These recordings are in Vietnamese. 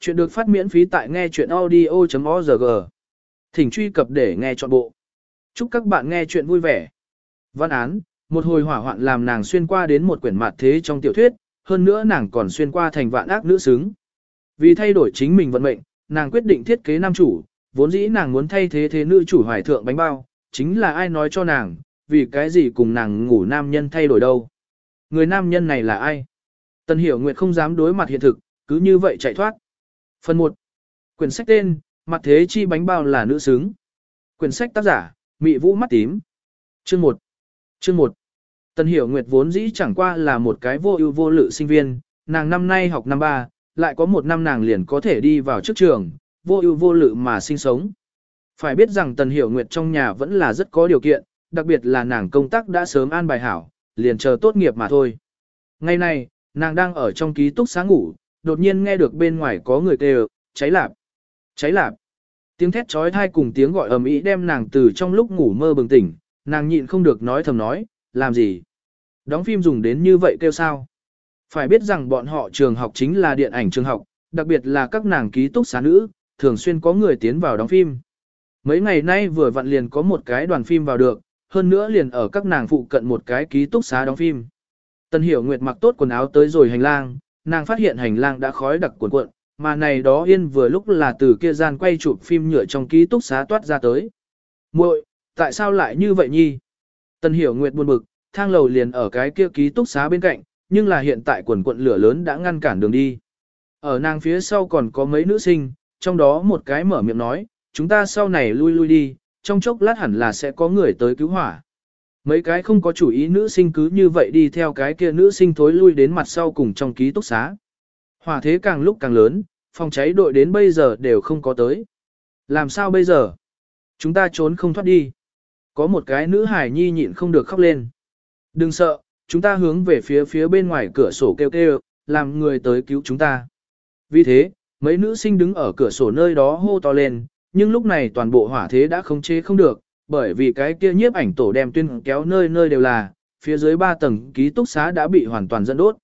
Chuyện được phát miễn phí tại nghe chuyện audio.org. Thỉnh truy cập để nghe trọn bộ. Chúc các bạn nghe chuyện vui vẻ. Văn án, một hồi hỏa hoạn làm nàng xuyên qua đến một quyển mặt thế trong tiểu thuyết, hơn nữa nàng còn xuyên qua thành vạn ác nữ xứng. Vì thay đổi chính mình vận mệnh, nàng quyết định thiết kế nam chủ, vốn dĩ nàng muốn thay thế thế nữ chủ hoài thượng bánh bao, chính là ai nói cho nàng, vì cái gì cùng nàng ngủ nam nhân thay đổi đâu. Người nam nhân này là ai? Tần Hiểu Nguyệt không dám đối mặt hiện thực, cứ như vậy chạy thoát. Phần 1. Quyển sách tên, Mặt thế chi bánh bao là nữ xứng. Quyển sách tác giả, Mị Vũ mắt tím. Chương 1. Chương 1. Tần Hiểu Nguyệt vốn dĩ chẳng qua là một cái vô ưu vô lự sinh viên, nàng năm nay học năm ba, lại có một năm nàng liền có thể đi vào trước trường, vô ưu vô lự mà sinh sống. Phải biết rằng Tần Hiểu Nguyệt trong nhà vẫn là rất có điều kiện, đặc biệt là nàng công tác đã sớm an bài hảo, liền chờ tốt nghiệp mà thôi. Ngày nay, nàng đang ở trong ký túc xá ngủ, đột nhiên nghe được bên ngoài có người kêu, cháy lạp, cháy lạp. Tiếng thét trói thai cùng tiếng gọi ầm ĩ đem nàng từ trong lúc ngủ mơ bừng tỉnh, nàng nhịn không được nói thầm nói, làm gì? Đóng phim dùng đến như vậy kêu sao? Phải biết rằng bọn họ trường học chính là điện ảnh trường học, đặc biệt là các nàng ký túc xá nữ, thường xuyên có người tiến vào đóng phim. Mấy ngày nay vừa vặn liền có một cái đoàn phim vào được, hơn nữa liền ở các nàng phụ cận một cái ký túc xá đóng phim. Tần Hiểu Nguyệt mặc tốt quần áo tới rồi hành lang, nàng phát hiện hành lang đã khói đặc cuộn cuộn, mà này đó yên vừa lúc là từ kia gian quay chụp phim nhựa trong ký túc xá toát ra tới. muội tại sao lại như vậy nhi? Tần Hiểu Nguyệt buồn bực, thang lầu liền ở cái kia ký túc xá bên cạnh, nhưng là hiện tại quần quận lửa lớn đã ngăn cản đường đi. Ở nàng phía sau còn có mấy nữ sinh, trong đó một cái mở miệng nói, chúng ta sau này lui lui đi, trong chốc lát hẳn là sẽ có người tới cứu hỏa. Mấy cái không có chủ ý nữ sinh cứ như vậy đi theo cái kia nữ sinh thối lui đến mặt sau cùng trong ký túc xá. Hỏa thế càng lúc càng lớn, phòng cháy đội đến bây giờ đều không có tới. Làm sao bây giờ? Chúng ta trốn không thoát đi. Có một cái nữ hải nhi nhịn không được khóc lên. Đừng sợ, chúng ta hướng về phía phía bên ngoài cửa sổ kêu kêu, làm người tới cứu chúng ta. Vì thế, mấy nữ sinh đứng ở cửa sổ nơi đó hô to lên, nhưng lúc này toàn bộ hỏa thế đã không chế không được, bởi vì cái kia nhiếp ảnh tổ đem tuyên kéo nơi nơi đều là, phía dưới ba tầng ký túc xá đã bị hoàn toàn dẫn đốt.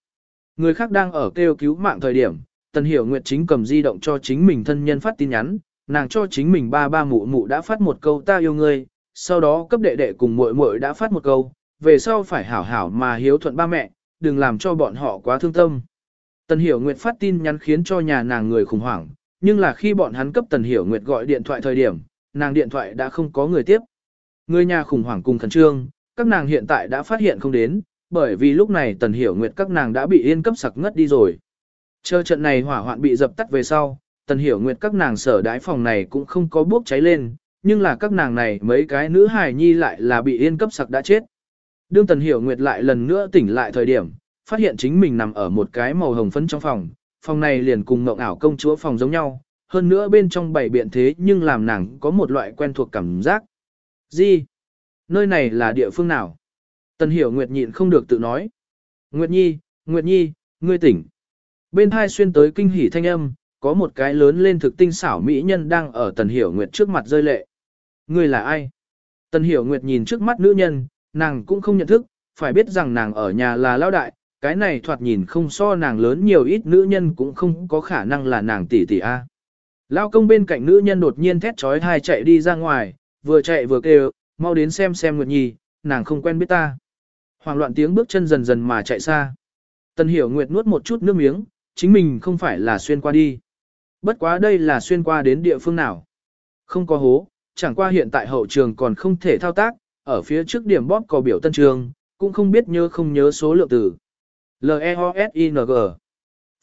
Người khác đang ở kêu cứu mạng thời điểm, Tần Hiểu Nguyệt chính cầm di động cho chính mình thân nhân phát tin nhắn, nàng cho chính mình ba ba mụ mụ đã phát một câu ta yêu ngươi, sau đó cấp đệ đệ cùng muội muội đã phát một câu, về sau phải hảo hảo mà hiếu thuận ba mẹ, đừng làm cho bọn họ quá thương tâm. Tần Hiểu Nguyệt phát tin nhắn khiến cho nhà nàng người khủng hoảng, nhưng là khi bọn hắn cấp Tần Hiểu Nguyệt gọi điện thoại thời điểm, nàng điện thoại đã không có người tiếp. Người nhà khủng hoảng cùng khẩn trương, các nàng hiện tại đã phát hiện không đến, bởi vì lúc này Tần Hiểu Nguyệt các nàng đã bị yên cấp sặc ngất đi rồi. Chờ trận này hỏa hoạn bị dập tắt về sau, Tần Hiểu Nguyệt các nàng sở đái phòng này cũng không có bốc cháy lên, nhưng là các nàng này mấy cái nữ hài nhi lại là bị yên cấp sặc đã chết. Đương Tần Hiểu Nguyệt lại lần nữa tỉnh lại thời điểm, phát hiện chính mình nằm ở một cái màu hồng phấn trong phòng, phòng này liền cùng mộng ảo công chúa phòng giống nhau, hơn nữa bên trong bảy biện thế nhưng làm nàng có một loại quen thuộc cảm giác. Gì? Nơi này là địa phương nào? Tần Hiểu Nguyệt nhịn không được tự nói. Nguyệt Nhi, Nguyệt Nhi, ngươi tỉnh. Bên hai xuyên tới kinh hỉ thanh âm, có một cái lớn lên thực tinh xảo mỹ nhân đang ở Tần Hiểu Nguyệt trước mặt rơi lệ. Ngươi là ai? Tần Hiểu Nguyệt nhìn trước mắt nữ nhân, nàng cũng không nhận thức, phải biết rằng nàng ở nhà là lao đại, cái này thoạt nhìn không so nàng lớn nhiều ít nữ nhân cũng không có khả năng là nàng tỷ tỷ A. Lao công bên cạnh nữ nhân đột nhiên thét trói hai chạy đi ra ngoài, vừa chạy vừa kêu, mau đến xem xem Nguyệt Nhi, nàng không quen biết ta. Hoàng loạn tiếng bước chân dần dần mà chạy xa. Tần Hiểu Nguyệt nuốt một chút nước miếng, chính mình không phải là xuyên qua đi. Bất quá đây là xuyên qua đến địa phương nào. Không có hố, chẳng qua hiện tại hậu trường còn không thể thao tác, ở phía trước điểm bóp có biểu tân trường, cũng không biết nhớ không nhớ số lượng từ. L-E-O-S-I-N-G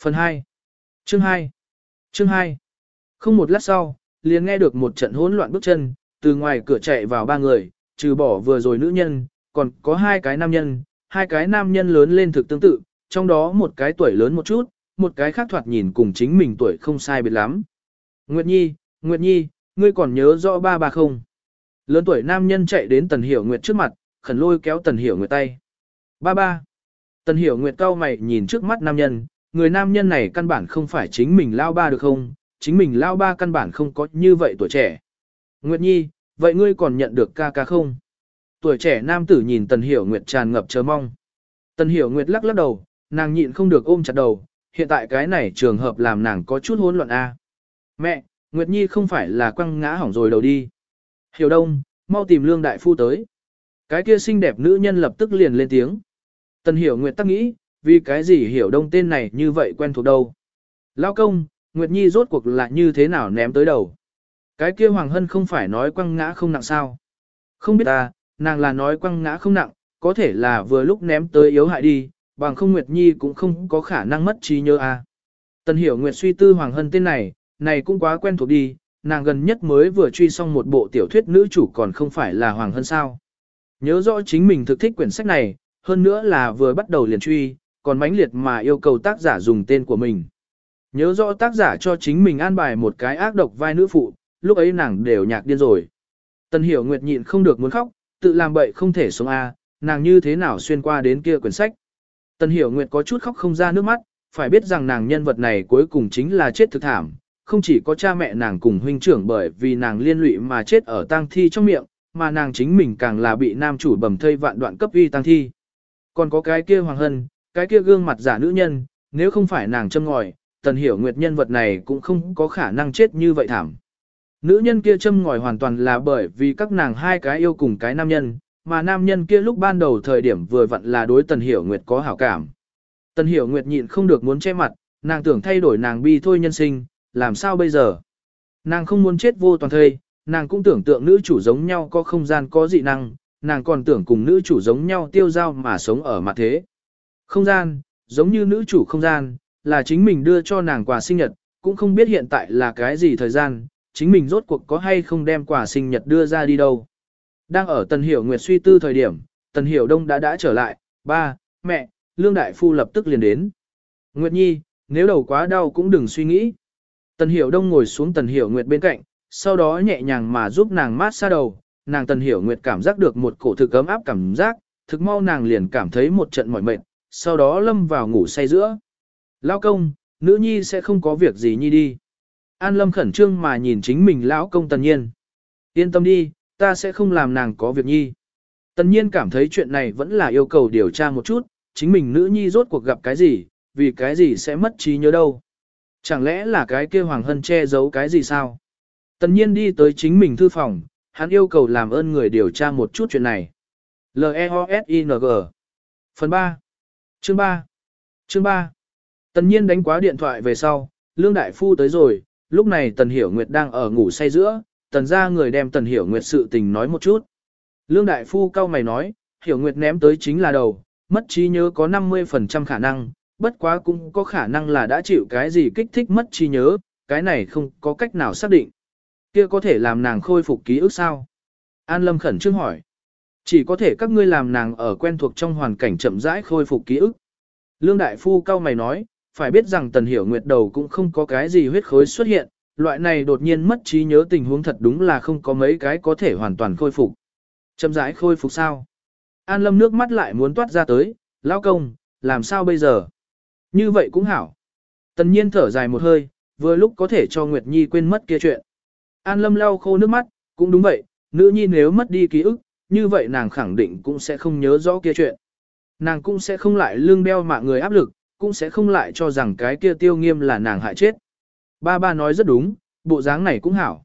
Phần 2 Chương 2 Chương 2 Không một lát sau, liền nghe được một trận hỗn loạn bước chân, từ ngoài cửa chạy vào ba người, trừ bỏ vừa rồi nữ nhân, còn có hai cái nam nhân, hai cái nam nhân lớn lên thực tương tự, trong đó một cái tuổi lớn một chút, một cái khác thoạt nhìn cùng chính mình tuổi không sai biệt lắm. Nguyệt Nhi, Nguyệt Nhi, ngươi còn nhớ rõ ba ba không? Lớn tuổi nam nhân chạy đến Tần Hiểu Nguyệt trước mặt, khẩn lôi kéo Tần Hiểu Nguyệt tay. Ba ba. Tần Hiểu Nguyệt cao mày nhìn trước mắt nam nhân, người nam nhân này căn bản không phải chính mình lao ba được không? Chính mình lao ba căn bản không có như vậy tuổi trẻ. Nguyệt Nhi, vậy ngươi còn nhận được ca ca không? Tuổi trẻ nam tử nhìn Tần Hiểu Nguyệt tràn ngập chờ mong. Tần Hiểu Nguyệt lắc lắc đầu, nàng nhịn không được ôm chặt đầu, hiện tại cái này trường hợp làm nàng có chút hỗn loạn a. Mẹ, Nguyệt Nhi không phải là quăng ngã hỏng rồi đầu đi. Hiểu đông, mau tìm lương đại phu tới. Cái kia xinh đẹp nữ nhân lập tức liền lên tiếng. Tần hiểu Nguyệt tắc nghĩ, vì cái gì hiểu đông tên này như vậy quen thuộc đâu. Lao công, Nguyệt Nhi rốt cuộc là như thế nào ném tới đầu. Cái kia Hoàng Hân không phải nói quăng ngã không nặng sao. Không biết ta, nàng là nói quăng ngã không nặng, có thể là vừa lúc ném tới yếu hại đi, bằng không Nguyệt Nhi cũng không có khả năng mất trí nhớ. À. Tần hiểu Nguyệt suy tư Hoàng Hân tên này, này cũng quá quen thuộc đi, nàng gần nhất mới vừa truy xong một bộ tiểu thuyết nữ chủ còn không phải là Hoàng Hân sao. Nhớ rõ chính mình thực thích quyển sách này, hơn nữa là vừa bắt đầu liền truy, còn mãnh liệt mà yêu cầu tác giả dùng tên của mình. Nhớ rõ tác giả cho chính mình an bài một cái ác độc vai nữ phụ, lúc ấy nàng đều nhạc điên rồi. Tần hiểu nguyệt nhịn không được muốn khóc, tự làm bậy không thể sống A, nàng như thế nào xuyên qua đến kia quyển sách. Tần hiểu nguyệt có chút khóc không ra nước mắt, phải biết rằng nàng nhân vật này cuối cùng chính là chết thực thảm, không chỉ có cha mẹ nàng cùng huynh trưởng bởi vì nàng liên lụy mà chết ở tang thi trong miệng, mà nàng chính mình càng là bị nam chủ bầm thây vạn đoạn cấp uy tang thi. Còn có cái kia hoàng hân, cái kia gương mặt giả nữ nhân, nếu không phải nàng châm ngòi, tần hiểu nguyệt nhân vật này cũng không có khả năng chết như vậy thảm. Nữ nhân kia châm ngòi hoàn toàn là bởi vì các nàng hai cái yêu cùng cái nam nhân, mà nam nhân kia lúc ban đầu thời điểm vừa vặn là đối tần hiểu nguyệt có hảo cảm. Tần hiểu nguyệt nhịn không được muốn che mặt, nàng tưởng thay đổi nàng bi thôi nhân sinh, làm sao bây giờ? Nàng không muốn chết vô toàn thây, nàng cũng tưởng tượng nữ chủ giống nhau có không gian có dị năng, nàng còn tưởng cùng nữ chủ giống nhau tiêu giao mà sống ở mặt thế. Không gian, giống như nữ chủ không gian, là chính mình đưa cho nàng quà sinh nhật, cũng không biết hiện tại là cái gì thời gian, chính mình rốt cuộc có hay không đem quà sinh nhật đưa ra đi đâu. Đang ở Tần Hiểu Nguyệt suy tư thời điểm, Tần Hiểu Đông đã đã trở lại, ba, mẹ, Lương Đại Phu lập tức liền đến. Nguyệt Nhi, nếu đầu quá đau cũng đừng suy nghĩ. Tần Hiểu Đông ngồi xuống Tần Hiểu Nguyệt bên cạnh, sau đó nhẹ nhàng mà giúp nàng mát xa đầu, nàng Tần Hiểu Nguyệt cảm giác được một cổ thực ấm áp cảm giác, thực mau nàng liền cảm thấy một trận mỏi mệt, sau đó lâm vào ngủ say giữa. Lão công, nữ nhi sẽ không có việc gì nhi đi. An lâm khẩn trương mà nhìn chính mình lão công tần nhiên. Yên tâm đi, ta sẽ không làm nàng có việc nhi. Tần nhiên cảm thấy chuyện này vẫn là yêu cầu điều tra một chút, chính mình nữ nhi rốt cuộc gặp cái gì, vì cái gì sẽ mất trí nhớ đâu. Chẳng lẽ là cái kia Hoàng Hân che giấu cái gì sao? Tần nhiên đi tới chính mình thư phòng, hắn yêu cầu làm ơn người điều tra một chút chuyện này. L-E-O-S-I-N-G Phần 3 Chương 3 Chương 3 Tần nhiên đánh quá điện thoại về sau, Lương Đại Phu tới rồi, lúc này Tần Hiểu Nguyệt đang ở ngủ say giữa, Tần ra người đem Tần Hiểu Nguyệt sự tình nói một chút. Lương Đại Phu cao mày nói, Hiểu Nguyệt ném tới chính là đầu, mất trí nhớ có 50% khả năng, bất quá cũng có khả năng là đã chịu cái gì kích thích mất trí nhớ, cái này không có cách nào xác định. Kia có thể làm nàng khôi phục ký ức sao? An Lâm khẩn trương hỏi. Chỉ có thể các ngươi làm nàng ở quen thuộc trong hoàn cảnh chậm rãi khôi phục ký ức. Lương Đại Phu cao mày nói, phải biết rằng Tần Hiểu Nguyệt đầu cũng không có cái gì huyết khối xuất hiện, loại này đột nhiên mất trí nhớ tình huống thật đúng là không có mấy cái có thể hoàn toàn khôi phục. Chậm rãi khôi phục sao? An Lâm nước mắt lại muốn toát ra tới, lão công, làm sao bây giờ? Như vậy cũng hảo. Tần nhiên thở dài một hơi, vừa lúc có thể cho Nguyệt Nhi quên mất kia chuyện. An Lâm lau khô nước mắt, cũng đúng vậy, nữ nhi nếu mất đi ký ức, như vậy nàng khẳng định cũng sẽ không nhớ rõ kia chuyện. Nàng cũng sẽ không lại lương đeo mạng người áp lực, cũng sẽ không lại cho rằng cái kia tiêu nghiêm là nàng hại chết. Ba ba nói rất đúng, bộ dáng này cũng hảo.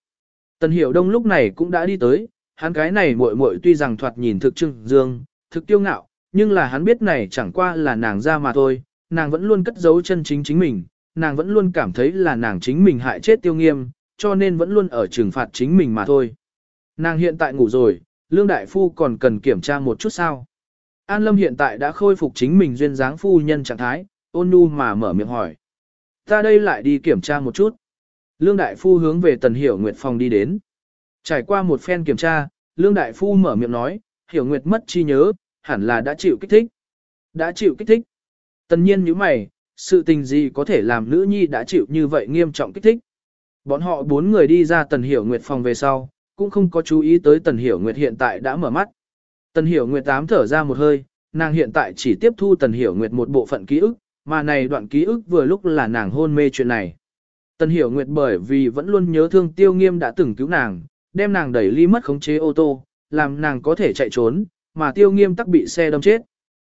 Tần Hiểu Đông lúc này cũng đã đi tới, hắn cái này muội muội tuy rằng thoạt nhìn thực trưng dương, thực tiêu ngạo, nhưng là hắn biết này chẳng qua là nàng ra mà thôi, nàng vẫn luôn cất giấu chân chính chính mình, nàng vẫn luôn cảm thấy là nàng chính mình hại chết tiêu nghiêm, cho nên vẫn luôn ở trừng phạt chính mình mà thôi. Nàng hiện tại ngủ rồi, Lương Đại Phu còn cần kiểm tra một chút sao. An Lâm hiện tại đã khôi phục chính mình duyên dáng phu nhân trạng thái, ôn nhu mà mở miệng hỏi. Ta đây lại đi kiểm tra một chút. Lương Đại Phu hướng về Tần Hiểu Nguyệt phòng đi đến. Trải qua một phen kiểm tra, Lương Đại Phu mở miệng nói, Hiểu Nguyệt mất chi nhớ, hẳn là đã chịu kích thích. Đã chịu kích thích. Tần nhiên như mày, sự tình gì có thể làm nữ nhi đã chịu như vậy nghiêm trọng kích thích. Bọn họ bốn người đi ra Tần Hiểu Nguyệt phòng về sau, cũng không có chú ý tới Tần Hiểu Nguyệt hiện tại đã mở mắt. Tần Hiểu Nguyệt tám thở ra một hơi, nàng hiện tại chỉ tiếp thu Tần Hiểu Nguyệt một bộ phận ký ức, mà này đoạn ký ức vừa lúc là nàng hôn mê chuyện này. Tần Hiểu Nguyệt bởi vì vẫn luôn nhớ thương Tiêu Nghiêm đã từng cứu nàng, đem nàng đẩy ly mất khống chế ô tô, làm nàng có thể chạy trốn, mà Tiêu Nghiêm tắc bị xe đâm chết.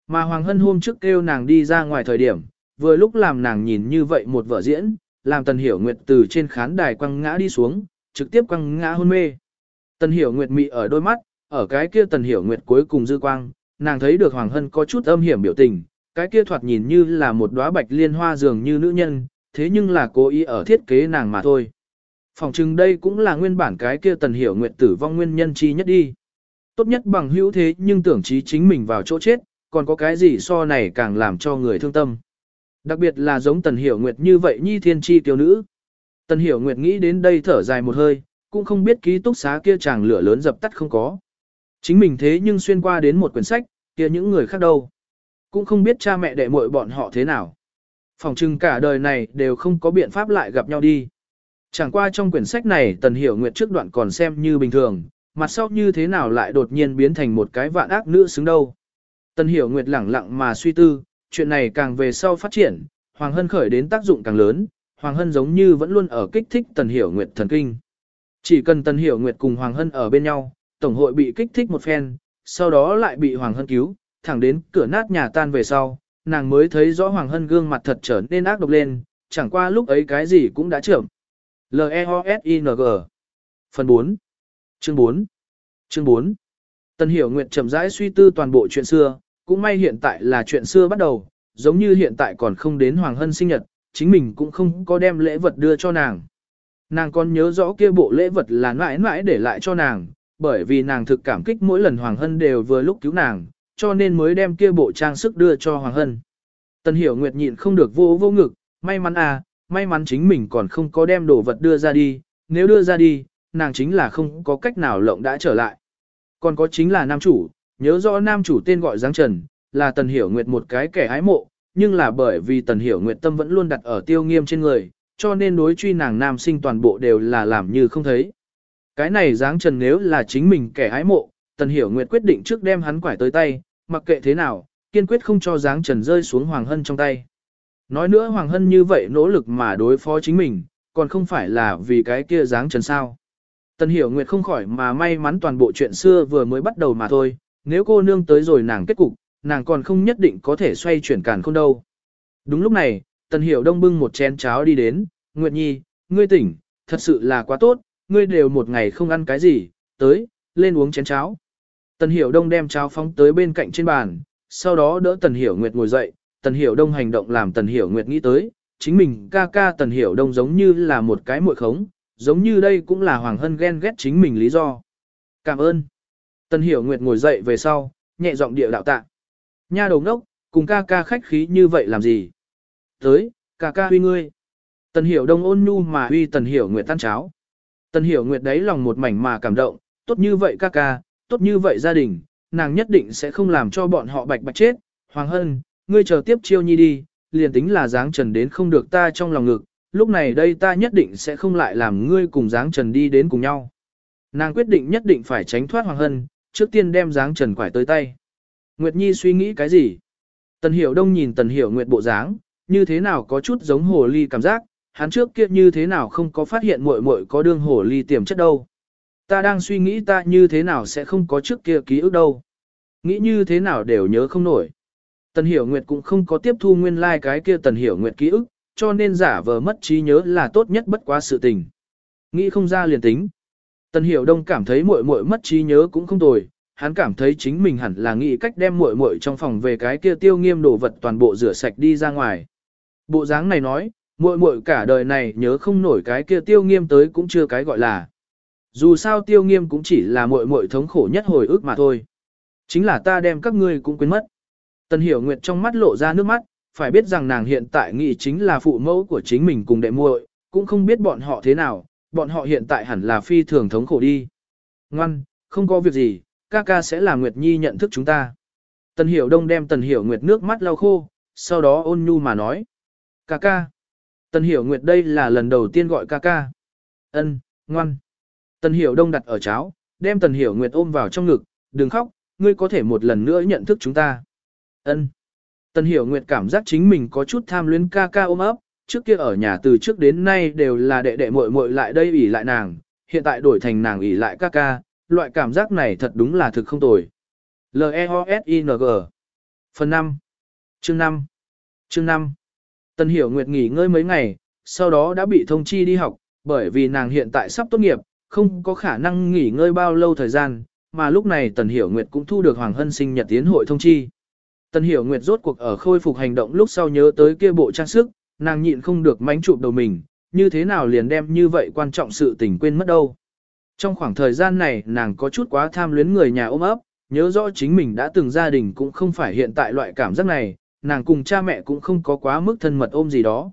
Mà Hoàng Hân hôm trước kêu nàng đi ra ngoài thời điểm, vừa lúc làm nàng nhìn như vậy một vở diễn, làm Tần Hiểu Nguyệt từ trên khán đài quăng ngã đi xuống, trực tiếp quăng ngã hôn mê. Tần Hiểu Nguyệt mị ở đôi mắt, ở cái kia Tần Hiểu Nguyệt cuối cùng dư quang, nàng thấy được Hoàng Hân có chút âm hiểm biểu tình, cái kia thoạt nhìn như là một đóa bạch liên hoa dường như nữ nhân, thế nhưng là cố ý ở thiết kế nàng mà thôi. Phòng chừng đây cũng là nguyên bản cái kia Tần Hiểu Nguyệt tử vong nguyên nhân chi nhất đi. Tốt nhất bằng hữu thế nhưng tưởng trí chính mình vào chỗ chết, còn có cái gì so này càng làm cho người thương tâm. Đặc biệt là giống Tần Hiểu Nguyệt như vậy nhi thiên chi tiểu nữ. Tần Hiểu Nguyệt nghĩ đến đây thở dài một hơi, cũng không biết ký túc xá kia chàng lửa lớn dập tắt không có. Chính mình thế nhưng xuyên qua đến một quyển sách, kia những người khác đâu. Cũng không biết cha mẹ đệ muội bọn họ thế nào. Phòng trưng cả đời này đều không có biện pháp lại gặp nhau đi. Chẳng qua trong quyển sách này Tần Hiểu Nguyệt trước đoạn còn xem như bình thường, mặt sau như thế nào lại đột nhiên biến thành một cái vạn ác nữ xứng đâu. Tần Hiểu Nguyệt lẳng lặng mà suy tư, chuyện này càng về sau phát triển, Hoàng Hân khởi đến tác dụng càng lớn, Hoàng Hân giống như vẫn luôn ở kích thích Tần Hiểu Nguyệt thần kinh. Chỉ cần Tần Hiểu Nguyệt cùng Hoàng Hân ở bên nhau, Tổng hội bị kích thích một phen, sau đó lại bị Hoàng Hân cứu, thẳng đến cửa nát nhà tan về sau, nàng mới thấy rõ Hoàng Hân gương mặt thật trở nên ác độc lên, chẳng qua lúc ấy cái gì cũng đã trưởng. L-E-O-S-I-N-G Phần 4 Chương 4 Chương 4 Tần Hiểu Nguyệt chậm rãi suy tư toàn bộ chuyện xưa, cũng may hiện tại là chuyện xưa bắt đầu, giống như hiện tại còn không đến Hoàng Hân sinh nhật, chính mình cũng không có đem lễ vật đưa cho nàng. Nàng còn nhớ rõ kia bộ lễ vật là mãi mãi để lại cho nàng, bởi vì nàng thực cảm kích mỗi lần Hoàng Hân đều vừa lúc cứu nàng, cho nên mới đem kia bộ trang sức đưa cho Hoàng Hân. Tần Hiểu Nguyệt nhịn không được vô vô ngực, may mắn à, may mắn chính mình còn không có đem đồ vật đưa ra đi, nếu đưa ra đi, nàng chính là không có cách nào lộng đã trở lại. Còn có chính là nam chủ, nhớ rõ nam chủ tên gọi Giáng Trần, là Tần Hiểu Nguyệt một cái kẻ ái mộ, nhưng là bởi vì Tần Hiểu Nguyệt tâm vẫn luôn đặt ở tiêu nghiêm trên người, cho nên đối truy nàng nam sinh toàn bộ đều là làm như không thấy. Cái này Giáng Trần nếu là chính mình kẻ ái mộ, Tần Hiểu Nguyệt quyết định trước đem hắn quải tới tay, mặc kệ thế nào, kiên quyết không cho dáng Trần rơi xuống Hoàng Hân trong tay. Nói nữa Hoàng Hân như vậy nỗ lực mà đối phó chính mình, còn không phải là vì cái kia dáng Trần sao. Tần Hiểu Nguyệt không khỏi mà may mắn toàn bộ chuyện xưa vừa mới bắt đầu mà thôi, nếu cô nương tới rồi nàng kết cục, nàng còn không nhất định có thể xoay chuyển càn khôn đâu. Đúng lúc này, Tần Hiểu Đông bưng một chén cháo đi đến, Nguyệt Nhi, ngươi tỉnh, thật sự là quá tốt, ngươi đều một ngày không ăn cái gì, tới, lên uống chén cháo. Tần Hiểu Đông đem cháo phóng tới bên cạnh trên bàn, sau đó đỡ Tần Hiểu Nguyệt ngồi dậy, Tần Hiểu Đông hành động làm Tần Hiểu Nguyệt nghĩ tới, chính mình ca ca Tần Hiểu Đông giống như là một cái muội khống, giống như đây cũng là Hoàng Hân ghen ghét chính mình lý do. Cảm ơn. Tần Hiểu Nguyệt ngồi dậy về sau, nhẹ giọng địa đạo tạ. Nha đầu ngốc, cùng ca ca khách khí như vậy làm gì? Tới, ca ca huy ngươi. Tần Hiểu Đông ôn nhu mà huy Tần Hiểu Nguyệt tan cháo. Tần Hiểu Nguyệt đấy lòng một mảnh mà cảm động, tốt như vậy ca ca, tốt như vậy gia đình, nàng nhất định sẽ không làm cho bọn họ bạch bạch chết. Hoàng Hân, ngươi chờ tiếp chiêu nhi đi, liền tính là dáng trần đến không được ta trong lòng ngực, lúc này đây ta nhất định sẽ không lại làm ngươi cùng dáng trần đi đến cùng nhau. Nàng quyết định nhất định phải tránh thoát Hoàng Hân, trước tiên đem dáng trần quải tới tay. Nguyệt Nhi suy nghĩ cái gì? Tần Hiểu Đông nhìn Tần Hiểu Nguyệt bộ dáng, như thế nào có chút giống hồ ly cảm giác, hắn trước kia như thế nào không có phát hiện muội muội có đương hồ ly tiềm chất đâu. Ta đang suy nghĩ ta như thế nào sẽ không có trước kia ký ức đâu. Nghĩ như thế nào đều nhớ không nổi. Tần Hiểu Nguyệt cũng không có tiếp thu nguyên lai like cái kia Tần Hiểu Nguyệt ký ức, cho nên giả vờ mất trí nhớ là tốt nhất bất quá sự tình. Nghĩ không ra liền tính. Tần Hiểu Đông cảm thấy muội muội mất trí nhớ cũng không tồi, hắn cảm thấy chính mình hẳn là nghĩ cách đem muội muội trong phòng về cái kia tiêu nghiêm đồ vật toàn bộ rửa sạch đi ra ngoài. Bộ dáng này nói, muội muội cả đời này nhớ không nổi cái kia tiêu nghiêm tới cũng chưa cái gọi là. Dù sao tiêu nghiêm cũng chỉ là muội muội thống khổ nhất hồi ức mà thôi. Chính là ta đem các ngươi cũng quên mất. Tần Hiểu Nguyệt trong mắt lộ ra nước mắt, phải biết rằng nàng hiện tại nghĩ chính là phụ mẫu của chính mình cùng đệ muội, cũng không biết bọn họ thế nào, bọn họ hiện tại hẳn là phi thường thống khổ đi. Ngoan, không có việc gì, ca ca sẽ làm Nguyệt Nhi nhận thức chúng ta. Tần Hiểu Đông đem Tần Hiểu Nguyệt nước mắt lau khô, sau đó ôn nhu mà nói. Ca ca. Tần Hiểu Nguyệt đây là lần đầu tiên gọi ca ca. Ân, ngoan. Tần Hiểu Đông đặt ở cháo, đem Tần Hiểu Nguyệt ôm vào trong ngực, đừng khóc, ngươi có thể một lần nữa nhận thức chúng ta. Ân. Tần Hiểu Nguyệt cảm giác chính mình có chút tham luyến ca ca ôm ấp, trước kia ở nhà từ trước đến nay đều là đệ đệ muội muội lại đây ỉ lại nàng, hiện tại đổi thành nàng ỉ lại ca ca, loại cảm giác này thật đúng là thực không tồi. L-E-O-S-I-N-G Phần 5 Chương 5 Chương 5 Tần Hiểu Nguyệt nghỉ ngơi mấy ngày, sau đó đã bị thông chi đi học, bởi vì nàng hiện tại sắp tốt nghiệp, không có khả năng nghỉ ngơi bao lâu thời gian, mà lúc này Tần Hiểu Nguyệt cũng thu được Hoàng Hân sinh nhật tiến hội thông chi. Tần Hiểu Nguyệt rốt cuộc ở khôi phục hành động lúc sau nhớ tới kia bộ trang sức, nàng nhịn không được mánh chụp đầu mình, như thế nào liền đem như vậy quan trọng sự tình quên mất đâu. Trong khoảng thời gian này nàng có chút quá tham luyến người nhà ôm ấp, nhớ rõ chính mình đã từng gia đình cũng không phải hiện tại loại cảm giác này, nàng cùng cha mẹ cũng không có quá mức thân mật ôm gì đó.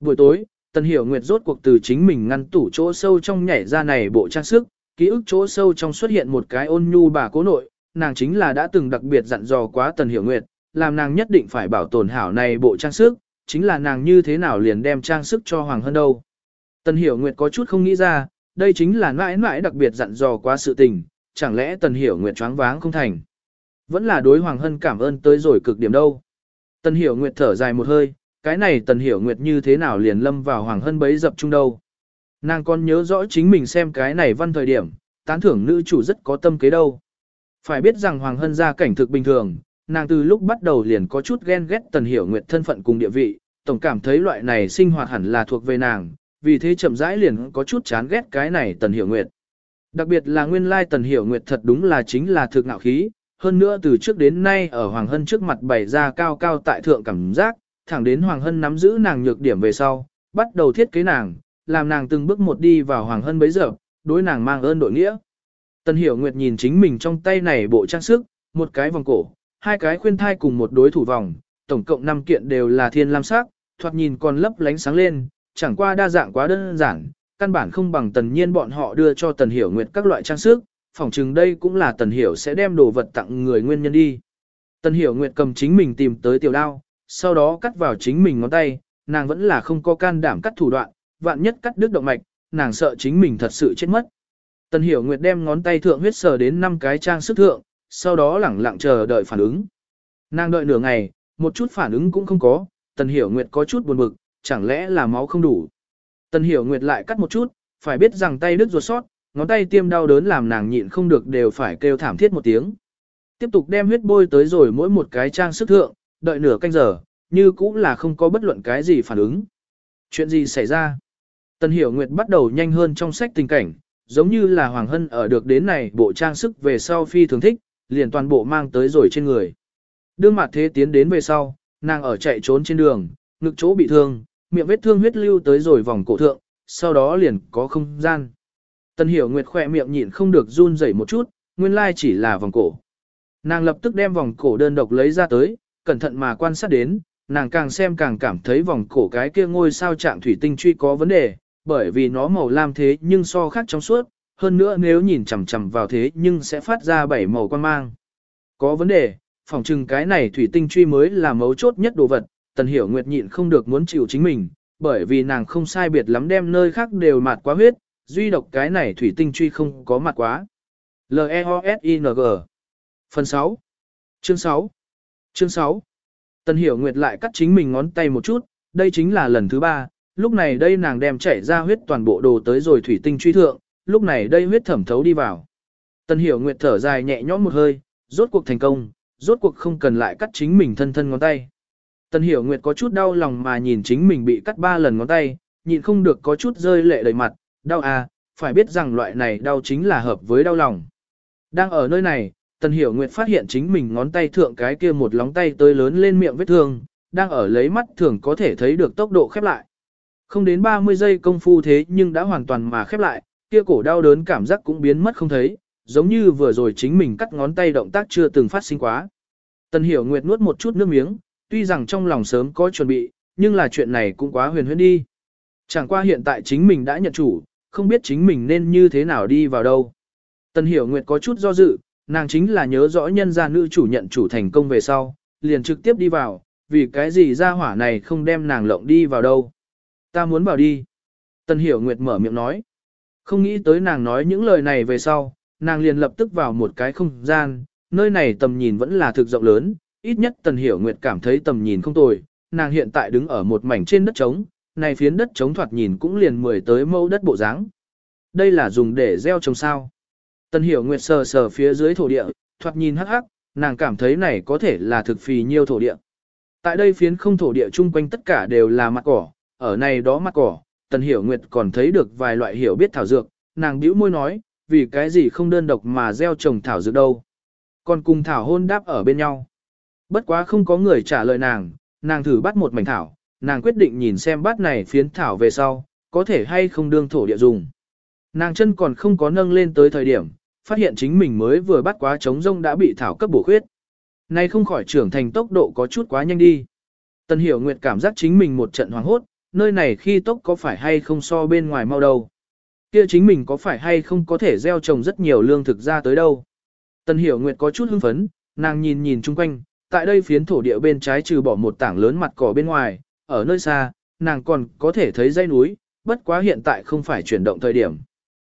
Buổi tối, Tần Hiểu Nguyệt rốt cuộc từ chính mình ngăn tủ chỗ sâu trong nhảy ra này bộ trang sức, ký ức chỗ sâu trong xuất hiện một cái ôn nhu bà cố nội, nàng chính là đã từng đặc biệt dặn dò quá Tần Hiểu Nguyệt, làm nàng nhất định phải bảo tồn hảo này bộ trang sức, chính là nàng như thế nào liền đem trang sức cho Hoàng Hân đâu. Tần Hiểu Nguyệt có chút không nghĩ ra, đây chính là mãi mãi đặc biệt dặn dò quá sự tình, chẳng lẽ Tần Hiểu Nguyệt choáng váng không thành. Vẫn là đối Hoàng Hân cảm ơn tới rồi cực điểm đâu. Tần Hiểu Nguyệt thở dài một hơi, cái này Tần Hiểu Nguyệt như thế nào liền lâm vào Hoàng Hân bấy dập chung đâu. Nàng còn nhớ rõ chính mình xem cái này văn thời điểm, tán thưởng nữ chủ rất có tâm kế đâu. Phải biết rằng Hoàng Hân gia cảnh thực bình thường, nàng từ lúc bắt đầu liền có chút ghen ghét Tần Hiểu Nguyệt thân phận cùng địa vị, tổng cảm thấy loại này sinh hoạt hẳn là thuộc về nàng, vì thế chậm rãi liền có chút chán ghét cái này Tần Hiểu Nguyệt. Đặc biệt là nguyên lai Tần Hiểu Nguyệt thật đúng là chính là thực ngạo khí, hơn nữa từ trước đến nay ở Hoàng Hân trước mặt bày ra cao cao tại thượng cảm giác, thẳng đến Hoàng Hân nắm giữ nàng nhược điểm về sau, bắt đầu thiết kế nàng, làm nàng từng bước một đi vào Hoàng Hân bấy giờ, đối nàng mang ơn đội nghĩa. Tần Hiểu Nguyệt nhìn chính mình trong tay này bộ trang sức, một cái vòng cổ, hai cái khuyên thai cùng một đối thủ vòng, tổng cộng 5 kiện đều là thiên lam sắc, thoạt nhìn còn lấp lánh sáng lên, chẳng qua đa dạng quá đơn giản, căn bản không bằng tần nhiên bọn họ đưa cho tần hiểu nguyệt các loại trang sức, phỏng chừng đây cũng là tần hiểu sẽ đem đồ vật tặng người nguyên nhân đi. Tần hiểu nguyệt cầm chính mình tìm tới tiểu đao, sau đó cắt vào chính mình ngón tay, nàng vẫn là không có can đảm cắt thủ đoạn, vạn nhất cắt đứt động mạch, nàng sợ chính mình thật sự chết mất. Tần hiểu nguyệt đem ngón tay thượng huyết sờ đến năm cái trang sức thượng, sau đó lẳng lặng chờ đợi phản ứng. Nàng đợi nửa ngày, một chút phản ứng cũng không có, tần hiểu nguyệt có chút buồn bực, chẳng lẽ là máu không đủ. Tần hiểu nguyệt lại cắt một chút, phải biết rằng tay đứt ruột sót, ngón tay tiêm đau đớn làm nàng nhịn không được đều phải kêu thảm thiết một tiếng. Tiếp tục đem huyết bôi tới rồi mỗi một cái trang sức thượng, đợi nửa canh giờ, như cũng là không có bất luận cái gì phản ứng. Chuyện gì xảy ra? Tần Hiểu Nguyệt bắt đầu nhanh hơn trong sách tình cảnh, giống như là Hoàng Hân ở được đến này bộ trang sức về sau phi thường thích, liền toàn bộ mang tới rồi trên người. Đương mặt thế tiến đến về sau, nàng ở chạy trốn trên đường, ngực chỗ bị thương, miệng vết thương huyết lưu tới rồi vòng cổ thượng, sau đó liền có không gian. Tần hiểu nguyệt khỏe miệng nhịn không được run rẩy một chút, nguyên lai chỉ là vòng cổ. Nàng lập tức đem vòng cổ đơn độc lấy ra tới, cẩn thận mà quan sát đến, nàng càng xem càng cảm thấy vòng cổ cái kia ngôi sao trạng thủy tinh truy có vấn đề, bởi vì nó màu lam thế nhưng so khác trong suốt, hơn nữa nếu nhìn chằm chằm vào thế nhưng sẽ phát ra bảy màu quan mang. Có vấn đề, phòng trừng cái này thủy tinh truy mới là mấu chốt nhất đồ vật, tần hiểu nguyệt nhịn không được muốn chịu chính mình, bởi vì nàng không sai biệt lắm đem nơi khác đều mạt quá huyết, duy độc cái này thủy tinh truy không có mặt quá. L-E-O-S-I-N-G Phần 6 Chương 6 Chương 6 Tần hiểu nguyệt lại cắt chính mình ngón tay một chút, đây chính là lần thứ ba, lúc này đây nàng đem chảy ra huyết toàn bộ đồ tới rồi thủy tinh truy thượng, lúc này đây huyết thẩm thấu đi vào. Tần hiểu nguyệt thở dài nhẹ nhõm một hơi, rốt cuộc thành công, rốt cuộc không cần lại cắt chính mình thân thân ngón tay. Tần hiểu nguyệt có chút đau lòng mà nhìn chính mình bị cắt ba lần ngón tay, nhịn không được có chút rơi lệ đầy mặt, đau à, phải biết rằng loại này đau chính là hợp với đau lòng. Đang ở nơi này, Tần Hiểu Nguyệt phát hiện chính mình ngón tay thượng cái kia một lóng tay tới lớn lên miệng vết thương, đang ở lấy mắt thường có thể thấy được tốc độ khép lại. Không đến 30 giây công phu thế nhưng đã hoàn toàn mà khép lại, kia cổ đau đớn cảm giác cũng biến mất không thấy, giống như vừa rồi chính mình cắt ngón tay động tác chưa từng phát sinh quá. Tần Hiểu Nguyệt nuốt một chút nước miếng, tuy rằng trong lòng sớm có chuẩn bị, nhưng là chuyện này cũng quá huyền huyễn đi. Chẳng qua hiện tại chính mình đã nhận chủ, không biết chính mình nên như thế nào đi vào đâu. Tần Hiểu Nguyệt có chút do dự, nàng chính là nhớ rõ nhân gia nữ chủ nhận chủ thành công về sau, liền trực tiếp đi vào, vì cái gì ra hỏa này không đem nàng lộng đi vào đâu. Ta muốn vào đi. Tần Hiểu Nguyệt mở miệng nói. Không nghĩ tới nàng nói những lời này về sau, nàng liền lập tức vào một cái không gian, nơi này tầm nhìn vẫn là thực rộng lớn, ít nhất Tần Hiểu Nguyệt cảm thấy tầm nhìn không tồi, nàng hiện tại đứng ở một mảnh trên đất trống, này phiến đất trống thoạt nhìn cũng liền mười tới mẫu đất bộ dáng. Đây là dùng để gieo trồng sao. Tần Hiểu Nguyệt sờ sờ phía dưới thổ địa, thoạt nhìn hắc hắc, nàng cảm thấy này có thể là thực phì nhiêu thổ địa. Tại đây phiến không thổ địa chung quanh tất cả đều là mặt cỏ, ở này đó mặt cỏ, Tần Hiểu Nguyệt còn thấy được vài loại hiểu biết thảo dược, nàng bĩu môi nói, vì cái gì không đơn độc mà gieo trồng thảo dược đâu. Còn cùng thảo hôn đáp ở bên nhau. Bất quá không có người trả lời nàng, nàng thử bắt một mảnh thảo, nàng quyết định nhìn xem bát này phiến thảo về sau, có thể hay không đương thổ địa dùng. Nàng chân còn không có nâng lên tới thời điểm, phát hiện chính mình mới vừa bắt quá trống rông đã bị thảo cấp bổ khuyết. Nay không khỏi trưởng thành tốc độ có chút quá nhanh đi. Tần Hiểu Nguyệt cảm giác chính mình một trận hoảng hốt, nơi này khi tốc có phải hay không so bên ngoài mau đâu. Kia chính mình có phải hay không có thể gieo trồng rất nhiều lương thực ra tới đâu. Tần Hiểu Nguyệt có chút hưng phấn, nàng nhìn nhìn chung quanh, tại đây phiến thổ địa bên trái trừ bỏ một tảng lớn mặt cỏ bên ngoài, ở nơi xa, nàng còn có thể thấy dãy núi, bất quá hiện tại không phải chuyển động thời điểm.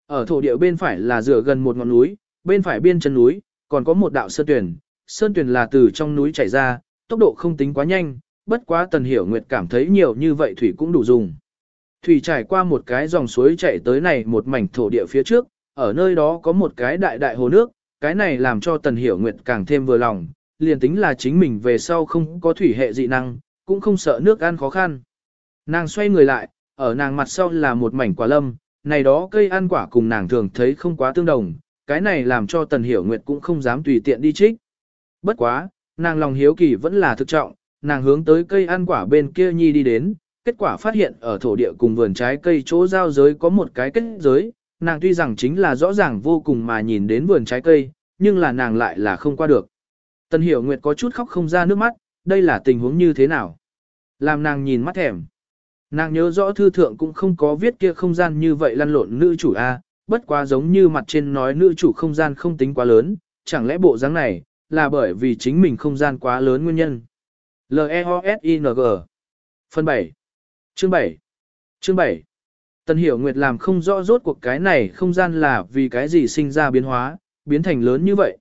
Ở thổ địa bên phải là rửa gần một ngọn núi, bên phải biên chân núi, còn có một đạo sơn tuyển, sơn tuyển là từ trong núi chảy ra, tốc độ không tính quá nhanh, bất quá Tần Hiểu Nguyệt cảm thấy nhiều như vậy thủy cũng đủ dùng. Thủy trải qua một cái dòng suối chảy tới này một mảnh thổ địa phía trước, ở nơi đó có một cái đại đại hồ nước, cái này làm cho Tần Hiểu Nguyệt càng thêm vừa lòng, liền tính là chính mình về sau không có thủy hệ dị năng, cũng không sợ nước ăn khó khăn. Nàng xoay người lại, ở nàng mặt sau là một mảnh quả lâm, này đó cây ăn quả cùng nàng thường thấy không quá tương đồng, cái này làm cho Tần Hiểu Nguyệt cũng không dám tùy tiện đi trích. Bất quá, nàng lòng hiếu kỳ vẫn là thực trọng, nàng hướng tới cây ăn quả bên kia nhi đi đến, kết quả phát hiện ở thổ địa cùng vườn trái cây chỗ giao giới có một cái kết giới, nàng tuy rằng chính là rõ ràng vô cùng mà nhìn đến vườn trái cây, nhưng là nàng lại là không qua được. Tần Hiểu Nguyệt có chút khóc không ra nước mắt, đây là tình huống như thế nào? Làm nàng nhìn mắt thèm. Nàng nhớ rõ thư thượng cũng không có viết kia không gian như vậy lăn lộn nữ chủ A, bất quá giống như mặt trên nói nữ chủ không gian không tính quá lớn, chẳng lẽ bộ dáng này, là bởi vì chính mình không gian quá lớn nguyên nhân. L-E-O-S-I-N-G Phần 7 Chương 7 Chương 7 Tần Hiểu Nguyệt làm không rõ rốt cuộc cái này không gian là vì cái gì sinh ra biến hóa, biến thành lớn như vậy.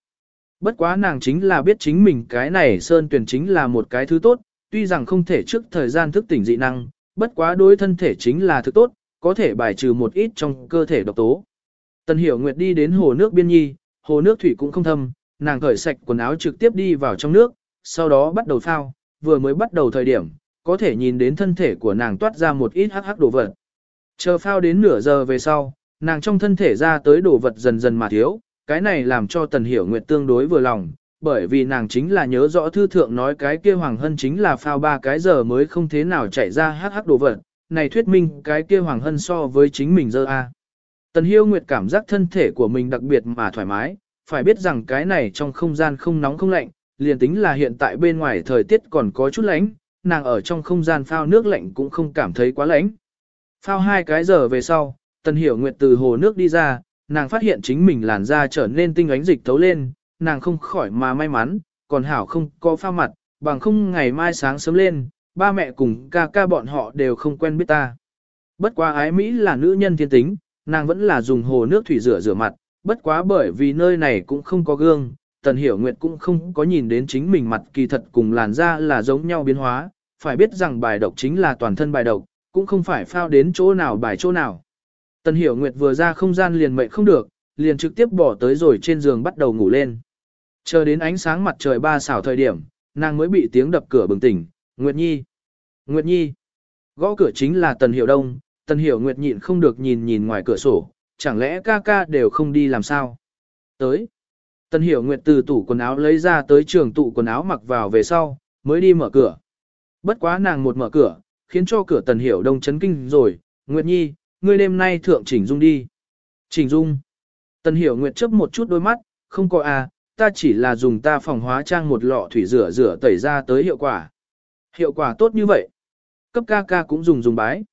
Bất quá nàng chính là biết chính mình cái này sơn tuyển chính là một cái thứ tốt, tuy rằng không thể trước thời gian thức tỉnh dị năng, bất quá đối thân thể chính là thứ tốt, có thể bài trừ một ít trong cơ thể độc tố. Tần Hiểu Nguyệt đi đến hồ nước biên nhi, hồ nước thủy cũng không thâm, nàng cởi sạch quần áo trực tiếp đi vào trong nước, sau đó bắt đầu phao, vừa mới bắt đầu thời điểm, có thể nhìn đến thân thể của nàng toát ra một ít hắc hắc đồ vật. Chờ phao đến nửa giờ về sau, nàng trong thân thể ra tới đồ vật dần dần mà thiếu, cái này làm cho Tần Hiểu Nguyệt tương đối vừa lòng, bởi vì nàng chính là nhớ rõ thư thượng nói cái kia Hoàng Hân chính là phao ba cái giờ mới không thế nào chạy ra hắc hắc đồ vật, này thuyết minh cái kia Hoàng Hân so với chính mình dơ a. Tần Hiêu Nguyệt cảm giác thân thể của mình đặc biệt mà thoải mái, phải biết rằng cái này trong không gian không nóng không lạnh, liền tính là hiện tại bên ngoài thời tiết còn có chút lạnh, nàng ở trong không gian phao nước lạnh cũng không cảm thấy quá lạnh. Phao hai cái giờ về sau, Tần Hiểu Nguyệt từ hồ nước đi ra, nàng phát hiện chính mình làn da trở nên tinh ánh dịch thấu lên, nàng không khỏi mà may mắn, còn hảo không có pha mặt, bằng không ngày mai sáng sớm lên, ba mẹ cùng ca ca bọn họ đều không quen biết ta. Bất quá ái Mỹ là nữ nhân thiên tính, nàng vẫn là dùng hồ nước thủy rửa rửa mặt, bất quá bởi vì nơi này cũng không có gương, Tần Hiểu Nguyệt cũng không có nhìn đến chính mình mặt kỳ thật cùng làn da là giống nhau biến hóa, phải biết rằng bài độc chính là toàn thân bài độc, cũng không phải phao đến chỗ nào bài chỗ nào. Tần Hiểu Nguyệt vừa ra không gian liền mệnh không được, liền trực tiếp bỏ tới rồi trên giường bắt đầu ngủ lên. Chờ đến ánh sáng mặt trời ba xảo thời điểm, nàng mới bị tiếng đập cửa bừng tỉnh, Nguyệt Nhi. Nguyệt Nhi. Gõ cửa chính là Tần Hiểu Đông, Tần Hiểu Nguyệt nhịn không được nhìn nhìn ngoài cửa sổ, chẳng lẽ ca ca đều không đi làm sao. Tới. Tần Hiểu Nguyệt từ tủ quần áo lấy ra tới trường tủ quần áo mặc vào về sau, mới đi mở cửa. Bất quá nàng một mở cửa, khiến cho cửa Tần Hiểu Đông chấn kinh rồi, Nguyệt Nhi, ngươi đêm nay thượng chỉnh dung đi. Chỉnh dung. Tần Hiểu Nguyệt chớp một chút đôi mắt, không có à, ta chỉ là dùng ta phòng hóa trang một lọ thủy rửa rửa tẩy ra tới hiệu quả. Hiệu quả tốt như vậy. Cấp ca ca cũng dùng dùng bái.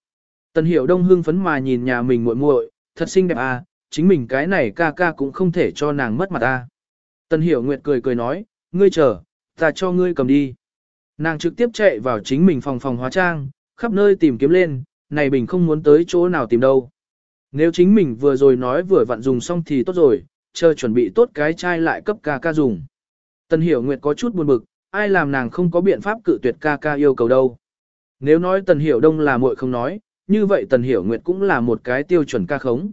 Tần Hiểu Đông hưng phấn mà nhìn nhà mình muội muội, thật xinh đẹp à, chính mình cái này ca ca cũng không thể cho nàng mất mặt à. Tần Hiểu Nguyệt cười cười nói, ngươi chờ, ta cho ngươi cầm đi. Nàng trực tiếp chạy vào chính mình phòng phòng hóa trang, khắp nơi tìm kiếm lên, này bình không muốn tới chỗ nào tìm đâu. Nếu chính mình vừa rồi nói vừa vặn dùng xong thì tốt rồi, chờ chuẩn bị tốt cái chai lại cấp ca ca dùng. Tần Hiểu Nguyệt có chút buồn bực, ai làm nàng không có biện pháp cự tuyệt ca ca yêu cầu đâu. Nếu nói Tần Hiểu Đông là muội không nói, như vậy Tần Hiểu Nguyệt cũng là một cái tiêu chuẩn ca khống.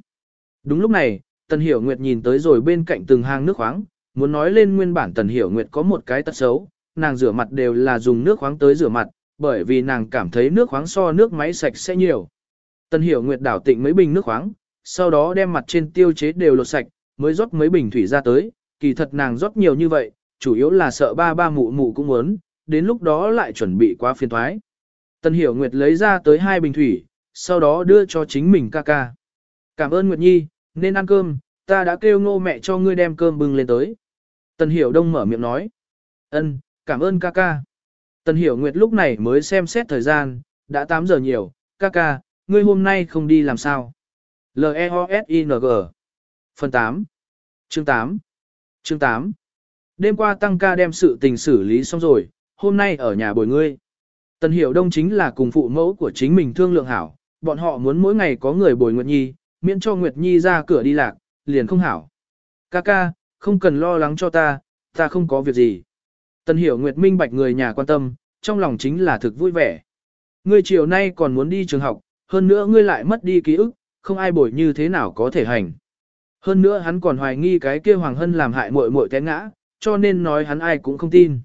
Đúng lúc này, Tần Hiểu Nguyệt nhìn tới rồi bên cạnh từng hang nước khoáng, muốn nói lên nguyên bản Tần Hiểu Nguyệt có một cái tật xấu, nàng rửa mặt đều là dùng nước khoáng tới rửa mặt, bởi vì nàng cảm thấy nước khoáng so nước máy sạch sẽ nhiều. Tần Hiểu Nguyệt đảo tịnh mấy bình nước khoáng, sau đó đem mặt trên tiêu chế đều lột sạch, mới rót mấy bình thủy ra tới, kỳ thật nàng rót nhiều như vậy, chủ yếu là sợ ba ba mụ mụ cũng muốn, đến lúc đó lại chuẩn bị quá phiền thoái. Tần Hiểu Nguyệt lấy ra tới hai bình thủy, sau đó đưa cho chính mình ca ca. Cảm ơn Nguyệt Nhi, nên ăn cơm, ta đã kêu ngô mẹ cho ngươi đem cơm bưng lên tới. Tần Hiểu Đông mở miệng nói. Ân, cảm ơn ca ca. Tần Hiểu Nguyệt lúc này mới xem xét thời gian, đã 8 giờ nhiều, ca ca, ngươi hôm nay không đi làm sao. L-E-O-S-I-N-G Phần 8 Chương 8 Chương 8 Đêm qua tăng ca đem sự tình xử lý xong rồi, hôm nay ở nhà bồi ngươi. Tần Hiểu Đông chính là cùng phụ mẫu của chính mình thương lượng hảo, bọn họ muốn mỗi ngày có người bồi Nguyệt Nhi, miễn cho Nguyệt Nhi ra cửa đi lạc, liền không hảo. Ca ca, không cần lo lắng cho ta, ta không có việc gì. Tần Hiểu Nguyệt minh bạch người nhà quan tâm, trong lòng chính là thực vui vẻ. Ngươi chiều nay còn muốn đi trường học, hơn nữa ngươi lại mất đi ký ức, không ai bồi như thế nào có thể hành. Hơn nữa hắn còn hoài nghi cái kia Hoàng Hân làm hại muội muội té ngã, cho nên nói hắn ai cũng không tin.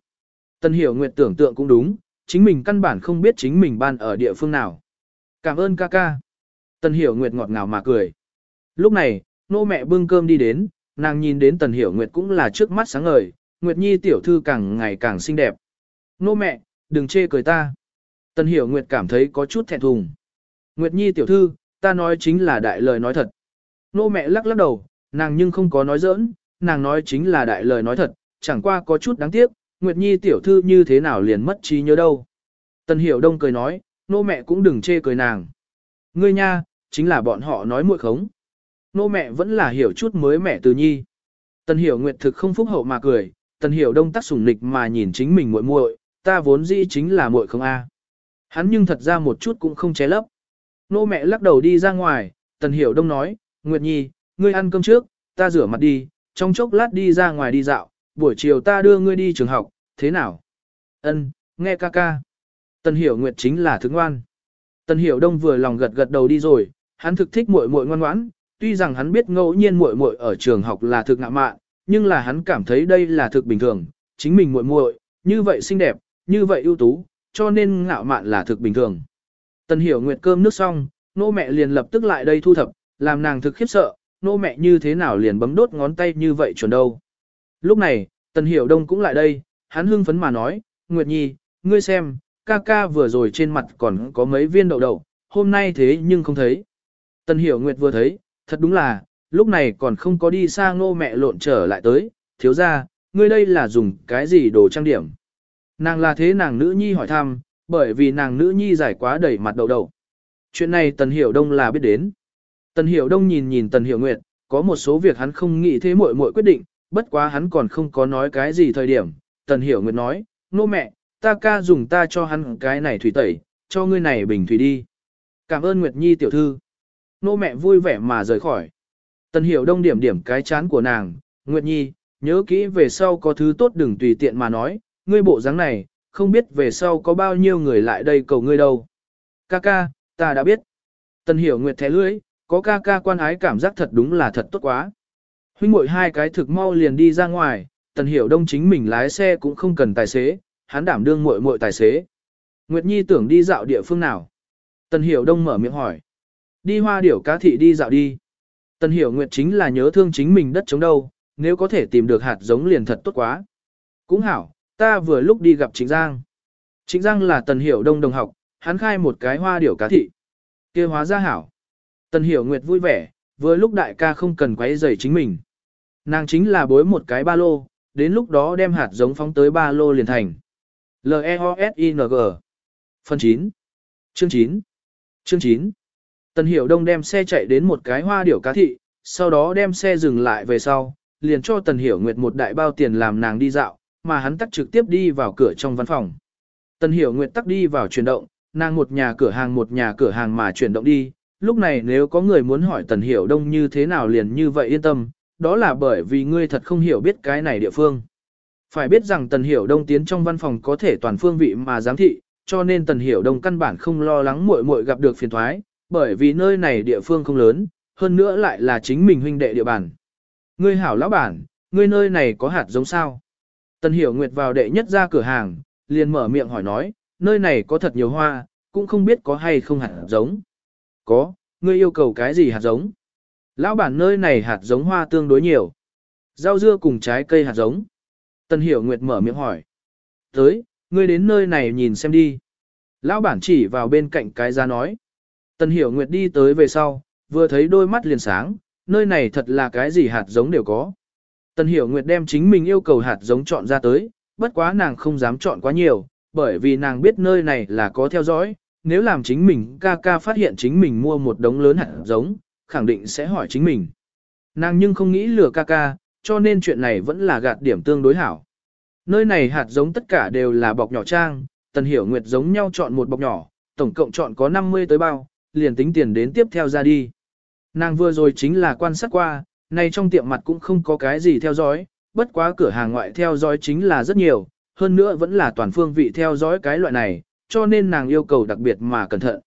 Tần Hiểu Nguyệt tưởng tượng cũng đúng, chính mình căn bản không biết chính mình ban ở địa phương nào. Cảm ơn ca ca. Tần Hiểu Nguyệt ngọt ngào mà cười. Lúc này, nô mẹ bưng cơm đi đến, nàng nhìn đến Tần Hiểu Nguyệt cũng là trước mắt sáng ngời, Nguyệt Nhi tiểu thư càng ngày càng xinh đẹp. Nô mẹ, đừng chê cười ta. Tần Hiểu Nguyệt cảm thấy có chút thẹn thùng. Nguyệt Nhi tiểu thư, ta nói chính là đại lời nói thật. Nô mẹ lắc lắc đầu, nàng nhưng không có nói giỡn, nàng nói chính là đại lời nói thật, chẳng qua có chút đáng tiếc, Nguyệt Nhi tiểu thư như thế nào liền mất trí nhớ đâu. Tần Hiểu Đông cười nói, nô mẹ cũng đừng chê cười nàng. Ngươi nha, chính là bọn họ nói muội khống. Nô mẹ vẫn là hiểu chút mới mẹ từ nhi. Tần Hiểu Nguyệt thực không phúc hậu mà cười, Tần Hiểu Đông tắt sủng nịch mà nhìn chính mình muội muội, ta vốn dĩ chính là muội không a. Hắn nhưng thật ra một chút cũng không che lấp. Nô mẹ lắc đầu đi ra ngoài, Tần Hiểu Đông nói, Nguyệt Nhi, ngươi ăn cơm trước, ta rửa mặt đi, trong chốc lát đi ra ngoài đi dạo, buổi chiều ta đưa ngươi đi trường học, thế nào? Ân, nghe ca ca. Tần Hiểu Nguyệt chính là thức ngoan. Tần Hiểu Đông vừa lòng gật gật đầu đi rồi, hắn thực thích muội muội ngoan ngoãn, tuy rằng hắn biết ngẫu nhiên muội muội ở trường học là thực ngạ mạn, nhưng là hắn cảm thấy đây là thực bình thường, chính mình muội muội, như vậy xinh đẹp, như vậy ưu tú, cho nên ngạo mạn là thực bình thường. Tần Hiểu Nguyệt cơm nước xong, nô mẹ liền lập tức lại đây thu thập, làm nàng thực khiếp sợ, nô mẹ như thế nào liền bấm đốt ngón tay như vậy chuẩn đâu. Lúc này, Tần Hiểu Đông cũng lại đây, hắn hưng phấn mà nói, Nguyệt Nhi, ngươi xem, ca ca vừa rồi trên mặt còn có mấy viên đậu đậu, hôm nay thế nhưng không thấy. Tần Hiểu Nguyệt vừa thấy, thật đúng là, lúc này còn không có đi xa ngô mẹ lộn trở lại tới, thiếu ra, ngươi đây là dùng cái gì đồ trang điểm. Nàng là thế nàng nữ nhi hỏi thăm, bởi vì nàng nữ nhi giải quá đầy mặt đậu đậu. Chuyện này Tần Hiểu Đông là biết đến. Tần Hiểu Đông nhìn nhìn Tần Hiểu Nguyệt, có một số việc hắn không nghĩ thế muội muội quyết định, bất quá hắn còn không có nói cái gì thời điểm. Tần Hiểu Nguyệt nói, nô mẹ, ta ca dùng ta cho hắn cái này thủy tẩy, cho ngươi này bình thủy đi. Cảm ơn Nguyệt Nhi tiểu thư. Nô mẹ vui vẻ mà rời khỏi. Tần Hiểu Đông điểm điểm cái chán của nàng, Nguyệt Nhi, nhớ kỹ về sau có thứ tốt đừng tùy tiện mà nói, ngươi bộ dáng này, không biết về sau có bao nhiêu người lại đây cầu ngươi đâu. Ca ca, ta đã biết. Tần Hiểu Nguyệt thẻ lưỡi, có ca ca quan ái cảm giác thật đúng là thật tốt quá. Huynh muội hai cái thực mau liền đi ra ngoài, Tần Hiểu Đông chính mình lái xe cũng không cần tài xế, hắn đảm đương muội muội tài xế. Nguyệt Nhi tưởng đi dạo địa phương nào? Tần Hiểu Đông mở miệng hỏi. Đi hoa điểu cá thị đi dạo đi. Tần Hiểu Nguyệt chính là nhớ thương chính mình đất chống đâu, nếu có thể tìm được hạt giống liền thật tốt quá. Cũng hảo, ta vừa lúc đi gặp Trịnh Giang. Trịnh Giang là Tần Hiểu Đông đồng học, hắn khai một cái hoa điểu cá thị. kia hóa ra hảo. Tần Hiểu Nguyệt vui vẻ, vừa lúc đại ca không cần quấy rầy chính mình. Nàng chính là bối một cái ba lô, đến lúc đó đem hạt giống phóng tới ba lô liền thành. L-E-O-S-I-N-G Phần 9 Chương 9 Chương 9 Tần Hiểu Đông đem xe chạy đến một cái hoa điểu cá thị, sau đó đem xe dừng lại về sau, liền cho Tần Hiểu Nguyệt một đại bao tiền làm nàng đi dạo, mà hắn tắt trực tiếp đi vào cửa trong văn phòng. Tần Hiểu Nguyệt tắt đi vào chuyển động, nàng một nhà cửa hàng một nhà cửa hàng mà chuyển động đi, lúc này nếu có người muốn hỏi Tần Hiểu Đông như thế nào liền như vậy yên tâm, đó là bởi vì ngươi thật không hiểu biết cái này địa phương. Phải biết rằng Tần Hiểu Đông tiến trong văn phòng có thể toàn phương vị mà giám thị, cho nên Tần Hiểu Đông căn bản không lo lắng muội muội gặp được phiền thoái, bởi vì nơi này địa phương không lớn, hơn nữa lại là chính mình huynh đệ địa bàn. Ngươi hảo lão bản, ngươi nơi này có hạt giống sao? Tần Hiểu Nguyệt vào đệ nhất ra cửa hàng, liền mở miệng hỏi nói, nơi này có thật nhiều hoa, cũng không biết có hay không hạt giống. Có, ngươi yêu cầu cái gì hạt giống? Lão bản nơi này hạt giống hoa tương đối nhiều. Rau dưa cùng trái cây hạt giống. Tân Hiểu Nguyệt mở miệng hỏi. Tới, ngươi đến nơi này nhìn xem đi. Lão bản chỉ vào bên cạnh cái giá nói. Tân Hiểu Nguyệt đi tới về sau, vừa thấy đôi mắt liền sáng, nơi này thật là cái gì hạt giống đều có. Tân Hiểu Nguyệt đem chính mình yêu cầu hạt giống chọn ra tới, bất quá nàng không dám chọn quá nhiều, bởi vì nàng biết nơi này là có theo dõi, nếu làm chính mình ca ca phát hiện chính mình mua một đống lớn hạt giống, khẳng định sẽ hỏi chính mình. Nàng nhưng không nghĩ lừa ca ca, cho nên chuyện này vẫn là gạt điểm tương đối hảo. Nơi này hạt giống tất cả đều là bọc nhỏ trang, Tần Hiểu Nguyệt giống nhau chọn một bọc nhỏ, tổng cộng chọn có 50 tới bao, liền tính tiền đến tiếp theo ra đi. Nàng vừa rồi chính là quan sát qua, nay trong tiệm mặt cũng không có cái gì theo dõi, bất quá cửa hàng ngoại theo dõi chính là rất nhiều, hơn nữa vẫn là toàn phương vị theo dõi cái loại này, cho nên nàng yêu cầu đặc biệt mà cẩn thận.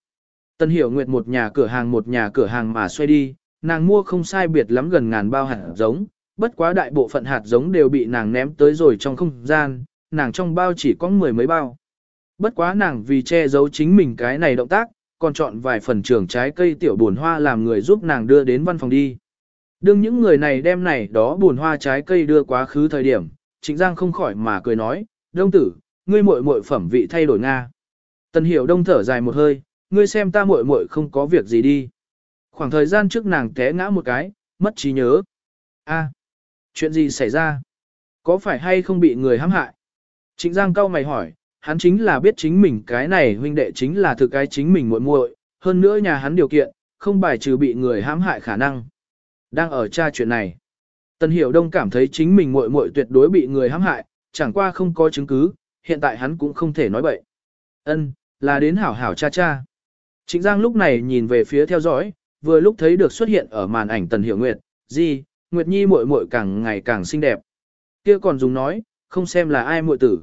Tân Hiểu Nguyệt một nhà cửa hàng một nhà cửa hàng mà xoay đi, nàng mua không sai biệt lắm gần ngàn bao hạt giống, bất quá đại bộ phận hạt giống đều bị nàng ném tới rồi trong không gian, nàng trong bao chỉ có mười mấy bao. Bất quá nàng vì che giấu chính mình cái này động tác, còn chọn vài phần trưởng trái cây tiểu buồn hoa làm người giúp nàng đưa đến văn phòng đi. Đương những người này đem này đó buồn hoa trái cây đưa quá khứ thời điểm, Trịnh Giang không khỏi mà cười nói, đông tử, ngươi muội muội phẩm vị thay đổi Nga. Tần hiểu đông thở dài một hơi, ngươi xem ta muội muội không có việc gì đi. Khoảng thời gian trước nàng té ngã một cái, mất trí nhớ. a chuyện gì xảy ra? Có phải hay không bị người hãm hại? Trịnh Giang cau mày hỏi, hắn chính là biết chính mình cái này huynh đệ chính là thực cái chính mình muội muội, hơn nữa nhà hắn điều kiện, không bài trừ bị người hãm hại khả năng. Đang ở tra chuyện này. Tần Hiểu Đông cảm thấy chính mình muội muội tuyệt đối bị người hãm hại, chẳng qua không có chứng cứ, hiện tại hắn cũng không thể nói bậy. Ân, là đến hảo hảo cha cha. Trịnh Giang lúc này nhìn về phía theo dõi, vừa lúc thấy được xuất hiện ở màn ảnh Tần Hiểu Nguyệt, gì, Nguyệt Nhi muội muội càng ngày càng xinh đẹp. Kia còn dùng nói, không xem là ai muội tử.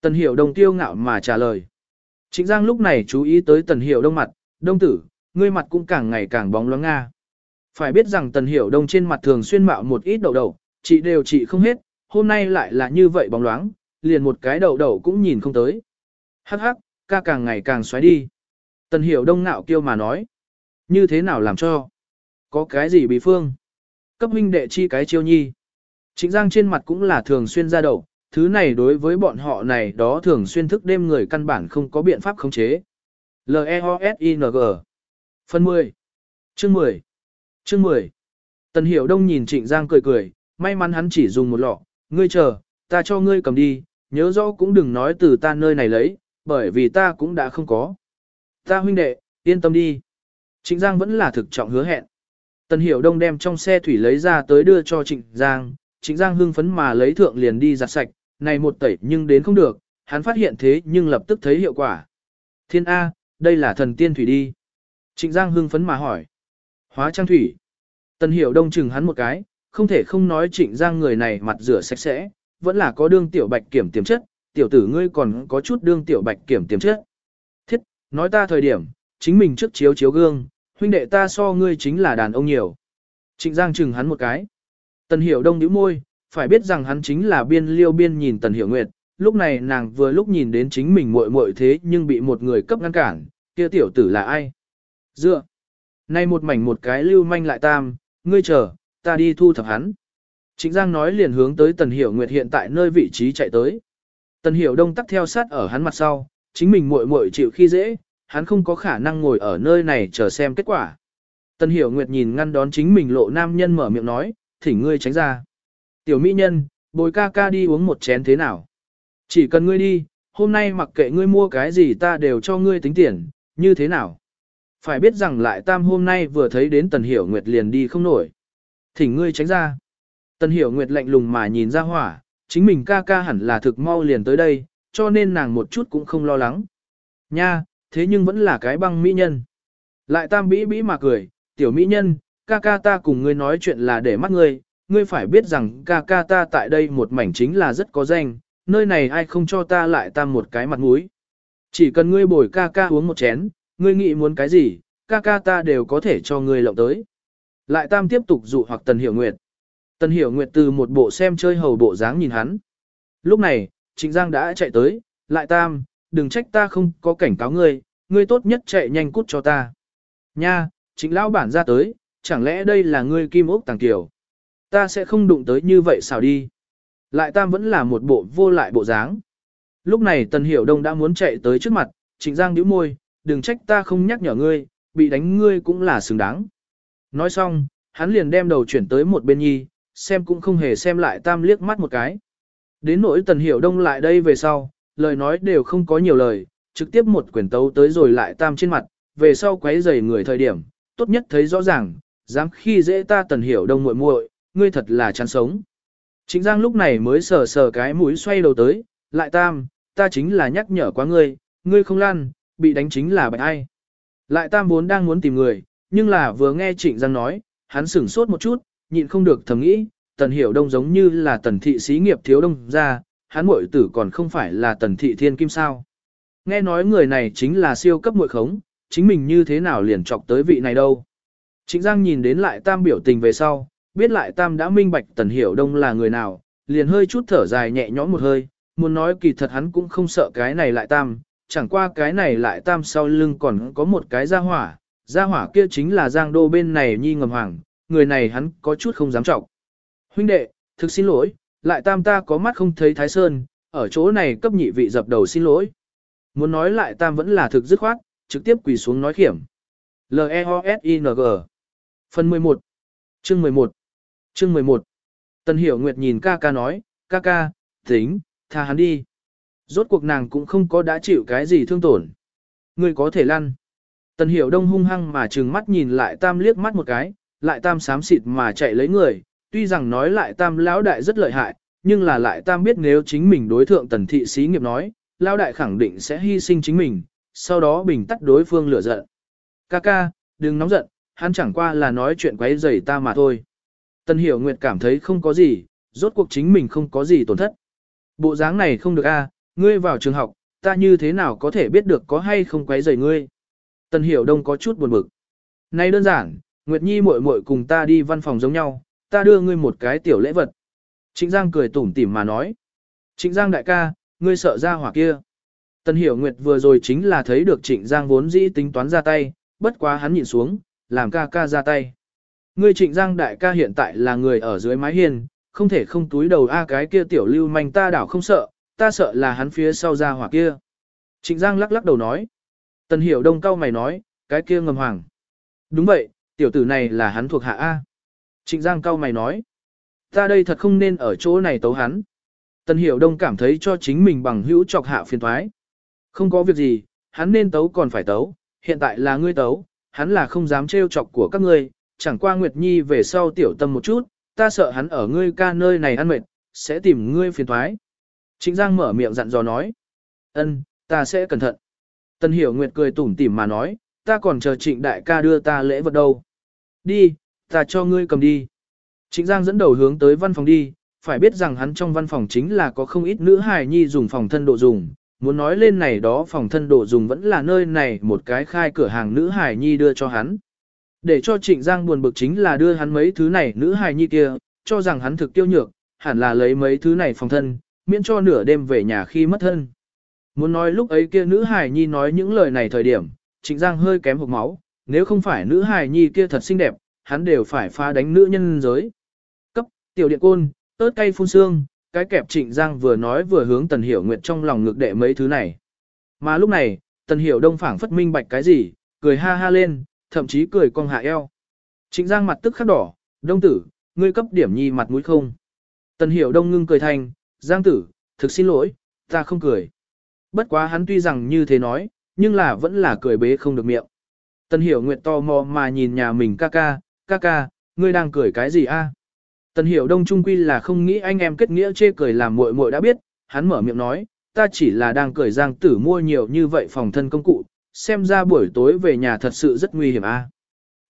Tần Hiểu Đông tiêu ngạo mà trả lời. Trịnh Giang lúc này chú ý tới Tần Hiểu Đông mặt, đông tử, ngươi mặt cũng càng ngày càng bóng loáng nga. Phải biết rằng Tần Hiểu Đông trên mặt thường xuyên mạo một ít đầu đầu, chị đều chị không hết, hôm nay lại là như vậy bóng loáng, liền một cái đầu đầu cũng nhìn không tới. Hắc hắc, ca càng ngày càng xoáy đi. Tần Hiểu Đông nạo kêu mà nói. Như thế nào làm cho? Có cái gì bí phương? Cấp huynh đệ chi cái chiêu nhi. Trịnh Giang trên mặt cũng là thường xuyên ra đầu, thứ này đối với bọn họ này đó thường xuyên thức đêm người căn bản không có biện pháp khống chế. L-E-O-S-I-N-G Phần 10 Chương 10 Chương 10 Tần Hiểu Đông nhìn Trịnh Giang cười cười, may mắn hắn chỉ dùng một lọ, ngươi chờ, ta cho ngươi cầm đi, nhớ rõ cũng đừng nói từ ta nơi này lấy, bởi vì ta cũng đã không có. Ta huynh đệ, yên tâm đi. Trịnh Giang vẫn là thực trọng hứa hẹn. Tần Hiểu Đông đem trong xe thủy lấy ra tới đưa cho Trịnh Giang, Trịnh Giang hưng phấn mà lấy thượng liền đi giặt sạch, này một tẩy nhưng đến không được, hắn phát hiện thế nhưng lập tức thấy hiệu quả. Thiên A, đây là thần tiên thủy đi. Trịnh Giang hưng phấn mà hỏi. Hóa trang thủy. Tần Hiểu Đông chừng hắn một cái, không thể không nói Trịnh Giang người này mặt rửa sạch sẽ, vẫn là có đương tiểu bạch kiểm tiềm chất, tiểu tử ngươi còn có chút đương tiểu bạch kiểm tiềm chất. Thiết, nói ta thời điểm, chính mình trước chiếu chiếu gương, huynh đệ ta so ngươi chính là đàn ông nhiều. Trịnh Giang chừng hắn một cái. Tần Hiểu Đông nhíu môi, phải biết rằng hắn chính là biên liêu biên nhìn Tần Hiểu Nguyệt, lúc này nàng vừa lúc nhìn đến chính mình muội muội thế nhưng bị một người cấp ngăn cản, kia tiểu tử là ai? Dựa. Nay một mảnh một cái lưu manh lại tam, ngươi chờ, ta đi thu thập hắn. Trịnh Giang nói liền hướng tới Tần Hiểu Nguyệt hiện tại nơi vị trí chạy tới. Tần Hiểu Đông tắt theo sát ở hắn mặt sau, chính mình muội muội chịu khi dễ, hắn không có khả năng ngồi ở nơi này chờ xem kết quả. Tần Hiểu Nguyệt nhìn ngăn đón chính mình lộ nam nhân mở miệng nói, thỉnh ngươi tránh ra. Tiểu mỹ nhân, bồi ca ca đi uống một chén thế nào? Chỉ cần ngươi đi, hôm nay mặc kệ ngươi mua cái gì ta đều cho ngươi tính tiền, như thế nào? Phải biết rằng lại tam hôm nay vừa thấy đến Tần Hiểu Nguyệt liền đi không nổi. Thỉnh ngươi tránh ra. Tần Hiểu Nguyệt lạnh lùng mà nhìn ra hỏa, chính mình ca ca hẳn là thực mau liền tới đây, cho nên nàng một chút cũng không lo lắng. Nha, thế nhưng vẫn là cái băng mỹ nhân. Lại tam bĩ bĩ mà cười, tiểu mỹ nhân, ca ca ta cùng ngươi nói chuyện là để mắt ngươi, ngươi phải biết rằng ca ca ta tại đây một mảnh chính là rất có danh, nơi này ai không cho ta lại tam một cái mặt mũi. Chỉ cần ngươi bồi ca ca uống một chén, ngươi nghĩ muốn cái gì, ca ca ta đều có thể cho ngươi lộng tới. Lại tam tiếp tục dụ hoặc tần hiểu nguyệt. Tần hiểu nguyệt từ một bộ xem chơi hầu bộ dáng nhìn hắn. Lúc này, Trịnh Giang đã chạy tới, lại tam, đừng trách ta không có cảnh cáo ngươi, ngươi tốt nhất chạy nhanh cút cho ta. Nha, Trịnh lão bản ra tới, chẳng lẽ đây là ngươi kim ốc tàng tiểu. Ta sẽ không đụng tới như vậy sao đi. Lại tam vẫn là một bộ vô lại bộ dáng. Lúc này Tần Hiểu Đông đã muốn chạy tới trước mặt, Trịnh Giang nhíu môi, đừng trách ta không nhắc nhở ngươi, bị đánh ngươi cũng là xứng đáng. Nói xong, hắn liền đem đầu chuyển tới một bên nhi, xem cũng không hề xem lại tam liếc mắt một cái. Đến nỗi Tần Hiểu Đông lại đây về sau, lời nói đều không có nhiều lời, trực tiếp một quyển tấu tới rồi lại tam trên mặt, về sau quấy rầy người thời điểm, tốt nhất thấy rõ ràng, dám khi dễ ta Tần Hiểu Đông muội muội, ngươi thật là chán sống. Trịnh Giang lúc này mới sờ sờ cái mũi xoay đầu tới, lại tam, ta chính là nhắc nhở quá ngươi, ngươi không lăn, bị đánh chính là bệnh ai. Lại tam vốn đang muốn tìm người, nhưng là vừa nghe Trịnh Giang nói, hắn sửng sốt một chút, nhịn không được thầm nghĩ, tần hiểu đông giống như là tần thị xí nghiệp thiếu đông ra, hắn muội tử còn không phải là tần thị thiên kim sao. Nghe nói người này chính là siêu cấp muội khống, chính mình như thế nào liền chọc tới vị này đâu. Trịnh Giang nhìn đến lại tam biểu tình về sau, biết lại tam đã minh bạch tần hiểu đông là người nào, liền hơi chút thở dài nhẹ nhõm một hơi, muốn nói kỳ thật hắn cũng không sợ cái này lại tam, chẳng qua cái này lại tam sau lưng còn có một cái gia hỏa, gia hỏa kia chính là giang đô bên này nhi ngầm hoàng, người này hắn có chút không dám trọng. Huynh đệ, thực xin lỗi, lại tam ta có mắt không thấy thái sơn, ở chỗ này cấp nhị vị dập đầu xin lỗi. Muốn nói lại tam vẫn là thực dứt khoát, trực tiếp quỳ xuống nói khiểm. L-E-O-S-I-N-G Phần 11 Chương 11 Chương 11 Tần Hiểu Nguyệt nhìn ca ca nói, ca ca, tính, tha hắn đi. Rốt cuộc nàng cũng không có đã chịu cái gì thương tổn. người có thể lăn. Tần Hiểu Đông hung hăng mà trừng mắt nhìn lại tam liếc mắt một cái, lại tam sám xịt mà chạy lấy người, tuy rằng nói lại tam lão đại rất lợi hại, nhưng là lại tam biết nếu chính mình đối thượng tần thị xí nghiệp nói, lão đại khẳng định sẽ hy sinh chính mình, sau đó bình tắt đối phương lửa giận. Kaka, đừng nóng giận, hắn chẳng qua là nói chuyện quấy rầy ta mà thôi. Tần Hiểu Nguyệt cảm thấy không có gì, rốt cuộc chính mình không có gì tổn thất. Bộ dáng này không được a, ngươi vào trường học, ta như thế nào có thể biết được có hay không quấy rầy ngươi. Tần Hiểu Đông có chút buồn bực. Này đơn giản, Nguyệt Nhi muội muội cùng ta đi văn phòng giống nhau, ta đưa ngươi một cái tiểu lễ vật. Trịnh Giang cười tủm tỉm mà nói. Trịnh Giang đại ca, ngươi sợ ra hỏa kia. Tần Hiểu Nguyệt vừa rồi chính là thấy được Trịnh Giang vốn dĩ tính toán ra tay, bất quá hắn nhìn xuống, làm ca ca ra tay. Ngươi Trịnh Giang đại ca hiện tại là người ở dưới mái hiên, không thể không túi đầu a cái kia tiểu lưu manh ta đảo không sợ, ta sợ là hắn phía sau ra hỏa kia. Trịnh Giang lắc lắc đầu nói. Tần Hiểu Đông cao mày nói, cái kia ngầm hoàng. Đúng vậy, tiểu tử này là hắn thuộc hạ A. Trịnh Giang cao mày nói. Ta đây thật không nên ở chỗ này tấu hắn. Tần Hiểu Đông cảm thấy cho chính mình bằng hữu chọc hạ phiền thoái. Không có việc gì, hắn nên tấu còn phải tấu, hiện tại là ngươi tấu, hắn là không dám trêu chọc của các ngươi, chẳng qua Nguyệt Nhi về sau tiểu tâm một chút, ta sợ hắn ở ngươi ca nơi này ăn mệt, sẽ tìm ngươi phiền thoái. Trịnh Giang mở miệng dặn dò nói. ân, ta sẽ cẩn thận. Tần Hiểu Nguyệt cười tủm tỉm mà nói, ta còn chờ trịnh đại ca đưa ta lễ vật đâu. Đi, ta cho ngươi cầm đi. Trịnh Giang dẫn đầu hướng tới văn phòng đi, phải biết rằng hắn trong văn phòng chính là có không ít nữ hài nhi dùng phòng thân độ dùng. Muốn nói lên này đó phòng thân độ dùng vẫn là nơi này một cái khai cửa hàng nữ hài nhi đưa cho hắn. Để cho Trịnh Giang buồn bực chính là đưa hắn mấy thứ này nữ hài nhi kia, cho rằng hắn thực tiêu nhược, hẳn là lấy mấy thứ này phòng thân, miễn cho nửa đêm về nhà khi mất thân. Muốn nói lúc ấy kia nữ hài nhi nói những lời này thời điểm, Trịnh Giang hơi kém hộp máu, nếu không phải nữ hài nhi kia thật xinh đẹp, hắn đều phải phá đánh nữ nhân giới. Cấp, tiểu điện côn, ớt cay phun xương, cái kẹp Trịnh Giang vừa nói vừa hướng Tần Hiểu Nguyệt trong lòng ngược đệ mấy thứ này. Mà lúc này, Tần Hiểu Đông phảng phất minh bạch cái gì, cười ha ha lên, thậm chí cười cong hạ eo. Trịnh Giang mặt tức khắc đỏ, đông tử, ngươi cấp điểm nhi mặt mũi không. Tần Hiểu Đông ngưng cười thành, Giang tử, thực xin lỗi, ta không cười. Bất quá hắn tuy rằng như thế nói, nhưng là vẫn là cười bế không được miệng. Tần Hiểu Nguyệt to mò mà nhìn nhà mình ca ca, ca ca, ngươi đang cười cái gì a? Tần Hiểu Đông Trung Quy là không nghĩ anh em kết nghĩa chê cười làm muội muội đã biết, hắn mở miệng nói, ta chỉ là đang cười Giang tử mua nhiều như vậy phòng thân công cụ, xem ra buổi tối về nhà thật sự rất nguy hiểm a.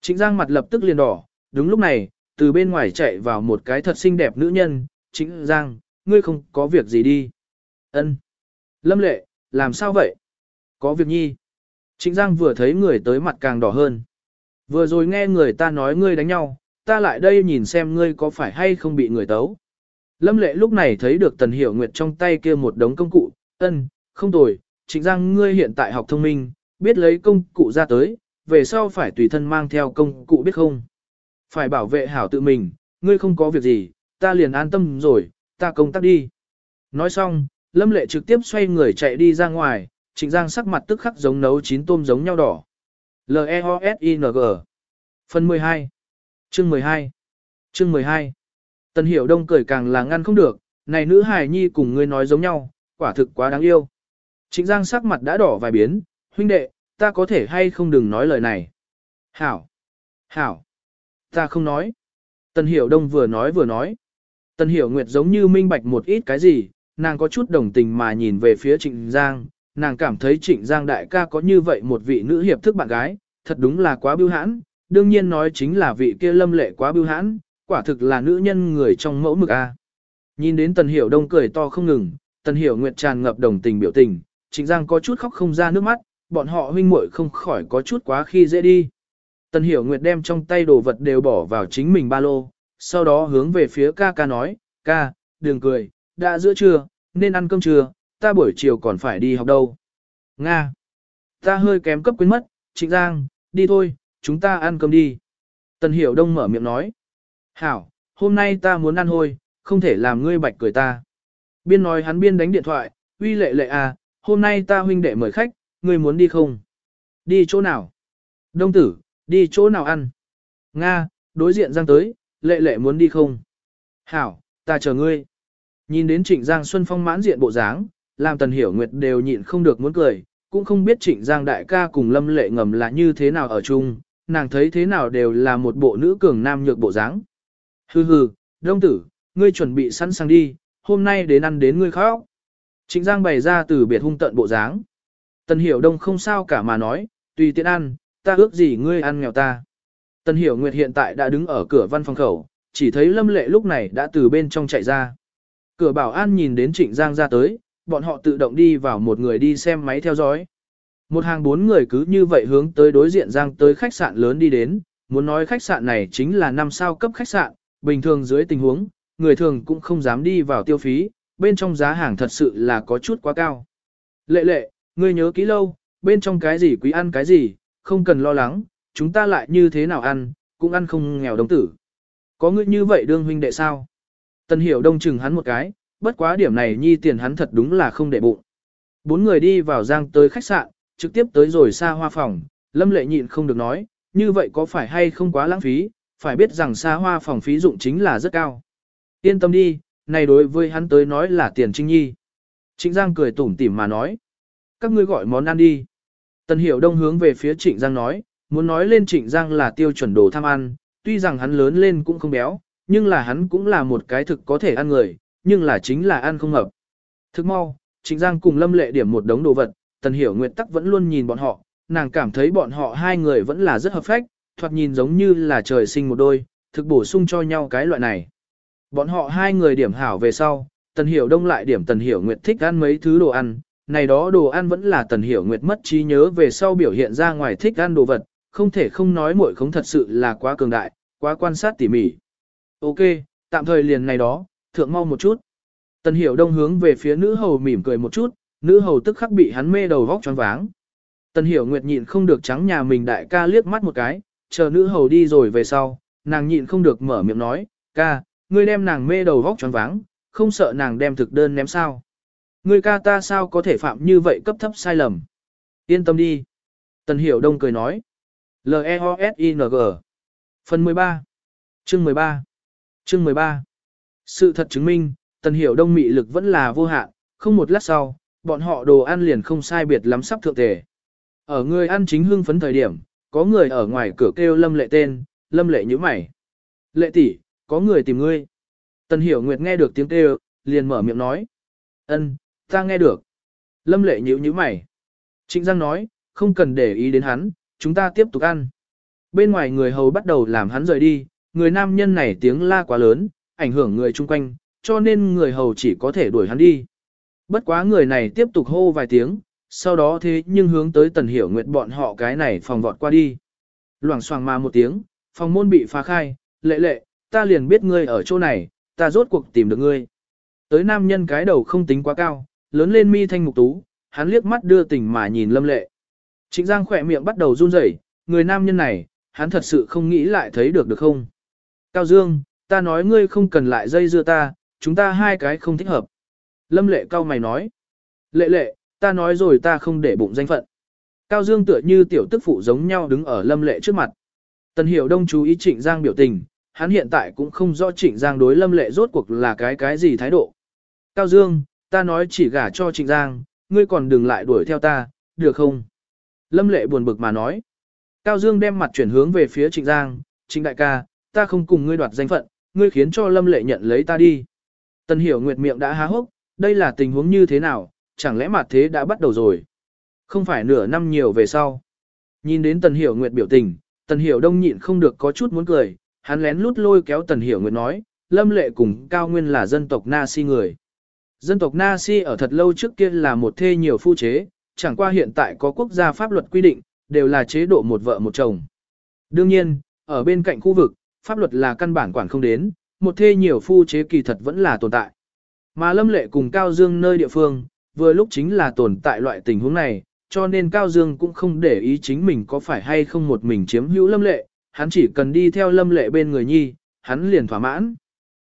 Trịnh Giang mặt lập tức liền đỏ, đúng lúc này, từ bên ngoài chạy vào một cái thật xinh đẹp nữ nhân, Trịnh Giang, ngươi không có việc gì đi. Ân. Lâm lệ, làm sao vậy? Có việc nhi. Trịnh Giang vừa thấy người tới mặt càng đỏ hơn. Vừa rồi nghe người ta nói ngươi đánh nhau, ta lại đây nhìn xem ngươi có phải hay không bị người tấu. Lâm lệ lúc này thấy được Tần Hiểu Nguyệt trong tay kia một đống công cụ, ân, không tồi, trịnh giang ngươi hiện tại học thông minh, biết lấy công cụ ra tới, về sau phải tùy thân mang theo công cụ biết không. Phải bảo vệ hảo tự mình, ngươi không có việc gì, ta liền an tâm rồi, ta công tác đi. Nói xong, Lâm lệ trực tiếp xoay người chạy đi ra ngoài, trịnh giang sắc mặt tức khắc giống nấu chín tôm giống nhau đỏ. L-E-O-S-I-N-G Phần 12 Chương 12 Chương 12 Tần Hiểu Đông cười càng là ngăn không được, này nữ hài nhi cùng ngươi nói giống nhau, quả thực quá đáng yêu. Trịnh Giang sắc mặt đã đỏ vài biến, huynh đệ, ta có thể hay không đừng nói lời này. Hảo! Hảo! Ta không nói. Tần Hiểu Đông vừa nói vừa nói. Tần Hiểu Nguyệt giống như minh bạch một ít cái gì, nàng có chút đồng tình mà nhìn về phía Trịnh Giang, nàng cảm thấy Trịnh Giang đại ca có như vậy một vị nữ hiệp thức bạn gái, thật đúng là quá biêu hãn, đương nhiên nói chính là vị kia lâm lệ quá biêu hãn, quả thực là nữ nhân người trong mẫu mực A. Nhìn đến Tần Hiểu Đông cười to không ngừng, Tần Hiểu Nguyệt tràn ngập đồng tình biểu tình, Trịnh Giang có chút khóc không ra nước mắt, bọn họ huynh muội không khỏi có chút quá khi dễ đi. Tần Hiểu Nguyệt đem trong tay đồ vật đều bỏ vào chính mình ba lô, sau đó hướng về phía ca ca nói, ca, đừng cười, đã giữa trưa, nên ăn cơm trưa, ta buổi chiều còn phải đi học đâu. Nga. Ta hơi kém cấp quên mất, Trịnh Giang, đi thôi, chúng ta ăn cơm đi. Tần Hiểu Đông mở miệng nói. Hảo, hôm nay ta muốn ăn hôi, không thể làm ngươi bạch cười ta. Biên nói hắn biên đánh điện thoại, uy lệ lệ à, hôm nay ta huynh đệ mời khách, ngươi muốn đi không? Đi chỗ nào? Đông tử, đi chỗ nào ăn? Nga, đối diện Giang tới, lệ lệ muốn đi không? Hảo, ta chờ ngươi. Nhìn đến Trịnh Giang Xuân Phong mãn diện bộ dáng, làm Tần Hiểu Nguyệt đều nhịn không được muốn cười, cũng không biết Trịnh Giang đại ca cùng Lâm Lệ ngầm là như thế nào ở chung, nàng thấy thế nào đều là một bộ nữ cường nam nhược bộ dáng. Hừ hừ, đông tử, ngươi chuẩn bị sẵn sàng đi, hôm nay đến ăn đến ngươi khóc. Trịnh Giang bày ra từ biệt hung tận bộ dáng. Tần Hiểu Đông không sao cả mà nói, tùy tiện ăn, ta ước gì ngươi ăn nghèo ta. Tần Hiểu Nguyệt hiện tại đã đứng ở cửa văn phòng khẩu, chỉ thấy Lâm Lệ lúc này đã từ bên trong chạy ra. Cửa bảo an nhìn đến Trịnh Giang ra tới, bọn họ tự động đi vào một người đi xem máy theo dõi. Một hàng bốn người cứ như vậy hướng tới đối diện Giang tới khách sạn lớn đi đến, muốn nói khách sạn này chính là năm sao cấp khách sạn, bình thường dưới tình huống, người thường cũng không dám đi vào tiêu phí, bên trong giá hàng thật sự là có chút quá cao. Lệ lệ, ngươi nhớ kỹ lâu, bên trong cái gì quý ăn cái gì, không cần lo lắng, chúng ta lại như thế nào ăn, cũng ăn không nghèo đồng tử. Có ngươi như vậy đương huynh đệ sao? Tần hiểu đông chừng hắn một cái, bất quá điểm này nhi tiền hắn thật đúng là không để bụng. Bốn người đi vào giang tới khách sạn, trực tiếp tới rồi xa hoa phòng, lâm lệ nhịn không được nói, như vậy có phải hay không quá lãng phí, phải biết rằng xa hoa phòng phí dụng chính là rất cao. Yên tâm đi, này đối với hắn tới nói là tiền trinh nhi. Trịnh Giang cười tủm tỉm mà nói. Các ngươi gọi món ăn đi. Tần Hiểu Đông hướng về phía Trịnh Giang nói, muốn nói lên Trịnh Giang là tiêu chuẩn đồ tham ăn, tuy rằng hắn lớn lên cũng không béo, nhưng là hắn cũng là một cái thực có thể ăn người, nhưng là chính là ăn không hợp. Thức mau, Trịnh Giang cùng Lâm Lệ điểm một đống đồ vật, Tần Hiểu Nguyệt Tắc vẫn luôn nhìn bọn họ, nàng cảm thấy bọn họ hai người vẫn là rất hợp phách, thoạt nhìn giống như là trời sinh một đôi, thực bổ sung cho nhau cái loại này. Bọn họ hai người điểm hảo về sau, Tần Hiểu Đông lại điểm Tần Hiểu Nguyệt thích ăn mấy thứ đồ ăn, này đó đồ ăn vẫn là Tần Hiểu Nguyệt mất trí nhớ về sau biểu hiện ra ngoài thích ăn đồ vật, không thể không nói muội không thật sự là quá cường đại, quá quan sát tỉ mỉ. Ok, tạm thời liền này đó, thượng mau một chút. Tần Hiểu Đông hướng về phía nữ hầu mỉm cười một chút, nữ hầu tức khắc bị hắn mê đầu vóc choáng váng. Tần Hiểu Nguyệt nhịn không được trắng nhà mình đại ca liếc mắt một cái, chờ nữ hầu đi rồi về sau, nàng nhịn không được mở miệng nói, ca, ngươi đem nàng mê đầu vóc choáng váng, không sợ nàng đem thực đơn ném sao. Ngươi ca ta sao có thể phạm như vậy cấp thấp sai lầm. Yên tâm đi. Tần Hiểu Đông cười nói. L-E-O-S-I-N-G Phần 13 Chương 13 Chương 13 sự thật chứng minh, Tần Hiểu Đông mị lực vẫn là vô hạn, không một lát sau, bọn họ đồ ăn liền không sai biệt lắm sắp thượng tề. Ở người ăn chính hưng phấn thời điểm, có người ở ngoài cửa kêu Lâm Lệ tên, Lâm Lệ như mày. Lệ tỷ, có người tìm ngươi. Tần Hiểu Nguyệt nghe được tiếng kêu, liền mở miệng nói. Ân, ta nghe được. Lâm Lệ nhíu nhíu mày. Trịnh Giang nói, không cần để ý đến hắn, chúng ta tiếp tục ăn. Bên ngoài người hầu bắt đầu làm hắn rời đi, người nam nhân này tiếng la quá lớn, ảnh hưởng người chung quanh, cho nên người hầu chỉ có thể đuổi hắn đi. Bất quá người này tiếp tục hô vài tiếng, sau đó thế nhưng hướng tới tần hiểu nguyệt bọn họ cái này phòng vọt qua đi. Loảng xoảng mà một tiếng, phòng môn bị phá khai, lệ lệ, ta liền biết ngươi ở chỗ này, ta rốt cuộc tìm được ngươi. Tới nam nhân cái đầu không tính quá cao, lớn lên mi thanh mục tú, hắn liếc mắt đưa tình mà nhìn lâm lệ. Trịnh Giang khỏe miệng bắt đầu run rẩy, người nam nhân này, hắn thật sự không nghĩ lại thấy được được không. Cao Dương, ta nói ngươi không cần lại dây dưa ta, chúng ta hai cái không thích hợp. Lâm lệ cao mày nói. Lệ lệ, ta nói rồi ta không để bụng danh phận. Cao Dương tựa như tiểu tức phụ giống nhau đứng ở lâm lệ trước mặt. Tần Hiểu Đông chú ý Trịnh Giang biểu tình, hắn hiện tại cũng không rõ Trịnh Giang đối lâm lệ rốt cuộc là cái cái gì thái độ. Cao Dương, ta nói chỉ gả cho Trịnh Giang, ngươi còn đừng lại đuổi theo ta, được không? Lâm lệ buồn bực mà nói. Cao Dương đem mặt chuyển hướng về phía Trịnh Giang, Trịnh đại ca, ta không cùng ngươi đoạt danh phận, ngươi khiến cho Lâm lệ nhận lấy ta đi. Tần Hiểu Nguyệt miệng đã há hốc, đây là tình huống như thế nào, chẳng lẽ mặt thế đã bắt đầu rồi? Không phải nửa năm nhiều về sau. Nhìn đến Tần Hiểu Nguyệt biểu tình, Tần Hiểu Đông nhịn không được có chút muốn cười, hắn lén lút lôi kéo Tần Hiểu Nguyệt nói, Lâm Lệ cùng Cao Nguyên là dân tộc Na Si người. Dân tộc Na Si ở thật lâu trước kia là một thê nhiều phu chế, chẳng qua hiện tại có quốc gia pháp luật quy định, đều là chế độ một vợ một chồng. Đương nhiên, ở bên cạnh khu vực, pháp luật là căn bản quản không đến, một thê nhiều phu chế kỳ thật vẫn là tồn tại. Mà Lâm Lệ cùng Cao Dương nơi địa phương, vừa lúc chính là tồn tại loại tình huống này, cho nên Cao Dương cũng không để ý chính mình có phải hay không một mình chiếm hữu Lâm Lệ, hắn chỉ cần đi theo Lâm Lệ bên người nhi, hắn liền thỏa mãn.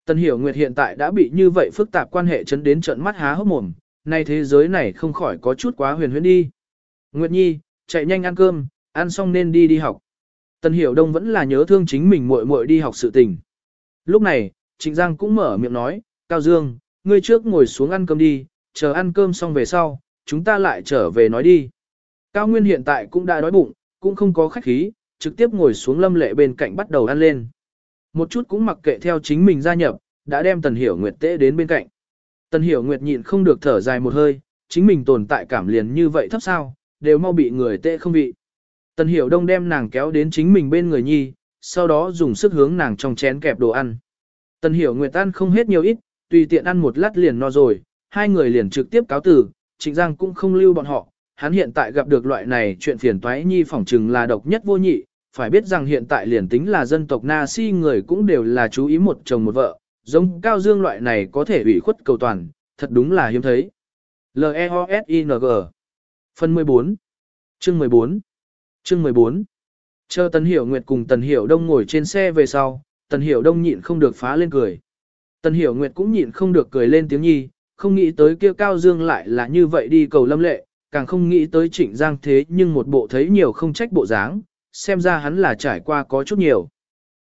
Tần Hiểu Nguyệt hiện tại đã bị như vậy phức tạp quan hệ chấn đến trận mắt há hốc mồm, nay thế giới này không khỏi có chút quá huyền huyễn đi. Nguyệt Nhi, chạy nhanh ăn cơm, ăn xong nên đi đi học. Tần Hiểu Đông vẫn là nhớ thương chính mình muội muội đi học sự tình. Lúc này, Trịnh Giang cũng mở miệng nói, Cao Dương, ngươi trước ngồi xuống ăn cơm đi, chờ ăn cơm xong về sau, chúng ta lại trở về nói đi. Cao Nguyên hiện tại cũng đã đói bụng, cũng không có khách khí, trực tiếp ngồi xuống lâm lệ bên cạnh bắt đầu ăn lên. Một chút cũng mặc kệ theo chính mình gia nhập, đã đem Tần Hiểu Nguyệt tễ đến bên cạnh. Tần Hiểu Nguyệt nhịn không được thở dài một hơi, chính mình tồn tại cảm liền như vậy thấp sao, đều mau bị người tệ không vị. Tần Hiểu Đông đem nàng kéo đến chính mình bên người nhi, sau đó dùng sức hướng nàng trong chén kẹp đồ ăn. Tần Hiểu Nguyệt ăn không hết nhiều ít, tùy tiện ăn một lát liền no rồi, hai người liền trực tiếp cáo tử, Trịnh Giang cũng không lưu bọn họ, hắn hiện tại gặp được loại này chuyện phiền toái nhi phỏng chừng là độc nhất vô nhị, phải biết rằng hiện tại liền tính là dân tộc Na Si người cũng đều là chú ý một chồng một vợ, giống Cao Dương loại này có thể ủy khuất cầu toàn, thật đúng là hiếm thấy. L-E-O-S-I-N-G Phần 14 Chương 14 Chương 14 Chờ Tần Hiểu Nguyệt cùng Tần Hiểu Đông ngồi trên xe về sau, Tần Hiểu Đông nhịn không được phá lên cười. Tần Hiểu Nguyệt cũng nhịn không được cười lên tiếng nhi, không nghĩ tới kia Cao Dương lại là như vậy đi cầu lâm lệ, càng không nghĩ tới Trịnh Giang thế nhưng một bộ thấy nhiều không trách bộ dáng, xem ra hắn là trải qua có chút nhiều.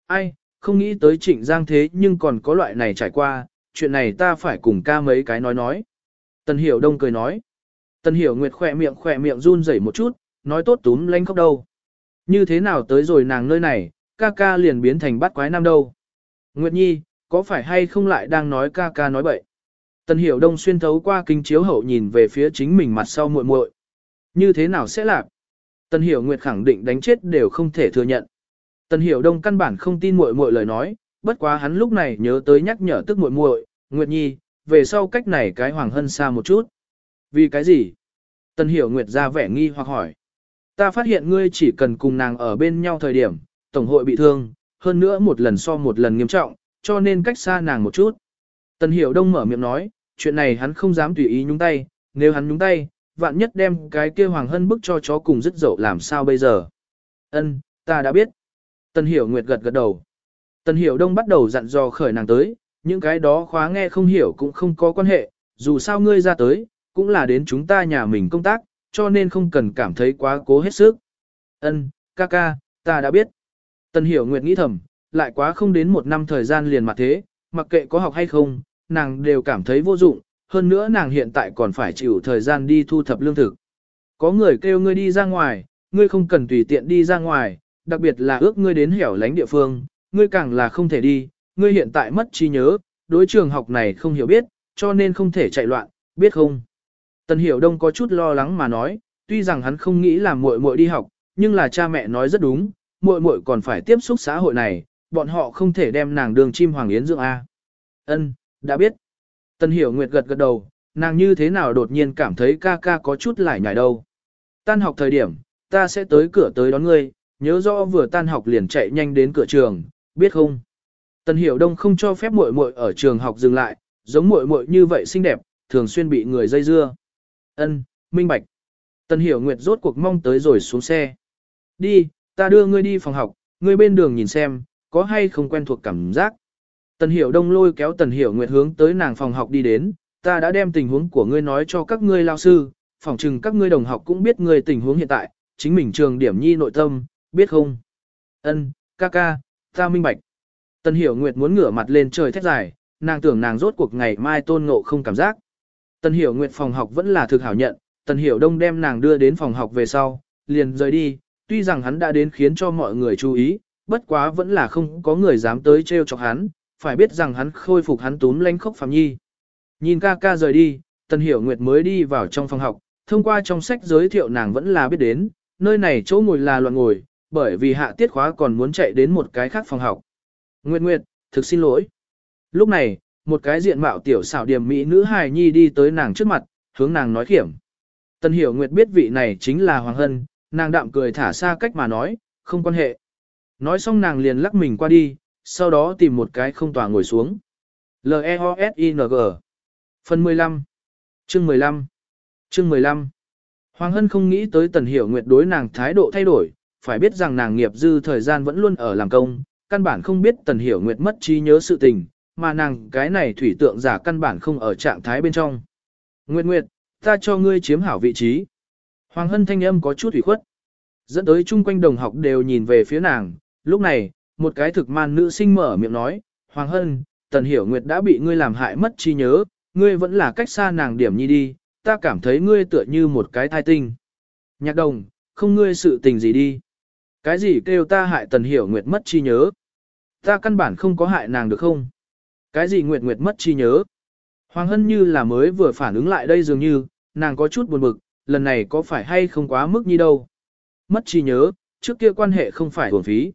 Ai, không nghĩ tới Trịnh Giang thế nhưng còn có loại này trải qua, chuyện này ta phải cùng ca mấy cái nói nói. Tần Hiểu Đông cười nói. Tần Hiểu Nguyệt khỏe miệng khỏe miệng run rẩy một chút, nói tốt túm lanh khóc đâu. Như thế nào tới rồi nàng nơi này, ca ca liền biến thành bắt quái nam đâu. Nguyệt Nhi, có phải hay không lại đang nói ca ca nói bậy? Tần Hiểu Đông xuyên thấu qua kính chiếu hậu nhìn về phía chính mình mặt sau muội muội. Như thế nào sẽ làm? Tần Hiểu Nguyệt khẳng định đánh chết đều không thể thừa nhận. Tần Hiểu Đông căn bản không tin muội muội lời nói, bất quá hắn lúc này nhớ tới nhắc nhở tức muội muội, Nguyệt Nhi, về sau cách này cái Hoàng Hân xa một chút. Vì cái gì? Tần Hiểu Nguyệt ra vẻ nghi hoặc hỏi. Ta phát hiện ngươi chỉ cần cùng nàng ở bên nhau thời điểm, Tổng hội bị thương, hơn nữa một lần so một lần nghiêm trọng, cho nên cách xa nàng một chút. Tần Hiểu Đông mở miệng nói, chuyện này hắn không dám tùy ý nhúng tay, nếu hắn nhúng tay, vạn nhất đem cái kia Hoàng Hân bức cho chó cùng dứt dậu làm sao bây giờ. Ân, ta đã biết. Tần Hiểu Nguyệt gật gật đầu. Tần Hiểu Đông bắt đầu dặn dò khởi nàng tới, những cái đó khóa nghe không hiểu cũng không có quan hệ, dù sao ngươi ra tới, cũng là đến chúng ta nhà mình công tác, cho nên không cần cảm thấy quá cố hết sức. Ân, ca ca, ta đã biết. Tần Hiểu Nguyệt nghĩ thầm, lại quá không đến một năm thời gian liền mà thế, mặc kệ có học hay không, nàng đều cảm thấy vô dụng, hơn nữa nàng hiện tại còn phải chịu thời gian đi thu thập lương thực. Có người kêu ngươi đi ra ngoài, ngươi không cần tùy tiện đi ra ngoài, đặc biệt là ước ngươi đến hẻo lánh địa phương, ngươi càng là không thể đi, ngươi hiện tại mất trí nhớ, đối trường học này không hiểu biết, cho nên không thể chạy loạn, biết không? Tần Hiểu Đông có chút lo lắng mà nói, tuy rằng hắn không nghĩ làm muội muội đi học, nhưng là cha mẹ nói rất đúng, muội muội còn phải tiếp xúc xã hội này, bọn họ không thể đem nàng đường chim hoàng yến dưỡng a. Ân, đã biết. Tần Hiểu Nguyệt gật gật đầu, nàng như thế nào đột nhiên cảm thấy ca ca có chút lải nhải đâu. Tan học thời điểm, ta sẽ tới cửa tới đón ngươi, nhớ rõ vừa tan học liền chạy nhanh đến cửa trường, biết không? Tần Hiểu Đông không cho phép muội muội ở trường học dừng lại, giống muội muội như vậy xinh đẹp, thường xuyên bị người dây dưa. Ân, minh bạch. Tần Hiểu Nguyệt rốt cuộc mong tới rồi xuống xe. Đi, ta đưa ngươi đi phòng học, ngươi bên đường nhìn xem, có hay không quen thuộc cảm giác. Tần Hiểu Đông lôi kéo Tần Hiểu Nguyệt hướng tới nàng phòng học đi đến, ta đã đem tình huống của ngươi nói cho các ngươi lao sư, phòng chừng các ngươi đồng học cũng biết ngươi tình huống hiện tại, chính mình trường điểm nhi nội tâm, biết không? Ân, ca ca, ta minh bạch. Tần Hiểu Nguyệt muốn ngửa mặt lên trời thét dài, nàng tưởng nàng rốt cuộc ngày mai tôn ngộ không cảm giác. Tần Hiểu Nguyệt phòng học vẫn là thực hảo nhận, Tần Hiểu Đông đem nàng đưa đến phòng học về sau, liền rời đi, tuy rằng hắn đã đến khiến cho mọi người chú ý, bất quá vẫn là không có người dám tới trêu chọc hắn, phải biết rằng hắn khôi phục hắn túm lánh khốc phạm nhi. Nhìn ca ca rời đi, Tần Hiểu Nguyệt mới đi vào trong phòng học, thông qua trong sách giới thiệu nàng vẫn là biết đến, nơi này chỗ ngồi là loạn ngồi, bởi vì hạ tiết khóa còn muốn chạy đến một cái khác phòng học. Nguyệt Nguyệt, thực xin lỗi. Lúc này, một cái diện mạo tiểu xảo điểm mỹ nữ hài nhi đi tới nàng trước mặt, hướng nàng nói khiểm. Tần Hiểu Nguyệt biết vị này chính là Hoàng Hân, nàng đạm cười thả xa cách mà nói, không quan hệ. Nói xong nàng liền lắc mình qua đi, sau đó tìm một cái không tòa ngồi xuống. L-E-O-S-I-N-G Phần 15 Chương 15 Chương 15 Hoàng Hân không nghĩ tới Tần Hiểu Nguyệt đối nàng thái độ thay đổi, phải biết rằng nàng nghiệp dư thời gian vẫn luôn ở làm công, căn bản không biết Tần Hiểu Nguyệt mất trí nhớ sự tình, mà nàng cái này thủy tượng giả căn bản không ở trạng thái bên trong. Nguyệt Nguyệt, ta cho ngươi chiếm hảo vị trí. Hoàng Hân thanh âm có chút ủy khuất. Dẫn tới chung quanh đồng học đều nhìn về phía nàng, lúc này, một cái thực man nữ sinh mở miệng nói, Hoàng Hân, Tần Hiểu Nguyệt đã bị ngươi làm hại mất trí nhớ, ngươi vẫn là cách xa nàng điểm nhi đi, ta cảm thấy ngươi tựa như một cái thai tinh. Nhạc đồng, không ngươi sự tình gì đi. Cái gì kêu ta hại Tần Hiểu Nguyệt mất trí nhớ? Ta căn bản không có hại nàng được không? Cái gì Nguyệt Nguyệt mất trí nhớ? Hoàng Hân như là mới vừa phản ứng lại đây dường như, nàng có chút buồn bực, lần này có phải hay không quá mức như đâu. Mất trí nhớ, trước kia quan hệ không phải hồn phí.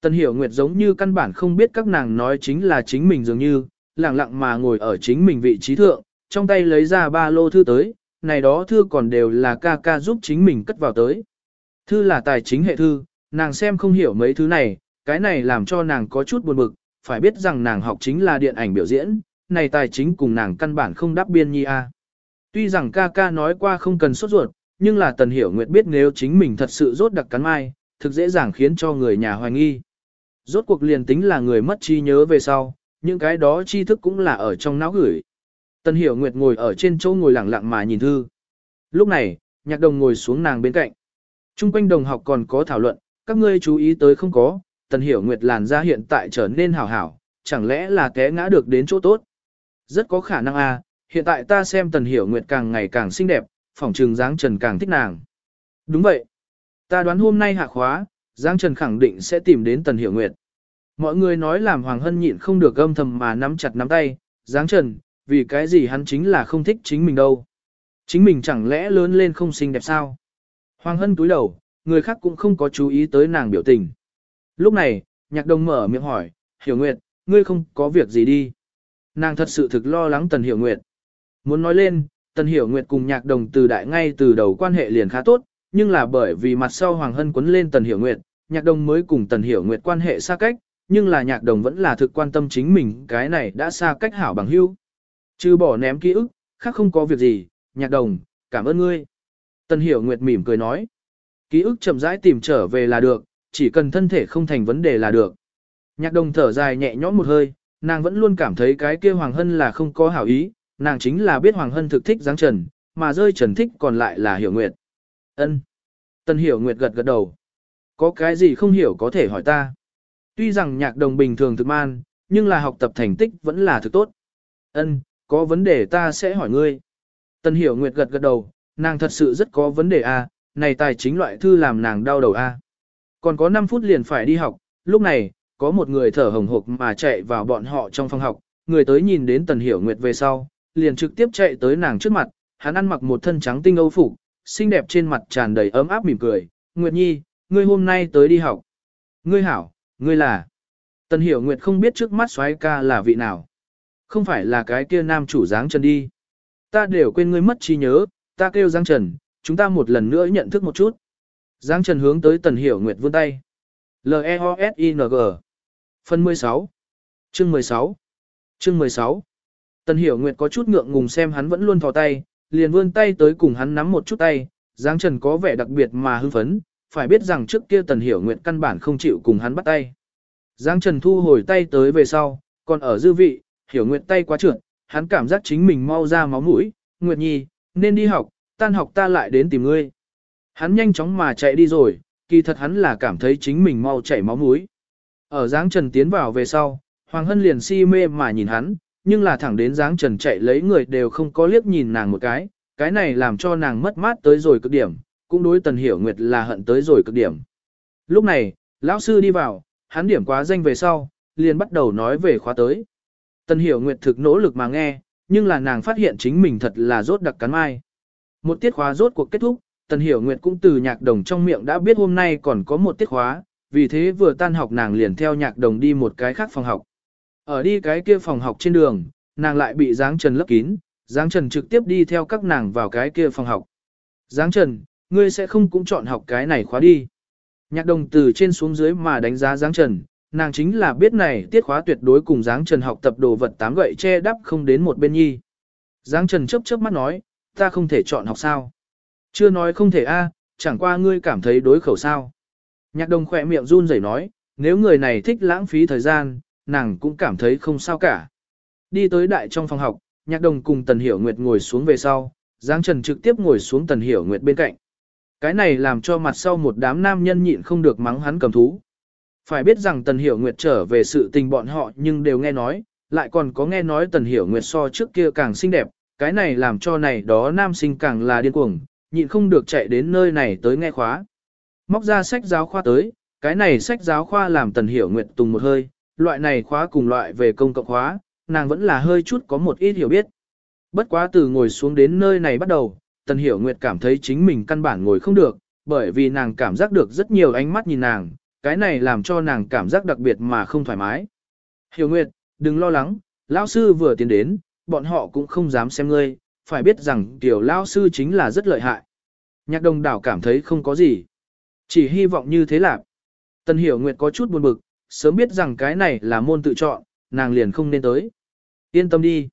Tần Hiểu Nguyệt giống như căn bản không biết các nàng nói chính là chính mình dường như, lặng lặng mà ngồi ở chính mình vị trí thượng, trong tay lấy ra ba lô thư tới, này đó thư còn đều là ca ca giúp chính mình cất vào tới. Thư là tài chính hệ thư, nàng xem không hiểu mấy thứ này, cái này làm cho nàng có chút buồn bực, phải biết rằng nàng học chính là điện ảnh biểu diễn, này tài chính cùng nàng căn bản không đáp biên nhi a. Tuy rằng ca ca nói qua không cần sốt ruột, nhưng là Tần Hiểu Nguyệt biết nếu chính mình thật sự rốt đặc cắn mai, thực dễ dàng khiến cho người nhà hoài nghi. Rốt cuộc liền tính là người mất trí nhớ về sau, những cái đó tri thức cũng là ở trong não gửi. Tần Hiểu Nguyệt ngồi ở trên chỗ ngồi lặng lặng mà nhìn thư. Lúc này, nhạc đồng ngồi xuống nàng bên cạnh. Trung quanh đồng học còn có thảo luận, các ngươi chú ý tới không có, Tần Hiểu Nguyệt làn da hiện tại trở nên hảo hảo, chẳng lẽ là té ngã được đến chỗ tốt. Rất có khả năng a, à, hiện tại ta xem Tần Hiểu Nguyệt càng ngày càng xinh đẹp, phỏng trừng dáng trần càng thích nàng. Đúng vậy. Ta đoán hôm nay hạ khóa, Giang Trần khẳng định sẽ tìm đến Tần Hiểu Nguyệt. Mọi người nói làm Hoàng Hân nhịn không được âm thầm mà nắm chặt nắm tay, Giang Trần, vì cái gì hắn chính là không thích chính mình đâu. Chính mình chẳng lẽ lớn lên không xinh đẹp sao? Hoàng Hân túi đầu, người khác cũng không có chú ý tới nàng biểu tình. Lúc này, nhạc đồng mở miệng hỏi, Hiểu Nguyệt, ngươi không có việc gì đi. Nàng thật sự thực lo lắng Tần Hiểu Nguyệt. Muốn nói lên, Tần Hiểu Nguyệt cùng nhạc đồng từ đại ngay từ đầu quan hệ liền khá tốt, nhưng là bởi vì mặt sau Hoàng Hân quấn lên Tần Hiểu Nguyệt, nhạc đồng mới cùng Tần Hiểu Nguyệt quan hệ xa cách, nhưng là nhạc đồng vẫn là thực quan tâm chính mình cái này đã xa cách hảo bằng hữu. Chứ bỏ ném ký ức, khác không có việc gì, nhạc đồng, cảm ơn ngươi. Tần Hiểu Nguyệt mỉm cười nói. Ký ức chậm rãi tìm trở về là được, chỉ cần thân thể không thành vấn đề là được. Nhạc đồng thở dài nhẹ nhõm một hơi, nàng vẫn luôn cảm thấy cái kia Hoàng Hân là không có hảo ý, nàng chính là biết Hoàng Hân thực thích dáng trần, mà rơi trần thích còn lại là Hiểu Nguyệt. Ân. tân Hiểu Nguyệt gật gật đầu. Có cái gì không hiểu có thể hỏi ta. Tuy rằng nhạc đồng bình thường thực man, nhưng là học tập thành tích vẫn là thực tốt. Ân, có vấn đề ta sẽ hỏi ngươi. tân Hiểu Nguyệt gật gật đầu, nàng thật sự rất có vấn đề a, à, này tài chính loại thư làm nàng đau đầu a. À. Còn có 5 phút liền phải đi học, lúc này, có một người thở hồng hộc mà chạy vào bọn họ trong phòng học, người tới nhìn đến Tần Hiểu Nguyệt về sau, liền trực tiếp chạy tới nàng trước mặt, hắn ăn mặc một thân trắng tinh âu phục, xinh đẹp trên mặt tràn đầy ấm áp mỉm cười, Nguyệt Nhi, ngươi hôm nay tới đi học. Ngươi hảo, ngươi là. Tần Hiểu Nguyệt không biết trước mắt xoái ca là vị nào. Không phải là cái kia nam chủ dáng trần đi. Ta đều quên ngươi mất trí nhớ, ta kêu Giang Trần, chúng ta một lần nữa nhận thức một chút. Giang Trần hướng tới Tần Hiểu Nguyệt vươn tay. L-E-O-S-I-N-G Phần 16 Chương 16 Chương 16 Tần Hiểu Nguyệt có chút ngượng ngùng xem hắn vẫn luôn thò tay, liền vươn tay tới cùng hắn nắm một chút tay, Giáng Trần có vẻ đặc biệt mà hưng phấn, phải biết rằng trước kia Tần Hiểu Nguyệt căn bản không chịu cùng hắn bắt tay. Giáng Trần thu hồi tay tới về sau, còn ở dư vị, Hiểu Nguyệt tay quá trượt, hắn cảm giác chính mình mau ra máu mũi, Nguyệt Nhi, nên đi học, tan học ta lại đến tìm ngươi. Hắn nhanh chóng mà chạy đi rồi, kỳ thật hắn là cảm thấy chính mình mau chảy máu mũi. Ở Giáng Trần tiến vào về sau, Hoàng Hân liền si mê mà nhìn hắn, nhưng là thẳng đến Giáng Trần chạy lấy người đều không có liếc nhìn nàng một cái, cái này làm cho nàng mất mát tới rồi cực điểm, cũng đối Tần Hiểu Nguyệt là hận tới rồi cực điểm. Lúc này, lão sư đi vào, hắn điểm quá danh về sau, liền bắt đầu nói về khóa tới. Tần Hiểu Nguyệt thực nỗ lực mà nghe, nhưng là nàng phát hiện chính mình thật là rốt đặc cắn mai. Một tiết khóa rốt cuộc kết thúc, Tần Hiểu Nguyệt cũng từ nhạc đồng trong miệng đã biết hôm nay còn có một tiết khóa, vì thế vừa tan học nàng liền theo nhạc đồng đi một cái khác phòng học. Ở đi cái kia phòng học trên đường, nàng lại bị Giáng Trần lấp kín, Giáng Trần trực tiếp đi theo các nàng vào cái kia phòng học. Giáng Trần, ngươi sẽ không cũng chọn học cái này khóa đi. Nhạc đồng từ trên xuống dưới mà đánh giá Giáng Trần, nàng chính là biết này tiết khóa tuyệt đối cùng Giáng Trần học tập đồ vật tám gậy che đắp không đến một bên nhi. Giáng Trần chớp chớp mắt nói, ta không thể chọn học sao. Chưa nói không thể a, à, chẳng qua ngươi cảm thấy đối khẩu sao. Nhạc đồng khỏe miệng run rẩy nói, nếu người này thích lãng phí thời gian, nàng cũng cảm thấy không sao cả. Đi tới đại trong phòng học, nhạc đồng cùng Tần Hiểu Nguyệt ngồi xuống về sau, Giang Trần trực tiếp ngồi xuống Tần Hiểu Nguyệt bên cạnh. Cái này làm cho mặt sau một đám nam nhân nhịn không được mắng hắn cầm thú. Phải biết rằng Tần Hiểu Nguyệt trở về sự tình bọn họ nhưng đều nghe nói, lại còn có nghe nói Tần Hiểu Nguyệt so trước kia càng xinh đẹp, cái này làm cho này đó nam sinh càng là điên cuồng, nhịn không được chạy đến nơi này tới nghe khóa. Móc ra sách giáo khoa tới, cái này sách giáo khoa làm Tần Hiểu Nguyệt tùng một hơi, loại này khóa cùng loại về công cộng khóa, nàng vẫn là hơi chút có một ít hiểu biết. Bất quá từ ngồi xuống đến nơi này bắt đầu, Tần Hiểu Nguyệt cảm thấy chính mình căn bản ngồi không được, bởi vì nàng cảm giác được rất nhiều ánh mắt nhìn nàng, cái này làm cho nàng cảm giác đặc biệt mà không thoải mái. Hiểu Nguyệt, đừng lo lắng, lão sư vừa tiến đến, bọn họ cũng không dám xem ngươi, phải biết rằng tiểu lão sư chính là rất lợi hại. Nhạc đồng đảo cảm thấy không có gì. Chỉ hy vọng như thế là. Tần Hiểu Nguyệt có chút buồn bực, sớm biết rằng cái này là môn tự chọn, nàng liền không nên tới. Yên tâm đi.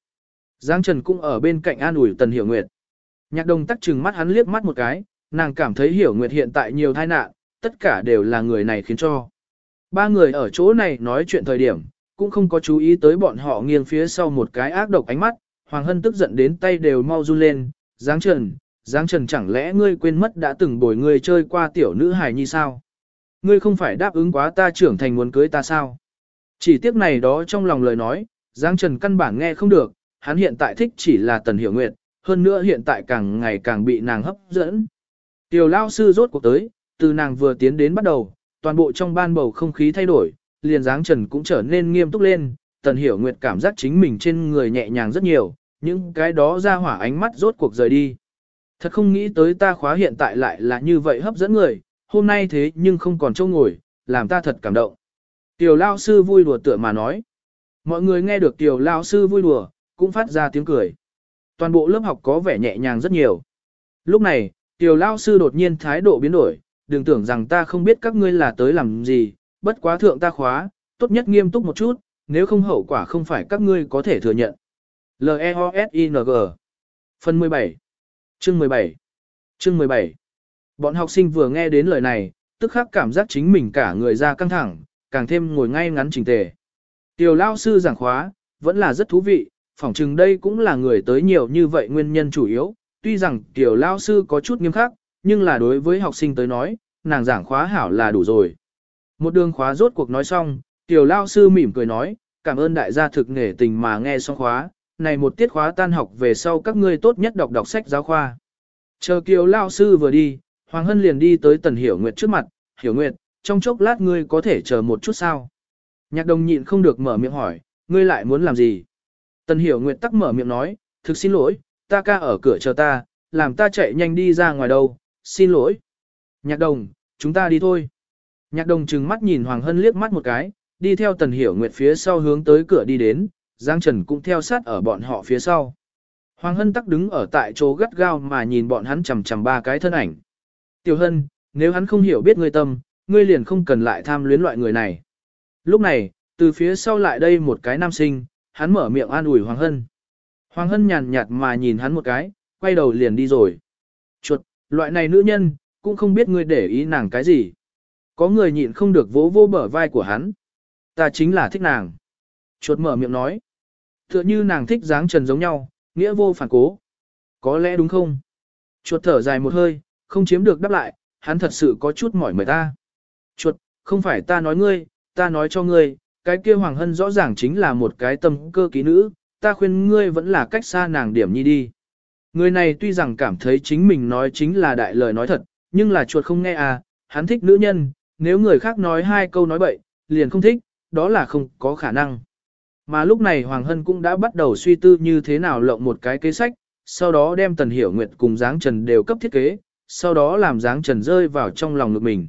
Giang Trần cũng ở bên cạnh an ủi Tần Hiểu Nguyệt. Nhạc đồng tắc trừng mắt hắn liếc mắt một cái, nàng cảm thấy Hiểu Nguyệt hiện tại nhiều tai nạn, tất cả đều là người này khiến cho. Ba người ở chỗ này nói chuyện thời điểm, cũng không có chú ý tới bọn họ nghiêng phía sau một cái ác độc ánh mắt, Hoàng Hân tức giận đến tay đều mau run lên, Giáng Trần, Giáng Trần chẳng lẽ ngươi quên mất đã từng bồi ngươi chơi qua tiểu nữ hài như sao? Ngươi không phải đáp ứng quá ta trưởng thành muốn cưới ta sao? Chỉ tiếc này đó trong lòng lời nói, Giáng Trần căn bản nghe không được, hắn hiện tại thích chỉ là Tần Hiểu Nguyệt, hơn nữa hiện tại càng ngày càng bị nàng hấp dẫn. Tiểu lao sư rốt cuộc tới, từ nàng vừa tiến đến bắt đầu, toàn bộ trong ban bầu không khí thay đổi, liền Giáng Trần cũng trở nên nghiêm túc lên, Tần Hiểu Nguyệt cảm giác chính mình trên người nhẹ nhàng rất nhiều, những cái đó ra hỏa ánh mắt rốt cuộc rời đi. Thật không nghĩ tới ta khóa hiện tại lại là như vậy hấp dẫn người, hôm nay thế nhưng không còn châu ngồi, làm ta thật cảm động. Tiểu lao sư vui đùa tựa mà nói. Mọi người nghe được tiểu lao sư vui đùa, cũng phát ra tiếng cười. Toàn bộ lớp học có vẻ nhẹ nhàng rất nhiều. Lúc này, tiểu lao sư đột nhiên thái độ biến đổi, đừng tưởng rằng ta không biết các ngươi là tới làm gì, bất quá thượng ta khóa, tốt nhất nghiêm túc một chút, nếu không hậu quả không phải các ngươi có thể thừa nhận. L-E-O-S-I-N-G Phần 17 Chương 17 Chương 17 Bọn học sinh vừa nghe đến lời này, tức khắc cảm giác chính mình cả người ra căng thẳng, càng thêm ngồi ngay ngắn chỉnh tề. Tiểu lao sư giảng khóa, vẫn là rất thú vị, phỏng chừng đây cũng là người tới nhiều như vậy nguyên nhân chủ yếu, tuy rằng tiểu lao sư có chút nghiêm khắc, nhưng là đối với học sinh tới nói, nàng giảng khóa hảo là đủ rồi. Một đường khóa rốt cuộc nói xong, tiểu lao sư mỉm cười nói, cảm ơn đại gia thực nghề tình mà nghe xong khóa, này một tiết khóa tan học về sau các ngươi tốt nhất đọc đọc sách giáo khoa. Chờ kiều lao sư vừa đi, Hoàng Hân liền đi tới Tần Hiểu Nguyệt trước mặt, Hiểu Nguyệt, trong chốc lát ngươi có thể chờ một chút sao? Nhạc đồng nhịn không được mở miệng hỏi, ngươi lại muốn làm gì? Tần Hiểu Nguyệt tắc mở miệng nói, thực xin lỗi, ta ca ở cửa chờ ta, làm ta chạy nhanh đi ra ngoài đâu, xin lỗi. Nhạc đồng, chúng ta đi thôi. Nhạc đồng trừng mắt nhìn Hoàng Hân liếc mắt một cái, đi theo Tần Hiểu Nguyệt phía sau hướng tới cửa đi đến, Giang Trần cũng theo sát ở bọn họ phía sau. Hoàng Hân tắc đứng ở tại chỗ gắt gao mà nhìn bọn hắn chằm chằm ba cái thân ảnh. Tiểu Hân, nếu hắn không hiểu biết ngươi tâm, ngươi liền không cần lại tham luyến loại người này. Lúc này, từ phía sau lại đây một cái nam sinh, hắn mở miệng an ủi Hoàng Hân. Hoàng Hân nhàn nhạt mà nhìn hắn một cái, quay đầu liền đi rồi. Chuột, loại này nữ nhân, cũng không biết ngươi để ý nàng cái gì. Có người nhịn không được vỗ vô bờ vai của hắn. Ta chính là thích nàng. Chuột mở miệng nói. Tựa như nàng thích dáng trần giống nhau, nghĩa vô phản cố. Có lẽ đúng không? Chuột thở dài một hơi, không chiếm được đáp lại, hắn thật sự có chút mỏi mệt ta. Chuột, không phải ta nói ngươi, ta nói cho ngươi, cái kia Hoàng Hân rõ ràng chính là một cái tâm cơ ký nữ, ta khuyên ngươi vẫn là cách xa nàng điểm nhi đi. Người này tuy rằng cảm thấy chính mình nói chính là đại lời nói thật, nhưng là chuột không nghe à, hắn thích nữ nhân, nếu người khác nói hai câu nói bậy, liền không thích, đó là không có khả năng. Mà lúc này Hoàng Hân cũng đã bắt đầu suy tư như thế nào lộng một cái kế sách, sau đó đem Tần Hiểu Nguyệt cùng Giáng Trần đều cấp thiết kế, sau đó làm Giáng Trần rơi vào trong lòng ngực mình.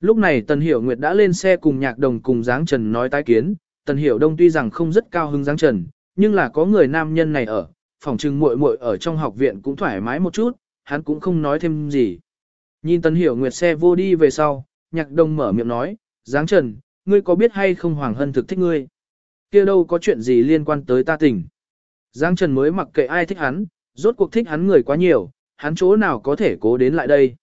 Lúc này Tần Hiểu Nguyệt đã lên xe cùng nhạc đồng cùng Giáng Trần nói tái kiến, Tần Hiểu Đông tuy rằng không rất cao hứng Giáng Trần, nhưng là có người nam nhân này ở, phòng trưng muội muội ở trong học viện cũng thoải mái một chút, hắn cũng không nói thêm gì. Nhìn Tần Hiểu Nguyệt xe vô đi về sau, nhạc đồng mở miệng nói, Giáng Trần, ngươi có biết hay không Hoàng Hân thực thích ngươi? kia đâu có chuyện gì liên quan tới ta tình. Giang Trần mới mặc kệ ai thích hắn, rốt cuộc thích hắn người quá nhiều, hắn chỗ nào có thể cố đến lại đây.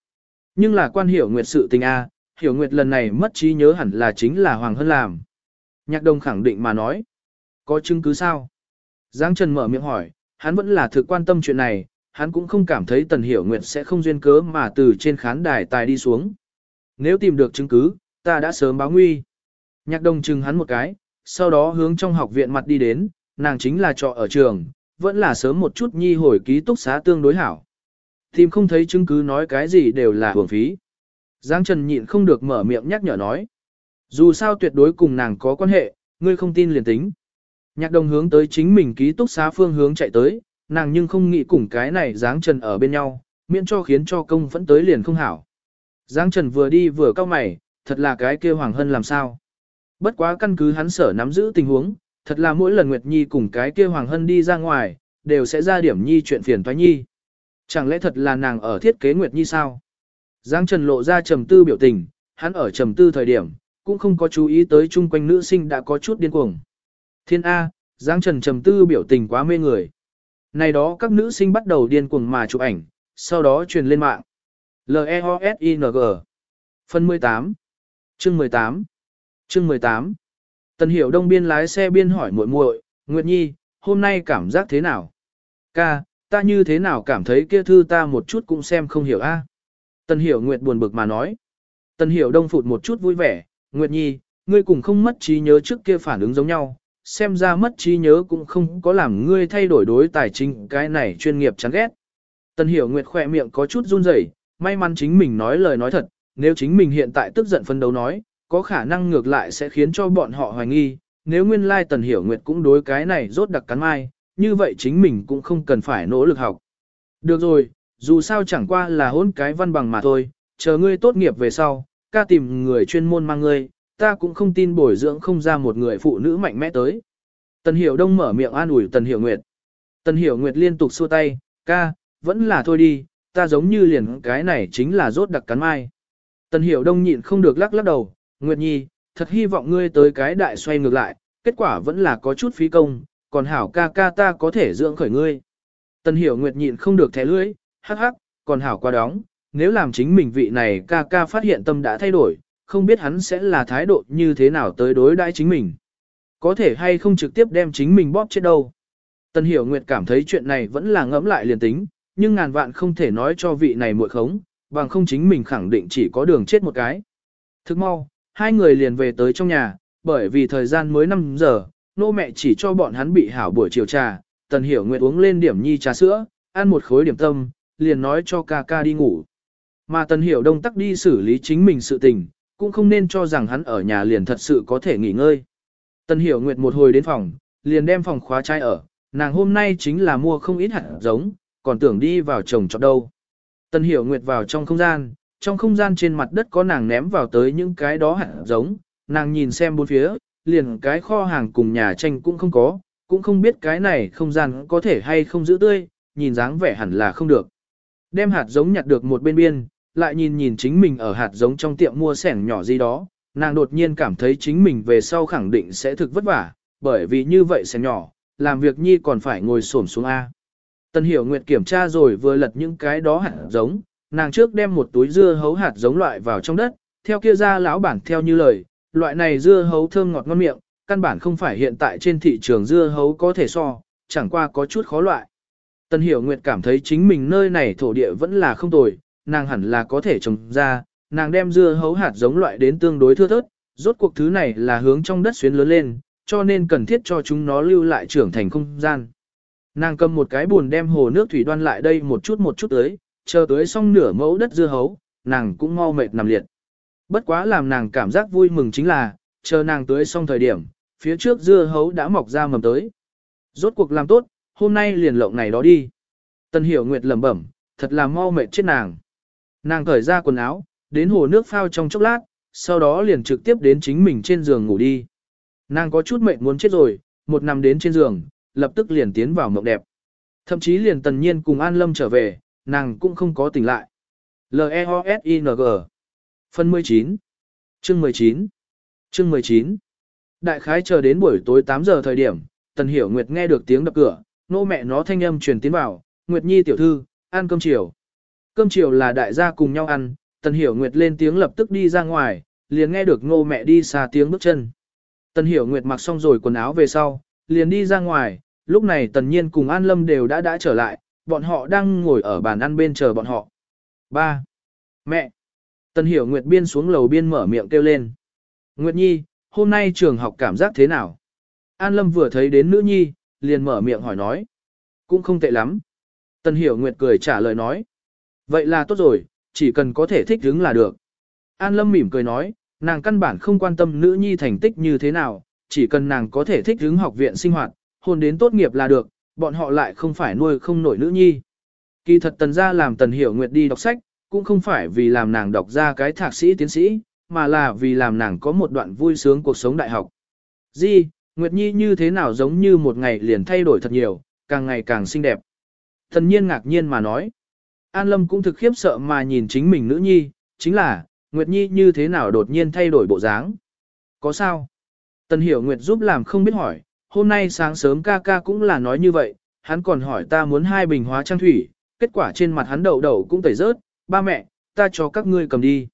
Nhưng là quan hiểu nguyệt sự tình A, hiểu nguyệt lần này mất trí nhớ hẳn là chính là Hoàng Hân làm. Nhạc đồng khẳng định mà nói. Có chứng cứ sao? Giang Trần mở miệng hỏi, hắn vẫn là thực quan tâm chuyện này, hắn cũng không cảm thấy tần hiểu nguyệt sẽ không duyên cớ mà từ trên khán đài tài đi xuống. Nếu tìm được chứng cứ, ta đã sớm báo nguy. Nhạc đồng chừng hắn một cái, sau đó hướng trong học viện mặt đi đến, nàng chính là trọ ở trường, vẫn là sớm một chút nhi hồi ký túc xá tương đối hảo. Tìm không thấy chứng cứ nói cái gì đều là hưởng phí. Giang Trần nhịn không được mở miệng nhắc nhở nói. Dù sao tuyệt đối cùng nàng có quan hệ, ngươi không tin liền tính. Nhạc đồng hướng tới chính mình ký túc xá phương hướng chạy tới, nàng nhưng không nghĩ cùng cái này Giang Trần ở bên nhau, miễn cho khiến cho công vẫn tới liền không hảo. Giang Trần vừa đi vừa cao mày, thật là cái kia Hoàng Hân làm sao. Bất quá căn cứ hắn sở nắm giữ tình huống, thật là mỗi lần Nguyệt Nhi cùng cái kia Hoàng Hân đi ra ngoài, đều sẽ ra điểm Nhi chuyện phiền toái Nhi. Chẳng lẽ thật là nàng ở thiết kế Nguyệt Nhi sao? Giang Trần lộ ra trầm tư biểu tình, hắn ở trầm tư thời điểm, cũng không có chú ý tới chung quanh nữ sinh đã có chút điên cuồng. Thiên A, Giang Trần trầm tư biểu tình quá mê người. Này đó các nữ sinh bắt đầu điên cuồng mà chụp ảnh, sau đó truyền lên mạng. L-E-O-S-I-N-G Phần 18 Chương 18 Chương 18 Tần Hiểu Đông biên lái xe biên hỏi muội muội, Nguyệt Nhi, hôm nay cảm giác thế nào? Ca, ta như thế nào cảm thấy kia thư ta một chút cũng xem không hiểu a. Tần Hiểu Nguyệt buồn bực mà nói. Tần Hiểu Đông phụt một chút vui vẻ, Nguyệt Nhi, ngươi cùng không mất trí nhớ trước kia phản ứng giống nhau, xem ra mất trí nhớ cũng không có làm ngươi thay đổi đối tài chính cái này chuyên nghiệp chán ghét. Tần Hiểu Nguyệt khỏe miệng có chút run rẩy, may mắn chính mình nói lời nói thật, nếu chính mình hiện tại tức giận phân đấu nói, có khả năng ngược lại sẽ khiến cho bọn họ hoài nghi, nếu nguyên lai Tần Hiểu Nguyệt cũng đối cái này rốt đặc cắn mai, như vậy chính mình cũng không cần phải nỗ lực học. Được rồi, dù sao chẳng qua là hôn cái văn bằng mà thôi, chờ ngươi tốt nghiệp về sau, ca tìm người chuyên môn mang ngươi, ta cũng không tin bồi dưỡng không ra một người phụ nữ mạnh mẽ tới. Tần Hiểu Đông mở miệng an ủi Tần Hiểu Nguyệt. Tần Hiểu Nguyệt liên tục xua tay, ca, vẫn là thôi đi, ta giống như liền cái này chính là rốt đặc cắn mai. Tần Hiểu Đông nhịn không được lắc lắc đầu, Nguyệt Nhi, thật hy vọng ngươi tới cái đại xoay ngược lại, kết quả vẫn là có chút phí công, còn hảo ca ca ta có thể dưỡng khởi ngươi. Tần hiểu Nguyệt nhịn không được thẻ lưỡi, hắc hắc, còn hảo qua đóng, nếu làm chính mình vị này ca ca phát hiện tâm đã thay đổi, không biết hắn sẽ là thái độ như thế nào tới đối đãi chính mình. Có thể hay không trực tiếp đem chính mình bóp chết đâu. Tần hiểu Nguyệt cảm thấy chuyện này vẫn là ngẫm lại liền tính, nhưng ngàn vạn không thể nói cho vị này muội khống, bằng không chính mình khẳng định chỉ có đường chết một cái. Thức mau, hai người liền về tới trong nhà, bởi vì thời gian mới 5 giờ, nô mẹ chỉ cho bọn hắn bị hảo buổi chiều trà, tần hiểu nguyện uống lên điểm nhi trà sữa, ăn một khối điểm tâm, liền nói cho ca ca đi ngủ. Mà tần hiểu đông tắc đi xử lý chính mình sự tình, cũng không nên cho rằng hắn ở nhà liền thật sự có thể nghỉ ngơi. Tần hiểu nguyệt một hồi đến phòng, liền đem phòng khóa trai ở, nàng hôm nay chính là mua không ít hạt giống, còn tưởng đi vào trồng trọt đâu. Tần hiểu nguyệt vào trong không gian, trong không gian trên mặt đất có nàng ném vào tới những cái đó hạt giống, nàng nhìn xem bốn phía, liền cái kho hàng cùng nhà tranh cũng không có, cũng không biết cái này không gian có thể hay không giữ tươi, nhìn dáng vẻ hẳn là không được. Đem hạt giống nhặt được một bên biên, lại nhìn nhìn chính mình ở hạt giống trong tiệm mua sẻng nhỏ gì đó, nàng đột nhiên cảm thấy chính mình về sau khẳng định sẽ thực vất vả, bởi vì như vậy sẻng nhỏ, làm việc nhi còn phải ngồi xổm xuống A. tân Hiểu Nguyệt kiểm tra rồi vừa lật những cái đó hạt giống, nàng trước đem một túi dưa hấu hạt giống loại vào trong đất, theo kia ra lão bản theo như lời, loại này dưa hấu thơm ngọt ngon miệng, căn bản không phải hiện tại trên thị trường dưa hấu có thể so, chẳng qua có chút khó loại. Tân Hiểu Nguyệt cảm thấy chính mình nơi này thổ địa vẫn là không tồi, nàng hẳn là có thể trồng ra, nàng đem dưa hấu hạt giống loại đến tương đối thưa thớt, rốt cuộc thứ này là hướng trong đất xuyến lớn lên, cho nên cần thiết cho chúng nó lưu lại trưởng thành không gian. Nàng cầm một cái buồn đem hồ nước thủy đoan lại đây một chút một chút tới, chờ tới xong nửa mẫu đất dưa hấu, nàng cũng mau mệt nằm liệt. Bất quá làm nàng cảm giác vui mừng chính là, chờ nàng tới xong thời điểm, phía trước dưa hấu đã mọc ra mầm tới. Rốt cuộc làm tốt, hôm nay liền lộng này đó đi. Tần hiểu nguyệt lẩm bẩm, thật là mau mệt chết nàng. Nàng cởi ra quần áo, đến hồ nước phao trong chốc lát, sau đó liền trực tiếp đến chính mình trên giường ngủ đi. Nàng có chút mệt muốn chết rồi, một nằm đến trên giường, lập tức liền tiến vào mộng đẹp. Thậm chí liền tần nhiên cùng An Lâm trở về, nàng cũng không có tỉnh lại. L-E-O-S-I-N-G Phần 19 Chương 19 Chương 19 Đại khái chờ đến buổi tối 8 giờ thời điểm, Tần Hiểu Nguyệt nghe được tiếng đập cửa, nô mẹ nó thanh âm truyền tiến vào, Nguyệt Nhi tiểu thư, ăn cơm chiều. Cơm chiều là đại gia cùng nhau ăn, Tần Hiểu Nguyệt lên tiếng lập tức đi ra ngoài, liền nghe được ngô mẹ đi xa tiếng bước chân. Tần Hiểu Nguyệt mặc xong rồi quần áo về sau, liền đi ra ngoài, lúc này Tần Nhiên cùng An Lâm đều đã đã trở lại, bọn họ đang ngồi ở bàn ăn bên chờ bọn họ. Ba, Mẹ! Tần Hiểu Nguyệt biên xuống lầu biên mở miệng kêu lên. Nguyệt Nhi, hôm nay trường học cảm giác thế nào? An Lâm vừa thấy đến nữ nhi, liền mở miệng hỏi nói. Cũng không tệ lắm. Tần Hiểu Nguyệt cười trả lời nói. Vậy là tốt rồi, chỉ cần có thể thích ứng là được. An Lâm mỉm cười nói, nàng căn bản không quan tâm nữ nhi thành tích như thế nào, chỉ cần nàng có thể thích ứng học viện sinh hoạt, hôn đến tốt nghiệp là được, bọn họ lại không phải nuôi không nổi nữ nhi. Kỳ thật tần gia làm tần hiểu nguyệt đi đọc sách, cũng không phải vì làm nàng đọc ra cái thạc sĩ tiến sĩ, mà là vì làm nàng có một đoạn vui sướng cuộc sống đại học. Di, Nguyệt Nhi như thế nào giống như một ngày liền thay đổi thật nhiều, càng ngày càng xinh đẹp. Thần nhiên ngạc nhiên mà nói. An Lâm cũng thực khiếp sợ mà nhìn chính mình nữ nhi, chính là, Nguyệt Nhi như thế nào đột nhiên thay đổi bộ dáng. Có sao? Tần Hiểu Nguyệt giúp làm không biết hỏi, hôm nay sáng sớm ca ca cũng là nói như vậy, hắn còn hỏi ta muốn hai bình hóa trang thủy, kết quả trên mặt hắn đầu đầu cũng tẩy rớt, ba mẹ, ta cho các ngươi cầm đi.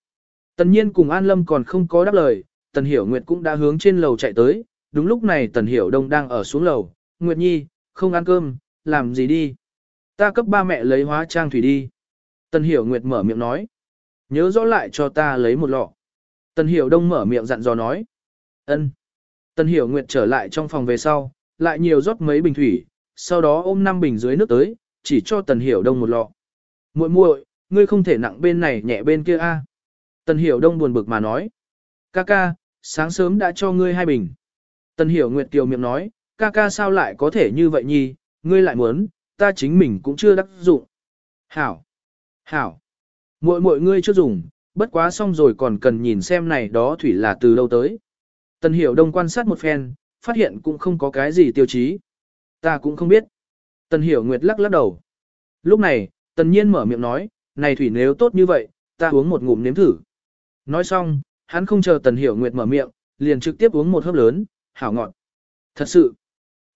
Tần nhiên cùng An Lâm còn không có đáp lời, Tần Hiểu Nguyệt cũng đã hướng trên lầu chạy tới, đúng lúc này Tần Hiểu Đông đang ở xuống lầu, Nguyệt Nhi, không ăn cơm, làm gì đi. Ta cấp ba mẹ lấy hóa trang thủy đi. Tần Hiểu Nguyệt mở miệng nói. Nhớ rõ lại cho ta lấy một lọ. Tần Hiểu Đông mở miệng dặn dò nói. ân. Tần Hiểu Nguyệt trở lại trong phòng về sau, lại nhiều rót mấy bình thủy, sau đó ôm năm bình dưới nước tới, chỉ cho Tần Hiểu Đông một lọ. Muội muội, ngươi không thể nặng bên này nhẹ bên kia a. Tần Hiểu Đông buồn bực mà nói. Ca ca, sáng sớm đã cho ngươi hai bình. Tần Hiểu Nguyệt kiều miệng nói, ca ca sao lại có thể như vậy nhi, ngươi lại muốn, ta chính mình cũng chưa đắc dụng. Hảo, hảo, muội muội ngươi chưa dùng, bất quá xong rồi còn cần nhìn xem này đó thủy là từ đâu tới. Tần Hiểu Đông quan sát một phen, phát hiện cũng không có cái gì tiêu chí. Ta cũng không biết. Tần Hiểu Nguyệt lắc lắc đầu. Lúc này, Tần Nhiên mở miệng nói, này thủy nếu tốt như vậy, ta uống một ngụm nếm thử. Nói xong, hắn không chờ Tần Hiểu Nguyệt mở miệng, liền trực tiếp uống một hớp lớn, hảo ngọt. Thật sự,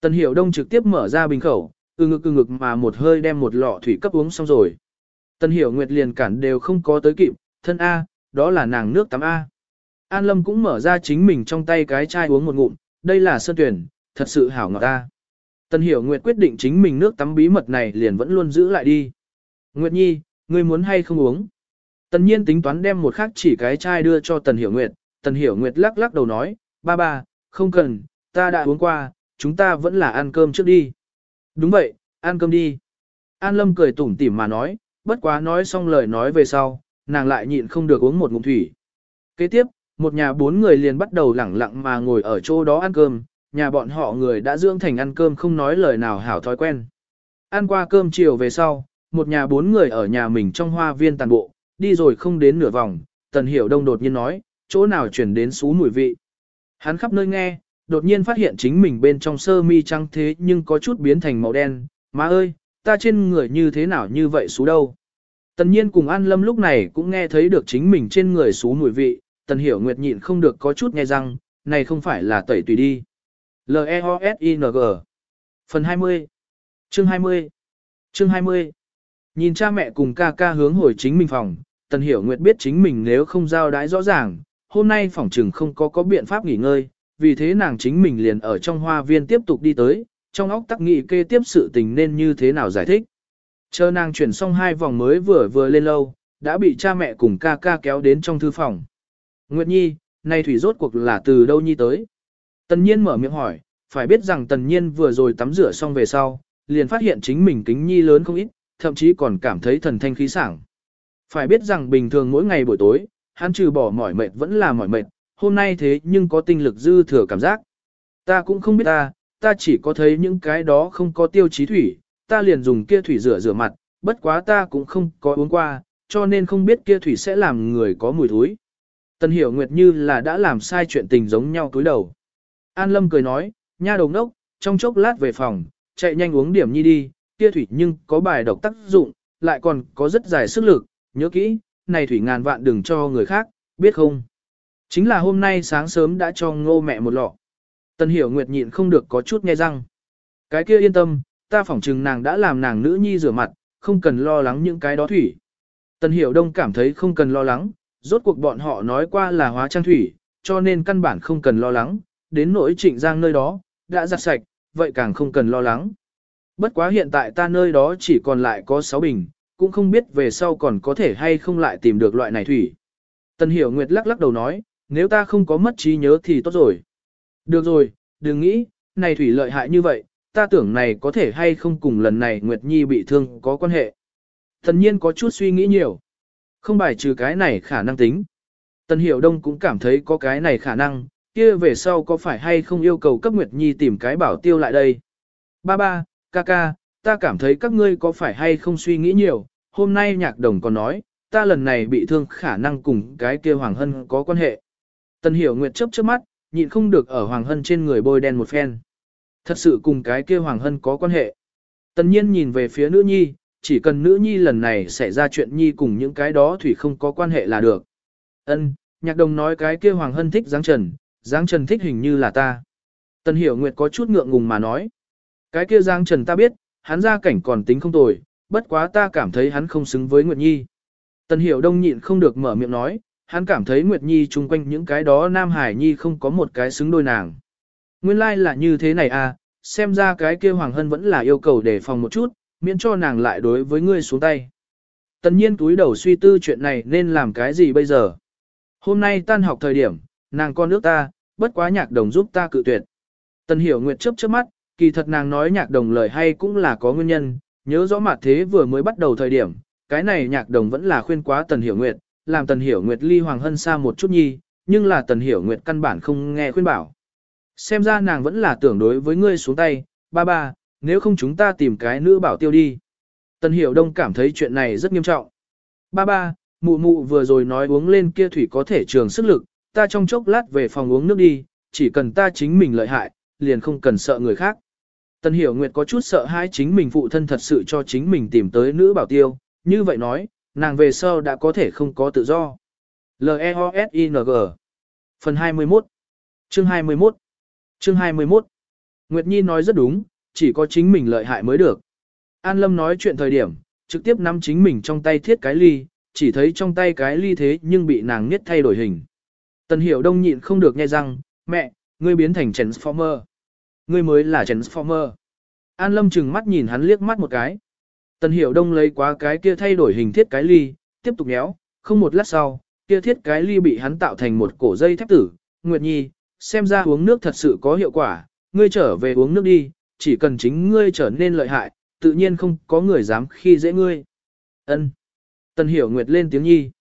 Tần Hiểu Đông trực tiếp mở ra bình khẩu, ư ngực ư ngực mà một hơi đem một lọ thủy cấp uống xong rồi. Tần Hiểu Nguyệt liền cản đều không có tới kịp, thân A, đó là nàng nước tắm A. An Lâm cũng mở ra chính mình trong tay cái chai uống một ngụm, đây là sơn tuyển, thật sự hảo ngọt ta. Tần Hiểu Nguyệt quyết định chính mình nước tắm bí mật này liền vẫn luôn giữ lại đi. Nguyệt Nhi, ngươi muốn hay không uống? Tần Nhiên tính toán đem một khắc chỉ cái chai đưa cho Tần Hiểu Nguyệt, Tần Hiểu Nguyệt lắc lắc đầu nói, ba ba, không cần, ta đã uống qua, chúng ta vẫn là ăn cơm trước đi. Đúng vậy, ăn cơm đi. An Lâm cười tủm tỉm mà nói, bất quá nói xong lời nói về sau, nàng lại nhịn không được uống một ngụm thủy. Kế tiếp, một nhà bốn người liền bắt đầu lẳng lặng mà ngồi ở chỗ đó ăn cơm, nhà bọn họ người đã dưỡng thành ăn cơm không nói lời nào hảo thói quen. Ăn qua cơm chiều về sau, một nhà bốn người ở nhà mình trong hoa viên tàn bộ, đi rồi không đến nửa vòng, Tần Hiểu Đông đột nhiên nói, chỗ nào chuyển đến xú mùi vị. Hắn khắp nơi nghe, đột nhiên phát hiện chính mình bên trong sơ mi trắng thế nhưng có chút biến thành màu đen, má ơi, ta trên người như thế nào như vậy xú đâu. Tần nhiên cùng An Lâm lúc này cũng nghe thấy được chính mình trên người xú mùi vị, Tần Hiểu Nguyệt nhịn không được có chút nghe răng, này không phải là tẩy tùy đi. L-E-O-S-I-N-G Phần 20 Chương 20 Chương 20 Nhìn cha mẹ cùng ca ca hướng hồi chính mình phòng, Tần Hiểu Nguyệt biết chính mình nếu không giao đái rõ ràng, hôm nay phòng trừng không có có biện pháp nghỉ ngơi, vì thế nàng chính mình liền ở trong hoa viên tiếp tục đi tới, trong óc tắc nghị kê tiếp sự tình nên như thế nào giải thích. Chờ nàng chuyển xong hai vòng mới vừa vừa lên lâu, đã bị cha mẹ cùng ca ca kéo đến trong thư phòng. Nguyệt Nhi, nay thủy rốt cuộc là từ đâu Nhi tới? Tần nhiên mở miệng hỏi, phải biết rằng tần nhiên vừa rồi tắm rửa xong về sau, liền phát hiện chính mình kính Nhi lớn không ít, thậm chí còn cảm thấy thần thanh khí sảng. Phải biết rằng bình thường mỗi ngày buổi tối, hắn trừ bỏ mỏi mệt vẫn là mỏi mệt, hôm nay thế nhưng có tinh lực dư thừa cảm giác. Ta cũng không biết ta, ta chỉ có thấy những cái đó không có tiêu chí thủy, ta liền dùng kia thủy rửa rửa mặt, bất quá ta cũng không có uống qua, cho nên không biết kia thủy sẽ làm người có mùi thối. Tần hiểu nguyệt như là đã làm sai chuyện tình giống nhau cúi đầu. An Lâm cười nói, nha đồng đốc, trong chốc lát về phòng, chạy nhanh uống điểm nhi đi, kia thủy nhưng có bài độc tác dụng, lại còn có rất dài sức lực, nhớ kỹ, này thủy ngàn vạn đừng cho người khác, biết không? Chính là hôm nay sáng sớm đã cho ngô mẹ một lọ. Tần hiểu nguyệt nhịn không được có chút nghe răng. Cái kia yên tâm, ta phỏng chừng nàng đã làm nàng nữ nhi rửa mặt, không cần lo lắng những cái đó thủy. Tần hiểu đông cảm thấy không cần lo lắng, rốt cuộc bọn họ nói qua là hóa trang thủy, cho nên căn bản không cần lo lắng, đến nỗi trịnh giang nơi đó, đã giặt sạch, vậy càng không cần lo lắng. Bất quá hiện tại ta nơi đó chỉ còn lại có 6 bình, cũng không biết về sau còn có thể hay không lại tìm được loại này thủy. Tần Hiểu Nguyệt lắc lắc đầu nói, nếu ta không có mất trí nhớ thì tốt rồi. Được rồi, đừng nghĩ, này thủy lợi hại như vậy, ta tưởng này có thể hay không cùng lần này Nguyệt Nhi bị thương có quan hệ. Thần nhiên có chút suy nghĩ nhiều. Không bài trừ cái này khả năng tính. Tần Hiểu Đông cũng cảm thấy có cái này khả năng, kia về sau có phải hay không yêu cầu cấp Nguyệt Nhi tìm cái bảo tiêu lại đây. Ba ba, ca ca, ta cảm thấy các ngươi có phải hay không suy nghĩ nhiều, hôm nay nhạc đồng còn nói, ta lần này bị thương khả năng cùng cái kia Hoàng Hân có quan hệ. Tần Hiểu Nguyệt chớp chớp mắt, nhịn không được ở Hoàng Hân trên người bôi đen một phen. Thật sự cùng cái kia Hoàng Hân có quan hệ. Tần nhiên nhìn về phía nữ nhi, chỉ cần nữ nhi lần này xảy ra chuyện nhi cùng những cái đó thủy không có quan hệ là được. Ân, nhạc đồng nói cái kia Hoàng Hân thích Giáng Trần, Giáng Trần thích hình như là ta. Tần Hiểu Nguyệt có chút ngượng ngùng mà nói. Cái kia giáng Trần ta biết, hắn ra cảnh còn tính không tồi, bất quá ta cảm thấy hắn không xứng với Nguyệt Nhi. Tần Hiểu Đông nhịn không được mở miệng nói, hắn cảm thấy Nguyệt Nhi chung quanh những cái đó Nam Hải Nhi không có một cái xứng đôi nàng. Nguyên lai like là như thế này à, xem ra cái kia Hoàng Hân vẫn là yêu cầu đề phòng một chút, miễn cho nàng lại đối với ngươi xuống tay. Tần nhiên túi đầu suy tư chuyện này nên làm cái gì bây giờ. Hôm nay tan học thời điểm, nàng con nước ta, bất quá nhạc đồng giúp ta cự tuyệt. Tần hiểu nguyệt chớp chớp mắt, kỳ thật nàng nói nhạc đồng lời hay cũng là có nguyên nhân, nhớ rõ mặt thế vừa mới bắt đầu thời điểm, cái này nhạc đồng vẫn là khuyên quá tần hiểu nguyệt, làm tần hiểu nguyệt ly hoàng hân xa một chút nhi, nhưng là tần hiểu nguyệt căn bản không nghe khuyên bảo. Xem ra nàng vẫn là tưởng đối với ngươi xuống tay, ba ba, nếu không chúng ta tìm cái nữ bảo tiêu đi. Tần hiểu đông cảm thấy chuyện này rất nghiêm trọng. Ba ba, mụ mụ vừa rồi nói uống lên kia thủy có thể trường sức lực, ta trong chốc lát về phòng uống nước đi, chỉ cần ta chính mình lợi hại, liền không cần sợ người khác. Tần Hiểu Nguyệt có chút sợ hãi chính mình phụ thân thật sự cho chính mình tìm tới nữ bảo tiêu, như vậy nói, nàng về sau đã có thể không có tự do. L-E-O-S-I-N-G Phần 21 Chương 21 Chương 21 Nguyệt Nhi nói rất đúng, chỉ có chính mình lợi hại mới được. An Lâm nói chuyện thời điểm, trực tiếp nắm chính mình trong tay thiết cái ly, chỉ thấy trong tay cái ly thế nhưng bị nàng niết thay đổi hình. Tần Hiểu Đông nhịn không được nghe rằng, mẹ, ngươi biến thành Transformer. Ngươi mới là Transformer. An Lâm chừng mắt nhìn hắn liếc mắt một cái. Tần Hiểu Đông lấy quá cái kia thay đổi hình thiết cái ly, tiếp tục nhéo, không một lát sau, kia thiết cái ly bị hắn tạo thành một cổ dây thép tử. Nguyệt Nhi, xem ra uống nước thật sự có hiệu quả, ngươi trở về uống nước đi, chỉ cần chính ngươi trở nên lợi hại, tự nhiên không có người dám khi dễ ngươi. Ân. Tần Hiểu Nguyệt lên tiếng nhi.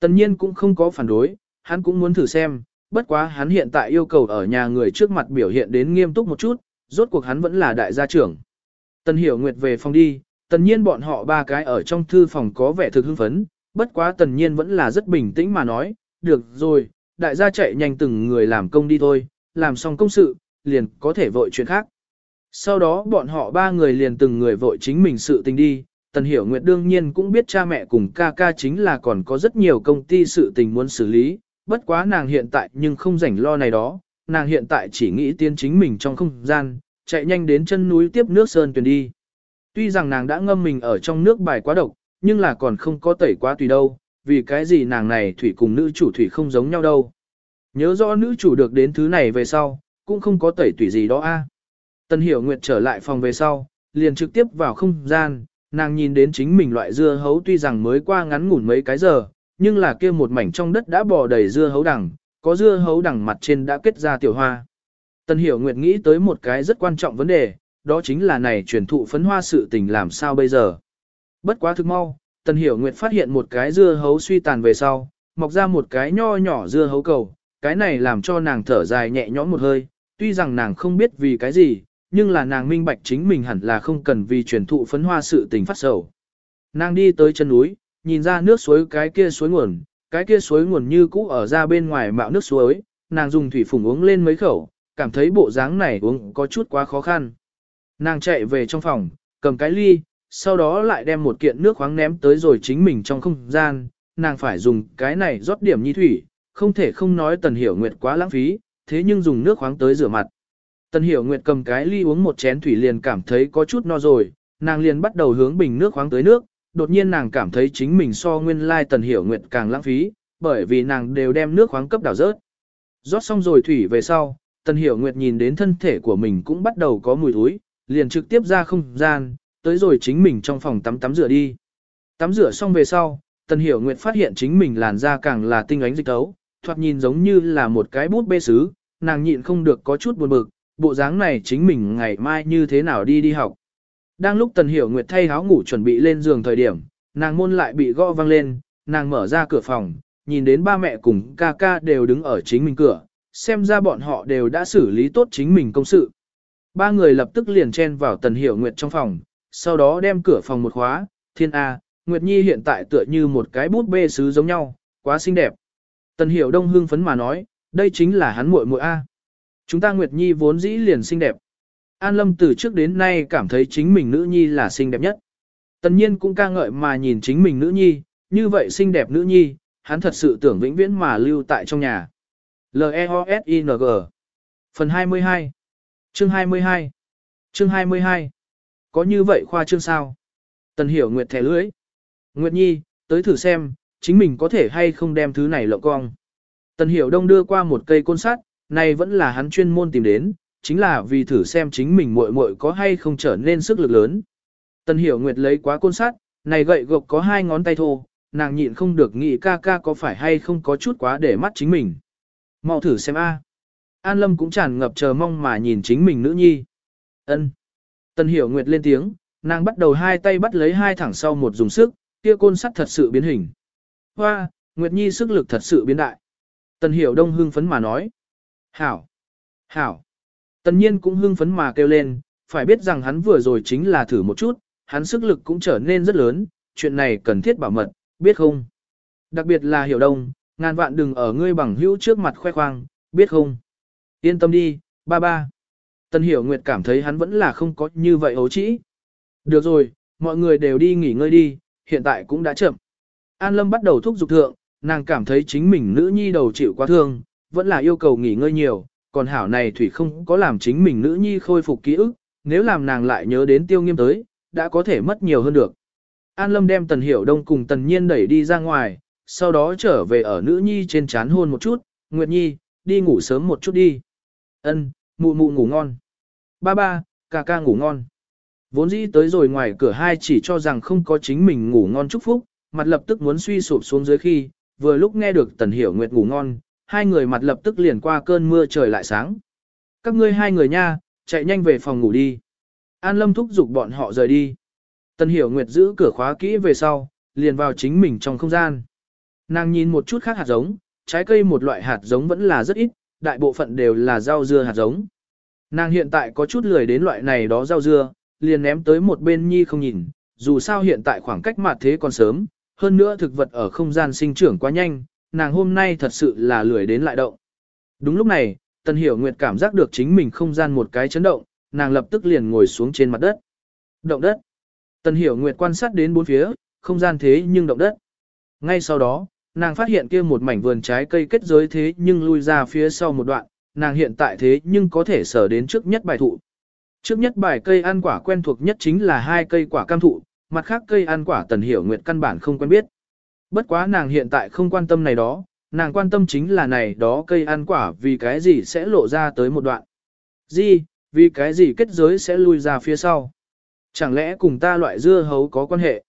Tần nhiên cũng không có phản đối, hắn cũng muốn thử xem, bất quá hắn hiện tại yêu cầu ở nhà người trước mặt biểu hiện đến nghiêm túc một chút, rốt cuộc hắn vẫn là đại gia trưởng. Tần Hiểu Nguyệt về phòng đi, tần nhiên bọn họ ba cái ở trong thư phòng có vẻ thực hưng phấn, bất quá tần nhiên vẫn là rất bình tĩnh mà nói, được rồi, đại gia chạy nhanh từng người làm công đi thôi, làm xong công sự, liền có thể vội chuyện khác. Sau đó bọn họ ba người liền từng người vội chính mình sự tình đi, Tần Hiểu Nguyệt đương nhiên cũng biết cha mẹ cùng ca ca chính là còn có rất nhiều công ty sự tình muốn xử lý, bất quá nàng hiện tại nhưng không rảnh lo này đó, nàng hiện tại chỉ nghĩ tiến chính mình trong không gian, chạy nhanh đến chân núi tiếp nước sơn tuyền đi. Tuy rằng nàng đã ngâm mình ở trong nước bài quá độc, nhưng là còn không có tẩy quá tùy đâu, vì cái gì nàng này thủy cùng nữ chủ thủy không giống nhau đâu. Nhớ rõ nữ chủ được đến thứ này về sau, cũng không có tẩy tùy gì đó a. Tân Hiểu Nguyệt trở lại phòng về sau, liền trực tiếp vào không gian, nàng nhìn đến chính mình loại dưa hấu tuy rằng mới qua ngắn ngủn mấy cái giờ, nhưng là kia một mảnh trong đất đã bò đầy dưa hấu đằng, có dưa hấu đằng mặt trên đã kết ra tiểu hoa. Tân Hiểu Nguyệt nghĩ tới một cái rất quan trọng vấn đề, đó chính là này truyền thụ phấn hoa sự tình làm sao bây giờ. Bất quá thực mau, Tân Hiểu Nguyệt phát hiện một cái dưa hấu suy tàn về sau, mọc ra một cái nho nhỏ dưa hấu cầu, cái này làm cho nàng thở dài nhẹ nhõm một hơi, tuy rằng nàng không biết vì cái gì, nhưng là nàng minh bạch chính mình hẳn là không cần vì truyền thụ phấn hoa sự tình phát sầu. Nàng đi tới chân núi, nhìn ra nước suối cái kia suối nguồn, cái kia suối nguồn như cũ ở ra bên ngoài mạo nước suối, nàng dùng thủy phùng uống lên mấy khẩu, cảm thấy bộ dáng này uống có chút quá khó khăn. Nàng chạy về trong phòng, cầm cái ly, sau đó lại đem một kiện nước khoáng ném tới rồi chính mình trong không gian, nàng phải dùng cái này rót điểm nhi thủy, không thể không nói tần hiểu nguyệt quá lãng phí, thế nhưng dùng nước khoáng tới rửa mặt. Tần hiểu nguyệt cầm cái ly uống một chén thủy liền cảm thấy có chút no rồi, nàng liền bắt đầu hướng bình nước khoáng tới nước, đột nhiên nàng cảm thấy chính mình so nguyên lai tần hiểu nguyệt càng lãng phí, bởi vì nàng đều đem nước khoáng cấp đảo rớt. Rót xong rồi thủy về sau, tần hiểu nguyệt nhìn đến thân thể của mình cũng bắt đầu có mùi thối, liền trực tiếp ra không gian, tới rồi chính mình trong phòng tắm tắm rửa đi. Tắm rửa xong về sau, tần hiểu nguyệt phát hiện chính mình làn da càng là tinh ánh dịch tấu, thoạt nhìn giống như là một cái bút bê sứ, nàng nhịn không được có chút buồn bực, bộ dáng này chính mình ngày mai như thế nào đi đi học. Đang lúc Tần Hiểu Nguyệt thay áo ngủ chuẩn bị lên giường thời điểm, nàng môn lại bị gõ vang lên, nàng mở ra cửa phòng, nhìn đến ba mẹ cùng ca ca đều đứng ở chính mình cửa, xem ra bọn họ đều đã xử lý tốt chính mình công sự. Ba người lập tức liền chen vào Tần Hiểu Nguyệt trong phòng, sau đó đem cửa phòng một khóa, thiên A, Nguyệt Nhi hiện tại tựa như một cái bút bê sứ giống nhau, quá xinh đẹp. Tần Hiểu Đông hưng phấn mà nói, đây chính là hắn muội muội A. Chúng ta Nguyệt Nhi vốn dĩ liền xinh đẹp. An Lâm từ trước đến nay cảm thấy chính mình nữ nhi là xinh đẹp nhất. Tần nhiên cũng ca ngợi mà nhìn chính mình nữ nhi, như vậy xinh đẹp nữ nhi, hắn thật sự tưởng vĩnh viễn mà lưu tại trong nhà. L-E-O-S-I-N-G Phần 22 Chương 22 Chương 22 Có như vậy khoa chương sao? Tần hiểu Nguyệt thẻ lưới. Nguyệt Nhi, tới thử xem, chính mình có thể hay không đem thứ này lộng cong. Tần hiểu đông đưa qua một cây côn sắt, này vẫn là hắn chuyên môn tìm đến, chính là vì thử xem chính mình muội muội có hay không trở nên sức lực lớn. Tần Hiểu Nguyệt lấy quá côn sắt, này gậy gộc có hai ngón tay thô, nàng nhịn không được nghĩ ca ca có phải hay không có chút quá để mắt chính mình. Mau thử xem a. An Lâm cũng tràn ngập chờ mong mà nhìn chính mình nữ nhi. Ân. Tần Hiểu Nguyệt lên tiếng, nàng bắt đầu hai tay bắt lấy hai thẳng sau một dùng sức, kia côn sắt thật sự biến hình. Hoa, Nguyệt Nhi sức lực thật sự biến đại. Tần Hiểu Đông hưng phấn mà nói. Hảo. Hảo. Tần nhiên cũng hưng phấn mà kêu lên, phải biết rằng hắn vừa rồi chính là thử một chút, hắn sức lực cũng trở nên rất lớn, chuyện này cần thiết bảo mật, biết không? Đặc biệt là hiểu đông, ngàn vạn đừng ở ngươi bằng hữu trước mặt khoe khoang, biết không? Yên tâm đi, ba ba. Tần hiểu nguyệt cảm thấy hắn vẫn là không có như vậy ấu trĩ. Được rồi, mọi người đều đi nghỉ ngơi đi, hiện tại cũng đã chậm. An Lâm bắt đầu thúc giục thượng, nàng cảm thấy chính mình nữ nhi đầu chịu quá thương, vẫn là yêu cầu nghỉ ngơi nhiều, còn hảo này Thủy không có làm chính mình nữ nhi khôi phục ký ức, nếu làm nàng lại nhớ đến tiêu nghiêm tới, đã có thể mất nhiều hơn được. An Lâm đem Tần Hiểu Đông cùng Tần Nhiên đẩy đi ra ngoài, sau đó trở về ở nữ nhi trên chán hôn một chút, Nguyệt Nhi, đi ngủ sớm một chút đi. Ân, mụ mụ ngủ ngon. Ba ba, ca ca ngủ ngon. Vốn dĩ tới rồi ngoài cửa hai chỉ cho rằng không có chính mình ngủ ngon chúc phúc, mặt lập tức muốn suy sụp xuống dưới khi, vừa lúc nghe được Tần Hiểu Nguyệt ngủ ngon, hai người mặt lập tức liền qua cơn mưa trời lại sáng. Các ngươi hai người nha, chạy nhanh về phòng ngủ đi. An Lâm thúc giục bọn họ rời đi. tân Hiểu Nguyệt giữ cửa khóa kỹ về sau, liền vào chính mình trong không gian. Nàng nhìn một chút khác hạt giống, trái cây một loại hạt giống vẫn là rất ít, đại bộ phận đều là rau dưa hạt giống. Nàng hiện tại có chút lười đến loại này đó rau dưa, liền ném tới một bên nhi không nhìn, dù sao hiện tại khoảng cách mặt thế còn sớm, hơn nữa thực vật ở không gian sinh trưởng quá nhanh, nàng hôm nay thật sự là lười đến lại động. Đúng lúc này, Tần Hiểu Nguyệt cảm giác được chính mình không gian một cái chấn động, nàng lập tức liền ngồi xuống trên mặt đất. Động đất. Tần Hiểu Nguyệt quan sát đến bốn phía, không gian thế nhưng động đất. Ngay sau đó, nàng phát hiện kia một mảnh vườn trái cây kết giới thế nhưng lui ra phía sau một đoạn, nàng hiện tại thế nhưng có thể sở đến trước nhất bài thụ. Trước nhất bài cây ăn quả quen thuộc nhất chính là hai cây quả cam thụ, mặt khác cây ăn quả tần hiểu nguyệt căn bản không quen biết. Bất quá nàng hiện tại không quan tâm này đó, nàng quan tâm chính là này đó cây ăn quả vì cái gì sẽ lộ ra tới một đoạn. Gì, vì cái gì kết giới sẽ lui ra phía sau. Chẳng lẽ cùng ta loại dưa hấu có quan hệ?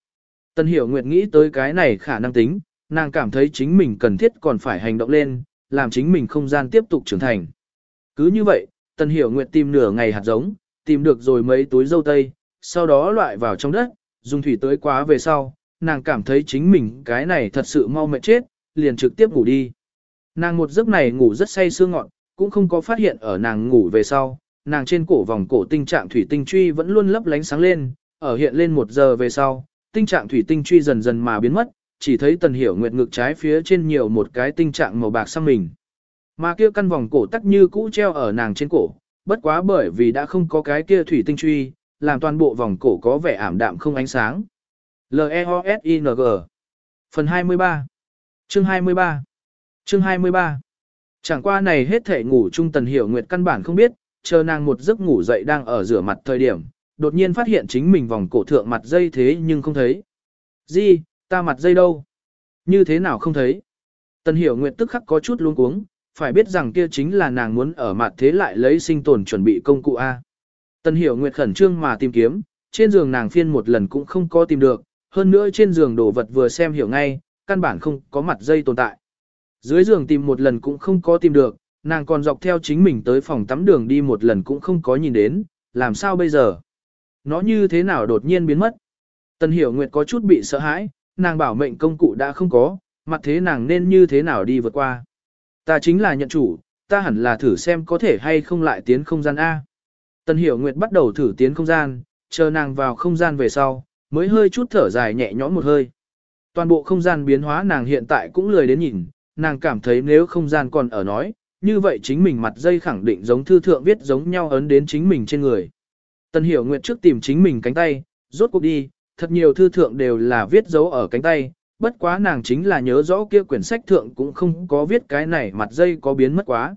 Tân hiểu nguyệt nghĩ tới cái này khả năng tính, nàng cảm thấy chính mình cần thiết còn phải hành động lên, làm chính mình không gian tiếp tục trưởng thành. Cứ như vậy, Tân Hiểu Nguyệt tìm nửa ngày hạt giống, tìm được rồi mấy túi dâu tây, sau đó loại vào trong đất, dùng thủy tới quá về sau, nàng cảm thấy chính mình cái này thật sự mau mệt chết, liền trực tiếp ngủ đi. Nàng một giấc này ngủ rất say sương ngọn, cũng không có phát hiện ở nàng ngủ về sau, nàng trên cổ vòng cổ tinh trạng thủy tinh truy vẫn luôn lấp lánh sáng lên, ở hiện lên một giờ về sau, tinh trạng thủy tinh truy dần dần mà biến mất, chỉ thấy tần hiểu nguyệt ngực trái phía trên nhiều một cái tinh trạng màu bạc sang mình. Mà kia căn vòng cổ tắc như cũ treo ở nàng trên cổ, bất quá bởi vì đã không có cái kia thủy tinh truy, làm toàn bộ vòng cổ có vẻ ảm đạm không ánh sáng. L-E-O-S-I-N-G Phần 23 Chương 23 Chương 23 Chẳng qua này hết thể ngủ trung tần hiểu nguyệt căn bản không biết, chờ nàng một giấc ngủ dậy đang ở rửa mặt thời điểm, đột nhiên phát hiện chính mình vòng cổ thượng mặt dây thế nhưng không thấy. Gì, ta mặt dây đâu? Như thế nào không thấy? Tần hiểu nguyệt tức khắc có chút luống cuống, phải biết rằng kia chính là nàng muốn ở mặt thế lại lấy sinh tồn chuẩn bị công cụ A. Tần hiểu nguyệt khẩn trương mà tìm kiếm, trên giường nàng phiên một lần cũng không có tìm được, hơn nữa trên giường đồ vật vừa xem hiểu ngay, căn bản không có mặt dây tồn tại. Dưới giường tìm một lần cũng không có tìm được, nàng còn dọc theo chính mình tới phòng tắm đường đi một lần cũng không có nhìn đến, làm sao bây giờ? Nó như thế nào đột nhiên biến mất? Tần hiểu nguyệt có chút bị sợ hãi, nàng bảo mệnh công cụ đã không có, mặt thế nàng nên như thế nào đi vượt qua? Ta chính là nhận chủ, ta hẳn là thử xem có thể hay không lại tiến không gian A. Tần Hiểu Nguyệt bắt đầu thử tiến không gian, chờ nàng vào không gian về sau, mới hơi chút thở dài nhẹ nhõm một hơi. Toàn bộ không gian biến hóa nàng hiện tại cũng lười đến nhìn, nàng cảm thấy nếu không gian còn ở nói, như vậy chính mình mặt dây khẳng định giống thư thượng viết giống nhau ấn đến chính mình trên người. Tần Hiểu Nguyệt trước tìm chính mình cánh tay, rốt cuộc đi, thật nhiều thư thượng đều là viết dấu ở cánh tay, bất quá nàng chính là nhớ rõ kia quyển sách thượng cũng không có viết cái này mặt dây có biến mất quá.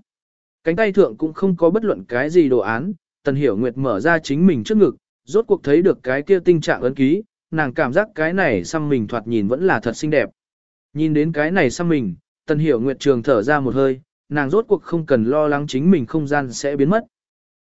Cánh tay thượng cũng không có bất luận cái gì đồ án, Tần Hiểu Nguyệt mở ra chính mình trước ngực, rốt cuộc thấy được cái kia tinh trạng ấn ký, nàng cảm giác cái này xăm mình thoạt nhìn vẫn là thật xinh đẹp. Nhìn đến cái này xăm mình, Tần Hiểu Nguyệt trường thở ra một hơi, nàng rốt cuộc không cần lo lắng chính mình không gian sẽ biến mất.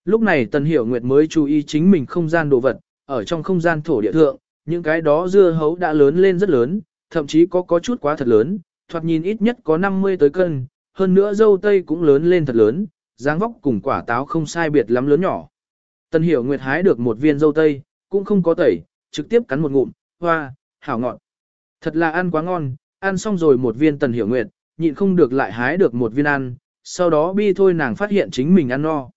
Lúc này Tần Hiểu Nguyệt mới chú ý chính mình không gian đồ vật, ở trong không gian thổ địa thượng, những cái đó dưa hấu đã lớn lên rất lớn, thậm chí có có chút quá thật lớn, thoạt nhìn ít nhất có 50 tới cân, hơn nữa dâu tây cũng lớn lên thật lớn, dáng vóc cùng quả táo không sai biệt lắm lớn nhỏ. Tần Hiểu Nguyệt hái được một viên dâu tây, cũng không có tẩy, trực tiếp cắn một ngụm, hoa, hảo ngọt. Thật là ăn quá ngon, ăn xong rồi một viên Tần Hiểu Nguyệt, nhịn không được lại hái được một viên ăn, sau đó bi thôi nàng phát hiện chính mình ăn no.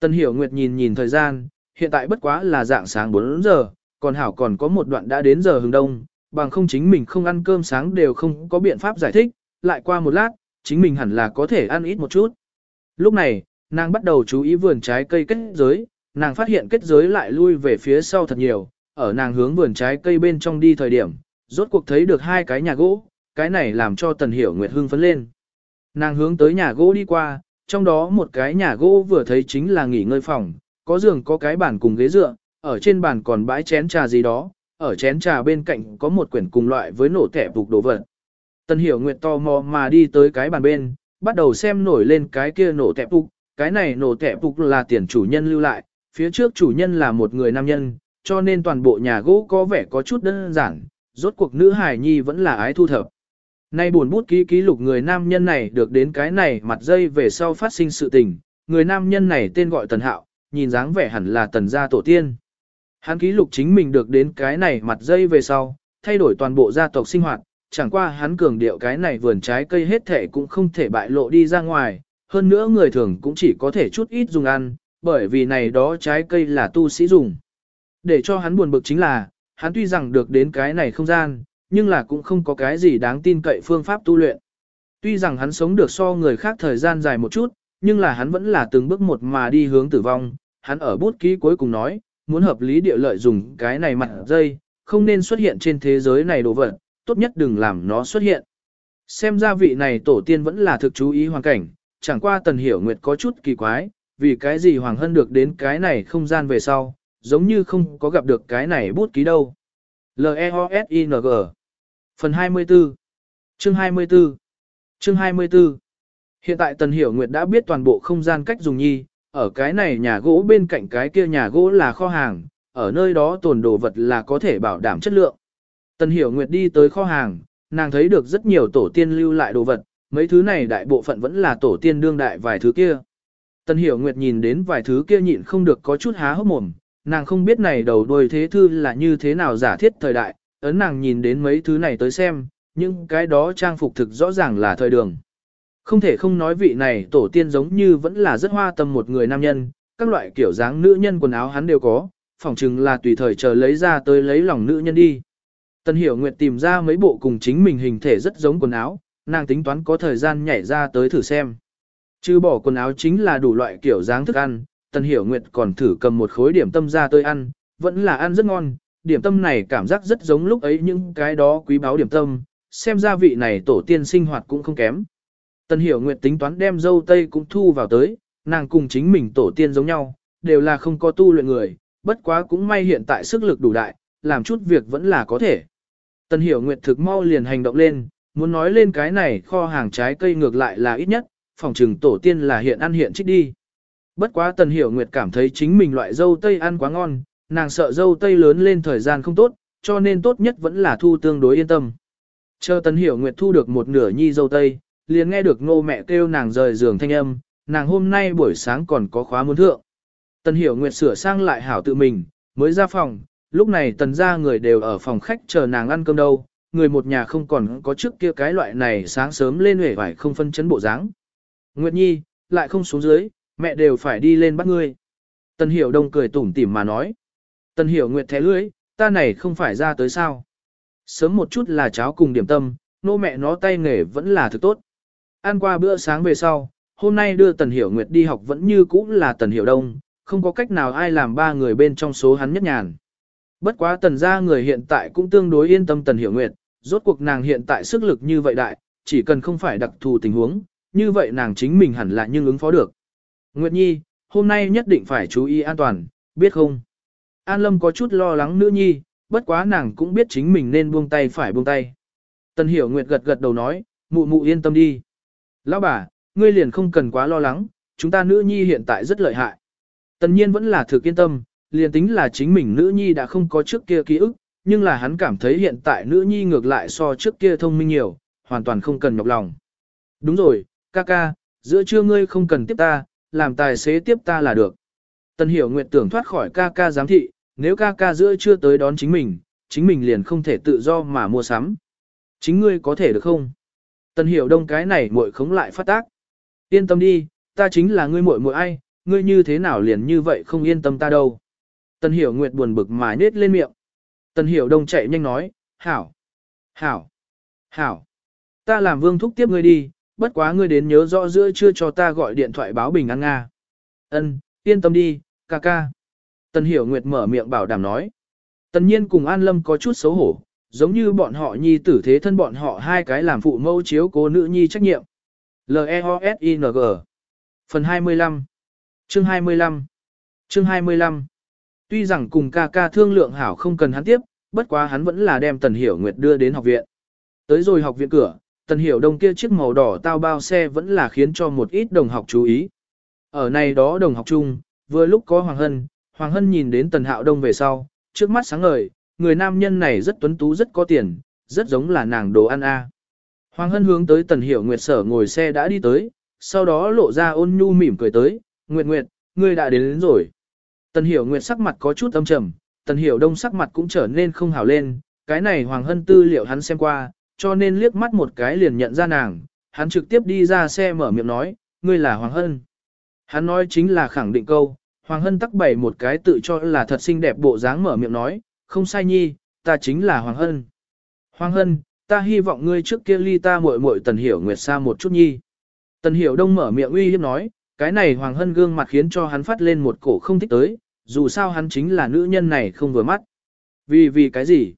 Tần Hiểu Nguyệt nhìn nhìn thời gian, hiện tại bất quá là dạng sáng 4 giờ, còn hảo còn có một đoạn đã đến giờ hừng đông, bằng không chính mình không ăn cơm sáng đều không có biện pháp giải thích, lại qua một lát, chính mình hẳn là có thể ăn ít một chút. Lúc này, nàng bắt đầu chú ý vườn trái cây kết giới, nàng phát hiện kết giới lại lui về phía sau thật nhiều, ở nàng hướng vườn trái cây bên trong đi thời điểm, rốt cuộc thấy được hai cái nhà gỗ, cái này làm cho Tần Hiểu Nguyệt hưng phấn lên. Nàng hướng tới nhà gỗ đi qua, trong đó một cái nhà gỗ vừa thấy chính là nghỉ ngơi phòng, có giường có cái bàn cùng ghế dựa, ở trên bàn còn bãi chén trà gì đó, ở chén trà bên cạnh có một quyển cùng loại với nổ thẻ phục đồ vật. Tần Hiểu Nguyệt to mò mà đi tới cái bàn bên, bắt đầu xem nổi lên cái kia nổ thẻ phục, cái này nổ thẻ phục là tiền chủ nhân lưu lại, phía trước chủ nhân là một người nam nhân, cho nên toàn bộ nhà gỗ có vẻ có chút đơn giản, rốt cuộc nữ hài nhi vẫn là ái thu thập. Nay buồn bút ký ký lục người nam nhân này được đến cái này mặt dây về sau phát sinh sự tình, người nam nhân này tên gọi Tần Hạo, nhìn dáng vẻ hẳn là Tần gia tổ tiên. Hắn ký lục chính mình được đến cái này mặt dây về sau, thay đổi toàn bộ gia tộc sinh hoạt, chẳng qua hắn cường điệu cái này vườn trái cây hết thể cũng không thể bại lộ đi ra ngoài, hơn nữa người thường cũng chỉ có thể chút ít dùng ăn, bởi vì này đó trái cây là tu sĩ dùng. Để cho hắn buồn bực chính là, hắn tuy rằng được đến cái này không gian, nhưng là cũng không có cái gì đáng tin cậy phương pháp tu luyện. Tuy rằng hắn sống được so người khác thời gian dài một chút, nhưng là hắn vẫn là từng bước một mà đi hướng tử vong. Hắn ở bút ký cuối cùng nói, muốn hợp lý địa lợi dùng cái này mặt dây, không nên xuất hiện trên thế giới này đồ vật, tốt nhất đừng làm nó xuất hiện. Xem ra vị này tổ tiên vẫn là thực chú ý hoàn cảnh, chẳng qua Tần Hiểu Nguyệt có chút kỳ quái, vì cái gì Hoàng Hân được đến cái này không gian về sau, giống như không có gặp được cái này bút ký đâu. L-E-O-S-I-N-G Phần 24 Chương 24 Chương 24 Hiện tại Tần Hiểu Nguyệt đã biết toàn bộ không gian cách dùng nhi, ở cái này nhà gỗ bên cạnh cái kia nhà gỗ là kho hàng, ở nơi đó tồn đồ vật là có thể bảo đảm chất lượng. Tần Hiểu Nguyệt đi tới kho hàng, nàng thấy được rất nhiều tổ tiên lưu lại đồ vật, mấy thứ này đại bộ phận vẫn là tổ tiên đương đại vài thứ kia. Tần Hiểu Nguyệt nhìn đến vài thứ kia nhịn không được có chút há hốc mồm, nàng không biết này đầu đuôi thế thư là như thế nào giả thiết thời đại, ấn nàng nhìn đến mấy thứ này tới xem, nhưng cái đó trang phục thực rõ ràng là thời đường. Không thể không nói vị này tổ tiên giống như vẫn là rất hoa tâm một người nam nhân, các loại kiểu dáng nữ nhân quần áo hắn đều có, phỏng chừng là tùy thời chờ lấy ra tới lấy lòng nữ nhân đi. Tần Hiểu Nguyệt tìm ra mấy bộ cùng chính mình hình thể rất giống quần áo, nàng tính toán có thời gian nhảy ra tới thử xem. Chứ bỏ quần áo chính là đủ loại kiểu dáng thức ăn, Tần Hiểu Nguyệt còn thử cầm một khối điểm tâm ra tới ăn, vẫn là ăn rất ngon, điểm tâm này cảm giác rất giống lúc ấy những cái đó quý báu điểm tâm, xem ra vị này tổ tiên sinh hoạt cũng không kém. Tần Hiểu Nguyệt tính toán đem dâu tây cũng thu vào tới, nàng cùng chính mình tổ tiên giống nhau, đều là không có tu luyện người, bất quá cũng may hiện tại sức lực đủ đại, làm chút việc vẫn là có thể. Tần Hiểu Nguyệt thực mau liền hành động lên, muốn nói lên cái này kho hàng trái cây ngược lại là ít nhất, phòng trừng tổ tiên là hiện ăn hiện trích đi. Bất quá Tần Hiểu Nguyệt cảm thấy chính mình loại dâu tây ăn quá ngon, nàng sợ dâu tây lớn lên thời gian không tốt, cho nên tốt nhất vẫn là thu tương đối yên tâm. Chờ Tần Hiểu Nguyệt thu được một nửa nhi dâu tây, liền nghe được ngô mẹ kêu nàng rời giường thanh âm, nàng hôm nay buổi sáng còn có khóa muốn thượng. Tần Hiểu Nguyệt sửa sang lại hảo tự mình, mới ra phòng, lúc này tần ra người đều ở phòng khách chờ nàng ăn cơm đâu, người một nhà không còn có trước kia cái loại này sáng sớm lên huệ vải không phân chấn bộ dáng. Nguyệt Nhi, lại không xuống dưới, mẹ đều phải đi lên bắt ngươi. Tần Hiểu Đông cười tủm tỉm mà nói. Tần Hiểu Nguyệt thé lưới, ta này không phải ra tới sao. Sớm một chút là cháu cùng điểm tâm, nô mẹ nó tay nghề vẫn là thực tốt. Ăn qua bữa sáng về sau, hôm nay đưa Tần Hiểu Nguyệt đi học vẫn như cũ là Tần Hiểu Đông, không có cách nào ai làm ba người bên trong số hắn nhất nhàn. Bất quá Tần gia người hiện tại cũng tương đối yên tâm Tần Hiểu Nguyệt, rốt cuộc nàng hiện tại sức lực như vậy đại, chỉ cần không phải đặc thù tình huống, như vậy nàng chính mình hẳn là nhưng ứng phó được. Nguyệt Nhi, hôm nay nhất định phải chú ý an toàn, biết không? An Lâm có chút lo lắng nữ nhi, bất quá nàng cũng biết chính mình nên buông tay phải buông tay. Tần Hiểu Nguyệt gật gật đầu nói, mụ mụ yên tâm đi. Lão bà, ngươi liền không cần quá lo lắng, chúng ta nữ nhi hiện tại rất lợi hại. Tần nhiên vẫn là thực yên tâm, liền tính là chính mình nữ nhi đã không có trước kia ký ức, nhưng là hắn cảm thấy hiện tại nữ nhi ngược lại so trước kia thông minh nhiều, hoàn toàn không cần nhọc lòng. Đúng rồi, ca ca, giữa trưa ngươi không cần tiếp ta, làm tài xế tiếp ta là được. Tần hiểu nguyện tưởng thoát khỏi ca ca giám thị, nếu ca ca giữa trưa tới đón chính mình, chính mình liền không thể tự do mà mua sắm. Chính ngươi có thể được không? Tần hiểu đông cái này muội khống lại phát tác. Yên tâm đi, ta chính là ngươi muội muội ai, ngươi như thế nào liền như vậy không yên tâm ta đâu. Tần hiểu nguyệt buồn bực mà nết lên miệng. Tần hiểu đông chạy nhanh nói, hảo, hảo, hảo. Ta làm vương thúc tiếp ngươi đi, bất quá ngươi đến nhớ rõ giữa chưa cho ta gọi điện thoại báo bình an Nga. Ân, yên tâm đi, ca ca. Tần hiểu nguyệt mở miệng bảo đảm nói. Tần nhiên cùng An Lâm có chút xấu hổ, giống như bọn họ nhi tử thế thân bọn họ hai cái làm phụ mẫu chiếu cố nữ nhi trách nhiệm. L-E-O-S-I-N-G Phần 25 Chương 25 Chương 25 Tuy rằng cùng ca ca thương lượng hảo không cần hắn tiếp, bất quá hắn vẫn là đem Tần Hiểu Nguyệt đưa đến học viện. Tới rồi học viện cửa, Tần Hiểu Đông kia chiếc màu đỏ tao bao xe vẫn là khiến cho một ít đồng học chú ý. Ở này đó đồng học chung, vừa lúc có Hoàng Hân, Hoàng Hân nhìn đến Tần Hạo Đông về sau, trước mắt sáng ngời, người nam nhân này rất tuấn tú rất có tiền, rất giống là nàng đồ ăn a. Hoàng Hân hướng tới Tần Hiểu Nguyệt sở ngồi xe đã đi tới, sau đó lộ ra ôn nhu mỉm cười tới, Nguyệt Nguyệt, ngươi đã đến, đến rồi. Tần Hiểu Nguyệt sắc mặt có chút âm trầm, Tần Hiểu Đông sắc mặt cũng trở nên không hào lên, cái này Hoàng Hân tư liệu hắn xem qua, cho nên liếc mắt một cái liền nhận ra nàng, hắn trực tiếp đi ra xe mở miệng nói, ngươi là Hoàng Hân. Hắn nói chính là khẳng định câu, Hoàng Hân tắc bày một cái tự cho là thật xinh đẹp bộ dáng mở miệng nói, không sai nhi, ta chính là Hoàng Hân. Hoàng Hân, ta hy vọng ngươi trước kia ly ta muội muội Tần Hiểu Nguyệt xa một chút nhi. Tần Hiểu Đông mở miệng uy hiếp nói, cái này Hoàng Hân gương mặt khiến cho hắn phát lên một cổ không thích tới, dù sao hắn chính là nữ nhân này không vừa mắt. Vì vì cái gì?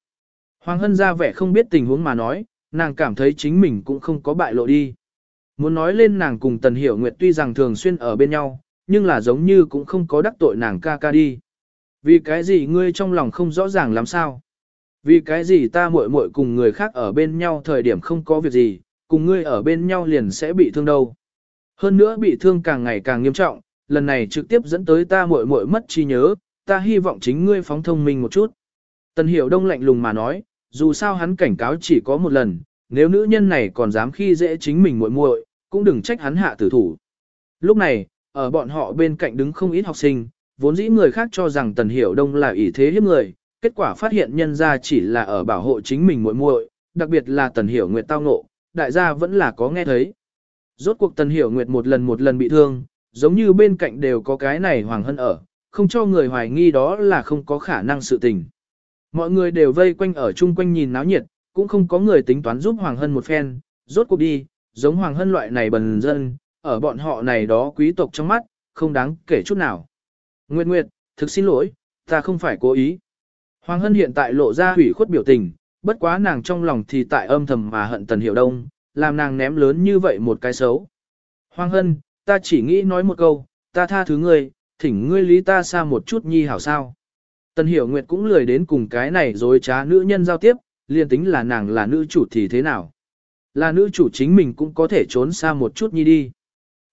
Hoàng Hân ra vẻ không biết tình huống mà nói, nàng cảm thấy chính mình cũng không có bại lộ đi. Muốn nói lên nàng cùng Tần Hiểu Nguyệt tuy rằng thường xuyên ở bên nhau, nhưng là giống như cũng không có đắc tội nàng ca ca đi. Vì cái gì ngươi trong lòng không rõ ràng làm sao? Vì cái gì ta muội muội cùng người khác ở bên nhau thời điểm không có việc gì, cùng ngươi ở bên nhau liền sẽ bị thương đâu. Hơn nữa bị thương càng ngày càng nghiêm trọng, lần này trực tiếp dẫn tới ta muội muội mất trí nhớ, ta hy vọng chính ngươi phóng thông minh một chút. Tần Hiểu Đông lạnh lùng mà nói, dù sao hắn cảnh cáo chỉ có một lần, nếu nữ nhân này còn dám khi dễ chính mình muội muội, cũng đừng trách hắn hạ tử thủ. Lúc này, ở bọn họ bên cạnh đứng không ít học sinh, vốn dĩ người khác cho rằng Tần Hiểu Đông là ỷ thế hiếp người, kết quả phát hiện nhân ra chỉ là ở bảo hộ chính mình muội muội, đặc biệt là Tần Hiểu Nguyệt tao ngộ, đại gia vẫn là có nghe thấy. Rốt cuộc Tần Hiểu Nguyệt một lần một lần bị thương, giống như bên cạnh đều có cái này Hoàng Hân ở, không cho người hoài nghi đó là không có khả năng sự tình. Mọi người đều vây quanh ở chung quanh nhìn náo nhiệt, cũng không có người tính toán giúp Hoàng Hân một phen, rốt cuộc đi, giống Hoàng Hân loại này bần dân, ở bọn họ này đó quý tộc trong mắt, không đáng kể chút nào. Nguyệt Nguyệt, thực xin lỗi, ta không phải cố ý. Hoàng Hân hiện tại lộ ra hủy khuất biểu tình, bất quá nàng trong lòng thì tại âm thầm mà hận Tần Hiểu Đông, làm nàng ném lớn như vậy một cái xấu. Hoàng Hân, ta chỉ nghĩ nói một câu, ta tha thứ ngươi, thỉnh ngươi lý ta xa một chút nhi hảo sao. Tần Hiểu Nguyệt cũng lười đến cùng cái này dối trá nữ nhân giao tiếp, liền tính là nàng là nữ chủ thì thế nào. Là nữ chủ chính mình cũng có thể trốn xa một chút nhi đi.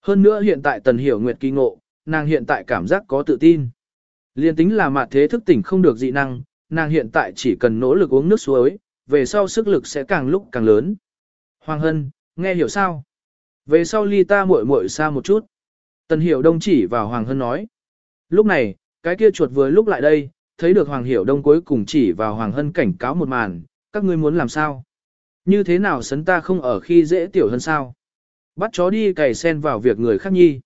Hơn nữa hiện tại Tần Hiểu Nguyệt kỳ ngộ, nàng hiện tại cảm giác có tự tin. Liên tính là mặt thế thức tỉnh không được dị năng, nàng hiện tại chỉ cần nỗ lực uống nước suối, về sau sức lực sẽ càng lúc càng lớn. Hoàng Hân, nghe hiểu sao? Về sau ly ta muội muội xa một chút. Tần Hiểu Đông chỉ vào Hoàng Hân nói. Lúc này, cái kia chuột vừa lúc lại đây, thấy được Hoàng Hiểu Đông cuối cùng chỉ vào Hoàng Hân cảnh cáo một màn, các ngươi muốn làm sao? Như thế nào sấn ta không ở khi dễ tiểu hơn sao? Bắt chó đi cày sen vào việc người khác nhi.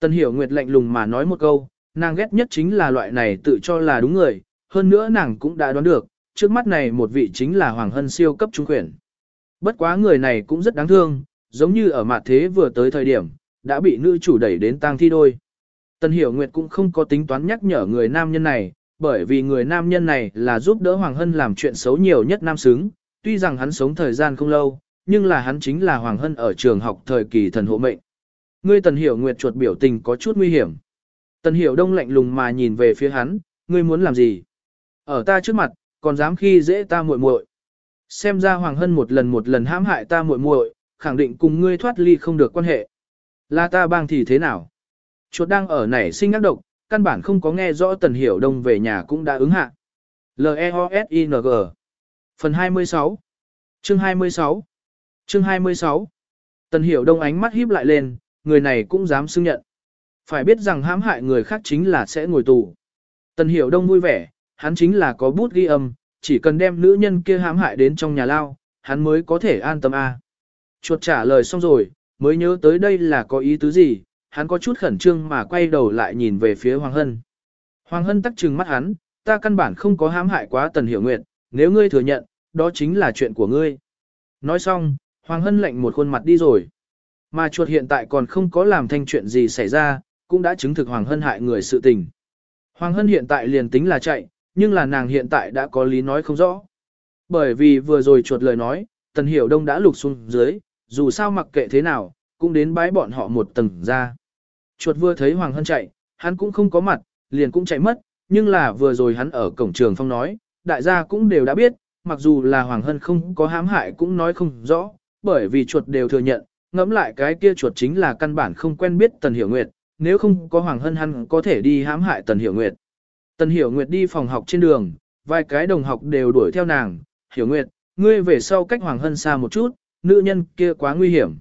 Tần Hiểu Nguyệt lạnh lùng mà nói một câu, nàng ghét nhất chính là loại này tự cho là đúng người, hơn nữa nàng cũng đã đoán được, trước mắt này một vị chính là Hoàng Hân siêu cấp trung quyển. Bất quá người này cũng rất đáng thương, giống như ở mặt thế vừa tới thời điểm, đã bị nữ chủ đẩy đến tang thi đôi. Tần Hiểu Nguyệt cũng không có tính toán nhắc nhở người nam nhân này, bởi vì người nam nhân này là giúp đỡ Hoàng Hân làm chuyện xấu nhiều nhất nam xứng, tuy rằng hắn sống thời gian không lâu, nhưng là hắn chính là Hoàng Hân ở trường học thời kỳ thần hộ mệnh. Ngươi Tần Hiểu Nguyệt chuột biểu tình có chút nguy hiểm. Tần Hiểu Đông lạnh lùng mà nhìn về phía hắn, ngươi muốn làm gì? Ở ta trước mặt, còn dám khi dễ ta muội muội. Xem ra Hoàng Hân một lần một lần hãm hại ta muội muội, khẳng định cùng ngươi thoát ly không được quan hệ. Là ta bang thì thế nào? Chuột đang ở nảy sinh ác độc, căn bản không có nghe rõ Tần Hiểu Đông về nhà cũng đã ứng hạ. L-E-O-S-I-N-G Phần 26 Chương 26 Chương 26 Tần Hiểu Đông ánh mắt híp lại lên, người này cũng dám xưng nhận. Phải biết rằng hãm hại người khác chính là sẽ ngồi tù. Tần Hiểu Đông vui vẻ, hắn chính là có bút ghi âm, chỉ cần đem nữ nhân kia hãm hại đến trong nhà lao, hắn mới có thể an tâm a. Chuột trả lời xong rồi, mới nhớ tới đây là có ý tứ gì, hắn có chút khẩn trương mà quay đầu lại nhìn về phía Hoàng Hân. Hoàng Hân tắc trừng mắt hắn, ta căn bản không có hãm hại quá Tần Hiểu Nguyệt, nếu ngươi thừa nhận, đó chính là chuyện của ngươi. Nói xong, Hoàng Hân lạnh một khuôn mặt đi rồi. Mà chuột hiện tại còn không có làm thanh chuyện gì xảy ra, cũng đã chứng thực Hoàng Hân hại người sự tình. Hoàng Hân hiện tại liền tính là chạy, nhưng là nàng hiện tại đã có lý nói không rõ. Bởi vì vừa rồi chuột lời nói, Tần Hiểu Đông đã lục xuống dưới, dù sao mặc kệ thế nào, cũng đến bái bọn họ một tầng ra. Chuột vừa thấy Hoàng Hân chạy, hắn cũng không có mặt, liền cũng chạy mất, nhưng là vừa rồi hắn ở cổng trường phong nói, đại gia cũng đều đã biết, mặc dù là Hoàng Hân không có hãm hại cũng nói không rõ, bởi vì chuột đều thừa nhận, ngẫm lại cái kia chuột chính là căn bản không quen biết Tần Hiểu Nguyệt, nếu không có Hoàng Hân hắn có thể đi hãm hại Tần Hiểu Nguyệt. Tần Hiểu Nguyệt đi phòng học trên đường, vài cái đồng học đều đuổi theo nàng, Hiểu Nguyệt, ngươi về sau cách Hoàng Hân xa một chút, nữ nhân kia quá nguy hiểm.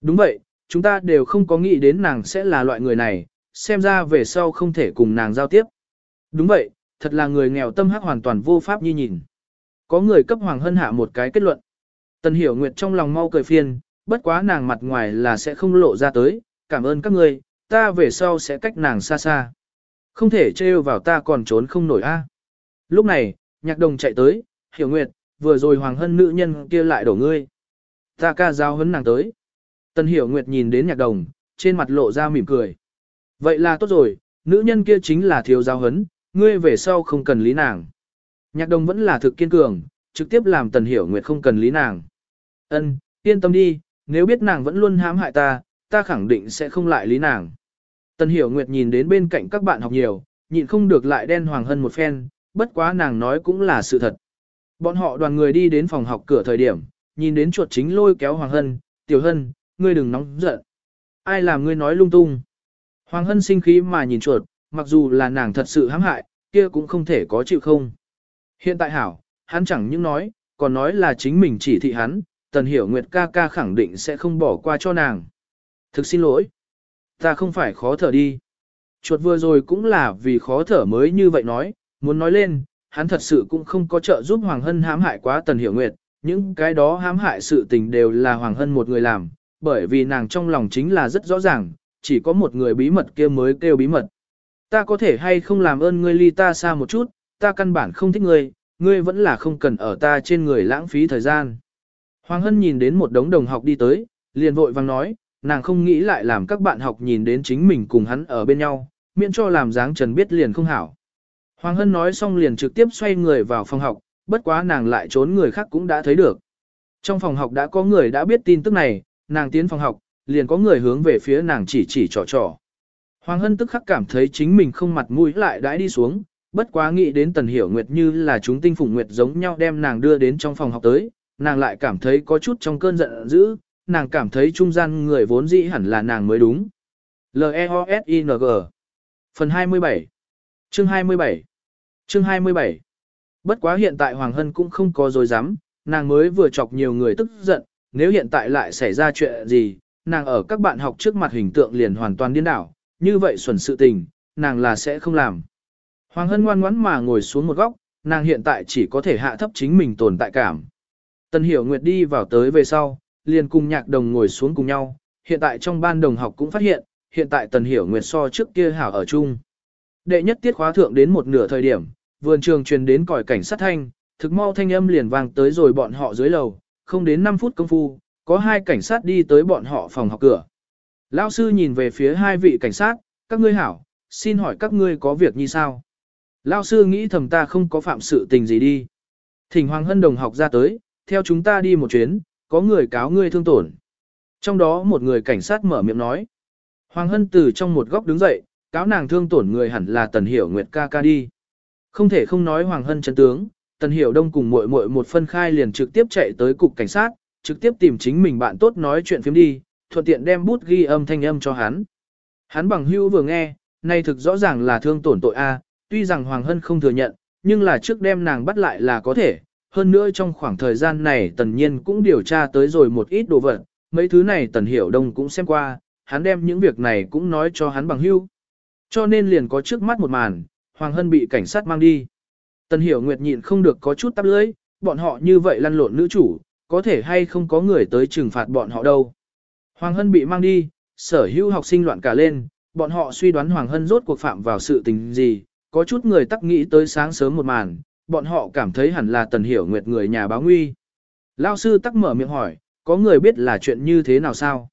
Đúng vậy, chúng ta đều không có nghĩ đến nàng sẽ là loại người này, xem ra về sau không thể cùng nàng giao tiếp. Đúng vậy, thật là người nghèo tâm hắc hoàn toàn vô pháp như nhìn. Có người cấp Hoàng Hân hạ một cái kết luận. Tần Hiểu Nguyệt trong lòng mau cười phiền, bất quá nàng mặt ngoài là sẽ không lộ ra tới, cảm ơn các người, ta về sau sẽ cách nàng xa xa. Không thể trêu vào ta còn trốn không nổi a. Lúc này, nhạc đồng chạy tới, Hiểu Nguyệt, vừa rồi Hoàng Hân nữ nhân kia lại đổ ngươi. Ta ca giao hấn nàng tới. Tần Hiểu Nguyệt nhìn đến nhạc đồng, trên mặt lộ ra mỉm cười. Vậy là tốt rồi, nữ nhân kia chính là thiếu giáo hấn, ngươi về sau không cần lý nàng. Nhạc đồng vẫn là thực kiên cường, trực tiếp làm Tần Hiểu Nguyệt không cần lý nàng. Ân, yên tâm đi, nếu biết nàng vẫn luôn hãm hại ta, ta khẳng định sẽ không lại lý nàng. Tần Hiểu Nguyệt nhìn đến bên cạnh các bạn học nhiều, nhịn không được lại đen Hoàng Hân một phen, bất quá nàng nói cũng là sự thật. Bọn họ đoàn người đi đến phòng học cửa thời điểm, nhìn đến chuột chính lôi kéo Hoàng Hân, Tiểu Hân, ngươi đừng nóng giận. Ai làm ngươi nói lung tung. Hoàng Hân sinh khí mà nhìn chuột, mặc dù là nàng thật sự hãm hại, kia cũng không thể có chịu không. Hiện tại hảo, hắn chẳng những nói, còn nói là chính mình chỉ thị hắn, Tần Hiểu Nguyệt ca ca khẳng định sẽ không bỏ qua cho nàng. Thực xin lỗi. Ta không phải khó thở đi. Chuột vừa rồi cũng là vì khó thở mới như vậy nói, muốn nói lên, hắn thật sự cũng không có trợ giúp Hoàng Hân hãm hại quá Tần Hiểu Nguyệt, những cái đó hãm hại sự tình đều là Hoàng Hân một người làm, bởi vì nàng trong lòng chính là rất rõ ràng, chỉ có một người bí mật kia mới kêu bí mật. Ta có thể hay không làm ơn ngươi ly ta xa một chút, ta căn bản không thích ngươi, ngươi vẫn là không cần ở ta trên người lãng phí thời gian. Hoàng Hân nhìn đến một đống đồng học đi tới, liền vội vang nói, nàng không nghĩ lại làm các bạn học nhìn đến chính mình cùng hắn ở bên nhau, miễn cho làm dáng trần biết liền không hảo. Hoàng Hân nói xong liền trực tiếp xoay người vào phòng học, bất quá nàng lại trốn người khác cũng đã thấy được. Trong phòng học đã có người đã biết tin tức này, nàng tiến phòng học, liền có người hướng về phía nàng chỉ chỉ trò trò. Hoàng Hân tức khắc cảm thấy chính mình không mặt mũi lại đãi đi xuống, bất quá nghĩ đến Tần Hiểu Nguyệt như là chúng tinh phụng nguyệt giống nhau đem nàng đưa đến trong phòng học tới, nàng lại cảm thấy có chút trong cơn giận dữ, nàng cảm thấy trung gian người vốn dĩ hẳn là nàng mới đúng. L-E-O-S-I-N-G Phần 27 Chương 27 Chương 27 Bất quá hiện tại Hoàng Hân cũng không có dối dám, nàng mới vừa chọc nhiều người tức giận, nếu hiện tại lại xảy ra chuyện gì, nàng ở các bạn học trước mặt hình tượng liền hoàn toàn điên đảo, như vậy xuẩn sự tình, nàng là sẽ không làm. Hoàng Hân ngoan ngoãn mà ngồi xuống một góc, nàng hiện tại chỉ có thể hạ thấp chính mình tồn tại cảm. Tần Hiểu Nguyệt đi vào tới về sau, liền cùng nhạc đồng ngồi xuống cùng nhau, hiện tại trong ban đồng học cũng phát hiện, hiện tại Tần Hiểu Nguyệt so trước kia hảo ở chung. Đệ nhất tiết khóa thượng đến một nửa thời điểm, vườn trường truyền đến còi cảnh sát thanh, thực mau thanh âm liền vang tới rồi bọn họ dưới lầu, không đến 5 phút công phu, có hai cảnh sát đi tới bọn họ phòng học cửa. Lão sư nhìn về phía hai vị cảnh sát, các ngươi hảo, xin hỏi các ngươi có việc như sao? Lão sư nghĩ thầm ta không có phạm sự tình gì đi. Thỉnh Hoàng Hân đồng học ra tới, theo chúng ta đi một chuyến, có người cáo ngươi thương tổn. Trong đó một người cảnh sát mở miệng nói. Hoàng Hân từ trong một góc đứng dậy, cáo nàng thương tổn người hẳn là Tần Hiểu Nguyệt ca ca đi. Không thể không nói Hoàng Hân chân tướng, Tần Hiểu Đông cùng muội muội một phân khai liền trực tiếp chạy tới cục cảnh sát, trực tiếp tìm chính mình bạn tốt nói chuyện phiếm đi, thuận tiện đem bút ghi âm thanh âm cho hắn. Hắn bằng hữu vừa nghe, nay thực rõ ràng là thương tổn tội A, tuy rằng Hoàng Hân không thừa nhận, nhưng là trước đem nàng bắt lại là có thể, hơn nữa trong khoảng thời gian này tần nhiên cũng điều tra tới rồi một ít đồ vật, mấy thứ này tần hiểu đông cũng xem qua, hắn đem những việc này cũng nói cho hắn bằng hữu. Cho nên liền có trước mắt một màn, Hoàng Hân bị cảnh sát mang đi. Tần hiểu nguyệt nhịn không được có chút tắp lưỡi, bọn họ như vậy lăn lộn nữ chủ, có thể hay không có người tới trừng phạt bọn họ đâu. Hoàng Hân bị mang đi, sở hữu học sinh loạn cả lên, bọn họ suy đoán Hoàng Hân rốt cuộc phạm vào sự tình gì, có chút người tắc nghĩ tới sáng sớm một màn, bọn họ cảm thấy hẳn là Tần Hiểu Nguyệt người nhà báo nguy. Lao sư tắc mở miệng hỏi, có người biết là chuyện như thế nào sao?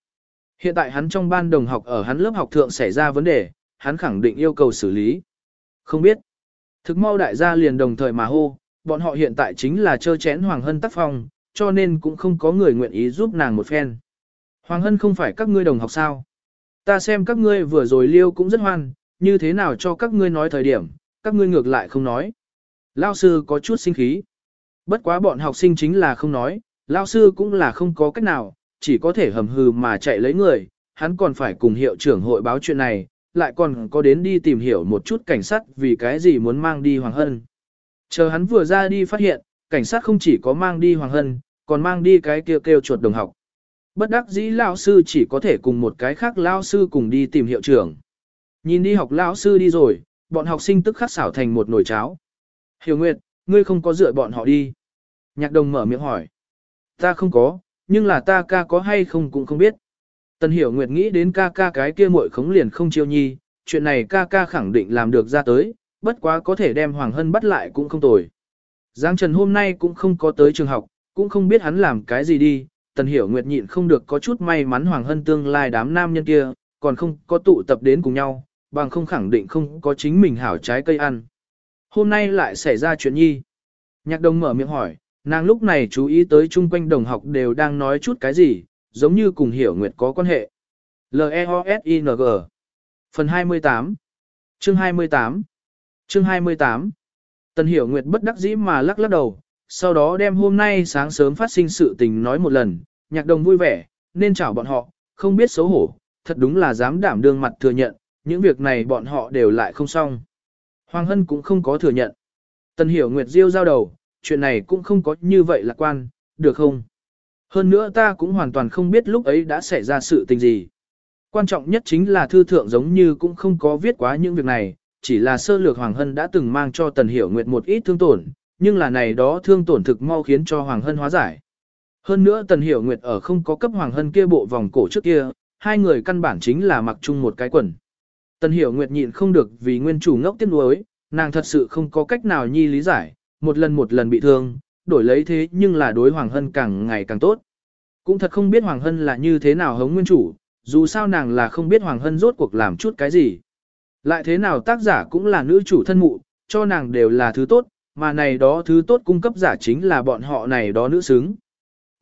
Hiện tại hắn trong ban đồng học ở hắn lớp học thượng xảy ra vấn đề, hắn khẳng định yêu cầu xử lý. Không biết. Thực mau đại gia liền đồng thời mà hô, bọn họ hiện tại chính là chơ chén Hoàng Hân tác phong, cho nên cũng không có người nguyện ý giúp nàng một phen. Hoàng Hân không phải các ngươi đồng học sao? Ta xem các ngươi vừa rồi liêu cũng rất hoan, như thế nào cho các ngươi nói thời điểm, các ngươi ngược lại không nói. Lao sư có chút sinh khí. Bất quá bọn học sinh chính là không nói, Lao sư cũng là không có cách nào, chỉ có thể hầm hừ mà chạy lấy người, hắn còn phải cùng hiệu trưởng hội báo chuyện này, lại còn có đến đi tìm hiểu một chút cảnh sát vì cái gì muốn mang đi Hoàng Hân. Chờ hắn vừa ra đi phát hiện, cảnh sát không chỉ có mang đi Hoàng Hân, còn mang đi cái kêu kêu chuột đồng học. Bất đắc dĩ lão sư chỉ có thể cùng một cái khác lão sư cùng đi tìm hiệu trưởng. Nhìn đi học lão sư đi rồi, bọn học sinh tức khắc xảo thành một nồi cháo. Hiểu Nguyệt, ngươi không có dựa bọn họ đi. Nhạc đồng mở miệng hỏi. Ta không có, nhưng là ta ca có hay không cũng không biết. Tần Hiểu Nguyệt nghĩ đến ca ca cái kia muội khống liền không chiêu nhi, chuyện này ca ca khẳng định làm được ra tới, bất quá có thể đem Hoàng Hân bắt lại cũng không tồi. Giang Trần hôm nay cũng không có tới trường học, cũng không biết hắn làm cái gì đi, Tần Hiểu Nguyệt nhịn không được có chút may mắn Hoàng Hân tương lai đám nam nhân kia, còn không có tụ tập đến cùng nhau, bằng không khẳng định không có chính mình hảo trái cây ăn. Hôm nay lại xảy ra chuyện nhi. Nhạc đồng mở miệng hỏi, nàng lúc này chú ý tới chung quanh đồng học đều đang nói chút cái gì, giống như cùng hiểu nguyệt có quan hệ. L-E-O-S-I-N-G Phần 28 Chương 28 Chương 28 Tần hiểu nguyệt bất đắc dĩ mà lắc lắc đầu, sau đó đem hôm nay sáng sớm phát sinh sự tình nói một lần, nhạc đồng vui vẻ, nên chào bọn họ, không biết xấu hổ, thật đúng là dám đảm đương mặt thừa nhận, những việc này bọn họ đều lại không xong. Hoàng Hân cũng không có thừa nhận. Tần hiểu nguyệt diêu giao đầu, chuyện này cũng không có như vậy lạc quan, được không? Hơn nữa ta cũng hoàn toàn không biết lúc ấy đã xảy ra sự tình gì. Quan trọng nhất chính là thư thượng giống như cũng không có viết quá những việc này, chỉ là sơ lược Hoàng Hân đã từng mang cho Tần Hiểu Nguyệt một ít thương tổn, nhưng là này đó thương tổn thực mau khiến cho Hoàng Hân hóa giải. Hơn nữa Tần Hiểu Nguyệt ở không có cấp Hoàng Hân kia bộ vòng cổ trước kia, hai người căn bản chính là mặc chung một cái quần. Tần Hiểu Nguyệt nhịn không được vì nguyên chủ ngốc tiếc nuối, nàng thật sự không có cách nào nhi lý giải, một lần một lần bị thương, đổi lấy thế nhưng là đối Hoàng Hân càng ngày càng tốt. Cũng thật không biết Hoàng Hân là như thế nào hống nguyên chủ, dù sao nàng là không biết Hoàng Hân rốt cuộc làm chút cái gì. Lại thế nào tác giả cũng là nữ chủ thân mụ, cho nàng đều là thứ tốt, mà này đó thứ tốt cung cấp giả chính là bọn họ này đó nữ xứng.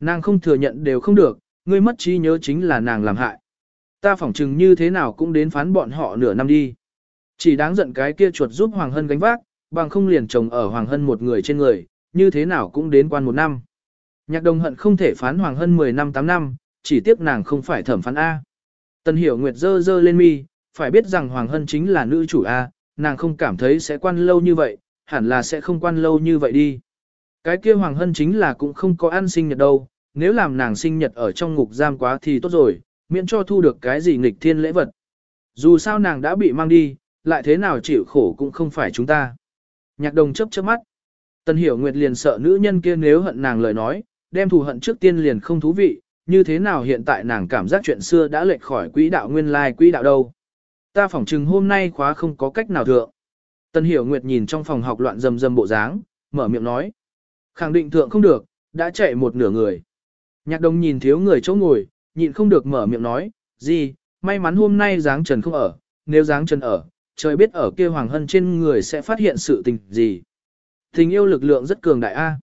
Nàng không thừa nhận đều không được, ngươi mất trí nhớ chính là nàng làm hại. Ta phỏng chừng như thế nào cũng đến phán bọn họ nửa năm đi. Chỉ đáng giận cái kia chuột giúp Hoàng Hân gánh vác, bằng không liền chồng ở Hoàng Hân một người trên người, như thế nào cũng đến quan một năm. Nhạc đồng hận không thể phán Hoàng Hân 10 năm 8 năm, chỉ tiếc nàng không phải thẩm phán A. Tần hiểu nguyệt dơ dơ lên mi, phải biết rằng Hoàng Hân chính là nữ chủ A, nàng không cảm thấy sẽ quan lâu như vậy, hẳn là sẽ không quan lâu như vậy đi. Cái kia Hoàng Hân chính là cũng không có ăn sinh nhật đâu, nếu làm nàng sinh nhật ở trong ngục giam quá thì tốt rồi, miễn cho thu được cái gì nghịch thiên lễ vật. Dù sao nàng đã bị mang đi, lại thế nào chịu khổ cũng không phải chúng ta. Nhạc đồng chấp chớp mắt. Tần hiểu nguyệt liền sợ nữ nhân kia nếu hận nàng lời nói, đem thù hận trước tiên liền không thú vị, như thế nào hiện tại nàng cảm giác chuyện xưa đã lệch khỏi quỹ đạo nguyên lai quỹ đạo đâu. Ta phỏng chừng hôm nay khóa không có cách nào thượng. Tần hiểu nguyệt nhìn trong phòng học loạn rầm rầm bộ dáng, mở miệng nói. Khẳng định thượng không được, đã chạy một nửa người. Nhạc đồng nhìn thiếu người chỗ ngồi, nhịn không được mở miệng nói, gì, may mắn hôm nay dáng trần không ở, nếu dáng trần ở, trời biết ở kia hoàng hân trên người sẽ phát hiện sự tình gì. Tình yêu lực lượng rất cường đại a.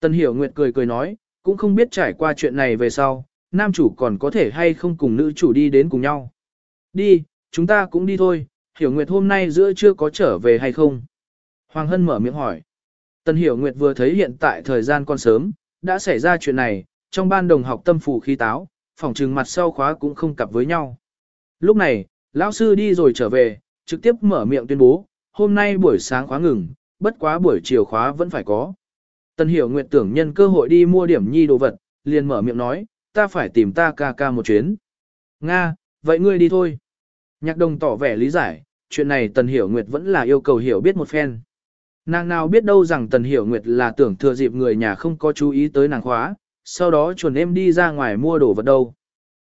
Tần Hiểu Nguyệt cười cười nói, cũng không biết trải qua chuyện này về sau, nam chủ còn có thể hay không cùng nữ chủ đi đến cùng nhau. Đi, chúng ta cũng đi thôi, Hiểu Nguyệt hôm nay giữa chưa có trở về hay không? Hoàng Hân mở miệng hỏi. Tần Hiểu Nguyệt vừa thấy hiện tại thời gian còn sớm, đã xảy ra chuyện này, trong ban đồng học tâm phủ khí táo, phòng trừng mặt sau khóa cũng không cặp với nhau. Lúc này, lão sư đi rồi trở về, trực tiếp mở miệng tuyên bố, hôm nay buổi sáng khóa ngừng, bất quá buổi chiều khóa vẫn phải có. Tần Hiểu Nguyệt tưởng nhân cơ hội đi mua điểm nhi đồ vật, liền mở miệng nói, ta phải tìm ta ca ca một chuyến. Nga, vậy ngươi đi thôi. Nhạc đồng tỏ vẻ lý giải, chuyện này Tần Hiểu Nguyệt vẫn là yêu cầu hiểu biết một phen. Nàng nào biết đâu rằng Tần Hiểu Nguyệt là tưởng thừa dịp người nhà không có chú ý tới nàng khóa, sau đó chuẩn em đi ra ngoài mua đồ vật đâu.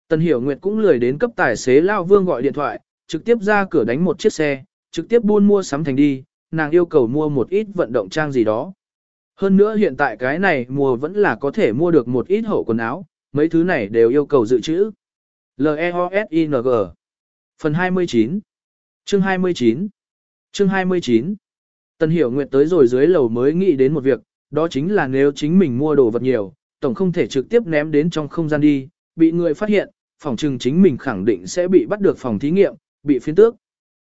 Tần Hiểu Nguyệt cũng lười đến cấp tài xế Lao Vương gọi điện thoại, trực tiếp ra cửa đánh một chiếc xe, trực tiếp buôn mua sắm thành đi, nàng yêu cầu mua một ít vận động trang gì đó. Hơn nữa hiện tại cái này mùa vẫn là có thể mua được một ít hậu quần áo, mấy thứ này đều yêu cầu dự trữ. L-E-O-S-I-N-G Phần 29 Chương 29 Chương 29 Tần Hiểu Nguyệt tới rồi dưới lầu mới nghĩ đến một việc, đó chính là nếu chính mình mua đồ vật nhiều, tổng không thể trực tiếp ném đến trong không gian đi, bị người phát hiện, phòng trừng chính mình khẳng định sẽ bị bắt được phòng thí nghiệm, bị phiến tước.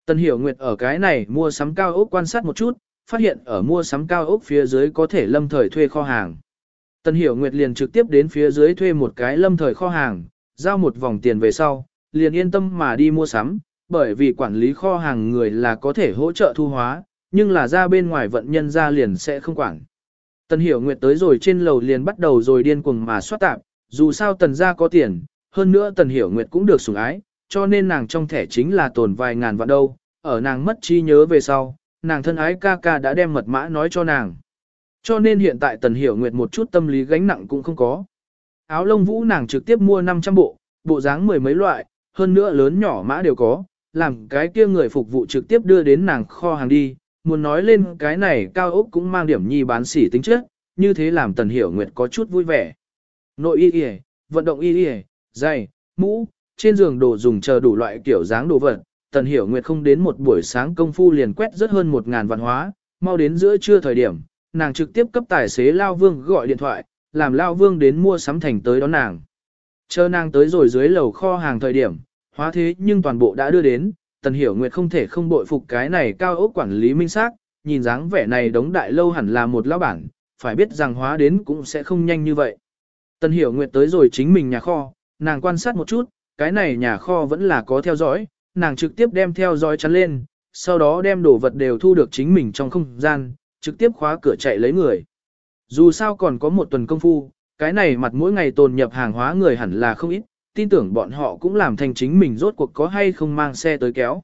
Tần Hiểu Nguyệt ở cái này mua sắm cao ốc quan sát một chút, phát hiện ở mua sắm cao ốc phía dưới có thể lâm thời thuê kho hàng. Tần Hiểu Nguyệt liền trực tiếp đến phía dưới thuê một cái lâm thời kho hàng, giao một vòng tiền về sau, liền yên tâm mà đi mua sắm, bởi vì quản lý kho hàng người là có thể hỗ trợ thu hóa, nhưng là ra bên ngoài vận nhân ra liền sẽ không quản. Tần Hiểu Nguyệt tới rồi trên lầu liền bắt đầu rồi điên cuồng mà soát tạp, dù sao tần gia có tiền, hơn nữa tần Hiểu Nguyệt cũng được sủng ái, cho nên nàng trong thẻ chính là tồn vài ngàn vạn đâu, ở nàng mất trí nhớ về sau, nàng thân ái ca ca đã đem mật mã nói cho nàng. Cho nên hiện tại Tần Hiểu Nguyệt một chút tâm lý gánh nặng cũng không có. Áo lông vũ nàng trực tiếp mua 500 bộ, bộ dáng mười mấy loại, hơn nữa lớn nhỏ mã đều có, làm cái kia người phục vụ trực tiếp đưa đến nàng kho hàng đi, muốn nói lên cái này cao ốc cũng mang điểm nhi bán sỉ tính chất, như thế làm Tần Hiểu Nguyệt có chút vui vẻ. Nội y y, vận động y y, giày, mũ, trên giường đồ dùng chờ đủ loại kiểu dáng đồ vật, Tần Hiểu Nguyệt không đến một buổi sáng công phu liền quét rất hơn một ngàn vạn hóa, mau đến giữa trưa thời điểm, nàng trực tiếp cấp tài xế Lao Vương gọi điện thoại, làm Lao Vương đến mua sắm thành tới đón nàng. Chờ nàng tới rồi dưới lầu kho hàng thời điểm, hóa thế nhưng toàn bộ đã đưa đến, Tần Hiểu Nguyệt không thể không bội phục cái này cao ốc quản lý minh xác, nhìn dáng vẻ này đống đại lâu hẳn là một lão bản, phải biết rằng hóa đến cũng sẽ không nhanh như vậy. Tần Hiểu Nguyệt tới rồi chính mình nhà kho, nàng quan sát một chút, cái này nhà kho vẫn là có theo dõi, nàng trực tiếp đem theo dõi chắn lên, sau đó đem đồ vật đều thu được chính mình trong không gian, trực tiếp khóa cửa chạy lấy người. Dù sao còn có một tuần công phu, cái này mặt mỗi ngày tồn nhập hàng hóa người hẳn là không ít, tin tưởng bọn họ cũng làm thành chính mình rốt cuộc có hay không mang xe tới kéo.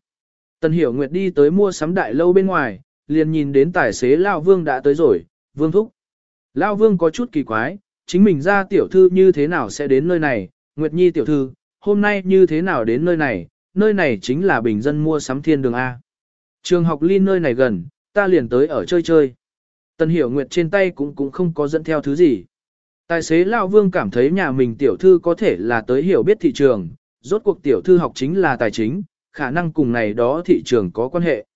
Tần Hiểu Nguyệt đi tới mua sắm đại lâu bên ngoài, liền nhìn đến tài xế Lao Vương đã tới rồi, Vương Thúc. Lao Vương có chút kỳ quái, chính mình ra tiểu thư như thế nào sẽ đến nơi này, Nguyệt Nhi tiểu thư, hôm nay như thế nào đến nơi này, nơi này chính là bình dân mua sắm thiên đường A. Trường học ly nơi này gần, ta liền tới ở chơi chơi. Tần Hiểu Nguyệt trên tay cũng cũng không có dẫn theo thứ gì. Tài xế Lao Vương cảm thấy nhà mình tiểu thư có thể là tới hiểu biết thị trường, rốt cuộc tiểu thư học chính là tài chính, khả năng cùng này đó thị trường có quan hệ.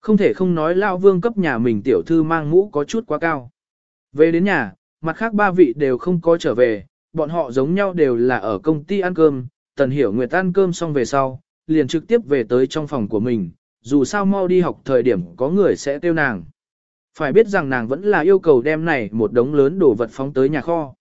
Không thể không nói Lao Vương cấp nhà mình tiểu thư mang mũ có chút quá cao. Về đến nhà, mặt khác ba vị đều không có trở về, bọn họ giống nhau đều là ở công ty ăn cơm, Tần Hiểu Nguyệt ăn cơm xong về sau, liền trực tiếp về tới trong phòng của mình, dù sao mau đi học thời điểm có người sẽ tiêu nàng. Phải biết rằng nàng vẫn là yêu cầu đem này một đống lớn đồ vật phóng tới nhà kho.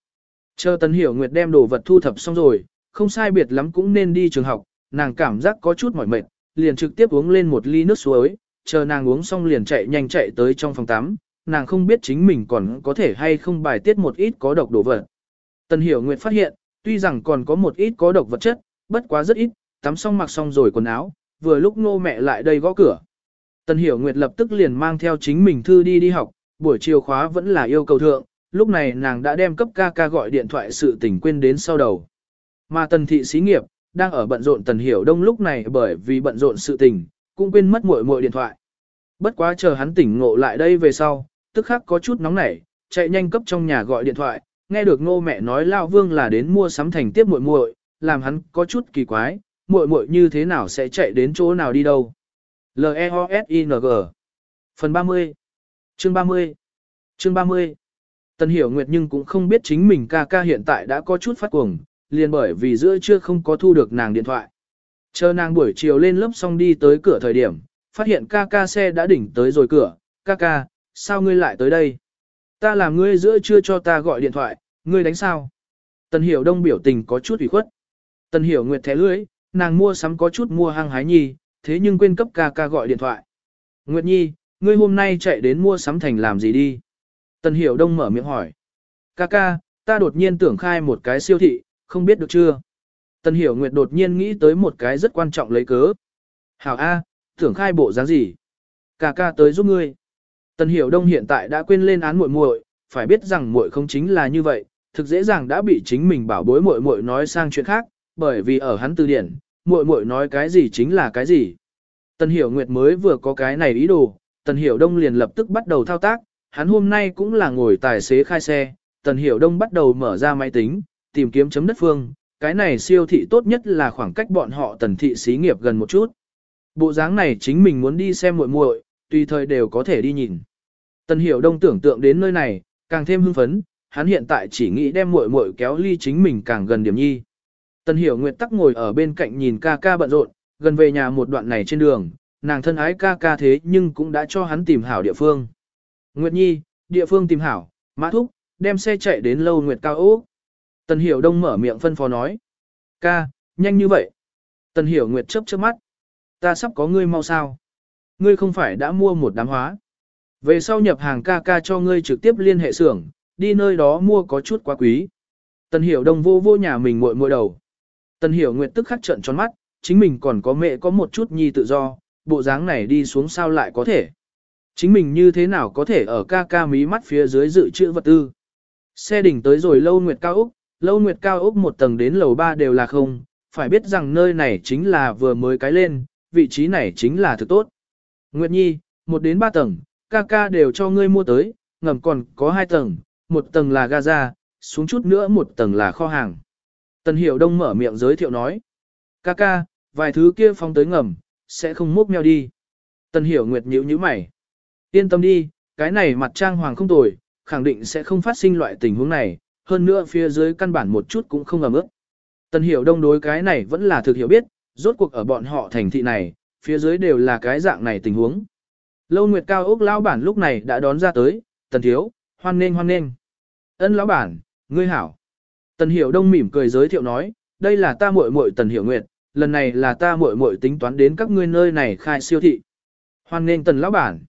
Chờ Tần Hiểu Nguyệt đem đồ vật thu thập xong rồi, không sai biệt lắm cũng nên đi trường học, nàng cảm giác có chút mỏi mệt, liền trực tiếp uống lên một ly nước suối, chờ nàng uống xong liền chạy nhanh chạy tới trong phòng tắm, nàng không biết chính mình còn có thể hay không bài tiết một ít có độc đồ vật. Tần Hiểu Nguyệt phát hiện, tuy rằng còn có một ít có độc vật chất, bất quá rất ít, tắm xong mặc xong rồi quần áo, vừa lúc nô mẹ lại đây gõ cửa. Tần Hiểu Nguyệt lập tức liền mang theo chính mình thư đi đi học, buổi chiều khóa vẫn là yêu cầu thượng, lúc này nàng đã đem cấp ca ca gọi điện thoại sự tình quên đến sau đầu. Mà Tần Thị xí nghiệp, đang ở bận rộn Tần Hiểu Đông lúc này bởi vì bận rộn sự tình, cũng quên mất muội muội điện thoại. Bất quá chờ hắn tỉnh ngộ lại đây về sau, tức khắc có chút nóng nảy, chạy nhanh cấp trong nhà gọi điện thoại, nghe được ngô mẹ nói Lao Vương là đến mua sắm thành tiếp muội muội, làm hắn có chút kỳ quái, muội muội như thế nào sẽ chạy đến chỗ nào đi đâu. L-E-O-S-I-N-G Phần 30 Chương 30 Chương 30 Tần Hiểu Nguyệt nhưng cũng không biết chính mình ca ca hiện tại đã có chút phát cuồng, liền bởi vì giữa trưa không có thu được nàng điện thoại. Chờ nàng buổi chiều lên lớp xong đi tới cửa thời điểm, phát hiện ca ca xe đã đỉnh tới rồi cửa, ca ca, sao ngươi lại tới đây? Ta làm ngươi giữa trưa cho ta gọi điện thoại, ngươi đánh sao? Tần Hiểu Đông biểu tình có chút ủy khuất. Tần Hiểu Nguyệt thẻ lưỡi, nàng mua sắm có chút mua hăng hái nhi, thế nhưng quên cấp ca ca gọi điện thoại. Nguyệt Nhi, ngươi hôm nay chạy đến mua sắm thành làm gì đi? Tần Hiểu Đông mở miệng hỏi. Ca ca, ta đột nhiên tưởng khai một cái siêu thị, không biết được chưa? Tần Hiểu Nguyệt đột nhiên nghĩ tới một cái rất quan trọng lấy cớ. Hảo A, tưởng khai bộ dáng gì? Ca ca tới giúp ngươi. Tần Hiểu Đông hiện tại đã quên lên án muội muội, phải biết rằng muội không chính là như vậy, thực dễ dàng đã bị chính mình bảo bối muội muội nói sang chuyện khác, bởi vì ở hắn từ điển, muội muội nói cái gì chính là cái gì. Tần Hiểu Nguyệt mới vừa có cái này ý đồ, Tần Hiểu Đông liền lập tức bắt đầu thao tác, hắn hôm nay cũng là ngồi tài xế khai xe, Tần Hiểu Đông bắt đầu mở ra máy tính, tìm kiếm chấm đất phương, cái này siêu thị tốt nhất là khoảng cách bọn họ Tần thị xí nghiệp gần một chút. Bộ dáng này chính mình muốn đi xem muội muội, tùy thời đều có thể đi nhìn. Tần Hiểu Đông tưởng tượng đến nơi này, càng thêm hưng phấn, hắn hiện tại chỉ nghĩ đem muội muội kéo ly chính mình càng gần điểm nhi. Tần Hiểu Nguyệt tắc ngồi ở bên cạnh nhìn ca ca bận rộn, gần về nhà một đoạn này trên đường, nàng thân ái ca ca thế nhưng cũng đã cho hắn tìm hảo địa phương. Nguyệt Nhi, địa phương tìm hảo, mã thúc, đem xe chạy đến lâu Nguyệt Cao Úc. Tần Hiểu Đông mở miệng phân phó nói. Ca, nhanh như vậy. Tần Hiểu Nguyệt chớp chớp mắt. Ta sắp có ngươi mau sao. Ngươi không phải đã mua một đám hóa. Về sau nhập hàng ca ca cho ngươi trực tiếp liên hệ xưởng, đi nơi đó mua có chút quá quý. Tần Hiểu Đông vô vô nhà mình muội muội đầu. Tần Hiểu Nguyệt tức khắc trợn tròn mắt, chính mình còn có mẹ có một chút nhi tự do, bộ dáng này đi xuống sao lại có thể. Chính mình như thế nào có thể ở ca ca mí mắt phía dưới dự trữ vật tư. Xe đỉnh tới rồi lâu Nguyệt Cao Úc, lâu Nguyệt Cao Úc một tầng đến lầu ba đều là không, phải biết rằng nơi này chính là vừa mới cái lên, vị trí này chính là thực tốt. Nguyệt Nhi, một đến ba tầng, ca ca đều cho ngươi mua tới, ngầm còn có hai tầng, một tầng là gaza, xuống chút nữa một tầng là kho hàng. Tần Hiểu Đông mở miệng giới thiệu nói. Ca ca, vài thứ kia phong tới ngầm, sẽ không múc meo đi. Tần Hiểu Nguyệt nhíu nhíu mày. Yên tâm đi, cái này mặt trang hoàng không tồi, khẳng định sẽ không phát sinh loại tình huống này, hơn nữa phía dưới căn bản một chút cũng không ấm ức. Tần hiểu đông đối cái này vẫn là thực hiểu biết, rốt cuộc ở bọn họ thành thị này, phía dưới đều là cái dạng này tình huống. Lâu Nguyệt Cao ốc lão bản lúc này đã đón ra tới, tần thiếu, hoan nghênh hoan nghênh. Ân lão bản, ngươi hảo. Tần hiểu đông mỉm cười giới thiệu nói, đây là ta muội muội tần hiểu nguyệt, lần này là ta muội muội tính toán đến các ngươi nơi này khai siêu thị. Hoan nghênh tần lão bản.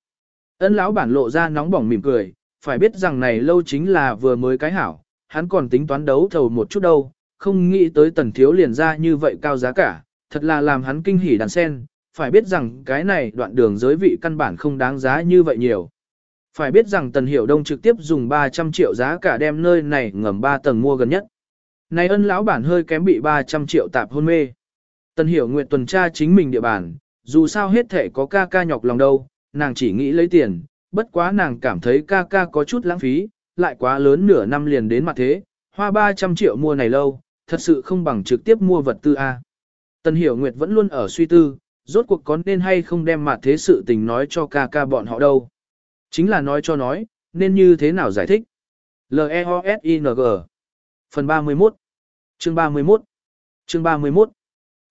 Ân lão bản lộ ra nóng bỏng mỉm cười, phải biết rằng này lâu chính là vừa mới cái hảo, hắn còn tính toán đấu thầu một chút đâu, không nghĩ tới tần thiếu liền ra như vậy cao giá cả, thật là làm hắn kinh hỉ đàn sen, phải biết rằng cái này đoạn đường giới vị căn bản không đáng giá như vậy nhiều. Phải biết rằng Tần Hiểu Đông trực tiếp dùng 300 triệu giá cả đem nơi này ngầm 3 tầng mua gần nhất. Này ân lão bản hơi kém bị 300 triệu tạp hôn mê. Tần Hiểu nguyện tuần tra chính mình địa bàn, dù sao hết thể có ca ca nhọc lòng đâu, nàng chỉ nghĩ lấy tiền, bất quá nàng cảm thấy ca ca có chút lãng phí, lại quá lớn nửa năm liền đến mặt thế, hoa 300 triệu mua này lâu, thật sự không bằng trực tiếp mua vật tư A. Tần Hiểu Nguyệt vẫn luôn ở suy tư, rốt cuộc có nên hay không đem mặt thế sự tình nói cho ca ca bọn họ đâu. Chính là nói cho nói, nên như thế nào giải thích. L-E-O-S-I-N-G Phần 31 Chương 31 Chương 31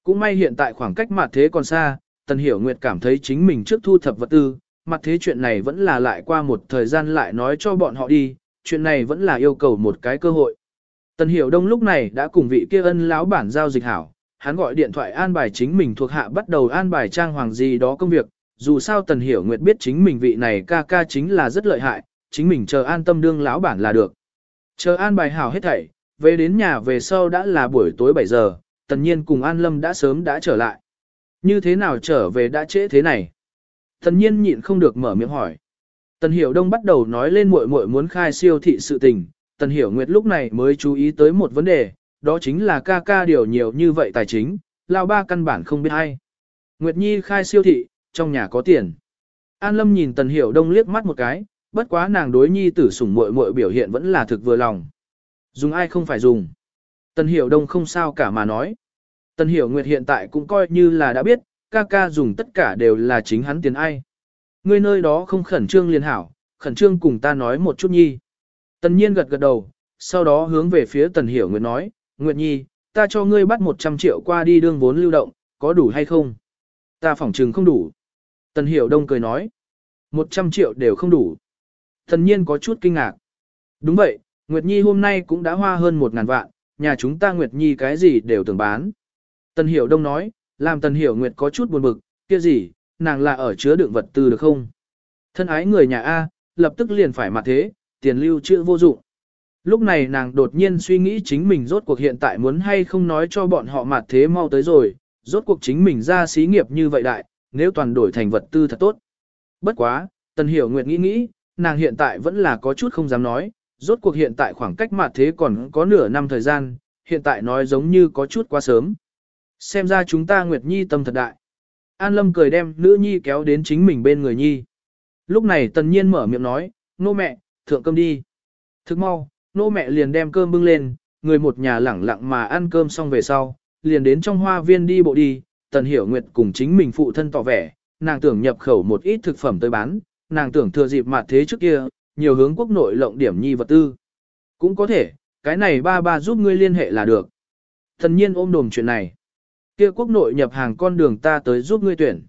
Cũng may hiện tại khoảng cách mặt thế còn xa, Tần Hiểu Nguyệt cảm thấy chính mình trước thu thập vật tư, mặt thế chuyện này vẫn là lại qua một thời gian lại nói cho bọn họ đi, chuyện này vẫn là yêu cầu một cái cơ hội. Tần Hiểu Đông lúc này đã cùng vị kia ân lão bản giao dịch hảo, hắn gọi điện thoại an bài chính mình thuộc hạ bắt đầu an bài trang hoàng gì đó công việc, dù sao Tần Hiểu Nguyệt biết chính mình vị này ca ca chính là rất lợi hại, chính mình chờ an tâm đương lão bản là được. Chờ an bài hảo hết thảy, về đến nhà về sau đã là buổi tối 7 giờ, tần nhiên cùng An Lâm đã sớm đã trở lại. Như thế nào trở về đã trễ thế này? Tần nhiên nhịn không được mở miệng hỏi. Tần Hiểu Đông bắt đầu nói lên muội muội muốn khai siêu thị sự tình, Tần Hiểu Nguyệt lúc này mới chú ý tới một vấn đề, đó chính là ca ca điều nhiều như vậy tài chính, lao ba căn bản không biết hay. Nguyệt Nhi khai siêu thị, trong nhà có tiền. An Lâm nhìn Tần Hiểu Đông liếc mắt một cái, bất quá nàng đối Nhi tử sủng muội muội biểu hiện vẫn là thực vừa lòng. Dùng ai không phải dùng. Tần Hiểu Đông không sao cả mà nói. Tần Hiểu Nguyệt hiện tại cũng coi như là đã biết, ca ca dùng tất cả đều là chính hắn tiền ai. Ngươi nơi đó không khẩn trương liền hảo, khẩn trương cùng ta nói một chút nhi. Tần nhiên gật gật đầu, sau đó hướng về phía Tần Hiểu Nguyệt nói, Nguyệt Nhi, ta cho ngươi bắt 100 triệu qua đi đương vốn lưu động, có đủ hay không? Ta phỏng trừng không đủ. Tần Hiểu Đông cười nói, 100 triệu đều không đủ. tần nhiên có chút kinh ngạc. Đúng vậy, Nguyệt Nhi hôm nay cũng đã hoa hơn một ngàn vạn, nhà chúng ta Nguyệt Nhi cái gì đều tưởng bán. Tần Hiểu Đông nói, làm Tần Hiểu Nguyệt có chút buồn bực, kia gì, nàng là ở chứa đựng vật tư được không? Thân ái người nhà A, lập tức liền phải mặt thế, tiền lưu chưa vô dụng. Lúc này nàng đột nhiên suy nghĩ chính mình rốt cuộc hiện tại muốn hay không nói cho bọn họ mặt thế mau tới rồi, rốt cuộc chính mình ra xí nghiệp như vậy đại, nếu toàn đổi thành vật tư thật tốt. Bất quá, Tần Hiểu Nguyệt nghĩ nghĩ, nàng hiện tại vẫn là có chút không dám nói, rốt cuộc hiện tại khoảng cách mặt thế còn có nửa năm thời gian, hiện tại nói giống như có chút quá sớm. Xem ra chúng ta Nguyệt Nhi tâm thật đại. An Lâm cười đem nữ nhi kéo đến chính mình bên người nhi. Lúc này tần nhiên mở miệng nói, nô mẹ, thượng cơm đi. Thức mau, nô mẹ liền đem cơm bưng lên, người một nhà lẳng lặng mà ăn cơm xong về sau, liền đến trong hoa viên đi bộ đi, tần hiểu nguyệt cùng chính mình phụ thân tỏ vẻ, nàng tưởng nhập khẩu một ít thực phẩm tới bán, nàng tưởng thừa dịp mặt thế trước kia, nhiều hướng quốc nội lộng điểm nhi vật tư. Cũng có thể, cái này ba ba giúp ngươi liên hệ là được. Thần nhiên ôm đồm chuyện này kia quốc nội nhập hàng con đường ta tới giúp ngươi tuyển.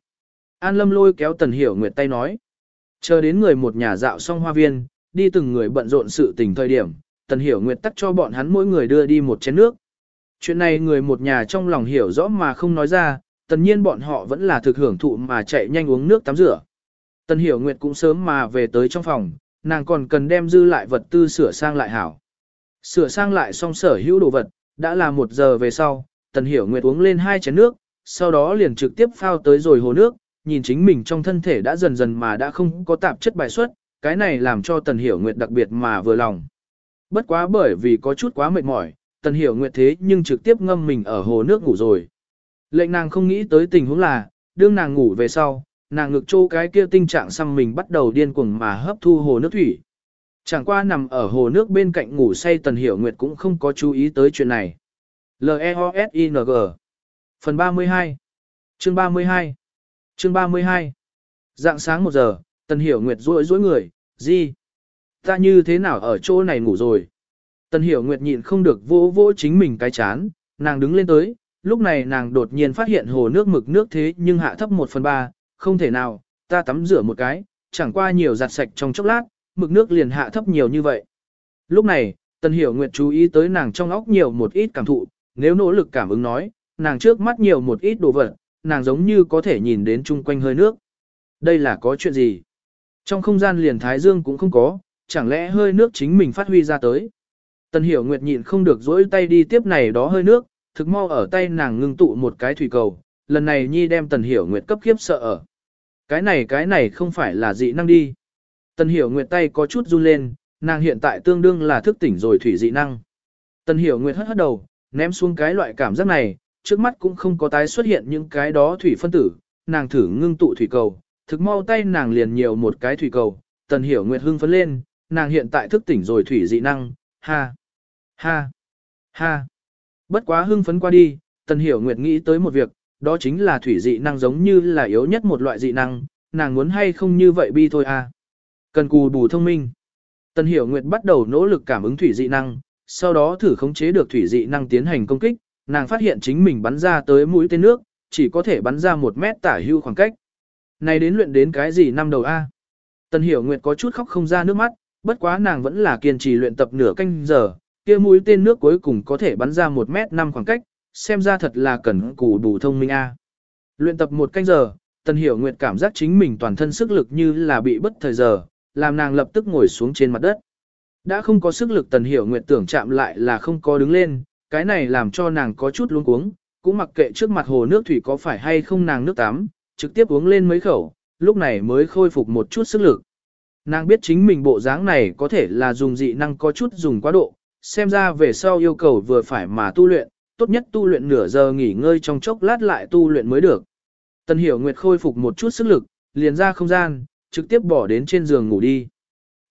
An Lâm lôi kéo Tần Hiểu Nguyệt tay nói. Chờ đến người một nhà dạo xong hoa viên, đi từng người bận rộn sự tình thời điểm, Tần Hiểu Nguyệt tắt cho bọn hắn mỗi người đưa đi một chén nước. Chuyện này người một nhà trong lòng hiểu rõ mà không nói ra, tần nhiên bọn họ vẫn là thực hưởng thụ mà chạy nhanh uống nước tắm rửa. Tần Hiểu Nguyệt cũng sớm mà về tới trong phòng, nàng còn cần đem dư lại vật tư sửa sang lại hảo. Sửa sang lại xong sở hữu đồ vật, đã là một giờ về sau, Tần Hiểu Nguyệt uống lên hai chén nước, sau đó liền trực tiếp phao tới rồi hồ nước, nhìn chính mình trong thân thể đã dần dần mà đã không có tạp chất bài xuất, cái này làm cho Tần Hiểu Nguyệt đặc biệt mà vừa lòng. Bất quá bởi vì có chút quá mệt mỏi, Tần Hiểu Nguyệt thế nhưng trực tiếp ngâm mình ở hồ nước ngủ rồi. Lệnh nàng không nghĩ tới tình huống là, đương nàng ngủ về sau, nàng ngực trô cái kia tinh trạng xăm mình bắt đầu điên cuồng mà hấp thu hồ nước thủy. Chẳng qua nằm ở hồ nước bên cạnh ngủ say Tần Hiểu Nguyệt cũng không có chú ý tới chuyện này. L-E-O-S-I-N-G Phần 32 Chương 32 Chương 32 Dạng sáng 1 giờ, Tần Hiểu Nguyệt rối rối người, Gì? Ta như thế nào ở chỗ này ngủ rồi? Tần Hiểu Nguyệt nhịn không được vỗ vỗ chính mình cái chán, nàng đứng lên tới, lúc này nàng đột nhiên phát hiện hồ nước mực nước thế nhưng hạ thấp một phần ba, không thể nào, ta tắm rửa một cái, chẳng qua nhiều giặt sạch trong chốc lát, mực nước liền hạ thấp nhiều như vậy. Lúc này, Tần Hiểu Nguyệt chú ý tới nàng trong óc nhiều một ít cảm thụ, nếu nỗ lực cảm ứng nói, nàng trước mắt nhiều một ít đồ vật, nàng giống như có thể nhìn đến chung quanh hơi nước. Đây là có chuyện gì? Trong không gian liền Thái Dương cũng không có, chẳng lẽ hơi nước chính mình phát huy ra tới? Tần Hiểu Nguyệt nhịn không được dỗi tay đi tiếp này đó hơi nước, thực mau ở tay nàng ngưng tụ một cái thủy cầu, lần này Nhi đem Tần Hiểu Nguyệt cấp khiếp sợ ở. Cái này cái này không phải là dị năng đi. Tần Hiểu Nguyệt tay có chút run lên, nàng hiện tại tương đương là thức tỉnh rồi thủy dị năng. Tần Hiểu Nguyệt hất hất đầu, ném xuống cái loại cảm giác này, trước mắt cũng không có tái xuất hiện những cái đó thủy phân tử, nàng thử ngưng tụ thủy cầu, thực mau tay nàng liền nhiều một cái thủy cầu, Tần Hiểu Nguyệt hưng phấn lên, nàng hiện tại thức tỉnh rồi thủy dị năng, ha, ha, ha. Bất quá hưng phấn qua đi, Tần Hiểu Nguyệt nghĩ tới một việc, đó chính là thủy dị năng giống như là yếu nhất một loại dị năng, nàng muốn hay không như vậy bi thôi à. Cần cù bù thông minh. Tần Hiểu Nguyệt bắt đầu nỗ lực cảm ứng thủy dị năng, sau đó thử khống chế được thủy dị năng tiến hành công kích, nàng phát hiện chính mình bắn ra tới mũi tên nước, chỉ có thể bắn ra một mét tả hưu khoảng cách. Này đến luyện đến cái gì năm đầu A? Tần Hiểu Nguyệt có chút khóc không ra nước mắt, bất quá nàng vẫn là kiên trì luyện tập nửa canh giờ, kia mũi tên nước cuối cùng có thể bắn ra một mét năm khoảng cách, xem ra thật là cần cù đủ thông minh A. Luyện tập một canh giờ, Tần Hiểu Nguyệt cảm giác chính mình toàn thân sức lực như là bị bất thời giờ, làm nàng lập tức ngồi xuống trên mặt đất. Đã không có sức lực Tần Hiểu Nguyệt tưởng chạm lại là không có đứng lên, cái này làm cho nàng có chút luống cuống, cũng mặc kệ trước mặt hồ nước thủy có phải hay không nàng nước tắm, trực tiếp uống lên mấy khẩu, lúc này mới khôi phục một chút sức lực. Nàng biết chính mình bộ dáng này có thể là dùng dị năng có chút dùng quá độ, xem ra về sau yêu cầu vừa phải mà tu luyện, tốt nhất tu luyện nửa giờ nghỉ ngơi trong chốc lát lại tu luyện mới được. Tần Hiểu Nguyệt khôi phục một chút sức lực, liền ra không gian, trực tiếp bỏ đến trên giường ngủ đi.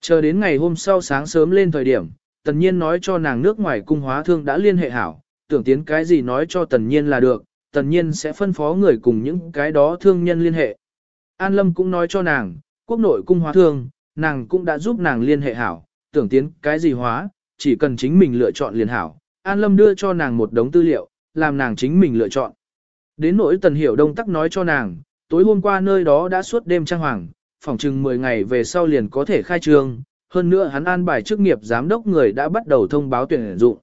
Chờ đến ngày hôm sau sáng sớm lên thời điểm, Tần Nhiên nói cho nàng nước ngoài cung hóa thương đã liên hệ hảo, tưởng tiến cái gì nói cho Tần Nhiên là được, Tần Nhiên sẽ phân phó người cùng những cái đó thương nhân liên hệ. An Lâm cũng nói cho nàng, quốc nội cung hóa thương, nàng cũng đã giúp nàng liên hệ hảo, tưởng tiến cái gì hóa, chỉ cần chính mình lựa chọn liền hảo. An Lâm đưa cho nàng một đống tư liệu, làm nàng chính mình lựa chọn. Đến nỗi Tần Hiểu Đông tắc nói cho nàng, tối hôm qua nơi đó đã suốt đêm trang hoàng, phòng chừng 10 ngày về sau liền có thể khai trương, hơn nữa hắn an bài chức nghiệp giám đốc người đã bắt đầu thông báo tuyển dụng.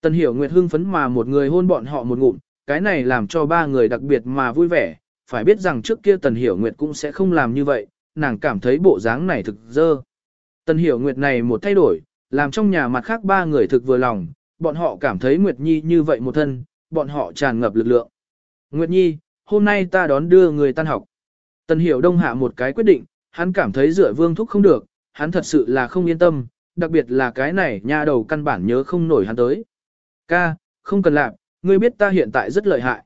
Tần Hiểu Nguyệt hưng phấn mà một người hôn bọn họ một ngụm, cái này làm cho ba người đặc biệt mà vui vẻ, phải biết rằng trước kia Tần Hiểu Nguyệt cũng sẽ không làm như vậy, nàng cảm thấy bộ dáng này thực dơ. Tần Hiểu Nguyệt này một thay đổi, làm trong nhà mặt khác ba người thực vừa lòng, bọn họ cảm thấy Nguyệt Nhi như vậy một thân, bọn họ tràn ngập lực lượng. Nguyệt Nhi, hôm nay ta đón đưa người tan học. Tần Hiểu Đông hạ một cái quyết định, hắn cảm thấy dựa vương thúc không được, hắn thật sự là không yên tâm, đặc biệt là cái này nha đầu căn bản nhớ không nổi hắn tới. Ca, không cần làm, ngươi biết ta hiện tại rất lợi hại.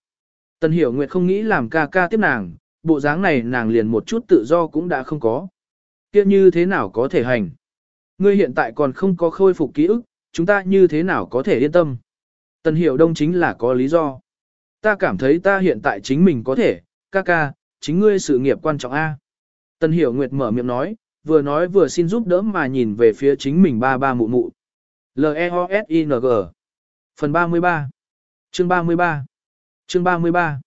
Tần Hiểu Nguyệt không nghĩ làm ca ca tiếp nàng, bộ dáng này nàng liền một chút tự do cũng đã không có. Kia như thế nào có thể hành? Ngươi hiện tại còn không có khôi phục ký ức, chúng ta như thế nào có thể yên tâm? Tần Hiểu Đông chính là có lý do. Ta cảm thấy ta hiện tại chính mình có thể, ca ca, chính ngươi sự nghiệp quan trọng A. Tần Hiểu Nguyệt mở miệng nói, vừa nói vừa xin giúp đỡ mà nhìn về phía chính mình ba ba mụ mụ. L-E-O-S-I-N-G Phần 33 Chương 33 Chương 33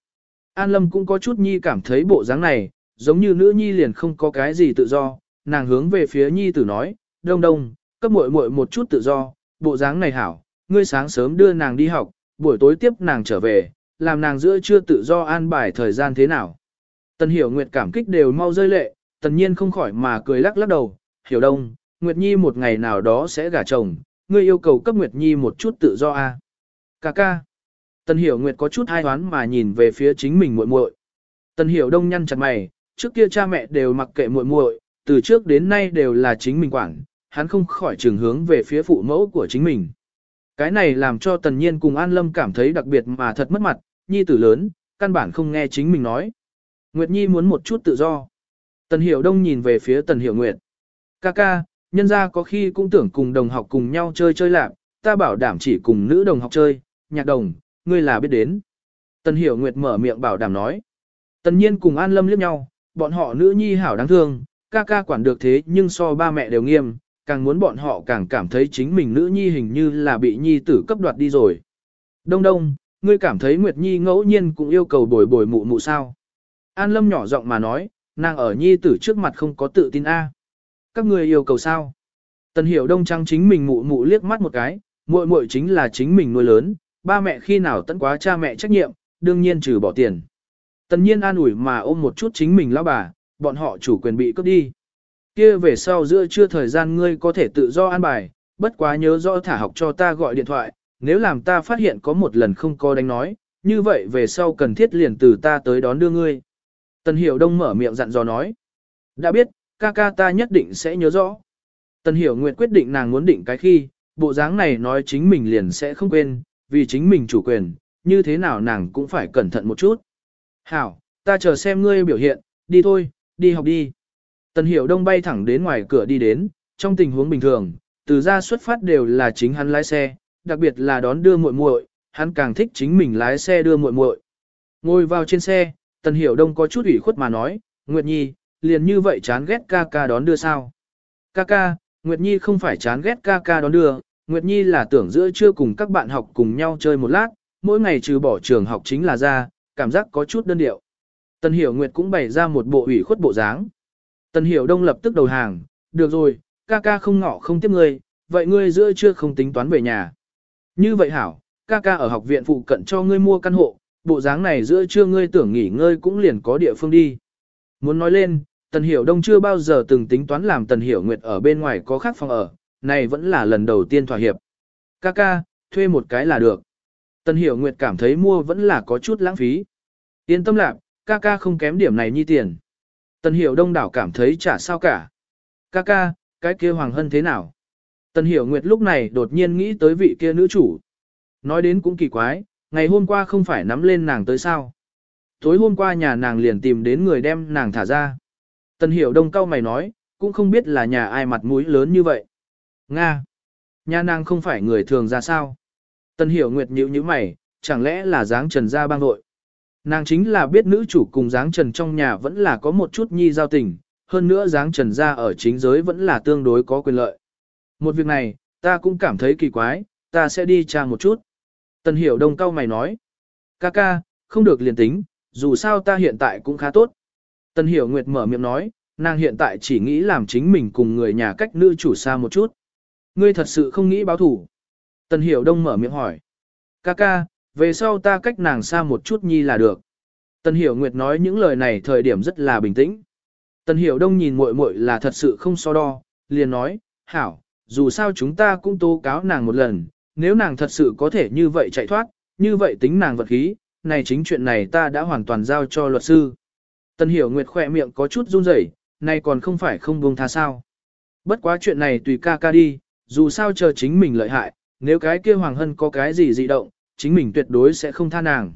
An Lâm cũng có chút nhi cảm thấy bộ dáng này, giống như nữ nhi liền không có cái gì tự do, nàng hướng về phía nhi tử nói, đông đông, cấp muội muội một chút tự do, bộ dáng này hảo, ngươi sáng sớm đưa nàng đi học, buổi tối tiếp nàng trở về, làm nàng giữa chưa tự do an bài thời gian thế nào. Tần hiểu nguyệt cảm kích đều mau rơi lệ, tần nhiên không khỏi mà cười lắc lắc đầu, hiểu đông, Nguyệt Nhi một ngày nào đó sẽ gả chồng, ngươi yêu cầu cấp Nguyệt Nhi một chút tự do a. À? Cà ca. Tần Hiểu Nguyệt có chút hai hoán mà nhìn về phía chính mình muội muội. Tần Hiểu Đông nhăn chặt mày, trước kia cha mẹ đều mặc kệ muội muội, từ trước đến nay đều là chính mình quản, hắn không khỏi trường hướng về phía phụ mẫu của chính mình. Cái này làm cho Tần Nhiên cùng An Lâm cảm thấy đặc biệt mà thật mất mặt, nhi tử lớn, căn bản không nghe chính mình nói. Nguyệt Nhi muốn một chút tự do. Tần Hiểu Đông nhìn về phía Tần Hiểu Nguyệt. Ca ca, nhân ra có khi cũng tưởng cùng đồng học cùng nhau chơi chơi lạc, ta bảo đảm chỉ cùng nữ đồng học chơi, nhạc đồng, ngươi là biết đến. Tần Hiểu Nguyệt mở miệng bảo đảm nói. Tần Nhiên cùng An Lâm liếc nhau, bọn họ nữ nhi hảo đáng thương, ca ca quản được thế nhưng so ba mẹ đều nghiêm, càng muốn bọn họ càng cảm thấy chính mình nữ nhi hình như là bị nhi tử cấp đoạt đi rồi. Đông đông, ngươi cảm thấy Nguyệt Nhi ngẫu nhiên cũng yêu cầu bồi bồi mụ mụ sao. An Lâm nhỏ giọng mà nói, nàng ở nhi tử trước mặt không có tự tin a. Các ngươi yêu cầu sao? Tần Hiểu Đông trăng chính mình mụ mụ liếc mắt một cái, muội muội chính là chính mình nuôi lớn, ba mẹ khi nào tận quá cha mẹ trách nhiệm, đương nhiên trừ bỏ tiền. Tần nhiên an ủi mà ôm một chút chính mình lão bà, bọn họ chủ quyền bị cướp đi. Kia về sau giữa trưa thời gian ngươi có thể tự do an bài, bất quá nhớ rõ thả học cho ta gọi điện thoại, nếu làm ta phát hiện có một lần không có đánh nói, như vậy về sau cần thiết liền từ ta tới đón đưa ngươi. Tần Hiểu Đông mở miệng dặn dò nói. Đã biết, ca ca ta nhất định sẽ nhớ rõ. Tần Hiểu Nguyệt quyết định nàng muốn định cái khi, bộ dáng này nói chính mình liền sẽ không quên, vì chính mình chủ quyền, như thế nào nàng cũng phải cẩn thận một chút. Hảo, ta chờ xem ngươi biểu hiện, đi thôi, đi học đi. Tần Hiểu Đông bay thẳng đến ngoài cửa đi đến, trong tình huống bình thường, từ ra xuất phát đều là chính hắn lái xe, đặc biệt là đón đưa muội muội, hắn càng thích chính mình lái xe đưa muội muội. Ngồi vào trên xe, Tần Hiểu Đông có chút ủy khuất mà nói, Nguyệt Nhi, liền như vậy chán ghét ca ca đón đưa sao? Ca ca, Nguyệt Nhi không phải chán ghét ca ca đón đưa, Nguyệt Nhi là tưởng giữa trưa cùng các bạn học cùng nhau chơi một lát, mỗi ngày trừ bỏ trường học chính là ra, cảm giác có chút đơn điệu. Tần Hiểu Nguyệt cũng bày ra một bộ ủy khuất bộ dáng. Tần Hiểu Đông lập tức đầu hàng, được rồi, ca ca không ngỏ không tiếp ngươi, vậy ngươi giữa trưa không tính toán về nhà. Như vậy hảo, ca ca ở học viện phụ cận cho ngươi mua căn hộ, bộ dáng này giữa trưa ngươi tưởng nghỉ ngơi cũng liền có địa phương đi. Muốn nói lên, Tần Hiểu Đông chưa bao giờ từng tính toán làm Tần Hiểu Nguyệt ở bên ngoài có khác phòng ở, này vẫn là lần đầu tiên thỏa hiệp. Ca ca, thuê một cái là được. Tần Hiểu Nguyệt cảm thấy mua vẫn là có chút lãng phí. Yên tâm lạc, ca ca không kém điểm này như tiền. Tần Hiểu Đông đảo cảm thấy chả sao cả. Ca ca, cái kia Hoàng Hân thế nào? Tần Hiểu Nguyệt lúc này đột nhiên nghĩ tới vị kia nữ chủ. Nói đến cũng kỳ quái, ngày hôm qua không phải nắm lên nàng tới sao. Tối hôm qua nhà nàng liền tìm đến người đem nàng thả ra. Tần Hiểu Đông cao mày nói, cũng không biết là nhà ai mặt mũi lớn như vậy. Nga! Nhà nàng không phải người thường ra sao? Tần Hiểu Nguyệt nhíu nhíu mày, chẳng lẽ là dáng trần ra bang đội? Nàng chính là biết nữ chủ cùng dáng trần trong nhà vẫn là có một chút nhi giao tình, hơn nữa dáng trần ra ở chính giới vẫn là tương đối có quyền lợi. Một việc này, ta cũng cảm thấy kỳ quái, ta sẽ đi tra một chút. Tần hiểu đông cao mày nói. Ca ca, không được liền tính, dù sao ta hiện tại cũng khá tốt. Tần hiểu nguyệt mở miệng nói, nàng hiện tại chỉ nghĩ làm chính mình cùng người nhà cách nữ chủ xa một chút. Ngươi thật sự không nghĩ báo thủ. Tần hiểu đông mở miệng hỏi. Ca ca, về sau ta cách nàng xa một chút nhi là được. Tần hiểu nguyệt nói những lời này thời điểm rất là bình tĩnh. Tần hiểu đông nhìn muội muội là thật sự không so đo, liền nói, hảo, dù sao chúng ta cũng tố cáo nàng một lần, nếu nàng thật sự có thể như vậy chạy thoát, như vậy tính nàng vật khí, này chính chuyện này ta đã hoàn toàn giao cho luật sư. Tần hiểu nguyệt khỏe miệng có chút run rẩy, này còn không phải không buông tha sao. Bất quá chuyện này tùy ca ca đi, dù sao chờ chính mình lợi hại, nếu cái kia Hoàng Hân có cái gì dị động, chính mình tuyệt đối sẽ không tha nàng.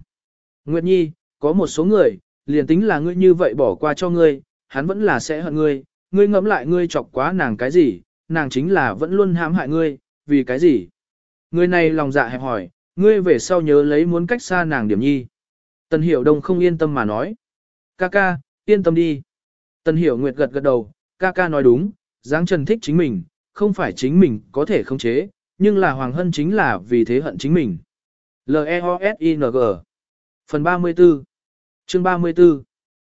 Nguyệt Nhi, có một số người, liền tính là ngươi như vậy bỏ qua cho ngươi, hắn vẫn là sẽ hận ngươi, ngươi ngẫm lại ngươi chọc quá nàng cái gì, nàng chính là vẫn luôn hãm hại ngươi, vì cái gì? Người này lòng dạ hẹp hỏi, ngươi về sau nhớ lấy muốn cách xa nàng điểm nhi. Tần Hiểu Đông không yên tâm mà nói. Ca ca, yên tâm đi. Tần Hiểu Nguyệt gật gật đầu, ca ca nói đúng, Giáng Trần thích chính mình, không phải chính mình có thể khống chế, nhưng là Hoàng Hân chính là vì thế hận chính mình. L-E-O-S-I-N-G Phần 34 Chương 34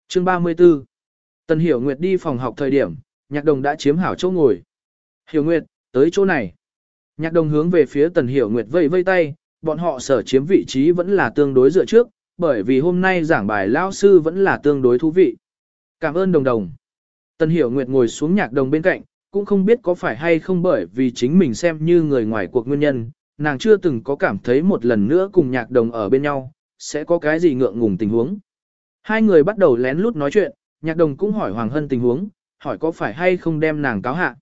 Chương 34 Tần Hiểu Nguyệt đi phòng học thời điểm, nhạc đồng đã chiếm hảo chỗ ngồi. Hiểu Nguyệt, tới chỗ này. Nhạc đồng hướng về phía Tần Hiểu Nguyệt vây vây tay, bọn họ sở chiếm vị trí vẫn là tương đối dựa trước, bởi vì hôm nay giảng bài lao sư vẫn là tương đối thú vị. Cảm ơn đồng đồng. Tần Hiểu Nguyệt ngồi xuống nhạc đồng bên cạnh, cũng không biết có phải hay không bởi vì chính mình xem như người ngoài cuộc nguyên nhân, nàng chưa từng có cảm thấy một lần nữa cùng nhạc đồng ở bên nhau, sẽ có cái gì ngượng ngùng tình huống. Hai người bắt đầu lén lút nói chuyện, nhạc đồng cũng hỏi Hoàng Hân tình huống, hỏi có phải hay không đem nàng cáo hạ.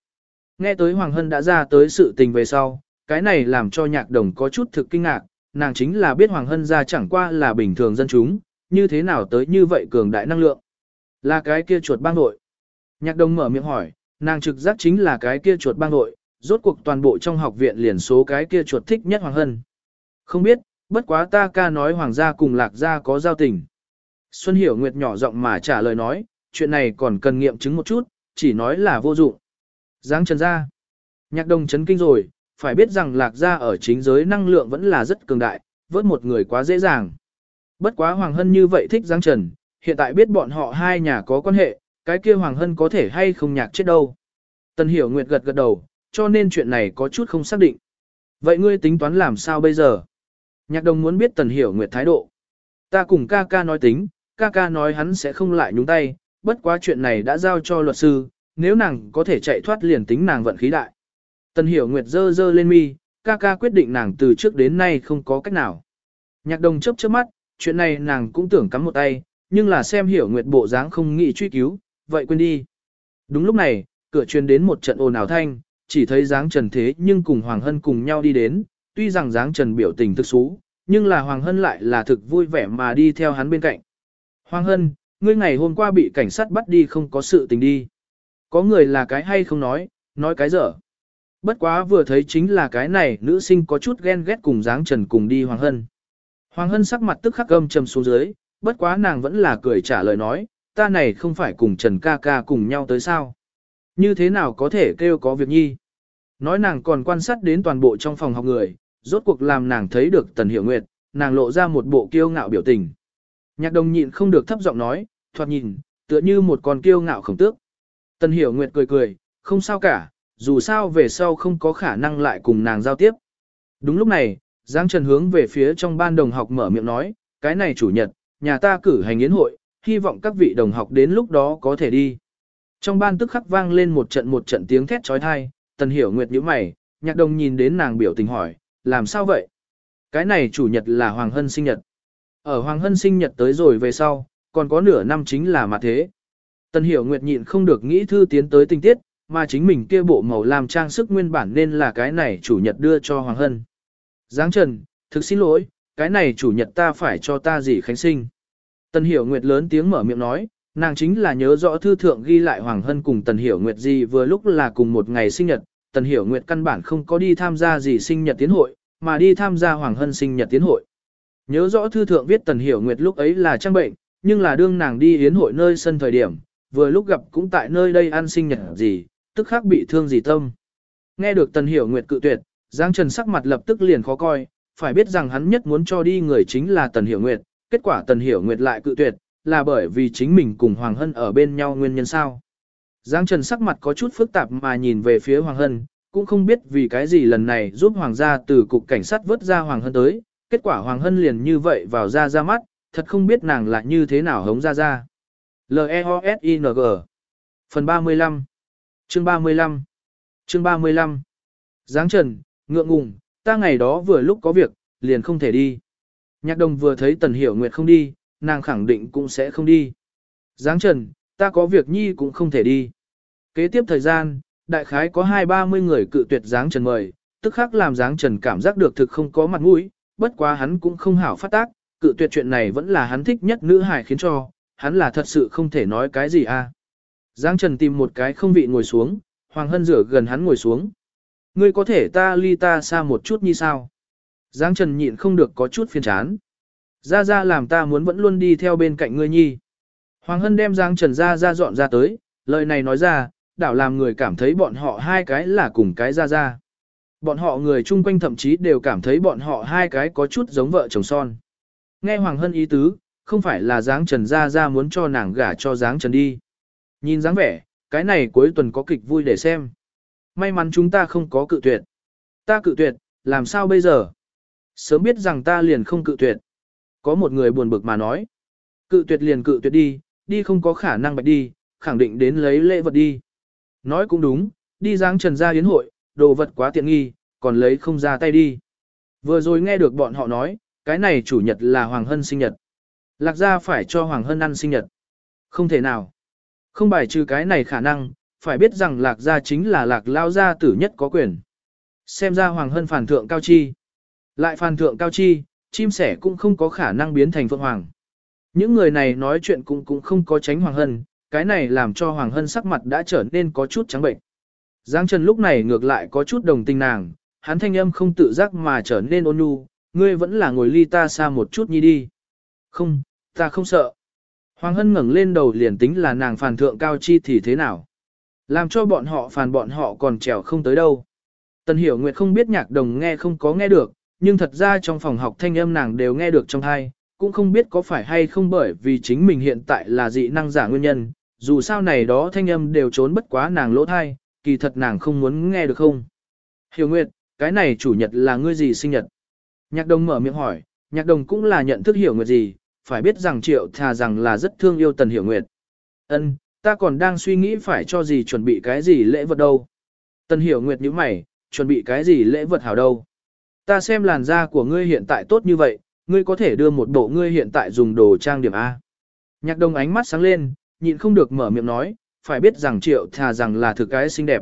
Nghe tới Hoàng Hân đã ra tới sự tình về sau, cái này làm cho nhạc đồng có chút thực kinh ngạc, nàng chính là biết Hoàng Hân ra chẳng qua là bình thường dân chúng, như thế nào tới như vậy cường đại năng lượng. Là cái kia chuột bang nội. Nhạc đồng mở miệng hỏi, nàng trực giác chính là cái kia chuột bang nội, rốt cuộc toàn bộ trong học viện liền số cái kia chuột thích nhất Hoàng Hân. Không biết, bất quá ta ca nói Hoàng gia cùng Lạc gia có giao tình. Xuân Hiểu Nguyệt nhỏ giọng mà trả lời nói, chuyện này còn cần nghiệm chứng một chút, chỉ nói là vô dụng. Giáng trần ra. Nhạc đồng chấn kinh rồi, phải biết rằng lạc gia ở chính giới năng lượng vẫn là rất cường đại, vớt một người quá dễ dàng. Bất quá Hoàng Hân như vậy thích Giáng Trần, hiện tại biết bọn họ hai nhà có quan hệ, cái kia Hoàng Hân có thể hay không nhạc chết đâu. Tần Hiểu Nguyệt gật gật đầu, cho nên chuyện này có chút không xác định. Vậy ngươi tính toán làm sao bây giờ? Nhạc đồng muốn biết Tần Hiểu Nguyệt thái độ. Ta cùng ca ca nói tính, ca ca nói hắn sẽ không lại nhúng tay, bất quá chuyện này đã giao cho luật sư, nếu nàng có thể chạy thoát liền tính nàng vận khí đại. Tần Hiểu Nguyệt dơ dơ lên mi, ca ca quyết định nàng từ trước đến nay không có cách nào. Nhạc đồng chớp chớp mắt, chuyện này nàng cũng tưởng cắm một tay, nhưng là xem Hiểu Nguyệt bộ dáng không nghĩ truy cứu, vậy quên đi. Đúng lúc này, cửa truyền đến một trận ồn ào thanh, chỉ thấy dáng trần thế nhưng cùng Hoàng Hân cùng nhau đi đến, tuy rằng dáng trần biểu tình thực xú, nhưng là Hoàng Hân lại là thực vui vẻ mà đi theo hắn bên cạnh. Hoàng Hân, ngươi ngày hôm qua bị cảnh sát bắt đi không có sự tình đi. Có người là cái hay không nói, nói cái dở. Bất quá vừa thấy chính là cái này nữ sinh có chút ghen ghét cùng dáng trần cùng đi Hoàng Hân. Hoàng Hân sắc mặt tức khắc gâm trầm xuống dưới, bất quá nàng vẫn là cười trả lời nói, ta này không phải cùng Trần ca ca cùng nhau tới sao. Như thế nào có thể kêu có việc nhi? Nói nàng còn quan sát đến toàn bộ trong phòng học người, rốt cuộc làm nàng thấy được Tần Hiểu Nguyệt, nàng lộ ra một bộ kiêu ngạo biểu tình. Nhạc đồng nhịn không được thấp giọng nói, thoạt nhìn, tựa như một con kiêu ngạo khổng tước. Tần Hiểu Nguyệt cười cười, không sao cả, dù sao về sau không có khả năng lại cùng nàng giao tiếp. Đúng lúc này, Giang Trần hướng về phía trong ban đồng học mở miệng nói, cái này chủ nhật, nhà ta cử hành yến hội, hy vọng các vị đồng học đến lúc đó có thể đi. Trong ban tức khắc vang lên một trận một trận tiếng thét trói thai, tần hiểu nguyệt nhíu mày, nhạc đồng nhìn đến nàng biểu tình hỏi, làm sao vậy? Cái này chủ nhật là Hoàng Hân sinh nhật. Ở Hoàng Hân sinh nhật tới rồi về sau, còn có nửa năm chính là mặt thế. Tần hiểu nguyệt nhịn không được nghĩ thư tiến tới tình tiết, mà chính mình kia bộ màu làm trang sức nguyên bản nên là cái này chủ nhật đưa cho Hoàng Hân. Giáng Trần, thực xin lỗi, cái này chủ nhật ta phải cho ta gì khánh sinh. Tần Hiểu Nguyệt lớn tiếng mở miệng nói, nàng chính là nhớ rõ thư thượng ghi lại Hoàng Hân cùng Tần Hiểu Nguyệt gì vừa lúc là cùng một ngày sinh nhật, Tần Hiểu Nguyệt căn bản không có đi tham gia gì sinh nhật tiến hội, mà đi tham gia Hoàng Hân sinh nhật tiến hội. Nhớ rõ thư thượng viết Tần Hiểu Nguyệt lúc ấy là trang bệnh, nhưng là đương nàng đi yến hội nơi sân thời điểm, vừa lúc gặp cũng tại nơi đây ăn sinh nhật gì, tức khắc bị thương gì tâm. Nghe được Tần Hiểu Nguyệt cự tuyệt, Giang Trần sắc mặt lập tức liền khó coi, phải biết rằng hắn nhất muốn cho đi người chính là Tần Hiểu Nguyệt, kết quả Tần Hiểu Nguyệt lại cự tuyệt, là bởi vì chính mình cùng Hoàng Hân ở bên nhau nguyên nhân sao. Giang Trần sắc mặt có chút phức tạp mà nhìn về phía Hoàng Hân, cũng không biết vì cái gì lần này giúp Hoàng gia từ cục cảnh sát vớt ra Hoàng Hân tới, kết quả Hoàng Hân liền như vậy vào ra ra mắt, thật không biết nàng là như thế nào hống ra ra. L-E-O-S-I-N-G Phần 35 Chương 35 Chương 35 Giáng Trần, ngượng ngùng, ta ngày đó vừa lúc có việc, liền không thể đi. Nhạc đồng vừa thấy Tần Hiểu Nguyệt không đi, nàng khẳng định cũng sẽ không đi. Giáng Trần, ta có việc nhi cũng không thể đi. Kế tiếp thời gian, đại khái có hai ba mươi người cự tuyệt Giáng Trần mời, tức khắc làm Giáng Trần cảm giác được thực không có mặt mũi, bất quá hắn cũng không hảo phát tác, cự tuyệt chuyện này vẫn là hắn thích nhất nữ hải khiến cho, hắn là thật sự không thể nói cái gì a. Giáng Trần tìm một cái không vị ngồi xuống, Hoàng Hân rửa gần hắn ngồi xuống. Ngươi có thể ta ly ta xa một chút như sao? Giáng Trần nhịn không được có chút phiền chán. Ra ra làm ta muốn vẫn luôn đi theo bên cạnh ngươi nhi. Hoàng Hân đem Giang Trần ra ra dọn ra tới, lời này nói ra, đảo làm người cảm thấy bọn họ hai cái là cùng cái ra ra. Bọn họ người chung quanh thậm chí đều cảm thấy bọn họ hai cái có chút giống vợ chồng son. Nghe Hoàng Hân ý tứ, không phải là Giang Trần ra ra muốn cho nàng gả cho Giang Trần đi. Nhìn dáng vẻ, cái này cuối tuần có kịch vui để xem. May mắn chúng ta không có cự tuyệt. Ta cự tuyệt, làm sao bây giờ? Sớm biết rằng ta liền không cự tuyệt. Có một người buồn bực mà nói. Cự tuyệt liền cự tuyệt đi, đi không có khả năng bạch đi, khẳng định đến lấy lễ vật đi. Nói cũng đúng, đi giáng trần ra yến hội, đồ vật quá tiện nghi, còn lấy không ra tay đi. Vừa rồi nghe được bọn họ nói, cái này chủ nhật là Hoàng Hân sinh nhật. Lạc gia phải cho Hoàng Hân ăn sinh nhật. Không thể nào. Không bài trừ cái này khả năng, phải biết rằng lạc gia chính là lạc lao gia tử nhất có quyền. Xem ra Hoàng Hân phản thượng cao chi. Lại phản thượng cao chi, chim sẻ cũng không có khả năng biến thành phượng hoàng. Những người này nói chuyện cũng cũng không có tránh Hoàng Hân, cái này làm cho Hoàng Hân sắc mặt đã trở nên có chút trắng bệnh. Giang Trần lúc này ngược lại có chút đồng tình nàng, hắn thanh âm không tự giác mà trở nên ôn nhu, ngươi vẫn là ngồi ly ta xa một chút nhi đi. Không, ta không sợ. Hoàng Hân ngẩng lên đầu liền tính là nàng phản thượng cao chi thì thế nào. Làm cho bọn họ phàn bọn họ còn trèo không tới đâu. Tần Hiểu Nguyệt không biết nhạc đồng nghe không có nghe được, nhưng thật ra trong phòng học thanh âm nàng đều nghe được trong thai, cũng không biết có phải hay không bởi vì chính mình hiện tại là dị năng giả nguyên nhân, dù sao này đó thanh âm đều trốn bất quá nàng lỗ thai, kỳ thật nàng không muốn nghe được không. Hiểu Nguyệt, cái này chủ nhật là ngươi gì sinh nhật? Nhạc đồng mở miệng hỏi, nhạc đồng cũng là nhận thức Hiểu Nguyệt gì, phải biết rằng triệu thà rằng là rất thương yêu Tần Hiểu Nguyệt. Ân, ta còn đang suy nghĩ phải cho gì chuẩn bị cái gì lễ vật đâu. Tần Hiểu Nguyệt như mày, chuẩn bị cái gì lễ vật hảo đâu. Ta xem làn da của ngươi hiện tại tốt như vậy, ngươi có thể đưa một bộ ngươi hiện tại dùng đồ trang điểm A. Nhạc đồng ánh mắt sáng lên, nhịn không được mở miệng nói, phải biết rằng triệu thà rằng là thực cái xinh đẹp.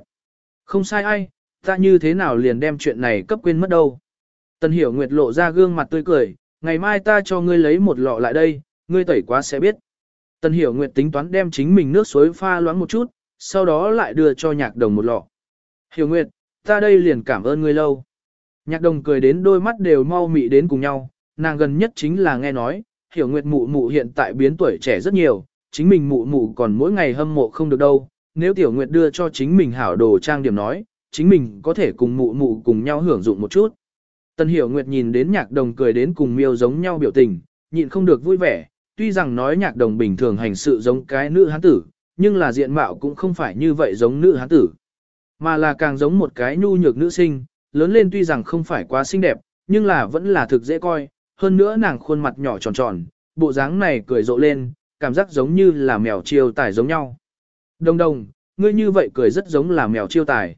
Không sai ai, ta như thế nào liền đem chuyện này cấp quên mất đâu. Tần hiểu nguyệt lộ ra gương mặt tươi cười, ngày mai ta cho ngươi lấy một lọ lại đây, ngươi tẩy quá sẽ biết. Tần hiểu nguyệt tính toán đem chính mình nước suối pha loãng một chút, sau đó lại đưa cho nhạc đồng một lọ. Hiểu nguyệt, ta đây liền cảm ơn ngươi lâu. Nhạc đồng cười đến đôi mắt đều mau mị đến cùng nhau, nàng gần nhất chính là nghe nói, hiểu nguyệt mụ mụ hiện tại biến tuổi trẻ rất nhiều, chính mình mụ mụ còn mỗi ngày hâm mộ không được đâu, nếu tiểu nguyệt đưa cho chính mình hảo đồ trang điểm nói, chính mình có thể cùng mụ mụ cùng nhau hưởng dụng một chút. Tần hiểu nguyệt nhìn đến nhạc đồng cười đến cùng miêu giống nhau biểu tình, nhịn không được vui vẻ, tuy rằng nói nhạc đồng bình thường hành sự giống cái nữ hán tử, nhưng là diện mạo cũng không phải như vậy giống nữ hán tử, mà là càng giống một cái nhu nhược nữ sinh, lớn lên tuy rằng không phải quá xinh đẹp, nhưng là vẫn là thực dễ coi, hơn nữa nàng khuôn mặt nhỏ tròn tròn, bộ dáng này cười rộ lên, cảm giác giống như là mèo chiêu tài giống nhau. Đồng đồng, ngươi như vậy cười rất giống là mèo chiêu tài.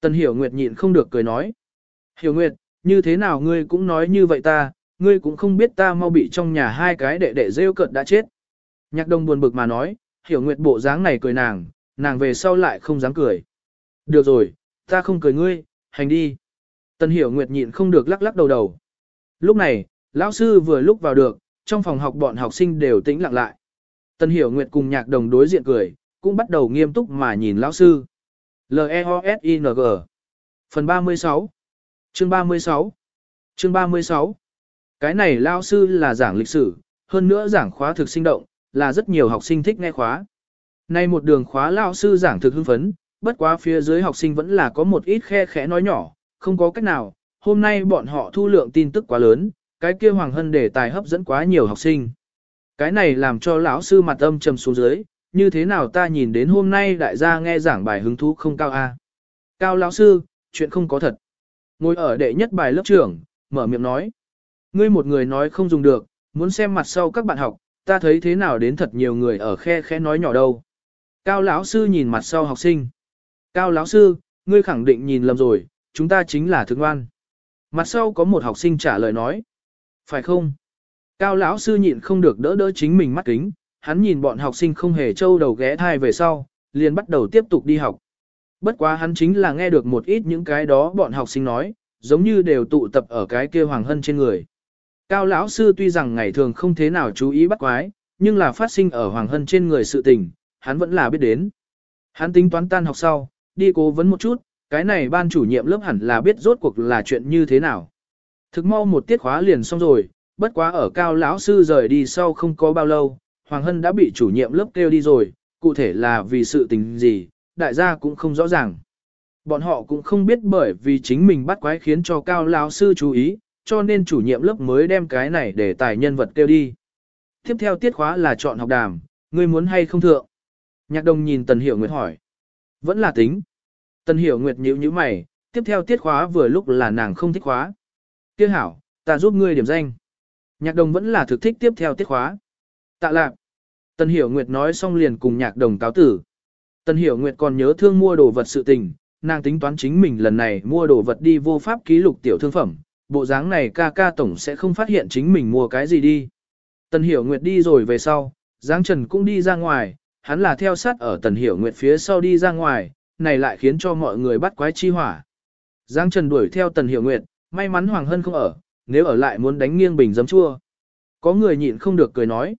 Tần Hiểu Nguyệt nhịn không được cười nói. Hiểu Nguyệt, như thế nào ngươi cũng nói như vậy ta, ngươi cũng không biết ta mau bị trong nhà hai cái đệ đệ rêu cợt đã chết. Nhạc đồng buồn bực mà nói, Hiểu Nguyệt bộ dáng này cười nàng, nàng về sau lại không dám cười. Được rồi, ta không cười ngươi, hành đi. Tần Hiểu Nguyệt nhịn không được lắc lắc đầu đầu. Lúc này, lão sư vừa lúc vào được, trong phòng học bọn học sinh đều tĩnh lặng lại. Tần Hiểu Nguyệt cùng nhạc đồng đối diện cười, cũng bắt đầu nghiêm túc mà nhìn lão sư. L-E-O-S-I-N-G Phần 36 Chương 36 Chương 36 Cái này lão sư là giảng lịch sử, hơn nữa giảng khóa thực sinh động, là rất nhiều học sinh thích nghe khóa. Nay một đường khóa lão sư giảng thực hưng phấn, bất quá phía dưới học sinh vẫn là có một ít khe khẽ nói nhỏ, không có cách nào, hôm nay bọn họ thu lượng tin tức quá lớn, cái kia Hoàng Hân đề tài hấp dẫn quá nhiều học sinh. Cái này làm cho lão sư mặt âm trầm xuống dưới, như thế nào ta nhìn đến hôm nay đại gia nghe giảng bài hứng thú không cao a? Cao lão sư, chuyện không có thật. Ngồi ở đệ nhất bài lớp trưởng, mở miệng nói. Ngươi một người nói không dùng được, muốn xem mặt sau các bạn học, ta thấy thế nào đến thật nhiều người ở khe khe nói nhỏ đâu. Cao lão sư nhìn mặt sau học sinh. Cao lão sư, ngươi khẳng định nhìn lầm rồi, chúng ta chính là thương ngoan. Mặt sau có một học sinh trả lời nói. Phải không? Cao lão sư nhịn không được đỡ đỡ chính mình mắt kính, hắn nhìn bọn học sinh không hề trâu đầu ghé thai về sau, liền bắt đầu tiếp tục đi học. Bất quá hắn chính là nghe được một ít những cái đó bọn học sinh nói, giống như đều tụ tập ở cái kia hoàng hân trên người. Cao lão sư tuy rằng ngày thường không thế nào chú ý bắt quái, nhưng là phát sinh ở hoàng hân trên người sự tình, hắn vẫn là biết đến. Hắn tính toán tan học sau, đi cố vấn một chút, cái này ban chủ nhiệm lớp hẳn là biết rốt cuộc là chuyện như thế nào. Thực mau một tiết khóa liền xong rồi, bất quá ở cao lão sư rời đi sau không có bao lâu, Hoàng Hân đã bị chủ nhiệm lớp kêu đi rồi, cụ thể là vì sự tình gì, đại gia cũng không rõ ràng. Bọn họ cũng không biết bởi vì chính mình bắt quái khiến cho cao lão sư chú ý, cho nên chủ nhiệm lớp mới đem cái này để tài nhân vật kêu đi. Tiếp theo tiết khóa là chọn học đàm, ngươi muốn hay không thượng? Nhạc đồng nhìn Tần Hiểu Nguyệt hỏi. Vẫn là tính. Tần Hiểu Nguyệt nhíu nhíu mày, tiếp theo tiết khóa vừa lúc là nàng không thích khóa. Kia hảo, ta giúp ngươi điểm danh. Nhạc đồng vẫn là thực thích tiếp theo tiết khóa. Tạ lạc. Tần Hiểu Nguyệt nói xong liền cùng nhạc đồng cáo tử. Tần Hiểu Nguyệt còn nhớ thương mua đồ vật sự tình, nàng tính toán chính mình lần này mua đồ vật đi vô pháp ký lục tiểu thương phẩm, bộ dáng này ca ca tổng sẽ không phát hiện chính mình mua cái gì đi. Tần Hiểu Nguyệt đi rồi về sau, Giáng Trần cũng đi ra ngoài, hắn là theo sát ở Tần Hiểu Nguyệt phía sau đi ra ngoài, này lại khiến cho mọi người bắt quái chi hỏa. Giáng Trần đuổi theo Tần Hiểu Nguyệt, may mắn Hoàng Hân không ở, nếu ở lại muốn đánh nghiêng bình giấm chua. Có người nhịn không được cười nói.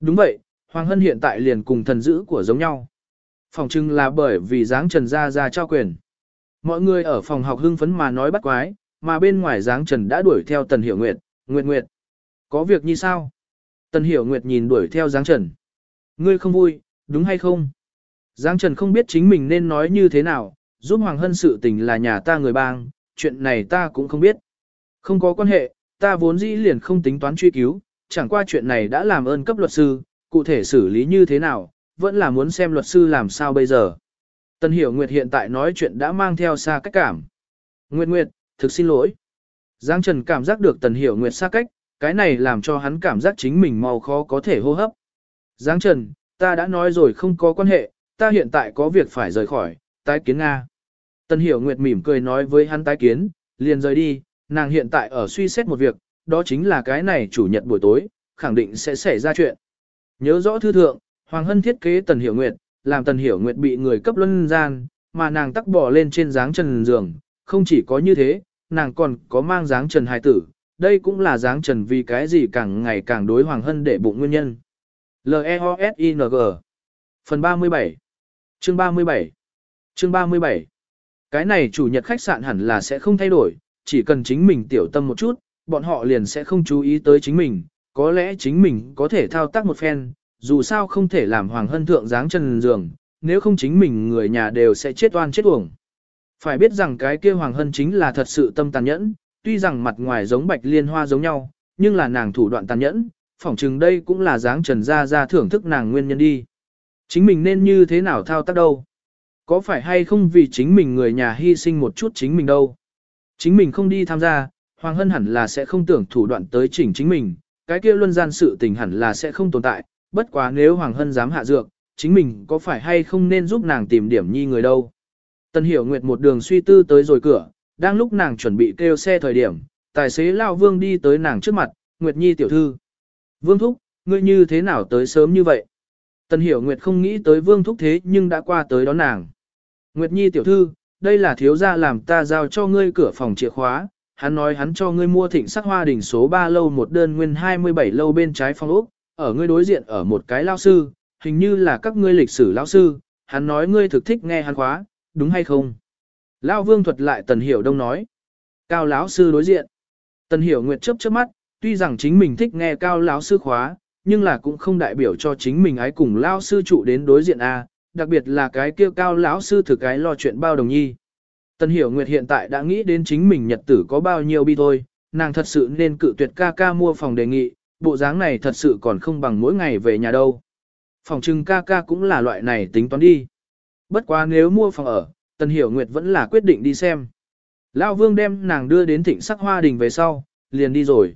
Đúng vậy, Hoàng Hân hiện tại liền cùng thần dữ của giống nhau. Phòng trưng là bởi vì dáng trần ra ra trao quyền. Mọi người ở phòng học hưng phấn mà nói bắt quái, mà bên ngoài dáng trần đã đuổi theo Tần Hiểu Nguyệt, Nguyệt Nguyệt. Có việc như sao? Tần Hiểu Nguyệt nhìn đuổi theo dáng trần. Ngươi không vui, đúng hay không? Giang Trần không biết chính mình nên nói như thế nào, giúp Hoàng Hân sự tình là nhà ta người bang, chuyện này ta cũng không biết. Không có quan hệ, ta vốn dĩ liền không tính toán truy cứu, chẳng qua chuyện này đã làm ơn cấp luật sư, cụ thể xử lý như thế nào, vẫn là muốn xem luật sư làm sao bây giờ. Tân Hiểu Nguyệt hiện tại nói chuyện đã mang theo xa cách cảm. Nguyệt Nguyệt, thực xin lỗi. Giang Trần cảm giác được Tần Hiểu Nguyệt xa cách, cái này làm cho hắn cảm giác chính mình mau khó có thể hô hấp. Giang Trần, ta đã nói rồi không có quan hệ, ta hiện tại có việc phải rời khỏi, tái kiến Nga. Tần Hiểu Nguyệt mỉm cười nói với hắn tái kiến, liền rời đi, nàng hiện tại ở suy xét một việc, đó chính là cái này chủ nhật buổi tối, khẳng định sẽ xảy ra chuyện. Nhớ rõ thư thượng, Hoàng Hân thiết kế Tần Hiểu Nguyệt, làm Tần Hiểu Nguyệt bị người cấp luân gian, mà nàng tắc bỏ lên trên dáng trần giường, không chỉ có như thế, nàng còn có mang dáng trần hài tử, đây cũng là dáng trần vì cái gì càng ngày càng đối Hoàng Hân để bụng nguyên nhân. L-E-O-S-I-N-G Phần 37 Chương 37 Chương 37 Cái này chủ nhật khách sạn hẳn là sẽ không thay đổi, chỉ cần chính mình tiểu tâm một chút, bọn họ liền sẽ không chú ý tới chính mình, có lẽ chính mình có thể thao tác một phen, dù sao không thể làm Hoàng Hân thượng dáng trần giường, nếu không chính mình người nhà đều sẽ chết oan chết uổng. Phải biết rằng cái kia Hoàng Hân chính là thật sự tâm tàn nhẫn, tuy rằng mặt ngoài giống bạch liên hoa giống nhau, nhưng là nàng thủ đoạn tàn nhẫn, phỏng chừng đây cũng là dáng trần ra ra thưởng thức nàng nguyên nhân đi. Chính mình nên như thế nào thao tác đâu? Có phải hay không vì chính mình người nhà hy sinh một chút chính mình đâu? Chính mình không đi tham gia, Hoàng Hân hẳn là sẽ không tưởng thủ đoạn tới chỉnh chính mình, cái kia luân gian sự tình hẳn là sẽ không tồn tại, bất quá nếu Hoàng Hân dám hạ dược, chính mình có phải hay không nên giúp nàng tìm điểm nhi người đâu. Tân Hiểu Nguyệt một đường suy tư tới rồi cửa, đang lúc nàng chuẩn bị kêu xe thời điểm, tài xế Lao Vương đi tới nàng trước mặt, Nguyệt Nhi tiểu thư. Vương Thúc, ngươi như thế nào tới sớm như vậy? Tân Hiểu Nguyệt không nghĩ tới Vương Thúc thế nhưng đã qua tới đón nàng. Nguyệt Nhi tiểu thư, đây là thiếu gia làm ta giao cho ngươi cửa phòng chìa khóa, hắn nói hắn cho ngươi mua thịnh sắc hoa đỉnh số 3 lâu một đơn nguyên 27 lâu bên trái phòng ốc, ở ngươi đối diện ở một cái lao sư, hình như là các ngươi lịch sử lao sư, hắn nói ngươi thực thích nghe hắn khóa, đúng hay không? Lao vương thuật lại Tần Hiểu Đông nói. Cao lão sư đối diện. Tần Hiểu Nguyệt chớp chớp mắt, tuy rằng chính mình thích nghe cao lão sư khóa, nhưng là cũng không đại biểu cho chính mình ái cùng lão sư trụ đến đối diện A, đặc biệt là cái kia cao lão sư thực cái lo chuyện bao đồng nhi. tân Hiểu Nguyệt hiện tại đã nghĩ đến chính mình nhật tử có bao nhiêu bi thôi, nàng thật sự nên cự tuyệt ca ca mua phòng đề nghị, bộ dáng này thật sự còn không bằng mỗi ngày về nhà đâu. Phòng trưng ca ca cũng là loại này tính toán đi. Bất quá nếu mua phòng ở, tân Hiểu Nguyệt vẫn là quyết định đi xem. Lão Vương đem nàng đưa đến thịnh sắc hoa đình về sau, liền đi rồi.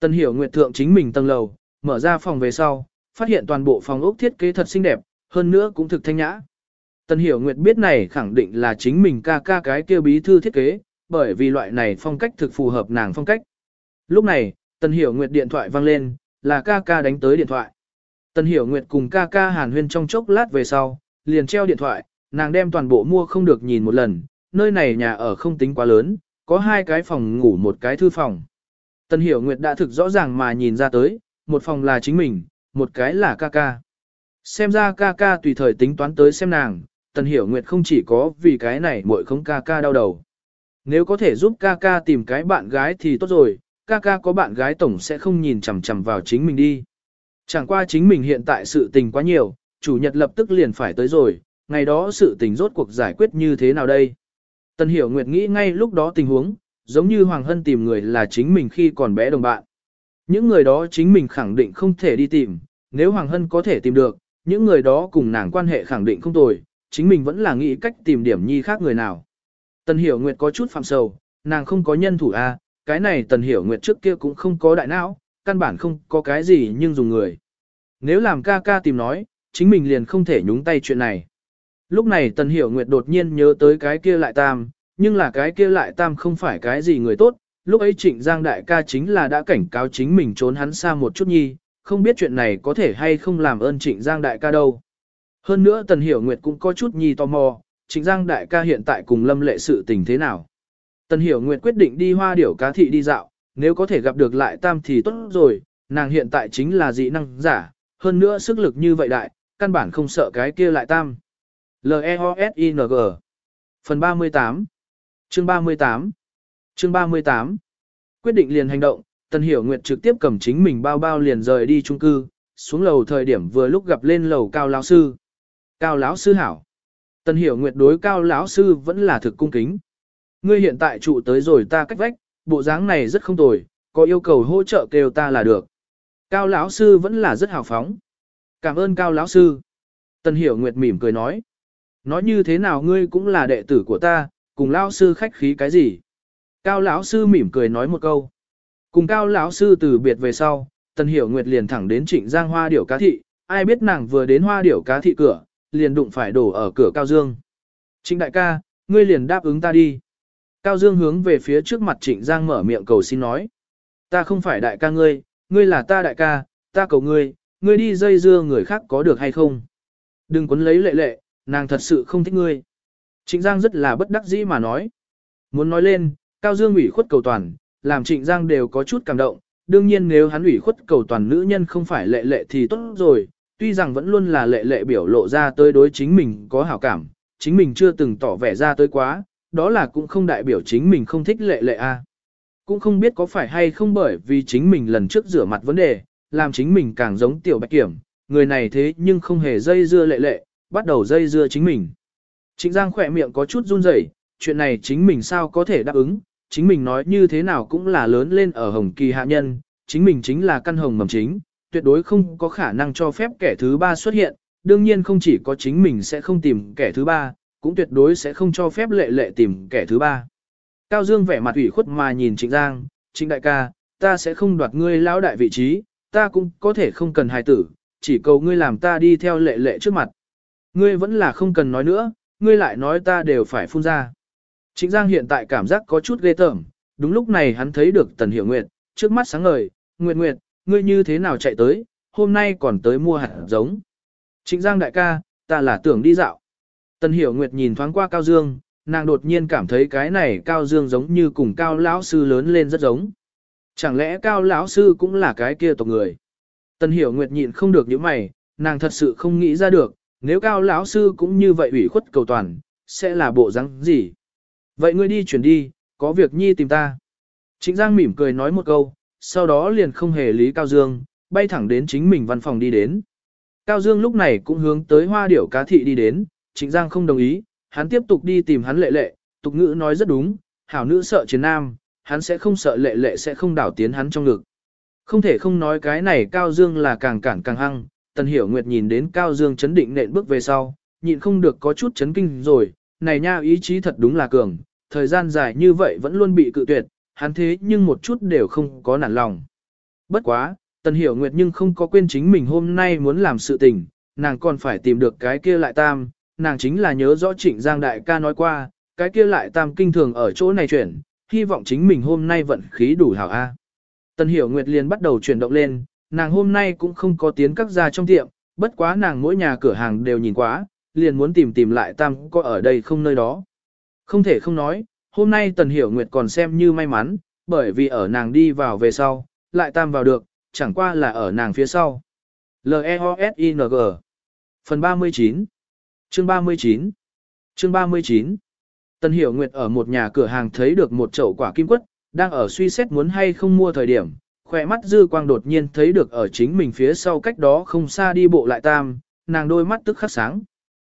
tân Hiểu Nguyệt thượng chính mình tầng lầu, mở ra phòng về sau, phát hiện toàn bộ phòng ốc thiết kế thật xinh đẹp, hơn nữa cũng thực thanh nhã. Tần Hiểu Nguyệt biết này khẳng định là chính mình ca ca cái kia bí thư thiết kế, bởi vì loại này phong cách thực phù hợp nàng phong cách. Lúc này, Tần Hiểu Nguyệt điện thoại vang lên, là ca ca đánh tới điện thoại. Tần Hiểu Nguyệt cùng ca ca hàn huyên trong chốc lát về sau, liền treo điện thoại, nàng đem toàn bộ mua không được nhìn một lần, nơi này nhà ở không tính quá lớn, có hai cái phòng ngủ một cái thư phòng. Tần Hiểu Nguyệt đã thực rõ ràng mà nhìn ra tới, một phòng là chính mình, một cái là ca ca. Xem ra ca ca tùy thời tính toán tới xem nàng, Tần Hiểu Nguyệt không chỉ có vì cái này muội không ca ca đau đầu. Nếu có thể giúp ca ca tìm cái bạn gái thì tốt rồi, ca ca có bạn gái tổng sẽ không nhìn chằm chằm vào chính mình đi. Chẳng qua chính mình hiện tại sự tình quá nhiều, chủ nhật lập tức liền phải tới rồi, ngày đó sự tình rốt cuộc giải quyết như thế nào đây? Tần Hiểu Nguyệt nghĩ ngay lúc đó tình huống, giống như Hoàng Hân tìm người là chính mình khi còn bé đồng bạn. Những người đó chính mình khẳng định không thể đi tìm, nếu Hoàng Hân có thể tìm được, những người đó cùng nàng quan hệ khẳng định không tồi, chính mình vẫn là nghĩ cách tìm điểm nhi khác người nào. Tần Hiểu Nguyệt có chút phạm sầu, nàng không có nhân thủ A, cái này Tần Hiểu Nguyệt trước kia cũng không có đại não, căn bản không có cái gì nhưng dùng người. Nếu làm ca ca tìm nói, chính mình liền không thể nhúng tay chuyện này. Lúc này Tần Hiểu Nguyệt đột nhiên nhớ tới cái kia lại tam, nhưng là cái kia lại tam không phải cái gì người tốt, lúc ấy trịnh Giang đại ca chính là đã cảnh cáo chính mình trốn hắn xa một chút nhi, không biết chuyện này có thể hay không làm ơn trịnh Giang đại ca đâu. Hơn nữa Tần Hiểu Nguyệt cũng có chút nhi tò mò, trịnh Giang đại ca hiện tại cùng lâm lệ sự tình thế nào. Tần Hiểu Nguyệt quyết định đi hoa điểu cá thị đi dạo, nếu có thể gặp được lại tam thì tốt rồi, nàng hiện tại chính là dị năng giả, hơn nữa sức lực như vậy đại, căn bản không sợ cái kia lại tam. L-E-O-S-I-N-G Phần 38 Chương 38 Chương 38 Quyết định liền hành động, Tần Hiểu Nguyệt trực tiếp cầm chính mình bao bao liền rời đi trung cư, xuống lầu thời điểm vừa lúc gặp lên lầu cao lão sư. Cao lão sư hảo. Tần hiểu nguyệt đối cao lão sư vẫn là thực cung kính. Ngươi hiện tại trụ tới rồi ta cách vách, bộ dáng này rất không tồi, có yêu cầu hỗ trợ kêu ta là được. Cao lão sư vẫn là rất hào phóng. Cảm ơn cao lão sư. Tần hiểu nguyệt mỉm cười nói. Nói như thế nào ngươi cũng là đệ tử của ta, cùng lão sư khách khí cái gì? Cao lão sư mỉm cười nói một câu. Cùng cao lão sư từ biệt về sau, Tần Hiểu Nguyệt liền thẳng đến Trịnh Giang Hoa điểu cá thị, ai biết nàng vừa đến Hoa điểu cá thị cửa, liền đụng phải đổ ở cửa Cao Dương. Trịnh đại ca, ngươi liền đáp ứng ta đi. Cao Dương hướng về phía trước mặt Trịnh Giang mở miệng cầu xin nói. Ta không phải đại ca ngươi, ngươi là ta đại ca, ta cầu ngươi, ngươi đi dây dưa người khác có được hay không? Đừng quấn lấy lệ lệ, nàng thật sự không thích ngươi. Trịnh Giang rất là bất đắc dĩ mà nói. Muốn nói lên, Cao Dương ủy khuất cầu toàn, làm Trịnh Giang đều có chút cảm động. Đương nhiên nếu hắn ủy khuất cầu toàn nữ nhân không phải lệ lệ thì tốt rồi, tuy rằng vẫn luôn là lệ lệ biểu lộ ra tới đối chính mình có hảo cảm, chính mình chưa từng tỏ vẻ ra tới quá, đó là cũng không đại biểu chính mình không thích lệ lệ a. Cũng không biết có phải hay không bởi vì chính mình lần trước rửa mặt vấn đề, làm chính mình càng giống tiểu bạch kiểm, người này thế nhưng không hề dây dưa lệ lệ, bắt đầu dây dưa chính mình. Trịnh Giang khỏe miệng có chút run rẩy, chuyện này chính mình sao có thể đáp ứng, chính mình nói như thế nào cũng là lớn lên ở Hồng Kỳ hạ nhân, chính mình chính là căn hồng mầm chính, tuyệt đối không có khả năng cho phép kẻ thứ ba xuất hiện, đương nhiên không chỉ có chính mình sẽ không tìm kẻ thứ ba, cũng tuyệt đối sẽ không cho phép lệ lệ tìm kẻ thứ ba. Cao Dương vẻ mặt ủy khuất mà nhìn Trịnh Giang, Trịnh đại ca, ta sẽ không đoạt ngươi lão đại vị trí, ta cũng có thể không cần hài tử, chỉ cầu ngươi làm ta đi theo lệ lệ trước mặt. Ngươi vẫn là không cần nói nữa, ngươi lại nói ta đều phải phun ra. Trịnh Giang hiện tại cảm giác có chút ghê tởm, đúng lúc này hắn thấy được Tần Hiểu Nguyệt, trước mắt sáng ngời, Nguyệt Nguyệt, ngươi như thế nào chạy tới, hôm nay còn tới mua hạt giống. Trịnh Giang đại ca, ta là tưởng đi dạo. Tần Hiểu Nguyệt nhìn thoáng qua Cao Dương, nàng đột nhiên cảm thấy cái này Cao Dương giống như cùng Cao lão sư lớn lên rất giống. Chẳng lẽ Cao lão sư cũng là cái kia tộc người? Tần Hiểu Nguyệt nhịn không được những mày, nàng thật sự không nghĩ ra được, nếu Cao lão sư cũng như vậy ủy khuất cầu toàn, sẽ là bộ rắn gì? Vậy ngươi đi chuyển đi, có việc nhi tìm ta. Trịnh Giang mỉm cười nói một câu, sau đó liền không hề lý Cao Dương, bay thẳng đến chính mình văn phòng đi đến. Cao Dương lúc này cũng hướng tới hoa điểu cá thị đi đến, Trịnh Giang không đồng ý, hắn tiếp tục đi tìm hắn lệ lệ, tục ngữ nói rất đúng, hảo nữ sợ chiến nam, hắn sẽ không sợ lệ lệ sẽ không đảo tiến hắn trong ngực. Không thể không nói cái này Cao Dương là càng cản càng hăng, Tần Hiểu Nguyệt nhìn đến Cao Dương chấn định nện bước về sau, nhịn không được có chút chấn kinh rồi, này nha ý chí thật đúng là cường, thời gian dài như vậy vẫn luôn bị cự tuyệt, hắn thế nhưng một chút đều không có nản lòng. Bất quá, Tần Hiểu Nguyệt nhưng không có quên chính mình hôm nay muốn làm sự tình, nàng còn phải tìm được cái kia lại tam, nàng chính là nhớ rõ trịnh Giang Đại ca nói qua, cái kia lại tam kinh thường ở chỗ này chuyển, hy vọng chính mình hôm nay vận khí đủ hảo A. Tần Hiểu Nguyệt liền bắt đầu chuyển động lên, nàng hôm nay cũng không có tiến các gia trong tiệm, bất quá nàng mỗi nhà cửa hàng đều nhìn quá, liền muốn tìm tìm lại tam có ở đây không nơi đó. Không thể không nói, hôm nay Tần Hiểu Nguyệt còn xem như may mắn, bởi vì ở nàng đi vào về sau, lại tam vào được, chẳng qua là ở nàng phía sau. L-E-O-S-I-N-G Phần 39 Chương 39 Chương 39 Tần Hiểu Nguyệt ở một nhà cửa hàng thấy được một chậu quả kim quất, đang ở suy xét muốn hay không mua thời điểm, khỏe mắt dư quang đột nhiên thấy được ở chính mình phía sau cách đó không xa đi bộ lại tam, nàng đôi mắt tức khắc sáng.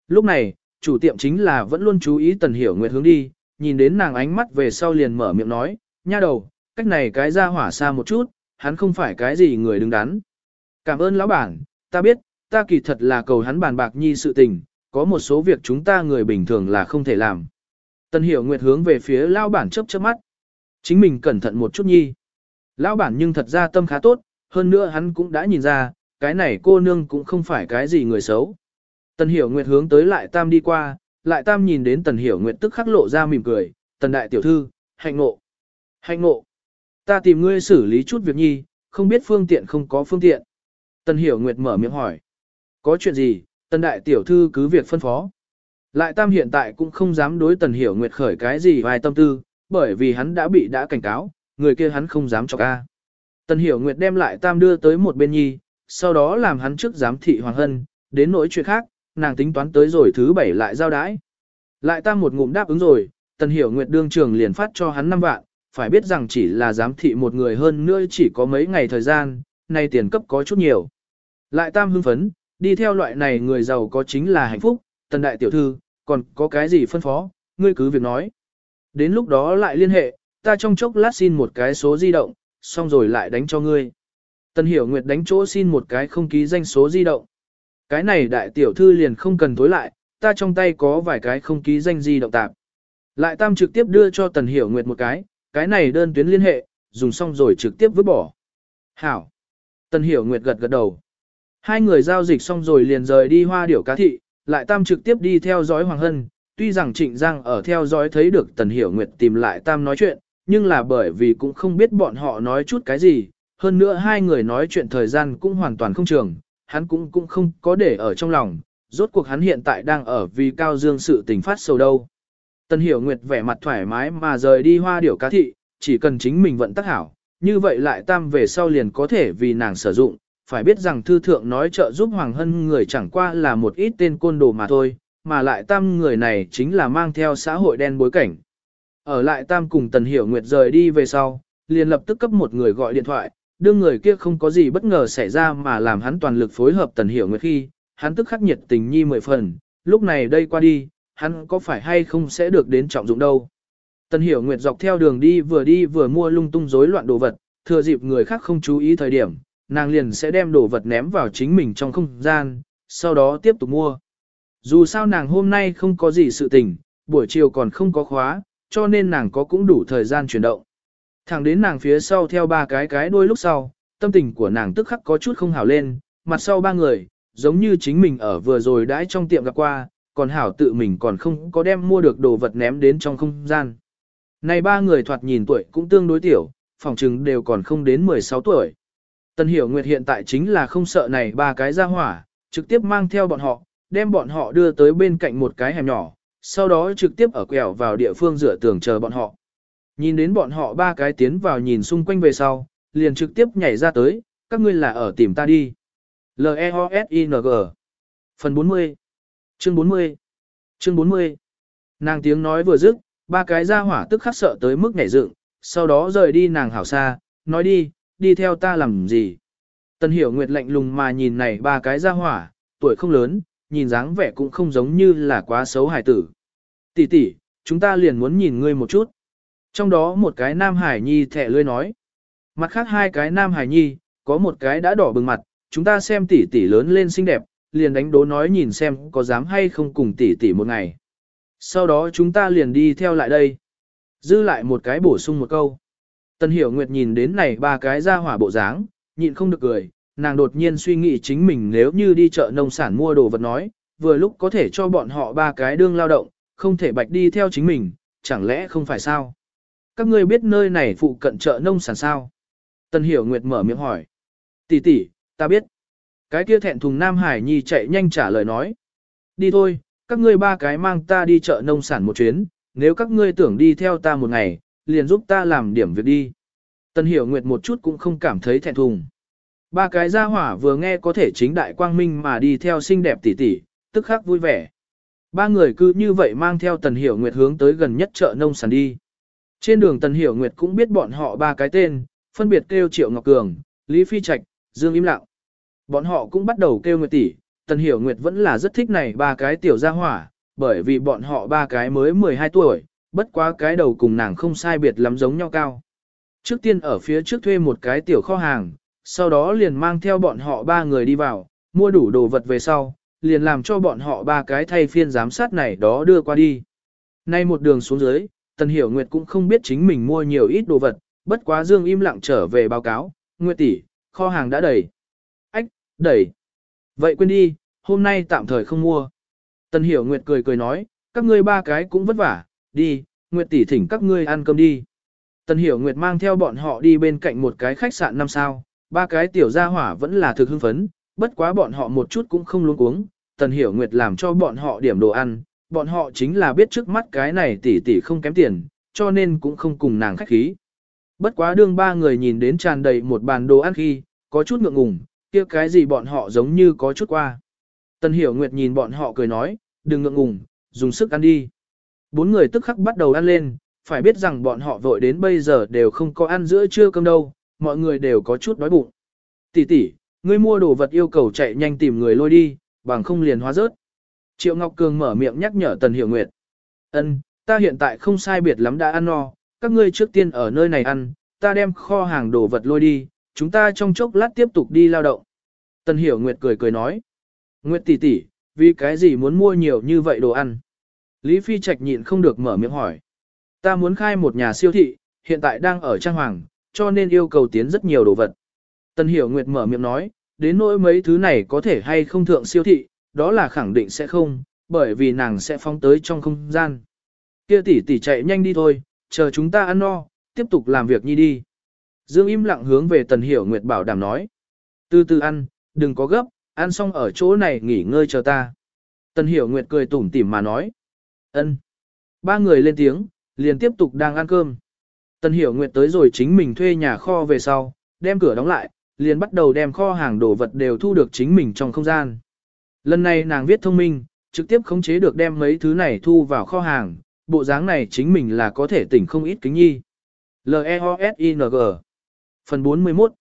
Lúc này, chủ tiệm chính là vẫn luôn chú ý Tần Hiểu Nguyệt hướng đi, nhìn đến nàng ánh mắt về sau liền mở miệng nói, nha đầu, cách này cái ra hỏa xa một chút, hắn không phải cái gì người đứng đắn. Cảm ơn lão bản, ta biết, ta kỳ thật là cầu hắn bàn bạc nhi sự tình, có một số việc chúng ta người bình thường là không thể làm. Tần Hiểu Nguyệt hướng về phía lão bản chớp chớp mắt. Chính mình cẩn thận một chút nhi. Lão bản nhưng thật ra tâm khá tốt, hơn nữa hắn cũng đã nhìn ra, cái này cô nương cũng không phải cái gì người xấu. Tần Hiểu Nguyệt hướng tới lại Tam đi qua, lại Tam nhìn đến Tần Hiểu Nguyệt tức khắc lộ ra mỉm cười, Tần Đại Tiểu Thư, hạnh ngộ. Hạnh ngộ. Ta tìm ngươi xử lý chút việc nhi, không biết phương tiện không có phương tiện. Tần Hiểu Nguyệt mở miệng hỏi. Có chuyện gì, Tần Đại Tiểu Thư cứ việc phân phó. Lại Tam hiện tại cũng không dám đối Tần Hiểu Nguyệt khởi cái gì vài tâm tư, bởi vì hắn đã bị đã cảnh cáo, người kia hắn không dám cho ca. Tần Hiểu Nguyệt đem lại Tam đưa tới một bên nhi, sau đó làm hắn trước giám thị Hoàng Hân, đến nỗi chuyện khác, nàng tính toán tới rồi thứ bảy lại giao đái. Lại Tam một ngụm đáp ứng rồi, Tần Hiểu Nguyệt đương trường liền phát cho hắn 5 vạn, phải biết rằng chỉ là giám thị một người hơn nữa chỉ có mấy ngày thời gian, nay tiền cấp có chút nhiều. Lại Tam hưng phấn, đi theo loại này người giàu có chính là hạnh phúc, tần đại tiểu thư, còn có cái gì phân phó, ngươi cứ việc nói. Đến lúc đó lại liên hệ, ta trong chốc lát xin một cái số di động, xong rồi lại đánh cho ngươi. Tần Hiểu Nguyệt đánh chỗ xin một cái không ký danh số di động. Cái này đại tiểu thư liền không cần tối lại, ta trong tay có vài cái không ký danh di động tạp. Lại tam trực tiếp đưa cho Tần Hiểu Nguyệt một cái, cái này đơn tuyến liên hệ, dùng xong rồi trực tiếp vứt bỏ. Hảo. Tần Hiểu Nguyệt gật gật đầu. Hai người giao dịch xong rồi liền rời đi hoa điểu cá thị, lại tam trực tiếp đi theo dõi Hoàng Hân. Tuy rằng Trịnh Giang ở theo dõi thấy được Tần Hiểu Nguyệt tìm lại tam nói chuyện, nhưng là bởi vì cũng không biết bọn họ nói chút cái gì, hơn nữa hai người nói chuyện thời gian cũng hoàn toàn không trường, hắn cũng cũng không có để ở trong lòng, rốt cuộc hắn hiện tại đang ở vì Cao Dương sự tình phát sầu đâu. Tần Hiểu Nguyệt vẻ mặt thoải mái mà rời đi hoa điểu cá thị, chỉ cần chính mình vận tắc hảo, như vậy lại tam về sau liền có thể vì nàng sử dụng, phải biết rằng thư thượng nói trợ giúp Hoàng Hân người chẳng qua là một ít tên côn đồ mà thôi, mà lại tam người này chính là mang theo xã hội đen bối cảnh. Ở lại tam cùng Tần Hiểu Nguyệt rời đi về sau, liền lập tức cấp một người gọi điện thoại, đương người kia không có gì bất ngờ xảy ra mà làm hắn toàn lực phối hợp Tần Hiểu Nguyệt khi, hắn tức khắc nhiệt tình nhi mười phần, lúc này đây qua đi, hắn có phải hay không sẽ được đến trọng dụng đâu. Tần Hiểu Nguyệt dọc theo đường đi vừa đi vừa mua lung tung rối loạn đồ vật, thừa dịp người khác không chú ý thời điểm, nàng liền sẽ đem đồ vật ném vào chính mình trong không gian, sau đó tiếp tục mua. Dù sao nàng hôm nay không có gì sự tình, buổi chiều còn không có khóa, cho nên nàng có cũng đủ thời gian chuyển động. Thẳng đến nàng phía sau theo ba cái cái đuôi lúc sau, tâm tình của nàng tức khắc có chút không hảo lên, mặt sau ba người, giống như chính mình ở vừa rồi đãi trong tiệm gặp qua, còn hảo tự mình còn không có đem mua được đồ vật ném đến trong không gian. Này ba người thoạt nhìn tuổi cũng tương đối tiểu, phòng trừng đều còn không đến 16 tuổi. Tân Hiểu Nguyệt hiện tại chính là không sợ này ba cái ra hỏa, trực tiếp mang theo bọn họ, đem bọn họ đưa tới bên cạnh một cái hẻm nhỏ, sau đó trực tiếp ở quẹo vào địa phương rửa tường chờ bọn họ. Nhìn đến bọn họ ba cái tiến vào nhìn xung quanh về sau, liền trực tiếp nhảy ra tới, các ngươi là ở tìm ta đi. L-E-O-S-I-N-G Phần 40 Chương 40 Chương 40 Nàng tiếng nói vừa dứt, ba cái ra hỏa tức khắc sợ tới mức nhảy dựng, sau đó rời đi nàng hảo xa, nói đi, đi theo ta làm gì. Tần hiểu nguyệt lạnh lùng mà nhìn này ba cái ra hỏa, tuổi không lớn, nhìn dáng vẻ cũng không giống như là quá xấu hài tử. Tỷ tỷ, chúng ta liền muốn nhìn ngươi một chút. Trong đó một cái nam hải nhi thẻ lươi nói. Mặt khác hai cái nam hải nhi, có một cái đã đỏ bừng mặt, chúng ta xem tỷ tỷ lớn lên xinh đẹp, liền đánh đố nói nhìn xem có dám hay không cùng tỷ tỷ một ngày. Sau đó chúng ta liền đi theo lại đây. Dư lại một cái bổ sung một câu. Tần Hiểu Nguyệt nhìn đến này ba cái ra hỏa bộ dáng, nhịn không được cười, nàng đột nhiên suy nghĩ chính mình nếu như đi chợ nông sản mua đồ vật nói, vừa lúc có thể cho bọn họ ba cái đương lao động, không thể bạch đi theo chính mình, chẳng lẽ không phải sao? Các ngươi biết nơi này phụ cận chợ nông sản sao? Tần Hiểu Nguyệt mở miệng hỏi. Tỷ tỷ, ta biết. Cái kia thẹn thùng Nam Hải Nhi chạy nhanh trả lời nói. Đi thôi, các ngươi ba cái mang ta đi chợ nông sản một chuyến, nếu các ngươi tưởng đi theo ta một ngày, liền giúp ta làm điểm việc đi. Tần Hiểu Nguyệt một chút cũng không cảm thấy thẹn thùng. Ba cái gia hỏa vừa nghe có thể chính đại quang minh mà đi theo xinh đẹp tỷ tỷ, tức khắc vui vẻ. Ba người cứ như vậy mang theo Tần Hiểu Nguyệt hướng tới gần nhất chợ nông sản đi. Trên đường Tần Hiểu Nguyệt cũng biết bọn họ ba cái tên, phân biệt kêu Triệu Ngọc Cường, Lý Phi Trạch, Dương Im Lặng. Bọn họ cũng bắt đầu kêu Nguyệt tỷ, Tần Hiểu Nguyệt vẫn là rất thích này ba cái tiểu gia hỏa, bởi vì bọn họ ba cái mới 12 tuổi, bất quá cái đầu cùng nàng không sai biệt lắm giống nhau cao. Trước tiên ở phía trước thuê một cái tiểu kho hàng, sau đó liền mang theo bọn họ ba người đi vào, mua đủ đồ vật về sau, liền làm cho bọn họ ba cái thay phiên giám sát này đó đưa qua đi. Nay một đường xuống dưới, Tần Hiểu Nguyệt cũng không biết chính mình mua nhiều ít đồ vật, bất quá Dương im lặng trở về báo cáo, Nguyệt tỷ, kho hàng đã đầy. Ách, đầy. Vậy quên đi, hôm nay tạm thời không mua. Tần Hiểu Nguyệt cười cười nói, các ngươi ba cái cũng vất vả, đi, Nguyệt tỷ thỉnh các ngươi ăn cơm đi. Tần Hiểu Nguyệt mang theo bọn họ đi bên cạnh một cái khách sạn năm sao, ba cái tiểu gia hỏa vẫn là thực hưng phấn, bất quá bọn họ một chút cũng không luống cuống. Tần Hiểu Nguyệt làm cho bọn họ điểm đồ ăn, bọn họ chính là biết trước mắt cái này tỷ tỷ không kém tiền, cho nên cũng không cùng nàng khách khí. Bất quá đương ba người nhìn đến tràn đầy một bàn đồ ăn khi, có chút ngượng ngùng, kia cái gì bọn họ giống như có chút qua. Tần Hiểu Nguyệt nhìn bọn họ cười nói, đừng ngượng ngùng, dùng sức ăn đi. Bốn người tức khắc bắt đầu ăn lên, phải biết rằng bọn họ vội đến bây giờ đều không có ăn giữa trưa cơm đâu, mọi người đều có chút đói bụng. Tỷ tỷ, Ngươi mua đồ vật yêu cầu chạy nhanh tìm người lôi đi, bằng không liền hóa rớt. Triệu Ngọc Cường mở miệng nhắc nhở Tần Hiểu Nguyệt. Ân, ta hiện tại không sai biệt lắm đã ăn no, các ngươi trước tiên ở nơi này ăn, ta đem kho hàng đồ vật lôi đi, chúng ta trong chốc lát tiếp tục đi lao động. Tần Hiểu Nguyệt cười cười nói. Nguyệt tỷ tỷ, vì cái gì muốn mua nhiều như vậy đồ ăn? Lý Phi Trạch nhịn không được mở miệng hỏi. Ta muốn khai một nhà siêu thị, hiện tại đang ở Trang Hoàng, cho nên yêu cầu tiến rất nhiều đồ vật. Tần Hiểu Nguyệt mở miệng nói, đến nỗi mấy thứ này có thể hay không thượng siêu thị, đó là khẳng định sẽ không, bởi vì nàng sẽ phóng tới trong không gian. Kia tỷ tỷ chạy nhanh đi thôi, chờ chúng ta ăn no, tiếp tục làm việc nhi đi. Dương im lặng hướng về Tần Hiểu Nguyệt bảo đảm nói. Từ từ ăn, đừng có gấp, ăn xong ở chỗ này nghỉ ngơi chờ ta. Tần Hiểu Nguyệt cười tủm tỉm mà nói. ân. Ba người lên tiếng, liền tiếp tục đang ăn cơm. Tần Hiểu Nguyệt tới rồi chính mình thuê nhà kho về sau, đem cửa đóng lại, liền bắt đầu đem kho hàng đồ vật đều thu được chính mình trong không gian. Lần này nàng viết thông minh, trực tiếp khống chế được đem mấy thứ này thu vào kho hàng, bộ dáng này chính mình là có thể tỉnh không ít kính nhi. L-E-O-S-I-N-G Phần 41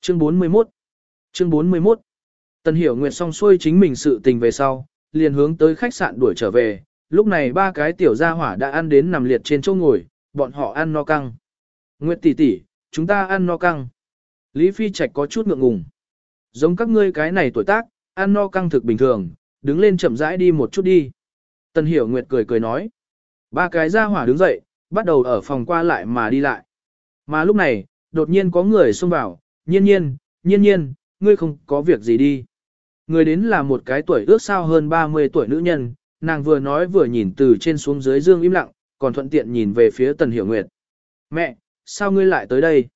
Chương 41 Chương 41 Tần Hiểu Nguyệt xong xuôi chính mình sự tình về sau, liền hướng tới khách sạn đuổi trở về, lúc này ba cái tiểu gia hỏa đã ăn đến nằm liệt trên chỗ ngồi, bọn họ ăn no căng. Nguyệt tỷ tỷ, chúng ta ăn no căng. Lý Phi Trạch có chút ngượng ngùng. Giống các ngươi cái này tuổi tác, ăn no căng thực bình thường, đứng lên chậm rãi đi một chút đi. Tần Hiểu Nguyệt cười cười nói. Ba cái gia hỏa đứng dậy, bắt đầu ở phòng qua lại mà đi lại. Mà lúc này, đột nhiên có người xông vào, nhiên nhiên, nhiên nhiên, ngươi không có việc gì đi. Người đến là một cái tuổi ước sao hơn 30 tuổi nữ nhân, nàng vừa nói vừa nhìn từ trên xuống dưới dương im lặng, còn thuận tiện nhìn về phía Tần Hiểu Nguyệt. Mẹ, sao ngươi lại tới đây?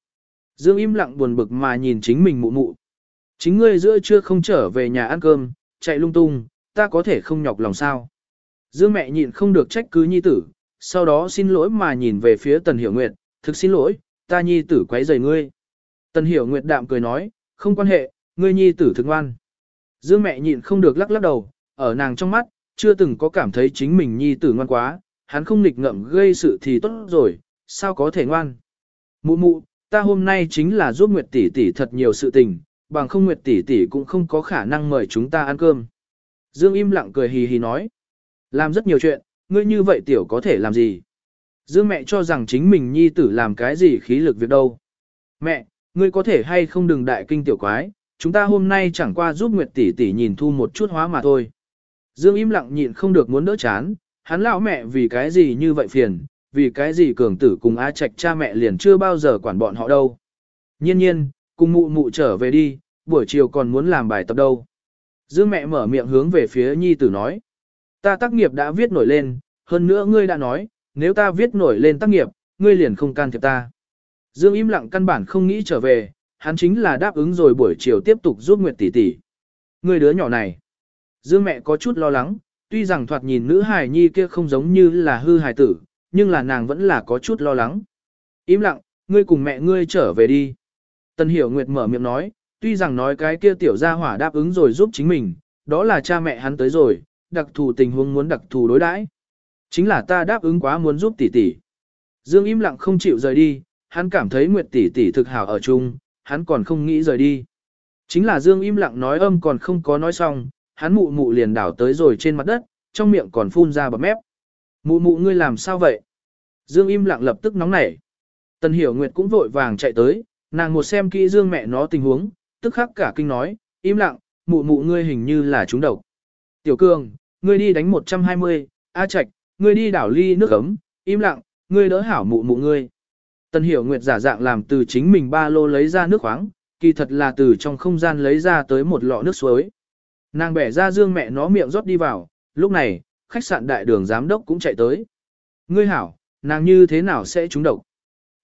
Dương im lặng buồn bực mà nhìn chính mình mụ mụ. Chính ngươi giữa trưa không trở về nhà ăn cơm, chạy lung tung, ta có thể không nhọc lòng sao. Dương mẹ nhịn không được trách cứ nhi tử, sau đó xin lỗi mà nhìn về phía Tần Hiểu Nguyệt, thực xin lỗi, ta nhi tử quấy rầy ngươi. Tần Hiểu Nguyệt đạm cười nói, không quan hệ, ngươi nhi tử thực ngoan. Dương mẹ nhịn không được lắc lắc đầu, ở nàng trong mắt, chưa từng có cảm thấy chính mình nhi tử ngoan quá, hắn không nghịch ngợm gây sự thì tốt rồi, sao có thể ngoan. Mụ mụ, ta hôm nay chính là giúp Nguyệt tỷ tỷ thật nhiều sự tình, bằng không Nguyệt tỷ tỷ cũng không có khả năng mời chúng ta ăn cơm. Dương im lặng cười hì hì nói, làm rất nhiều chuyện, ngươi như vậy tiểu có thể làm gì? Dương mẹ cho rằng chính mình nhi tử làm cái gì khí lực việc đâu. Mẹ, ngươi có thể hay không đừng đại kinh tiểu quái, chúng ta hôm nay chẳng qua giúp Nguyệt tỷ tỷ nhìn thu một chút hóa mà thôi. Dương im lặng nhịn không được muốn đỡ chán, hắn lão mẹ vì cái gì như vậy phiền, vì cái gì cường tử cùng A Trạch cha mẹ liền chưa bao giờ quản bọn họ đâu. Nhiên nhiên, cùng mụ mụ trở về đi, buổi chiều còn muốn làm bài tập đâu. Dương mẹ mở miệng hướng về phía nhi tử nói. Ta tác nghiệp đã viết nổi lên, hơn nữa ngươi đã nói, nếu ta viết nổi lên tác nghiệp, ngươi liền không can thiệp ta. Dương im lặng căn bản không nghĩ trở về, hắn chính là đáp ứng rồi buổi chiều tiếp tục giúp Nguyệt tỷ tỷ. Ngươi đứa nhỏ này. Dương mẹ có chút lo lắng, tuy rằng thoạt nhìn nữ hài nhi kia không giống như là hư hài tử, nhưng là nàng vẫn là có chút lo lắng. Im lặng, ngươi cùng mẹ ngươi trở về đi. Tần Hiểu Nguyệt mở miệng nói, tuy rằng nói cái kia tiểu gia hỏa đáp ứng rồi giúp chính mình, đó là cha mẹ hắn tới rồi, đặc thù tình huống muốn đặc thù đối đãi. Chính là ta đáp ứng quá muốn giúp tỷ tỷ. Dương im lặng không chịu rời đi, hắn cảm thấy Nguyệt tỷ tỷ thực hảo ở chung, hắn còn không nghĩ rời đi. Chính là Dương im lặng nói âm còn không có nói xong, hắn mụ mụ liền đảo tới rồi trên mặt đất, trong miệng còn phun ra bọt mép. Mụ mụ ngươi làm sao vậy? Dương im lặng lập tức nóng nảy. Tần Hiểu Nguyệt cũng vội vàng chạy tới, nàng một xem kỹ Dương mẹ nó tình huống, tức khắc cả kinh nói, im lặng, mụ mụ ngươi hình như là trúng độc. Tiểu Cường, ngươi đi đánh 120, A Trạch, ngươi đi đảo ly nước ấm, im lặng, ngươi đỡ hảo mụ mụ ngươi. Tần Hiểu Nguyệt giả dạng làm từ chính mình ba lô lấy ra nước khoáng, kỳ thật là từ trong không gian lấy ra tới một lọ nước suối. Nàng bẻ ra dương mẹ nó miệng rót đi vào, lúc này, khách sạn đại đường giám đốc cũng chạy tới. Ngươi hảo, nàng như thế nào sẽ trúng độc?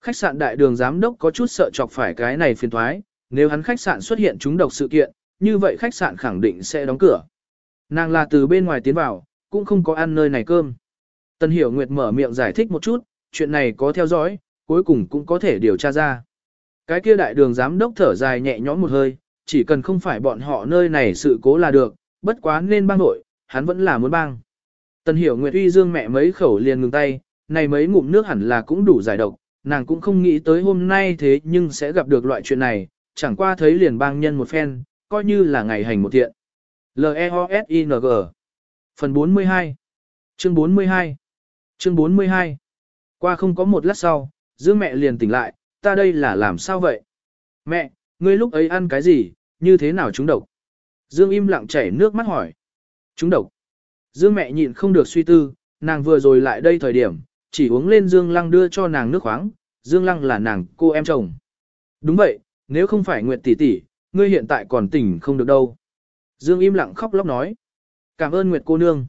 Khách sạn đại đường giám đốc có chút sợ chọc phải cái này phiền thoái, nếu hắn khách sạn xuất hiện chúng độc sự kiện, như vậy khách sạn khẳng định sẽ đóng cửa. Nàng là từ bên ngoài tiến vào, cũng không có ăn nơi này cơm. Tần Hiểu Nguyệt mở miệng giải thích một chút, chuyện này có theo dõi, cuối cùng cũng có thể điều tra ra. Cái kia đại đường giám đốc thở dài nhẹ nhõm một hơi, chỉ cần không phải bọn họ nơi này sự cố là được, bất quá nên bang nội, hắn vẫn là muốn bang. Tần hiểu Nguyệt Uy Dương mẹ mấy khẩu liền ngừng tay, này mấy ngụm nước hẳn là cũng đủ giải độc, nàng cũng không nghĩ tới hôm nay thế nhưng sẽ gặp được loại chuyện này, chẳng qua thấy liền bang nhân một phen, coi như là ngày hành một thiện. L-E-O-S-I-N-G Phần 42 Chương 42 Chương 42 Qua không có một lát sau, Dương mẹ liền tỉnh lại, ta đây là làm sao vậy? Mẹ, ngươi lúc ấy ăn cái gì, như thế nào chúng độc? Dương im lặng chảy nước mắt hỏi. Chúng độc. Dương mẹ nhịn không được suy tư, nàng vừa rồi lại đây thời điểm, chỉ uống lên Dương Lăng đưa cho nàng nước khoáng, Dương Lăng là nàng cô em chồng. Đúng vậy, nếu không phải Nguyệt tỷ tỷ, ngươi hiện tại còn tỉnh không được đâu. Dương im lặng khóc lóc nói. Cảm ơn Nguyệt cô nương.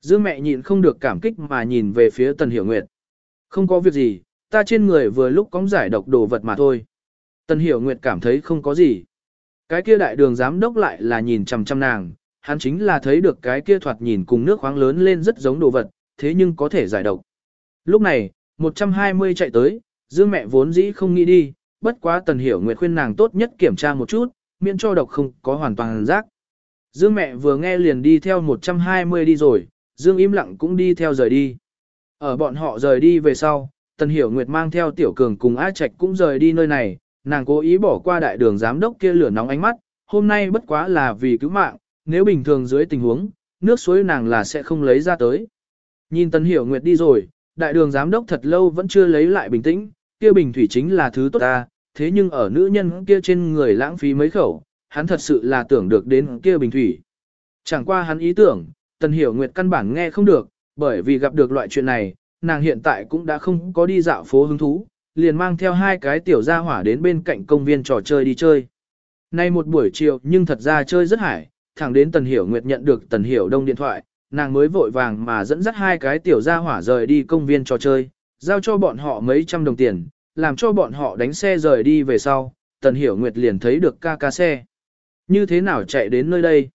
Dương mẹ nhịn không được cảm kích mà nhìn về phía Tần Hiểu Nguyệt. Không có việc gì, ta trên người vừa lúc có giải độc đồ vật mà thôi. Tần Hiểu Nguyệt cảm thấy không có gì. Cái kia đại đường giám đốc lại là nhìn chằm chằm nàng, hắn chính là thấy được cái kia thoạt nhìn cùng nước khoáng lớn lên rất giống đồ vật, thế nhưng có thể giải độc. Lúc này, 120 chạy tới, Dương mẹ vốn dĩ không nghĩ đi, bất quá Tần Hiểu Nguyệt khuyên nàng tốt nhất kiểm tra một chút, miễn cho độc không có hoàn toàn giác. Dương mẹ vừa nghe liền đi theo 120 đi rồi, Dương im lặng cũng đi theo rời đi. Ở bọn họ rời đi về sau, Tần Hiểu Nguyệt mang theo Tiểu Cường cùng A Trạch cũng rời đi nơi này, nàng cố ý bỏ qua đại đường giám đốc kia lửa nóng ánh mắt, hôm nay bất quá là vì cứu mạng, nếu bình thường dưới tình huống, nước suối nàng là sẽ không lấy ra tới. Nhìn Tần Hiểu Nguyệt đi rồi, đại đường giám đốc thật lâu vẫn chưa lấy lại bình tĩnh, kia bình thủy chính là thứ tốt ta, thế nhưng ở nữ nhân kia trên người lãng phí mấy khẩu, hắn thật sự là tưởng được đến kia bình thủy. Chẳng qua hắn ý tưởng, Tần Hiểu Nguyệt căn bản nghe không được, bởi vì gặp được loại chuyện này, nàng hiện tại cũng đã không có đi dạo phố hứng thú, liền mang theo hai cái tiểu gia hỏa đến bên cạnh công viên trò chơi đi chơi. Nay một buổi chiều nhưng thật ra chơi rất hải, thẳng đến Tần Hiểu Nguyệt nhận được Tần Hiểu Đông điện thoại, nàng mới vội vàng mà dẫn dắt hai cái tiểu gia hỏa rời đi công viên trò chơi, giao cho bọn họ mấy trăm đồng tiền, làm cho bọn họ đánh xe rời đi về sau, Tần Hiểu Nguyệt liền thấy được ca ca xe. Như thế nào chạy đến nơi đây?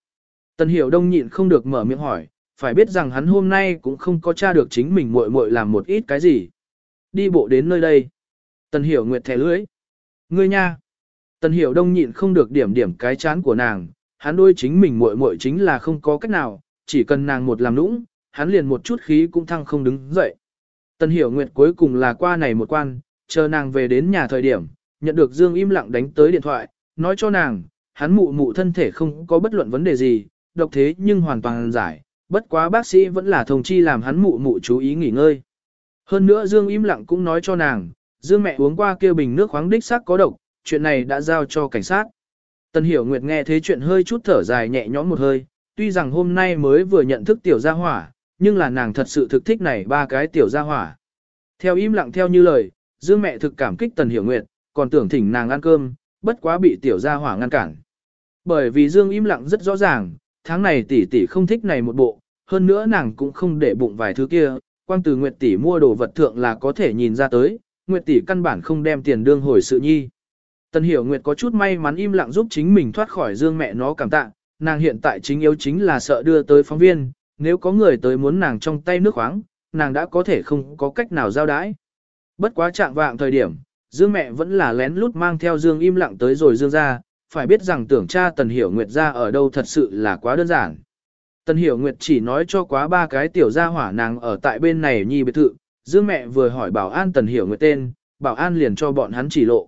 Tần Hiểu Đông nhịn không được mở miệng hỏi, phải biết rằng hắn hôm nay cũng không có tra được chính mình muội muội làm một ít cái gì. Đi bộ đến nơi đây. Tần Hiểu Nguyệt thẻ lưỡi. Ngươi nha. Tần Hiểu Đông nhịn không được điểm điểm cái chán của nàng, hắn đôi chính mình muội muội chính là không có cách nào, chỉ cần nàng một làm nũng, hắn liền một chút khí cũng thăng không đứng dậy. Tần Hiểu Nguyệt cuối cùng là qua này một quan, chờ nàng về đến nhà thời điểm, nhận được Dương im lặng đánh tới điện thoại, nói cho nàng, hắn mụ mụ thân thể không có bất luận vấn đề gì, độc thế nhưng hoàn toàn giải, bất quá bác sĩ vẫn là thông chi làm hắn mụ mụ chú ý nghỉ ngơi. Hơn nữa Dương im lặng cũng nói cho nàng, Dương mẹ uống qua kia bình nước khoáng đích xác có độc, chuyện này đã giao cho cảnh sát. Tần Hiểu Nguyệt nghe thế chuyện hơi chút thở dài nhẹ nhõm một hơi, tuy rằng hôm nay mới vừa nhận thức tiểu gia hỏa, nhưng là nàng thật sự thực thích này ba cái tiểu gia hỏa. Theo im lặng theo như lời, Dương mẹ thực cảm kích Tần Hiểu Nguyệt, còn tưởng thỉnh nàng ăn cơm, bất quá bị tiểu gia hỏa ngăn cản. Bởi vì Dương im lặng rất rõ ràng, tháng này tỷ tỷ không thích này một bộ, hơn nữa nàng cũng không để bụng vài thứ kia, quang từ Nguyệt tỷ mua đồ vật thượng là có thể nhìn ra tới, Nguyệt tỷ căn bản không đem tiền đương hồi sự nhi. Tần Hiểu Nguyệt có chút may mắn im lặng giúp chính mình thoát khỏi Dương mẹ nó cảm tạ, nàng hiện tại chính yếu chính là sợ đưa tới phóng viên, nếu có người tới muốn nàng trong tay nước khoáng, nàng đã có thể không có cách nào giao đãi. Bất quá trạng vạng thời điểm, Dương mẹ vẫn là lén lút mang theo Dương im lặng tới rồi Dương ra, phải biết rằng tưởng cha Tần Hiểu Nguyệt ra ở đâu thật sự là quá đơn giản. Tần Hiểu Nguyệt chỉ nói cho quá ba cái tiểu gia hỏa nàng ở tại bên này nhi biệt thự, Dương mẹ vừa hỏi bảo an Tần Hiểu Nguyệt tên, bảo an liền cho bọn hắn chỉ lộ.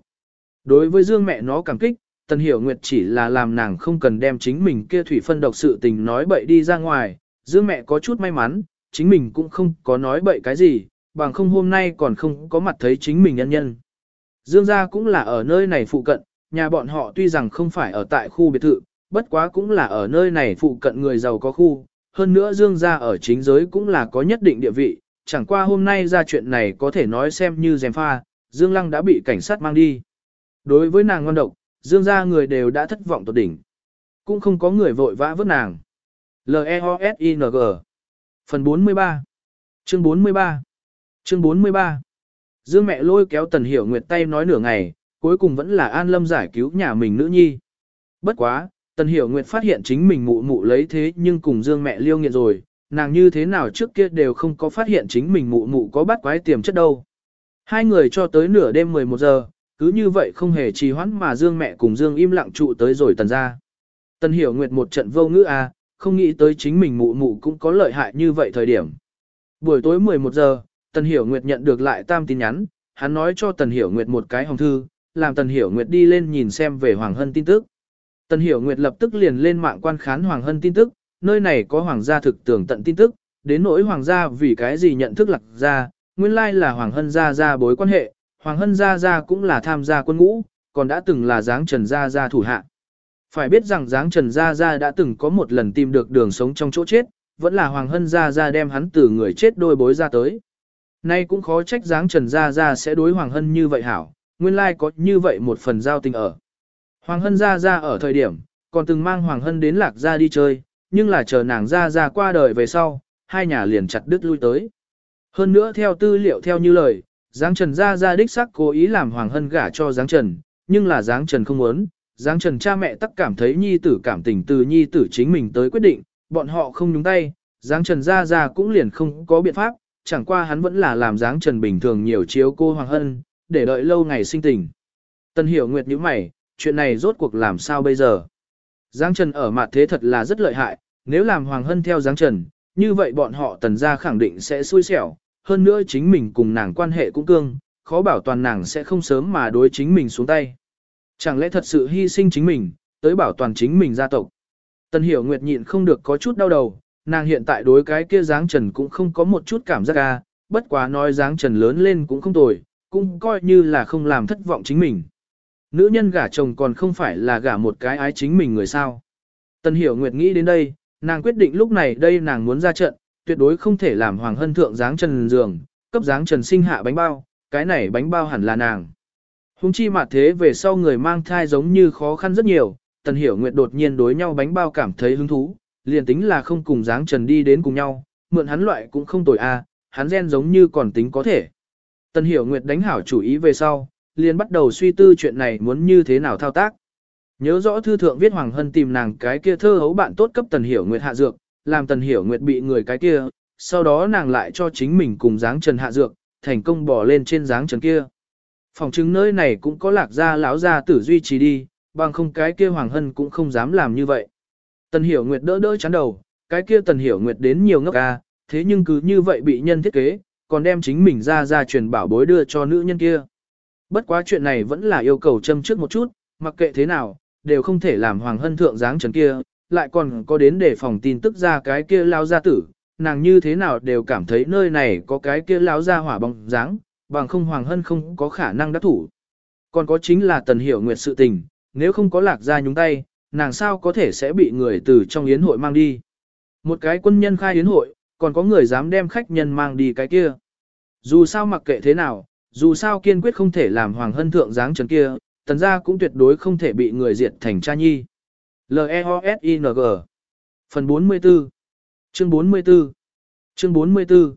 Đối với Dương mẹ nó cảm kích, Tần Hiểu Nguyệt chỉ là làm nàng không cần đem chính mình kia thủy phân độc sự tình nói bậy đi ra ngoài, Dương mẹ có chút may mắn, chính mình cũng không có nói bậy cái gì, bằng không hôm nay còn không có mặt thấy chính mình nhân nhân. Dương gia cũng là ở nơi này phụ cận, nhà bọn họ tuy rằng không phải ở tại khu biệt thự, bất quá cũng là ở nơi này phụ cận người giàu có khu, hơn nữa Dương gia ở chính giới cũng là có nhất định địa vị, chẳng qua hôm nay ra chuyện này có thể nói xem như dèm pha, Dương Lăng đã bị cảnh sát mang đi. Đối với nàng ngon độc, Dương gia người đều đã thất vọng tột đỉnh. Cũng không có người vội vã vớt nàng. L-E-O-S-I-N-G Phần 43 Chương 43 Chương 43 Dương mẹ lôi kéo Tần Hiểu Nguyệt tay nói nửa ngày, cuối cùng vẫn là An Lâm giải cứu nhà mình nữ nhi. Bất quá, Tần Hiểu Nguyệt phát hiện chính mình mụ mụ lấy thế nhưng cùng Dương mẹ liêu nghiện rồi, nàng như thế nào trước kia đều không có phát hiện chính mình mụ mụ có bắt quái tiềm chất đâu. Hai người cho tới nửa đêm 11 giờ, cứ như vậy không hề trì hoãn mà Dương mẹ cùng Dương im lặng trụ tới rồi tần ra. Tần Hiểu Nguyệt một trận vô ngữ à, không nghĩ tới chính mình mụ mụ cũng có lợi hại như vậy thời điểm. Buổi tối 11 giờ, Tần Hiểu Nguyệt nhận được lại tam tin nhắn, hắn nói cho Tần Hiểu Nguyệt một cái hồng thư, làm Tần Hiểu Nguyệt đi lên nhìn xem về Hoàng Hân tin tức. Tần Hiểu Nguyệt lập tức liền lên mạng quan khán Hoàng Hân tin tức, nơi này có Hoàng gia thực tưởng tận tin tức, đến nỗi Hoàng gia vì cái gì nhận thức lạc gia, nguyên lai là Hoàng Hân gia gia bối quan hệ, Hoàng Hân gia gia cũng là tham gia quân ngũ, còn đã từng là dáng trần gia gia thủ hạ. Phải biết rằng dáng trần gia gia đã từng có một lần tìm được đường sống trong chỗ chết, vẫn là Hoàng Hân gia gia đem hắn từ người chết đôi bối ra tới. Nay cũng khó trách dáng trần gia gia sẽ đối Hoàng Hân như vậy hảo, nguyên lai có như vậy một phần giao tình ở. Hoàng Hân gia gia ở thời điểm, còn từng mang Hoàng Hân đến lạc gia đi chơi, nhưng là chờ nàng gia gia qua đời về sau, hai nhà liền chặt đứt lui tới. Hơn nữa theo tư liệu theo như lời, Giáng Trần gia gia đích sắc cố ý làm Hoàng Hân gả cho Giáng Trần, nhưng là Giáng Trần không muốn, Giáng Trần cha mẹ tất cảm thấy nhi tử cảm tình từ nhi tử chính mình tới quyết định, bọn họ không nhúng tay, Giáng Trần gia gia cũng liền không có biện pháp, chẳng qua hắn vẫn là làm Giáng Trần bình thường nhiều chiếu cô Hoàng Hân, để đợi lâu ngày sinh tình. Tân hiểu nguyệt như mày, chuyện này rốt cuộc làm sao bây giờ? Giáng Trần ở mặt thế thật là rất lợi hại, nếu làm Hoàng Hân theo Giáng Trần, như vậy bọn họ tần gia khẳng định sẽ xui xẻo, hơn nữa chính mình cùng nàng quan hệ cũng cương, khó bảo toàn nàng sẽ không sớm mà đối chính mình xuống tay. Chẳng lẽ thật sự hy sinh chính mình, tới bảo toàn chính mình gia tộc. Tần Hiểu Nguyệt nhịn không được có chút đau đầu, nàng hiện tại đối cái kia dáng trần cũng không có một chút cảm giác ra, bất quá nói dáng trần lớn lên cũng không tồi, cũng coi như là không làm thất vọng chính mình. Nữ nhân gả chồng còn không phải là gả một cái ái chính mình người sao. Tần Hiểu Nguyệt nghĩ đến đây, nàng quyết định lúc này đây nàng muốn ra trận, tuyệt đối không thể làm Hoàng Hân Thượng dáng trần giường, cấp dáng trần sinh hạ bánh bao, cái này bánh bao hẳn là nàng. Hùng chi mà thế về sau người mang thai giống như khó khăn rất nhiều, Tần Hiểu Nguyệt đột nhiên đối nhau bánh bao cảm thấy hứng thú, liền tính là không cùng dáng trần đi đến cùng nhau, mượn hắn loại cũng không tồi a, hắn gen giống như còn tính có thể. Tần Hiểu Nguyệt đánh hảo chủ ý về sau, liền bắt đầu suy tư chuyện này muốn như thế nào thao tác. Nhớ rõ thư thượng viết Hoàng Hân tìm nàng cái kia thơ hấu bạn tốt cấp Tần Hiểu Nguyệt hạ dược, làm Tần Hiểu Nguyệt bị người cái kia, sau đó nàng lại cho chính mình cùng dáng trần hạ dược, thành công bỏ lên trên dáng trần kia. Phòng chứng nơi này cũng có lạc gia lão gia tử duy trì đi, bằng không cái kia Hoàng Hân cũng không dám làm như vậy. Tần Hiểu Nguyệt đỡ đỡ chán đầu, cái kia Tần Hiểu Nguyệt đến nhiều ngốc ca, thế nhưng cứ như vậy bị nhân thiết kế, còn đem chính mình ra ra truyền bảo bối đưa cho nữ nhân kia. Bất quá chuyện này vẫn là yêu cầu châm trước một chút, mặc kệ thế nào, đều không thể làm Hoàng Hân thượng dáng trần kia, lại còn có đến để phòng tin tức ra cái kia lao gia tử, nàng như thế nào đều cảm thấy nơi này có cái kia lao gia hỏa bóng dáng, bằng không Hoàng Hân không có khả năng đắc thủ. Còn có chính là Tần Hiểu Nguyệt sự tình, nếu không có lạc ra nhúng tay, nàng sao có thể sẽ bị người từ trong yến hội mang đi. Một cái quân nhân khai yến hội, còn có người dám đem khách nhân mang đi cái kia. Dù sao mặc kệ thế nào, dù sao kiên quyết không thể làm Hoàng Hân thượng dáng trần kia, tần gia cũng tuyệt đối không thể bị người diệt thành cha nhi. L-E-O-S-I-N-G Phần 44 Chương 44 Chương 44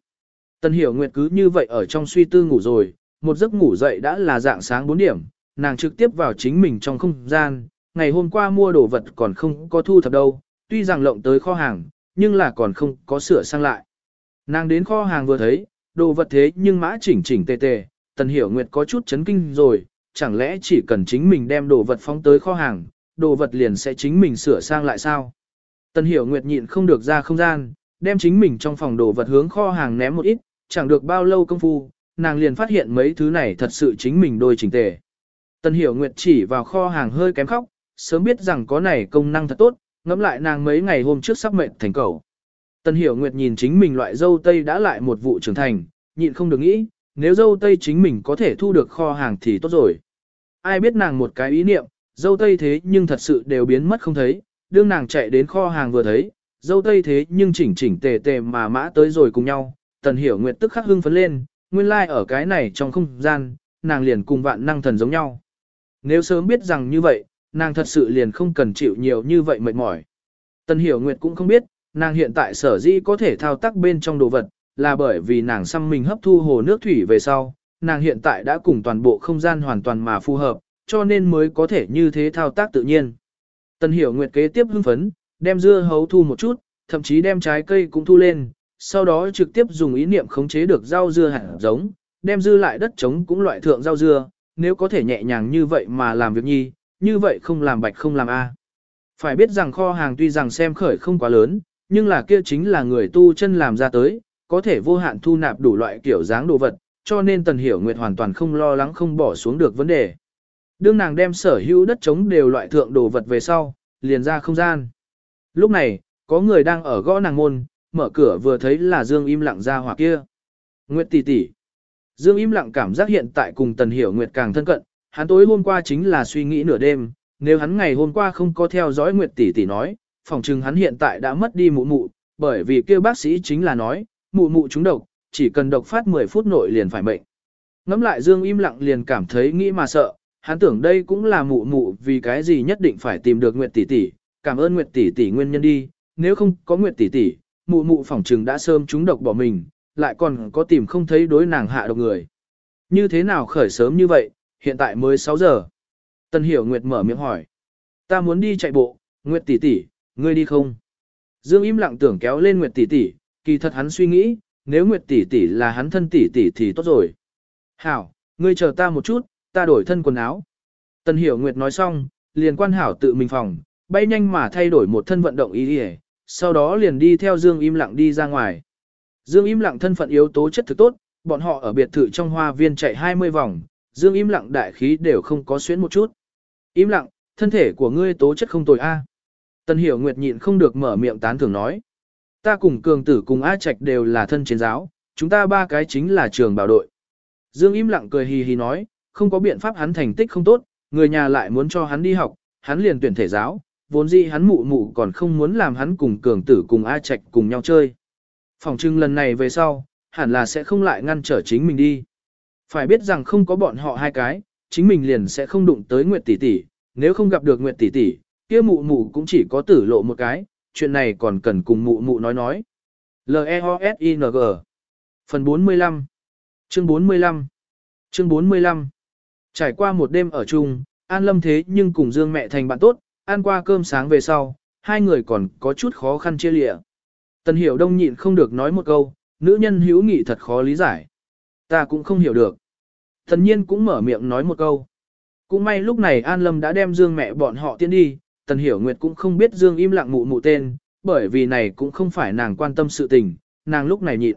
Tần Hiểu Nguyệt cứ như vậy ở trong suy tư ngủ rồi, một giấc ngủ dậy đã là dạng sáng 4 điểm, nàng trực tiếp vào chính mình trong không gian, ngày hôm qua mua đồ vật còn không có thu thập đâu, tuy rằng lộng tới kho hàng, nhưng là còn không có sửa sang lại. Nàng đến kho hàng vừa thấy, đồ vật thế nhưng mã chỉnh chỉnh tề tề, Tần Hiểu Nguyệt có chút chấn kinh rồi, chẳng lẽ chỉ cần chính mình đem đồ vật phóng tới kho hàng, đồ vật liền sẽ chính mình sửa sang lại sao? Tần Hiểu Nguyệt nhịn không được ra không gian, đem chính mình trong phòng đồ vật hướng kho hàng ném một ít, chẳng được bao lâu công phu, nàng liền phát hiện mấy thứ này thật sự chính mình đôi chỉnh tề. Tần Hiểu Nguyệt chỉ vào kho hàng hơi kém khóc, sớm biết rằng có này công năng thật tốt, ngẫm lại nàng mấy ngày hôm trước sắp mệnh thành cầu. Tần Hiểu Nguyệt nhìn chính mình loại dâu tây đã lại một vụ trưởng thành, nhịn không được nghĩ, nếu dâu tây chính mình có thể thu được kho hàng thì tốt rồi. Ai biết nàng một cái ý niệm, dâu tây thế nhưng thật sự đều biến mất không thấy, đương nàng chạy đến kho hàng vừa thấy, dâu tây thế nhưng chỉnh chỉnh tề tề mà mã tới rồi cùng nhau, tần hiểu nguyệt tức khắc hưng phấn lên, nguyên lai like ở cái này trong không gian, nàng liền cùng vạn năng thần giống nhau. Nếu sớm biết rằng như vậy, nàng thật sự liền không cần chịu nhiều như vậy mệt mỏi. Tần hiểu nguyệt cũng không biết, nàng hiện tại sở dĩ có thể thao tác bên trong đồ vật, là bởi vì nàng xăm mình hấp thu hồ nước thủy về sau, nàng hiện tại đã cùng toàn bộ không gian hoàn toàn mà phù hợp, cho nên mới có thể như thế thao tác tự nhiên. Tần hiểu nguyệt kế tiếp hưng phấn, đem dưa hấu thu một chút, thậm chí đem trái cây cũng thu lên, sau đó trực tiếp dùng ý niệm khống chế được rau dưa hạt giống, đem dư lại đất trống cũng loại thượng rau dưa, nếu có thể nhẹ nhàng như vậy mà làm việc nhi, như vậy không làm bạch không làm a. Phải biết rằng kho hàng tuy rằng xem khởi không quá lớn, nhưng là kia chính là người tu chân làm ra tới, có thể vô hạn thu nạp đủ loại kiểu dáng đồ vật, cho nên Tần Hiểu Nguyệt hoàn toàn không lo lắng không bỏ xuống được vấn đề. Đương nàng đem sở hữu đất trống đều loại thượng đồ vật về sau, liền ra không gian. Lúc này, có người đang ở gõ nàng môn, mở cửa vừa thấy là Dương im lặng ra hỏa kia. Nguyệt tỷ tỷ. Dương im lặng cảm giác hiện tại cùng Tần Hiểu Nguyệt càng thân cận, hắn tối hôm qua chính là suy nghĩ nửa đêm, nếu hắn ngày hôm qua không có theo dõi Nguyệt tỷ tỷ nói, phòng trừng hắn hiện tại đã mất đi mụ mụ, bởi vì kêu bác sĩ chính là nói, mụ mụ trúng độc, chỉ cần độc phát 10 phút nội liền phải mệnh. Ngắm lại Dương im lặng liền cảm thấy nghĩ mà sợ, hắn tưởng đây cũng là mụ mụ vì cái gì nhất định phải tìm được Nguyệt tỷ tỷ, cảm ơn Nguyệt tỷ tỷ nguyên nhân đi, nếu không có Nguyệt tỷ tỷ, mụ mụ phỏng trừng đã sớm trúng độc bỏ mình, lại còn có tìm không thấy đối nàng hạ độc người. Như thế nào khởi sớm như vậy, hiện tại mới 6 giờ. Tân Hiểu Nguyệt mở miệng hỏi. Ta muốn đi chạy bộ, Nguyệt tỷ tỷ, ngươi đi không? Dương im lặng tưởng kéo lên Nguyệt tỷ tỷ, kỳ thật hắn suy nghĩ, nếu Nguyệt tỷ tỷ là hắn thân tỷ tỷ thì tốt rồi. Hảo, ngươi chờ ta một chút, ta đổi thân quần áo. Tân Hiểu Nguyệt nói xong, liền quan hảo tự mình phòng, bay nhanh mà thay đổi một thân vận động ý đi sau đó liền đi theo Dương im lặng đi ra ngoài. Dương im lặng thân phận yếu tố chất thực tốt, bọn họ ở biệt thự trong hoa viên chạy 20 vòng, Dương im lặng đại khí đều không có xuyến một chút. Im lặng, thân thể của ngươi tố chất không tồi a. Tân Hiểu Nguyệt nhịn không được mở miệng tán thưởng nói. Ta cùng cường tử cùng A Trạch đều là thân chiến giáo, chúng ta ba cái chính là trường bảo đội. Dương im lặng cười hì hì nói, không có biện pháp hắn thành tích không tốt, người nhà lại muốn cho hắn đi học, hắn liền tuyển thể giáo, vốn dĩ hắn mụ mụ còn không muốn làm hắn cùng cường tử cùng A Trạch cùng nhau chơi. Phòng trưng lần này về sau, hẳn là sẽ không lại ngăn trở chính mình đi. Phải biết rằng không có bọn họ hai cái, chính mình liền sẽ không đụng tới Nguyệt tỷ tỷ, nếu không gặp được Nguyệt tỷ tỷ, kia mụ mụ cũng chỉ có tử lộ một cái, chuyện này còn cần cùng mụ mụ nói nói. L-E-O-S-I-N-G Phần 45 Chương 45 Chương 45 Trải qua một đêm ở chung, An Lâm thế nhưng cùng Dương mẹ thành bạn tốt, ăn qua cơm sáng về sau, hai người còn có chút khó khăn chia lịa. Tần Hiểu Đông nhịn không được nói một câu, nữ nhân hữu nghị thật khó lý giải. Ta cũng không hiểu được. Thần nhiên cũng mở miệng nói một câu. Cũng may lúc này An Lâm đã đem Dương mẹ bọn họ tiến đi, Tần Hiểu Nguyệt cũng không biết Dương im lặng mụ mụ tên, bởi vì này cũng không phải nàng quan tâm sự tình, nàng lúc này nhịn.